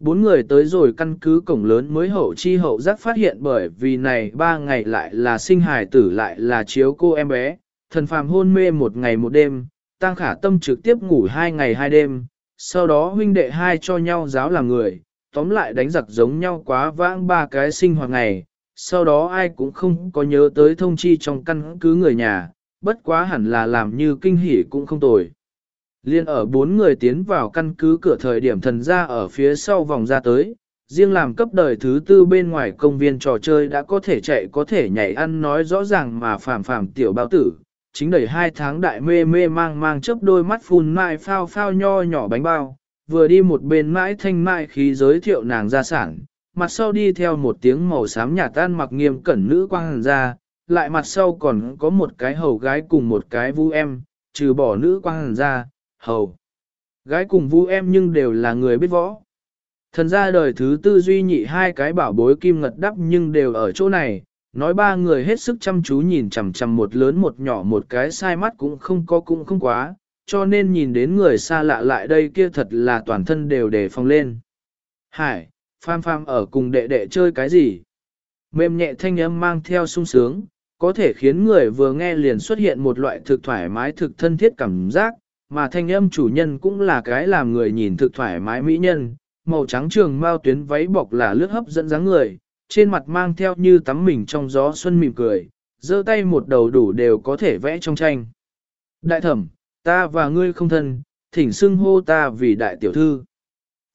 Bốn người tới rồi căn cứ cổng lớn mới hậu chi hậu giác phát hiện bởi vì này ba ngày lại là sinh hài tử lại là chiếu cô em bé, thần phàm hôn mê một ngày một đêm, tăng khả tâm trực tiếp ngủ hai ngày hai đêm, sau đó huynh đệ hai cho nhau giáo làm người, tóm lại đánh giặc giống nhau quá vãng ba cái sinh hoạt ngày, sau đó ai cũng không có nhớ tới thông chi trong căn cứ người nhà, bất quá hẳn là làm như kinh hỉ cũng không tồi. Liên ở bốn người tiến vào căn cứ cửa thời điểm thần ra ở phía sau vòng ra tới, riêng làm cấp đời thứ tư bên ngoài công viên trò chơi đã có thể chạy có thể nhảy ăn nói rõ ràng mà phàm phàm tiểu bao tử, chính đầy hai tháng đại mê mê mang mang chớp đôi mắt phun mãi phao phao nho nhỏ bánh bao, vừa đi một bên mãi thanh mãi khí giới thiệu nàng gia sản, mặt sau đi theo một tiếng màu xám nhạt tan mặc nghiêm cẩn nữ quang ra, lại mặt sau còn có một cái hầu gái cùng một cái vu em, trừ bỏ nữ quang ra, hầu. Gái cùng vu em nhưng đều là người biết võ. Thần ra đời thứ tư duy nhị hai cái bảo bối kim ngật đắp nhưng đều ở chỗ này, nói ba người hết sức chăm chú nhìn chằm chằm một lớn một nhỏ một cái sai mắt cũng không có cũng không quá, cho nên nhìn đến người xa lạ lại đây kia thật là toàn thân đều đề phòng lên. Hải, pham pham ở cùng đệ đệ chơi cái gì? Mềm nhẹ thanh âm mang theo sung sướng, có thể khiến người vừa nghe liền xuất hiện một loại thực thoải mái thực thân thiết cảm giác, mà thanh âm chủ nhân cũng là cái làm người nhìn thực thoải mái mỹ nhân, màu trắng trường mao tuyến váy bọc là lướt hấp dẫn dáng người, trên mặt mang theo như tắm mình trong gió xuân mỉm cười, giơ tay một đầu đủ đều có thể vẽ trong tranh. Đại thẩm, ta và ngươi không thân, thỉnh xưng hô ta vì đại tiểu thư.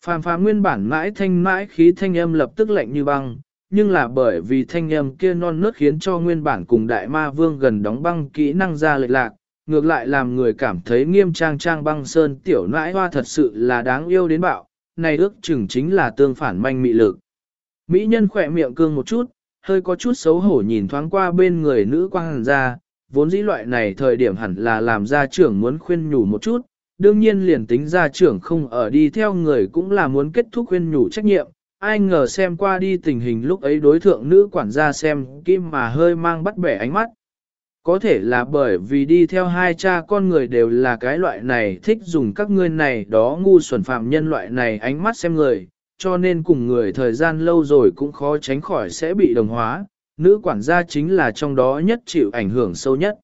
Phàm phàm nguyên bản mãi thanh mãi khí thanh âm lập tức lạnh như băng, nhưng là bởi vì thanh âm kia non nớt khiến cho nguyên bản cùng đại ma vương gần đóng băng kỹ năng ra lệch lạc, ngược lại làm người cảm thấy nghiêm trang trang băng sơn tiểu nãi hoa thật sự là đáng yêu đến bạo, này ước chừng chính là tương phản manh mị lực. Mỹ nhân khỏe miệng cương một chút, hơi có chút xấu hổ nhìn thoáng qua bên người nữ quang ra, vốn dĩ loại này thời điểm hẳn là làm gia trưởng muốn khuyên nhủ một chút, đương nhiên liền tính gia trưởng không ở đi theo người cũng là muốn kết thúc khuyên nhủ trách nhiệm, ai ngờ xem qua đi tình hình lúc ấy đối thượng nữ quản gia xem kim mà hơi mang bắt bẻ ánh mắt. Có thể là bởi vì đi theo hai cha con người đều là cái loại này thích dùng các ngươi này đó ngu xuẩn phạm nhân loại này ánh mắt xem người, cho nên cùng người thời gian lâu rồi cũng khó tránh khỏi sẽ bị đồng hóa, nữ quản gia chính là trong đó nhất chịu ảnh hưởng sâu nhất.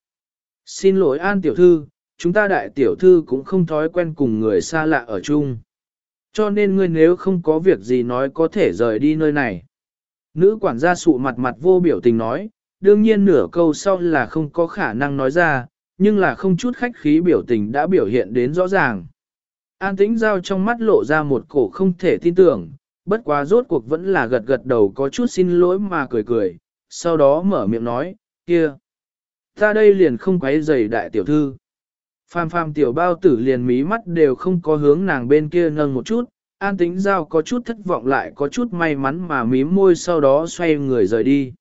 Xin lỗi an tiểu thư, chúng ta đại tiểu thư cũng không thói quen cùng người xa lạ ở chung. Cho nên ngươi nếu không có việc gì nói có thể rời đi nơi này. Nữ quản gia sụ mặt mặt vô biểu tình nói, đương nhiên nửa câu sau là không có khả năng nói ra, nhưng là không chút khách khí biểu tình đã biểu hiện đến rõ ràng. An tĩnh giao trong mắt lộ ra một cổ không thể tin tưởng, bất quá rốt cuộc vẫn là gật gật đầu có chút xin lỗi mà cười cười, sau đó mở miệng nói, kia. Ta đây liền không quấy giày đại tiểu thư. Phàm phàm tiểu bao tử liền mí mắt đều không có hướng nàng bên kia nâng một chút, an tĩnh giao có chút thất vọng lại có chút may mắn mà mím môi sau đó xoay người rời đi.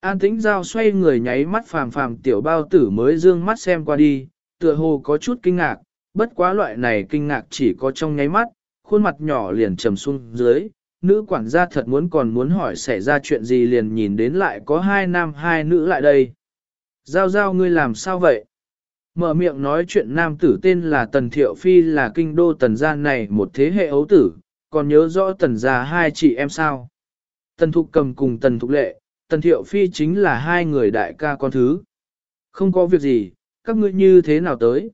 An tĩnh giao xoay người nháy mắt phàm phàm tiểu bao tử mới dương mắt xem qua đi, tựa hồ có chút kinh ngạc, bất quá loại này kinh ngạc chỉ có trong nháy mắt, khuôn mặt nhỏ liền trầm xuống dưới, nữ quản gia thật muốn còn muốn hỏi xảy ra chuyện gì liền nhìn đến lại có hai nam hai nữ lại đây. Giao giao ngươi làm sao vậy? Mở miệng nói chuyện nam tử tên là Tần Thiệu Phi là kinh đô tần gia này một thế hệ ấu tử, còn nhớ rõ tần gia hai chị em sao? Tần Thục cầm cùng Tần Thục lệ, Tần Thiệu Phi chính là hai người đại ca con thứ. Không có việc gì, các ngươi như thế nào tới?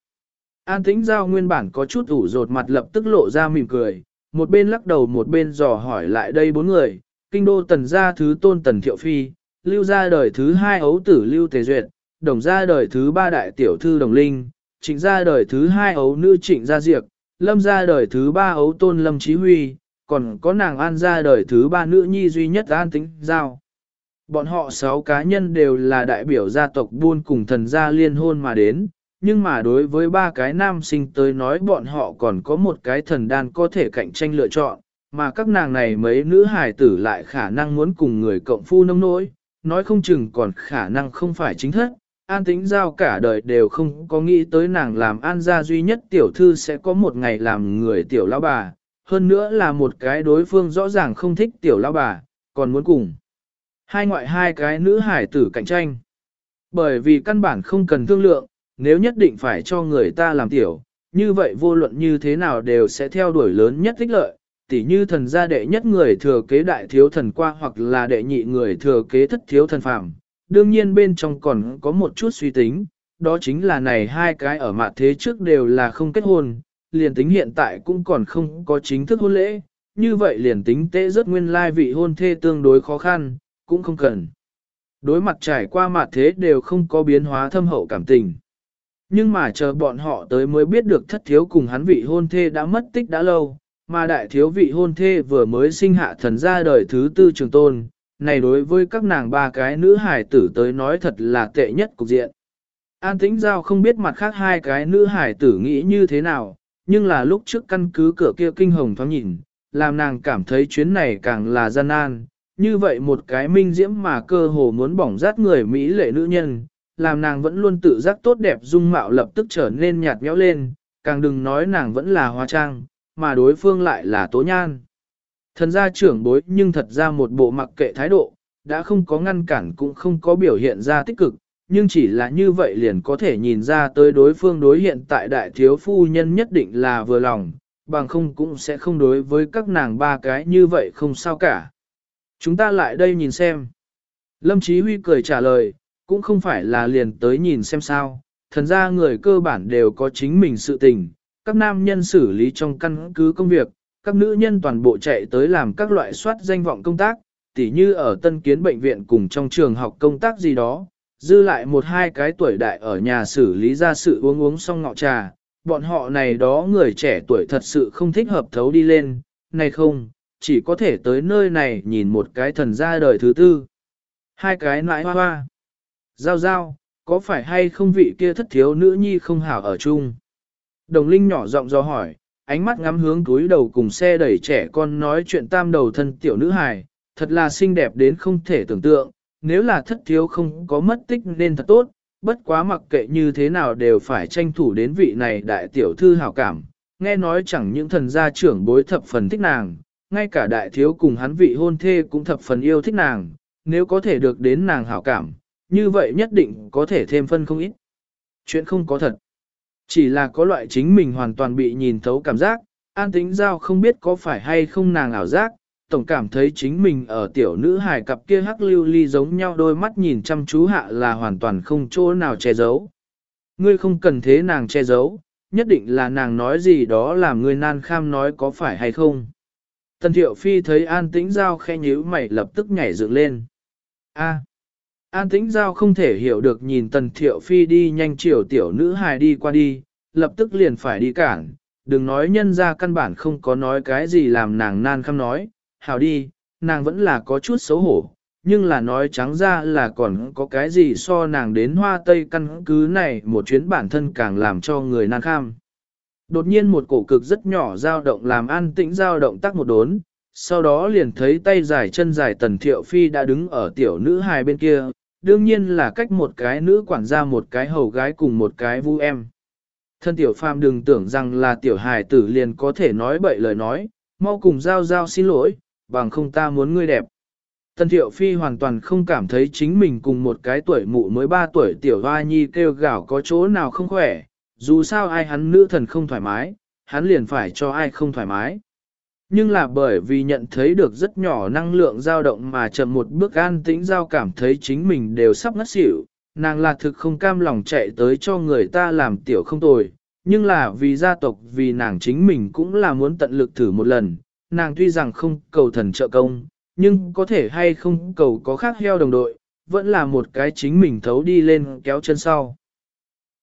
An tĩnh giao nguyên bản có chút ủ rột mặt lập tức lộ ra mỉm cười, một bên lắc đầu một bên dò hỏi lại đây bốn người, kinh đô tần gia thứ tôn tần thiệu phi, lưu gia đời thứ hai ấu tử lưu tề duyệt, đồng gia đời thứ ba đại tiểu thư đồng linh, trịnh gia đời thứ hai ấu nữ trịnh gia diệp, lâm gia đời thứ ba ấu tôn lâm trí huy, còn có nàng an gia đời thứ ba nữ nhi duy nhất an tĩnh giao. Bọn họ sáu cá nhân đều là đại biểu gia tộc buôn cùng thần gia liên hôn mà đến, nhưng mà đối với ba cái nam sinh tới nói bọn họ còn có một cái thần đan có thể cạnh tranh lựa chọn, mà các nàng này mấy nữ hài tử lại khả năng muốn cùng người cộng phu nông nỗi, nói không chừng còn khả năng không phải chính thất. An tính giao cả đời đều không có nghĩ tới nàng làm an gia duy nhất tiểu thư sẽ có một ngày làm người tiểu lão bà, hơn nữa là một cái đối phương rõ ràng không thích tiểu lão bà, còn muốn cùng. Hai ngoại hai cái nữ hải tử cạnh tranh. Bởi vì căn bản không cần thương lượng, nếu nhất định phải cho người ta làm tiểu, như vậy vô luận như thế nào đều sẽ theo đuổi lớn nhất thích lợi, tỉ như thần gia đệ nhất người thừa kế đại thiếu thần qua hoặc là đệ nhị người thừa kế thất thiếu thần phạm. Đương nhiên bên trong còn có một chút suy tính, đó chính là này hai cái ở mạng thế trước đều là không kết hôn, liền tính hiện tại cũng còn không có chính thức hôn lễ, như vậy liền tính tế rất nguyên lai vị hôn thê tương đối khó khăn, cũng không cần. Đối mặt trải qua mặt thế đều không có biến hóa thâm hậu cảm tình. nhưng mà chờ bọn họ tới mới biết được thất thiếu cùng hắn vị hôn thê đã mất tích đã lâu, mà đại thiếu vị hôn thê vừa mới sinh hạ thần ra đời thứ tư trường tôn, này đối với các nàng ba cái nữ hải tử tới nói thật là tệ nhất cục diện. An tĩnh giao không biết mặt khác hai cái nữ hải tử nghĩ như thế nào, nhưng là lúc trước căn cứ cửa kia kinh hồng thoáng nhìn, làm nàng cảm thấy chuyến này càng là gian nan. Như vậy một cái minh diễm mà cơ hồ muốn bỏng rát người Mỹ lệ nữ nhân, làm nàng vẫn luôn tự giác tốt đẹp dung mạo lập tức trở nên nhạt nhẽo lên, càng đừng nói nàng vẫn là hoa trang, mà đối phương lại là tố nhan. Thần gia trưởng bối nhưng thật ra một bộ mặc kệ thái độ, đã không có ngăn cản cũng không có biểu hiện ra tích cực, nhưng chỉ là như vậy liền có thể nhìn ra tới đối phương đối hiện tại đại thiếu phu nhân nhất định là vừa lòng, bằng không cũng sẽ không đối với các nàng ba cái như vậy không sao cả. Chúng ta lại đây nhìn xem. Lâm Chí Huy cười trả lời, cũng không phải là liền tới nhìn xem sao, thần ra người cơ bản đều có chính mình sự tình, các nam nhân xử lý trong căn cứ công việc, các nữ nhân toàn bộ chạy tới làm các loại soát danh vọng công tác, tỉ như ở tân kiến bệnh viện cùng trong trường học công tác gì đó, dư lại một hai cái tuổi đại ở nhà xử lý ra sự uống uống xong ngọ trà, bọn họ này đó người trẻ tuổi thật sự không thích hợp thấu đi lên, này không, chỉ có thể tới nơi này nhìn một cái thần ra đời thứ tư. Hai cái nãi hoa hoa. Giao giao, có phải hay không vị kia thất thiếu nữ nhi không hảo ở chung? Đồng Linh nhỏ giọng do hỏi, ánh mắt ngắm hướng túi đầu cùng xe đẩy trẻ con nói chuyện tam đầu thân tiểu nữ hài, thật là xinh đẹp đến không thể tưởng tượng, nếu là thất thiếu không có mất tích nên thật tốt, bất quá mặc kệ như thế nào đều phải tranh thủ đến vị này đại tiểu thư hảo cảm, nghe nói chẳng những thần gia trưởng bối thập phần thích nàng, ngay cả đại thiếu cùng hắn vị hôn thê cũng thập phần yêu thích nàng, nếu có thể được đến nàng hảo cảm, như vậy nhất định có thể thêm phân không ít. Chuyện không có thật. Chỉ là có loại chính mình hoàn toàn bị nhìn thấu cảm giác, an tính giao không biết có phải hay không nàng ảo giác, tổng cảm thấy chính mình ở tiểu nữ hài cặp kia hắc lưu ly giống nhau đôi mắt nhìn chăm chú hạ là hoàn toàn không chỗ nào che giấu. Ngươi không cần thế nàng che giấu, nhất định là nàng nói gì đó làm ngươi nan kham nói có phải hay không. Tần thiệu phi thấy an tĩnh giao khe nhíu mày lập tức nhảy dựng lên. A. An tĩnh giao không thể hiểu được nhìn tần thiệu phi đi nhanh chiều tiểu nữ hài đi qua đi, lập tức liền phải đi cản, đừng nói nhân ra căn bản không có nói cái gì làm nàng nan khăm nói, hảo đi, nàng vẫn là có chút xấu hổ, nhưng là nói trắng ra là còn có cái gì so nàng đến hoa tây căn cứ này một chuyến bản thân càng làm cho người nan kham. Đột nhiên một cổ cực rất nhỏ dao động làm an tĩnh dao động tắc một đốn, sau đó liền thấy tay dài chân dài tần thiệu phi đã đứng ở tiểu nữ hài bên kia, đương nhiên là cách một cái nữ quản gia một cái hầu gái cùng một cái vu em. Thân tiểu phàm đừng tưởng rằng là tiểu hài tử liền có thể nói bậy lời nói, mau cùng giao giao xin lỗi, bằng không ta muốn ngươi đẹp. Tần thiệu phi hoàn toàn không cảm thấy chính mình cùng một cái tuổi mụ mới 3 tuổi tiểu hoa nhi kêu gào có chỗ nào không khỏe, dù sao ai hắn nữ thần không thoải mái, hắn liền phải cho ai không thoải mái. Nhưng là bởi vì nhận thấy được rất nhỏ năng lượng dao động mà chậm một bước an tĩnh giao cảm thấy chính mình đều sắp ngất xỉu, nàng là thực không cam lòng chạy tới cho người ta làm tiểu không tồi, nhưng là vì gia tộc vì nàng chính mình cũng là muốn tận lực thử một lần, nàng tuy rằng không cầu thần trợ công, nhưng có thể hay không cầu có khác heo đồng đội, vẫn là một cái chính mình thấu đi lên kéo chân sau.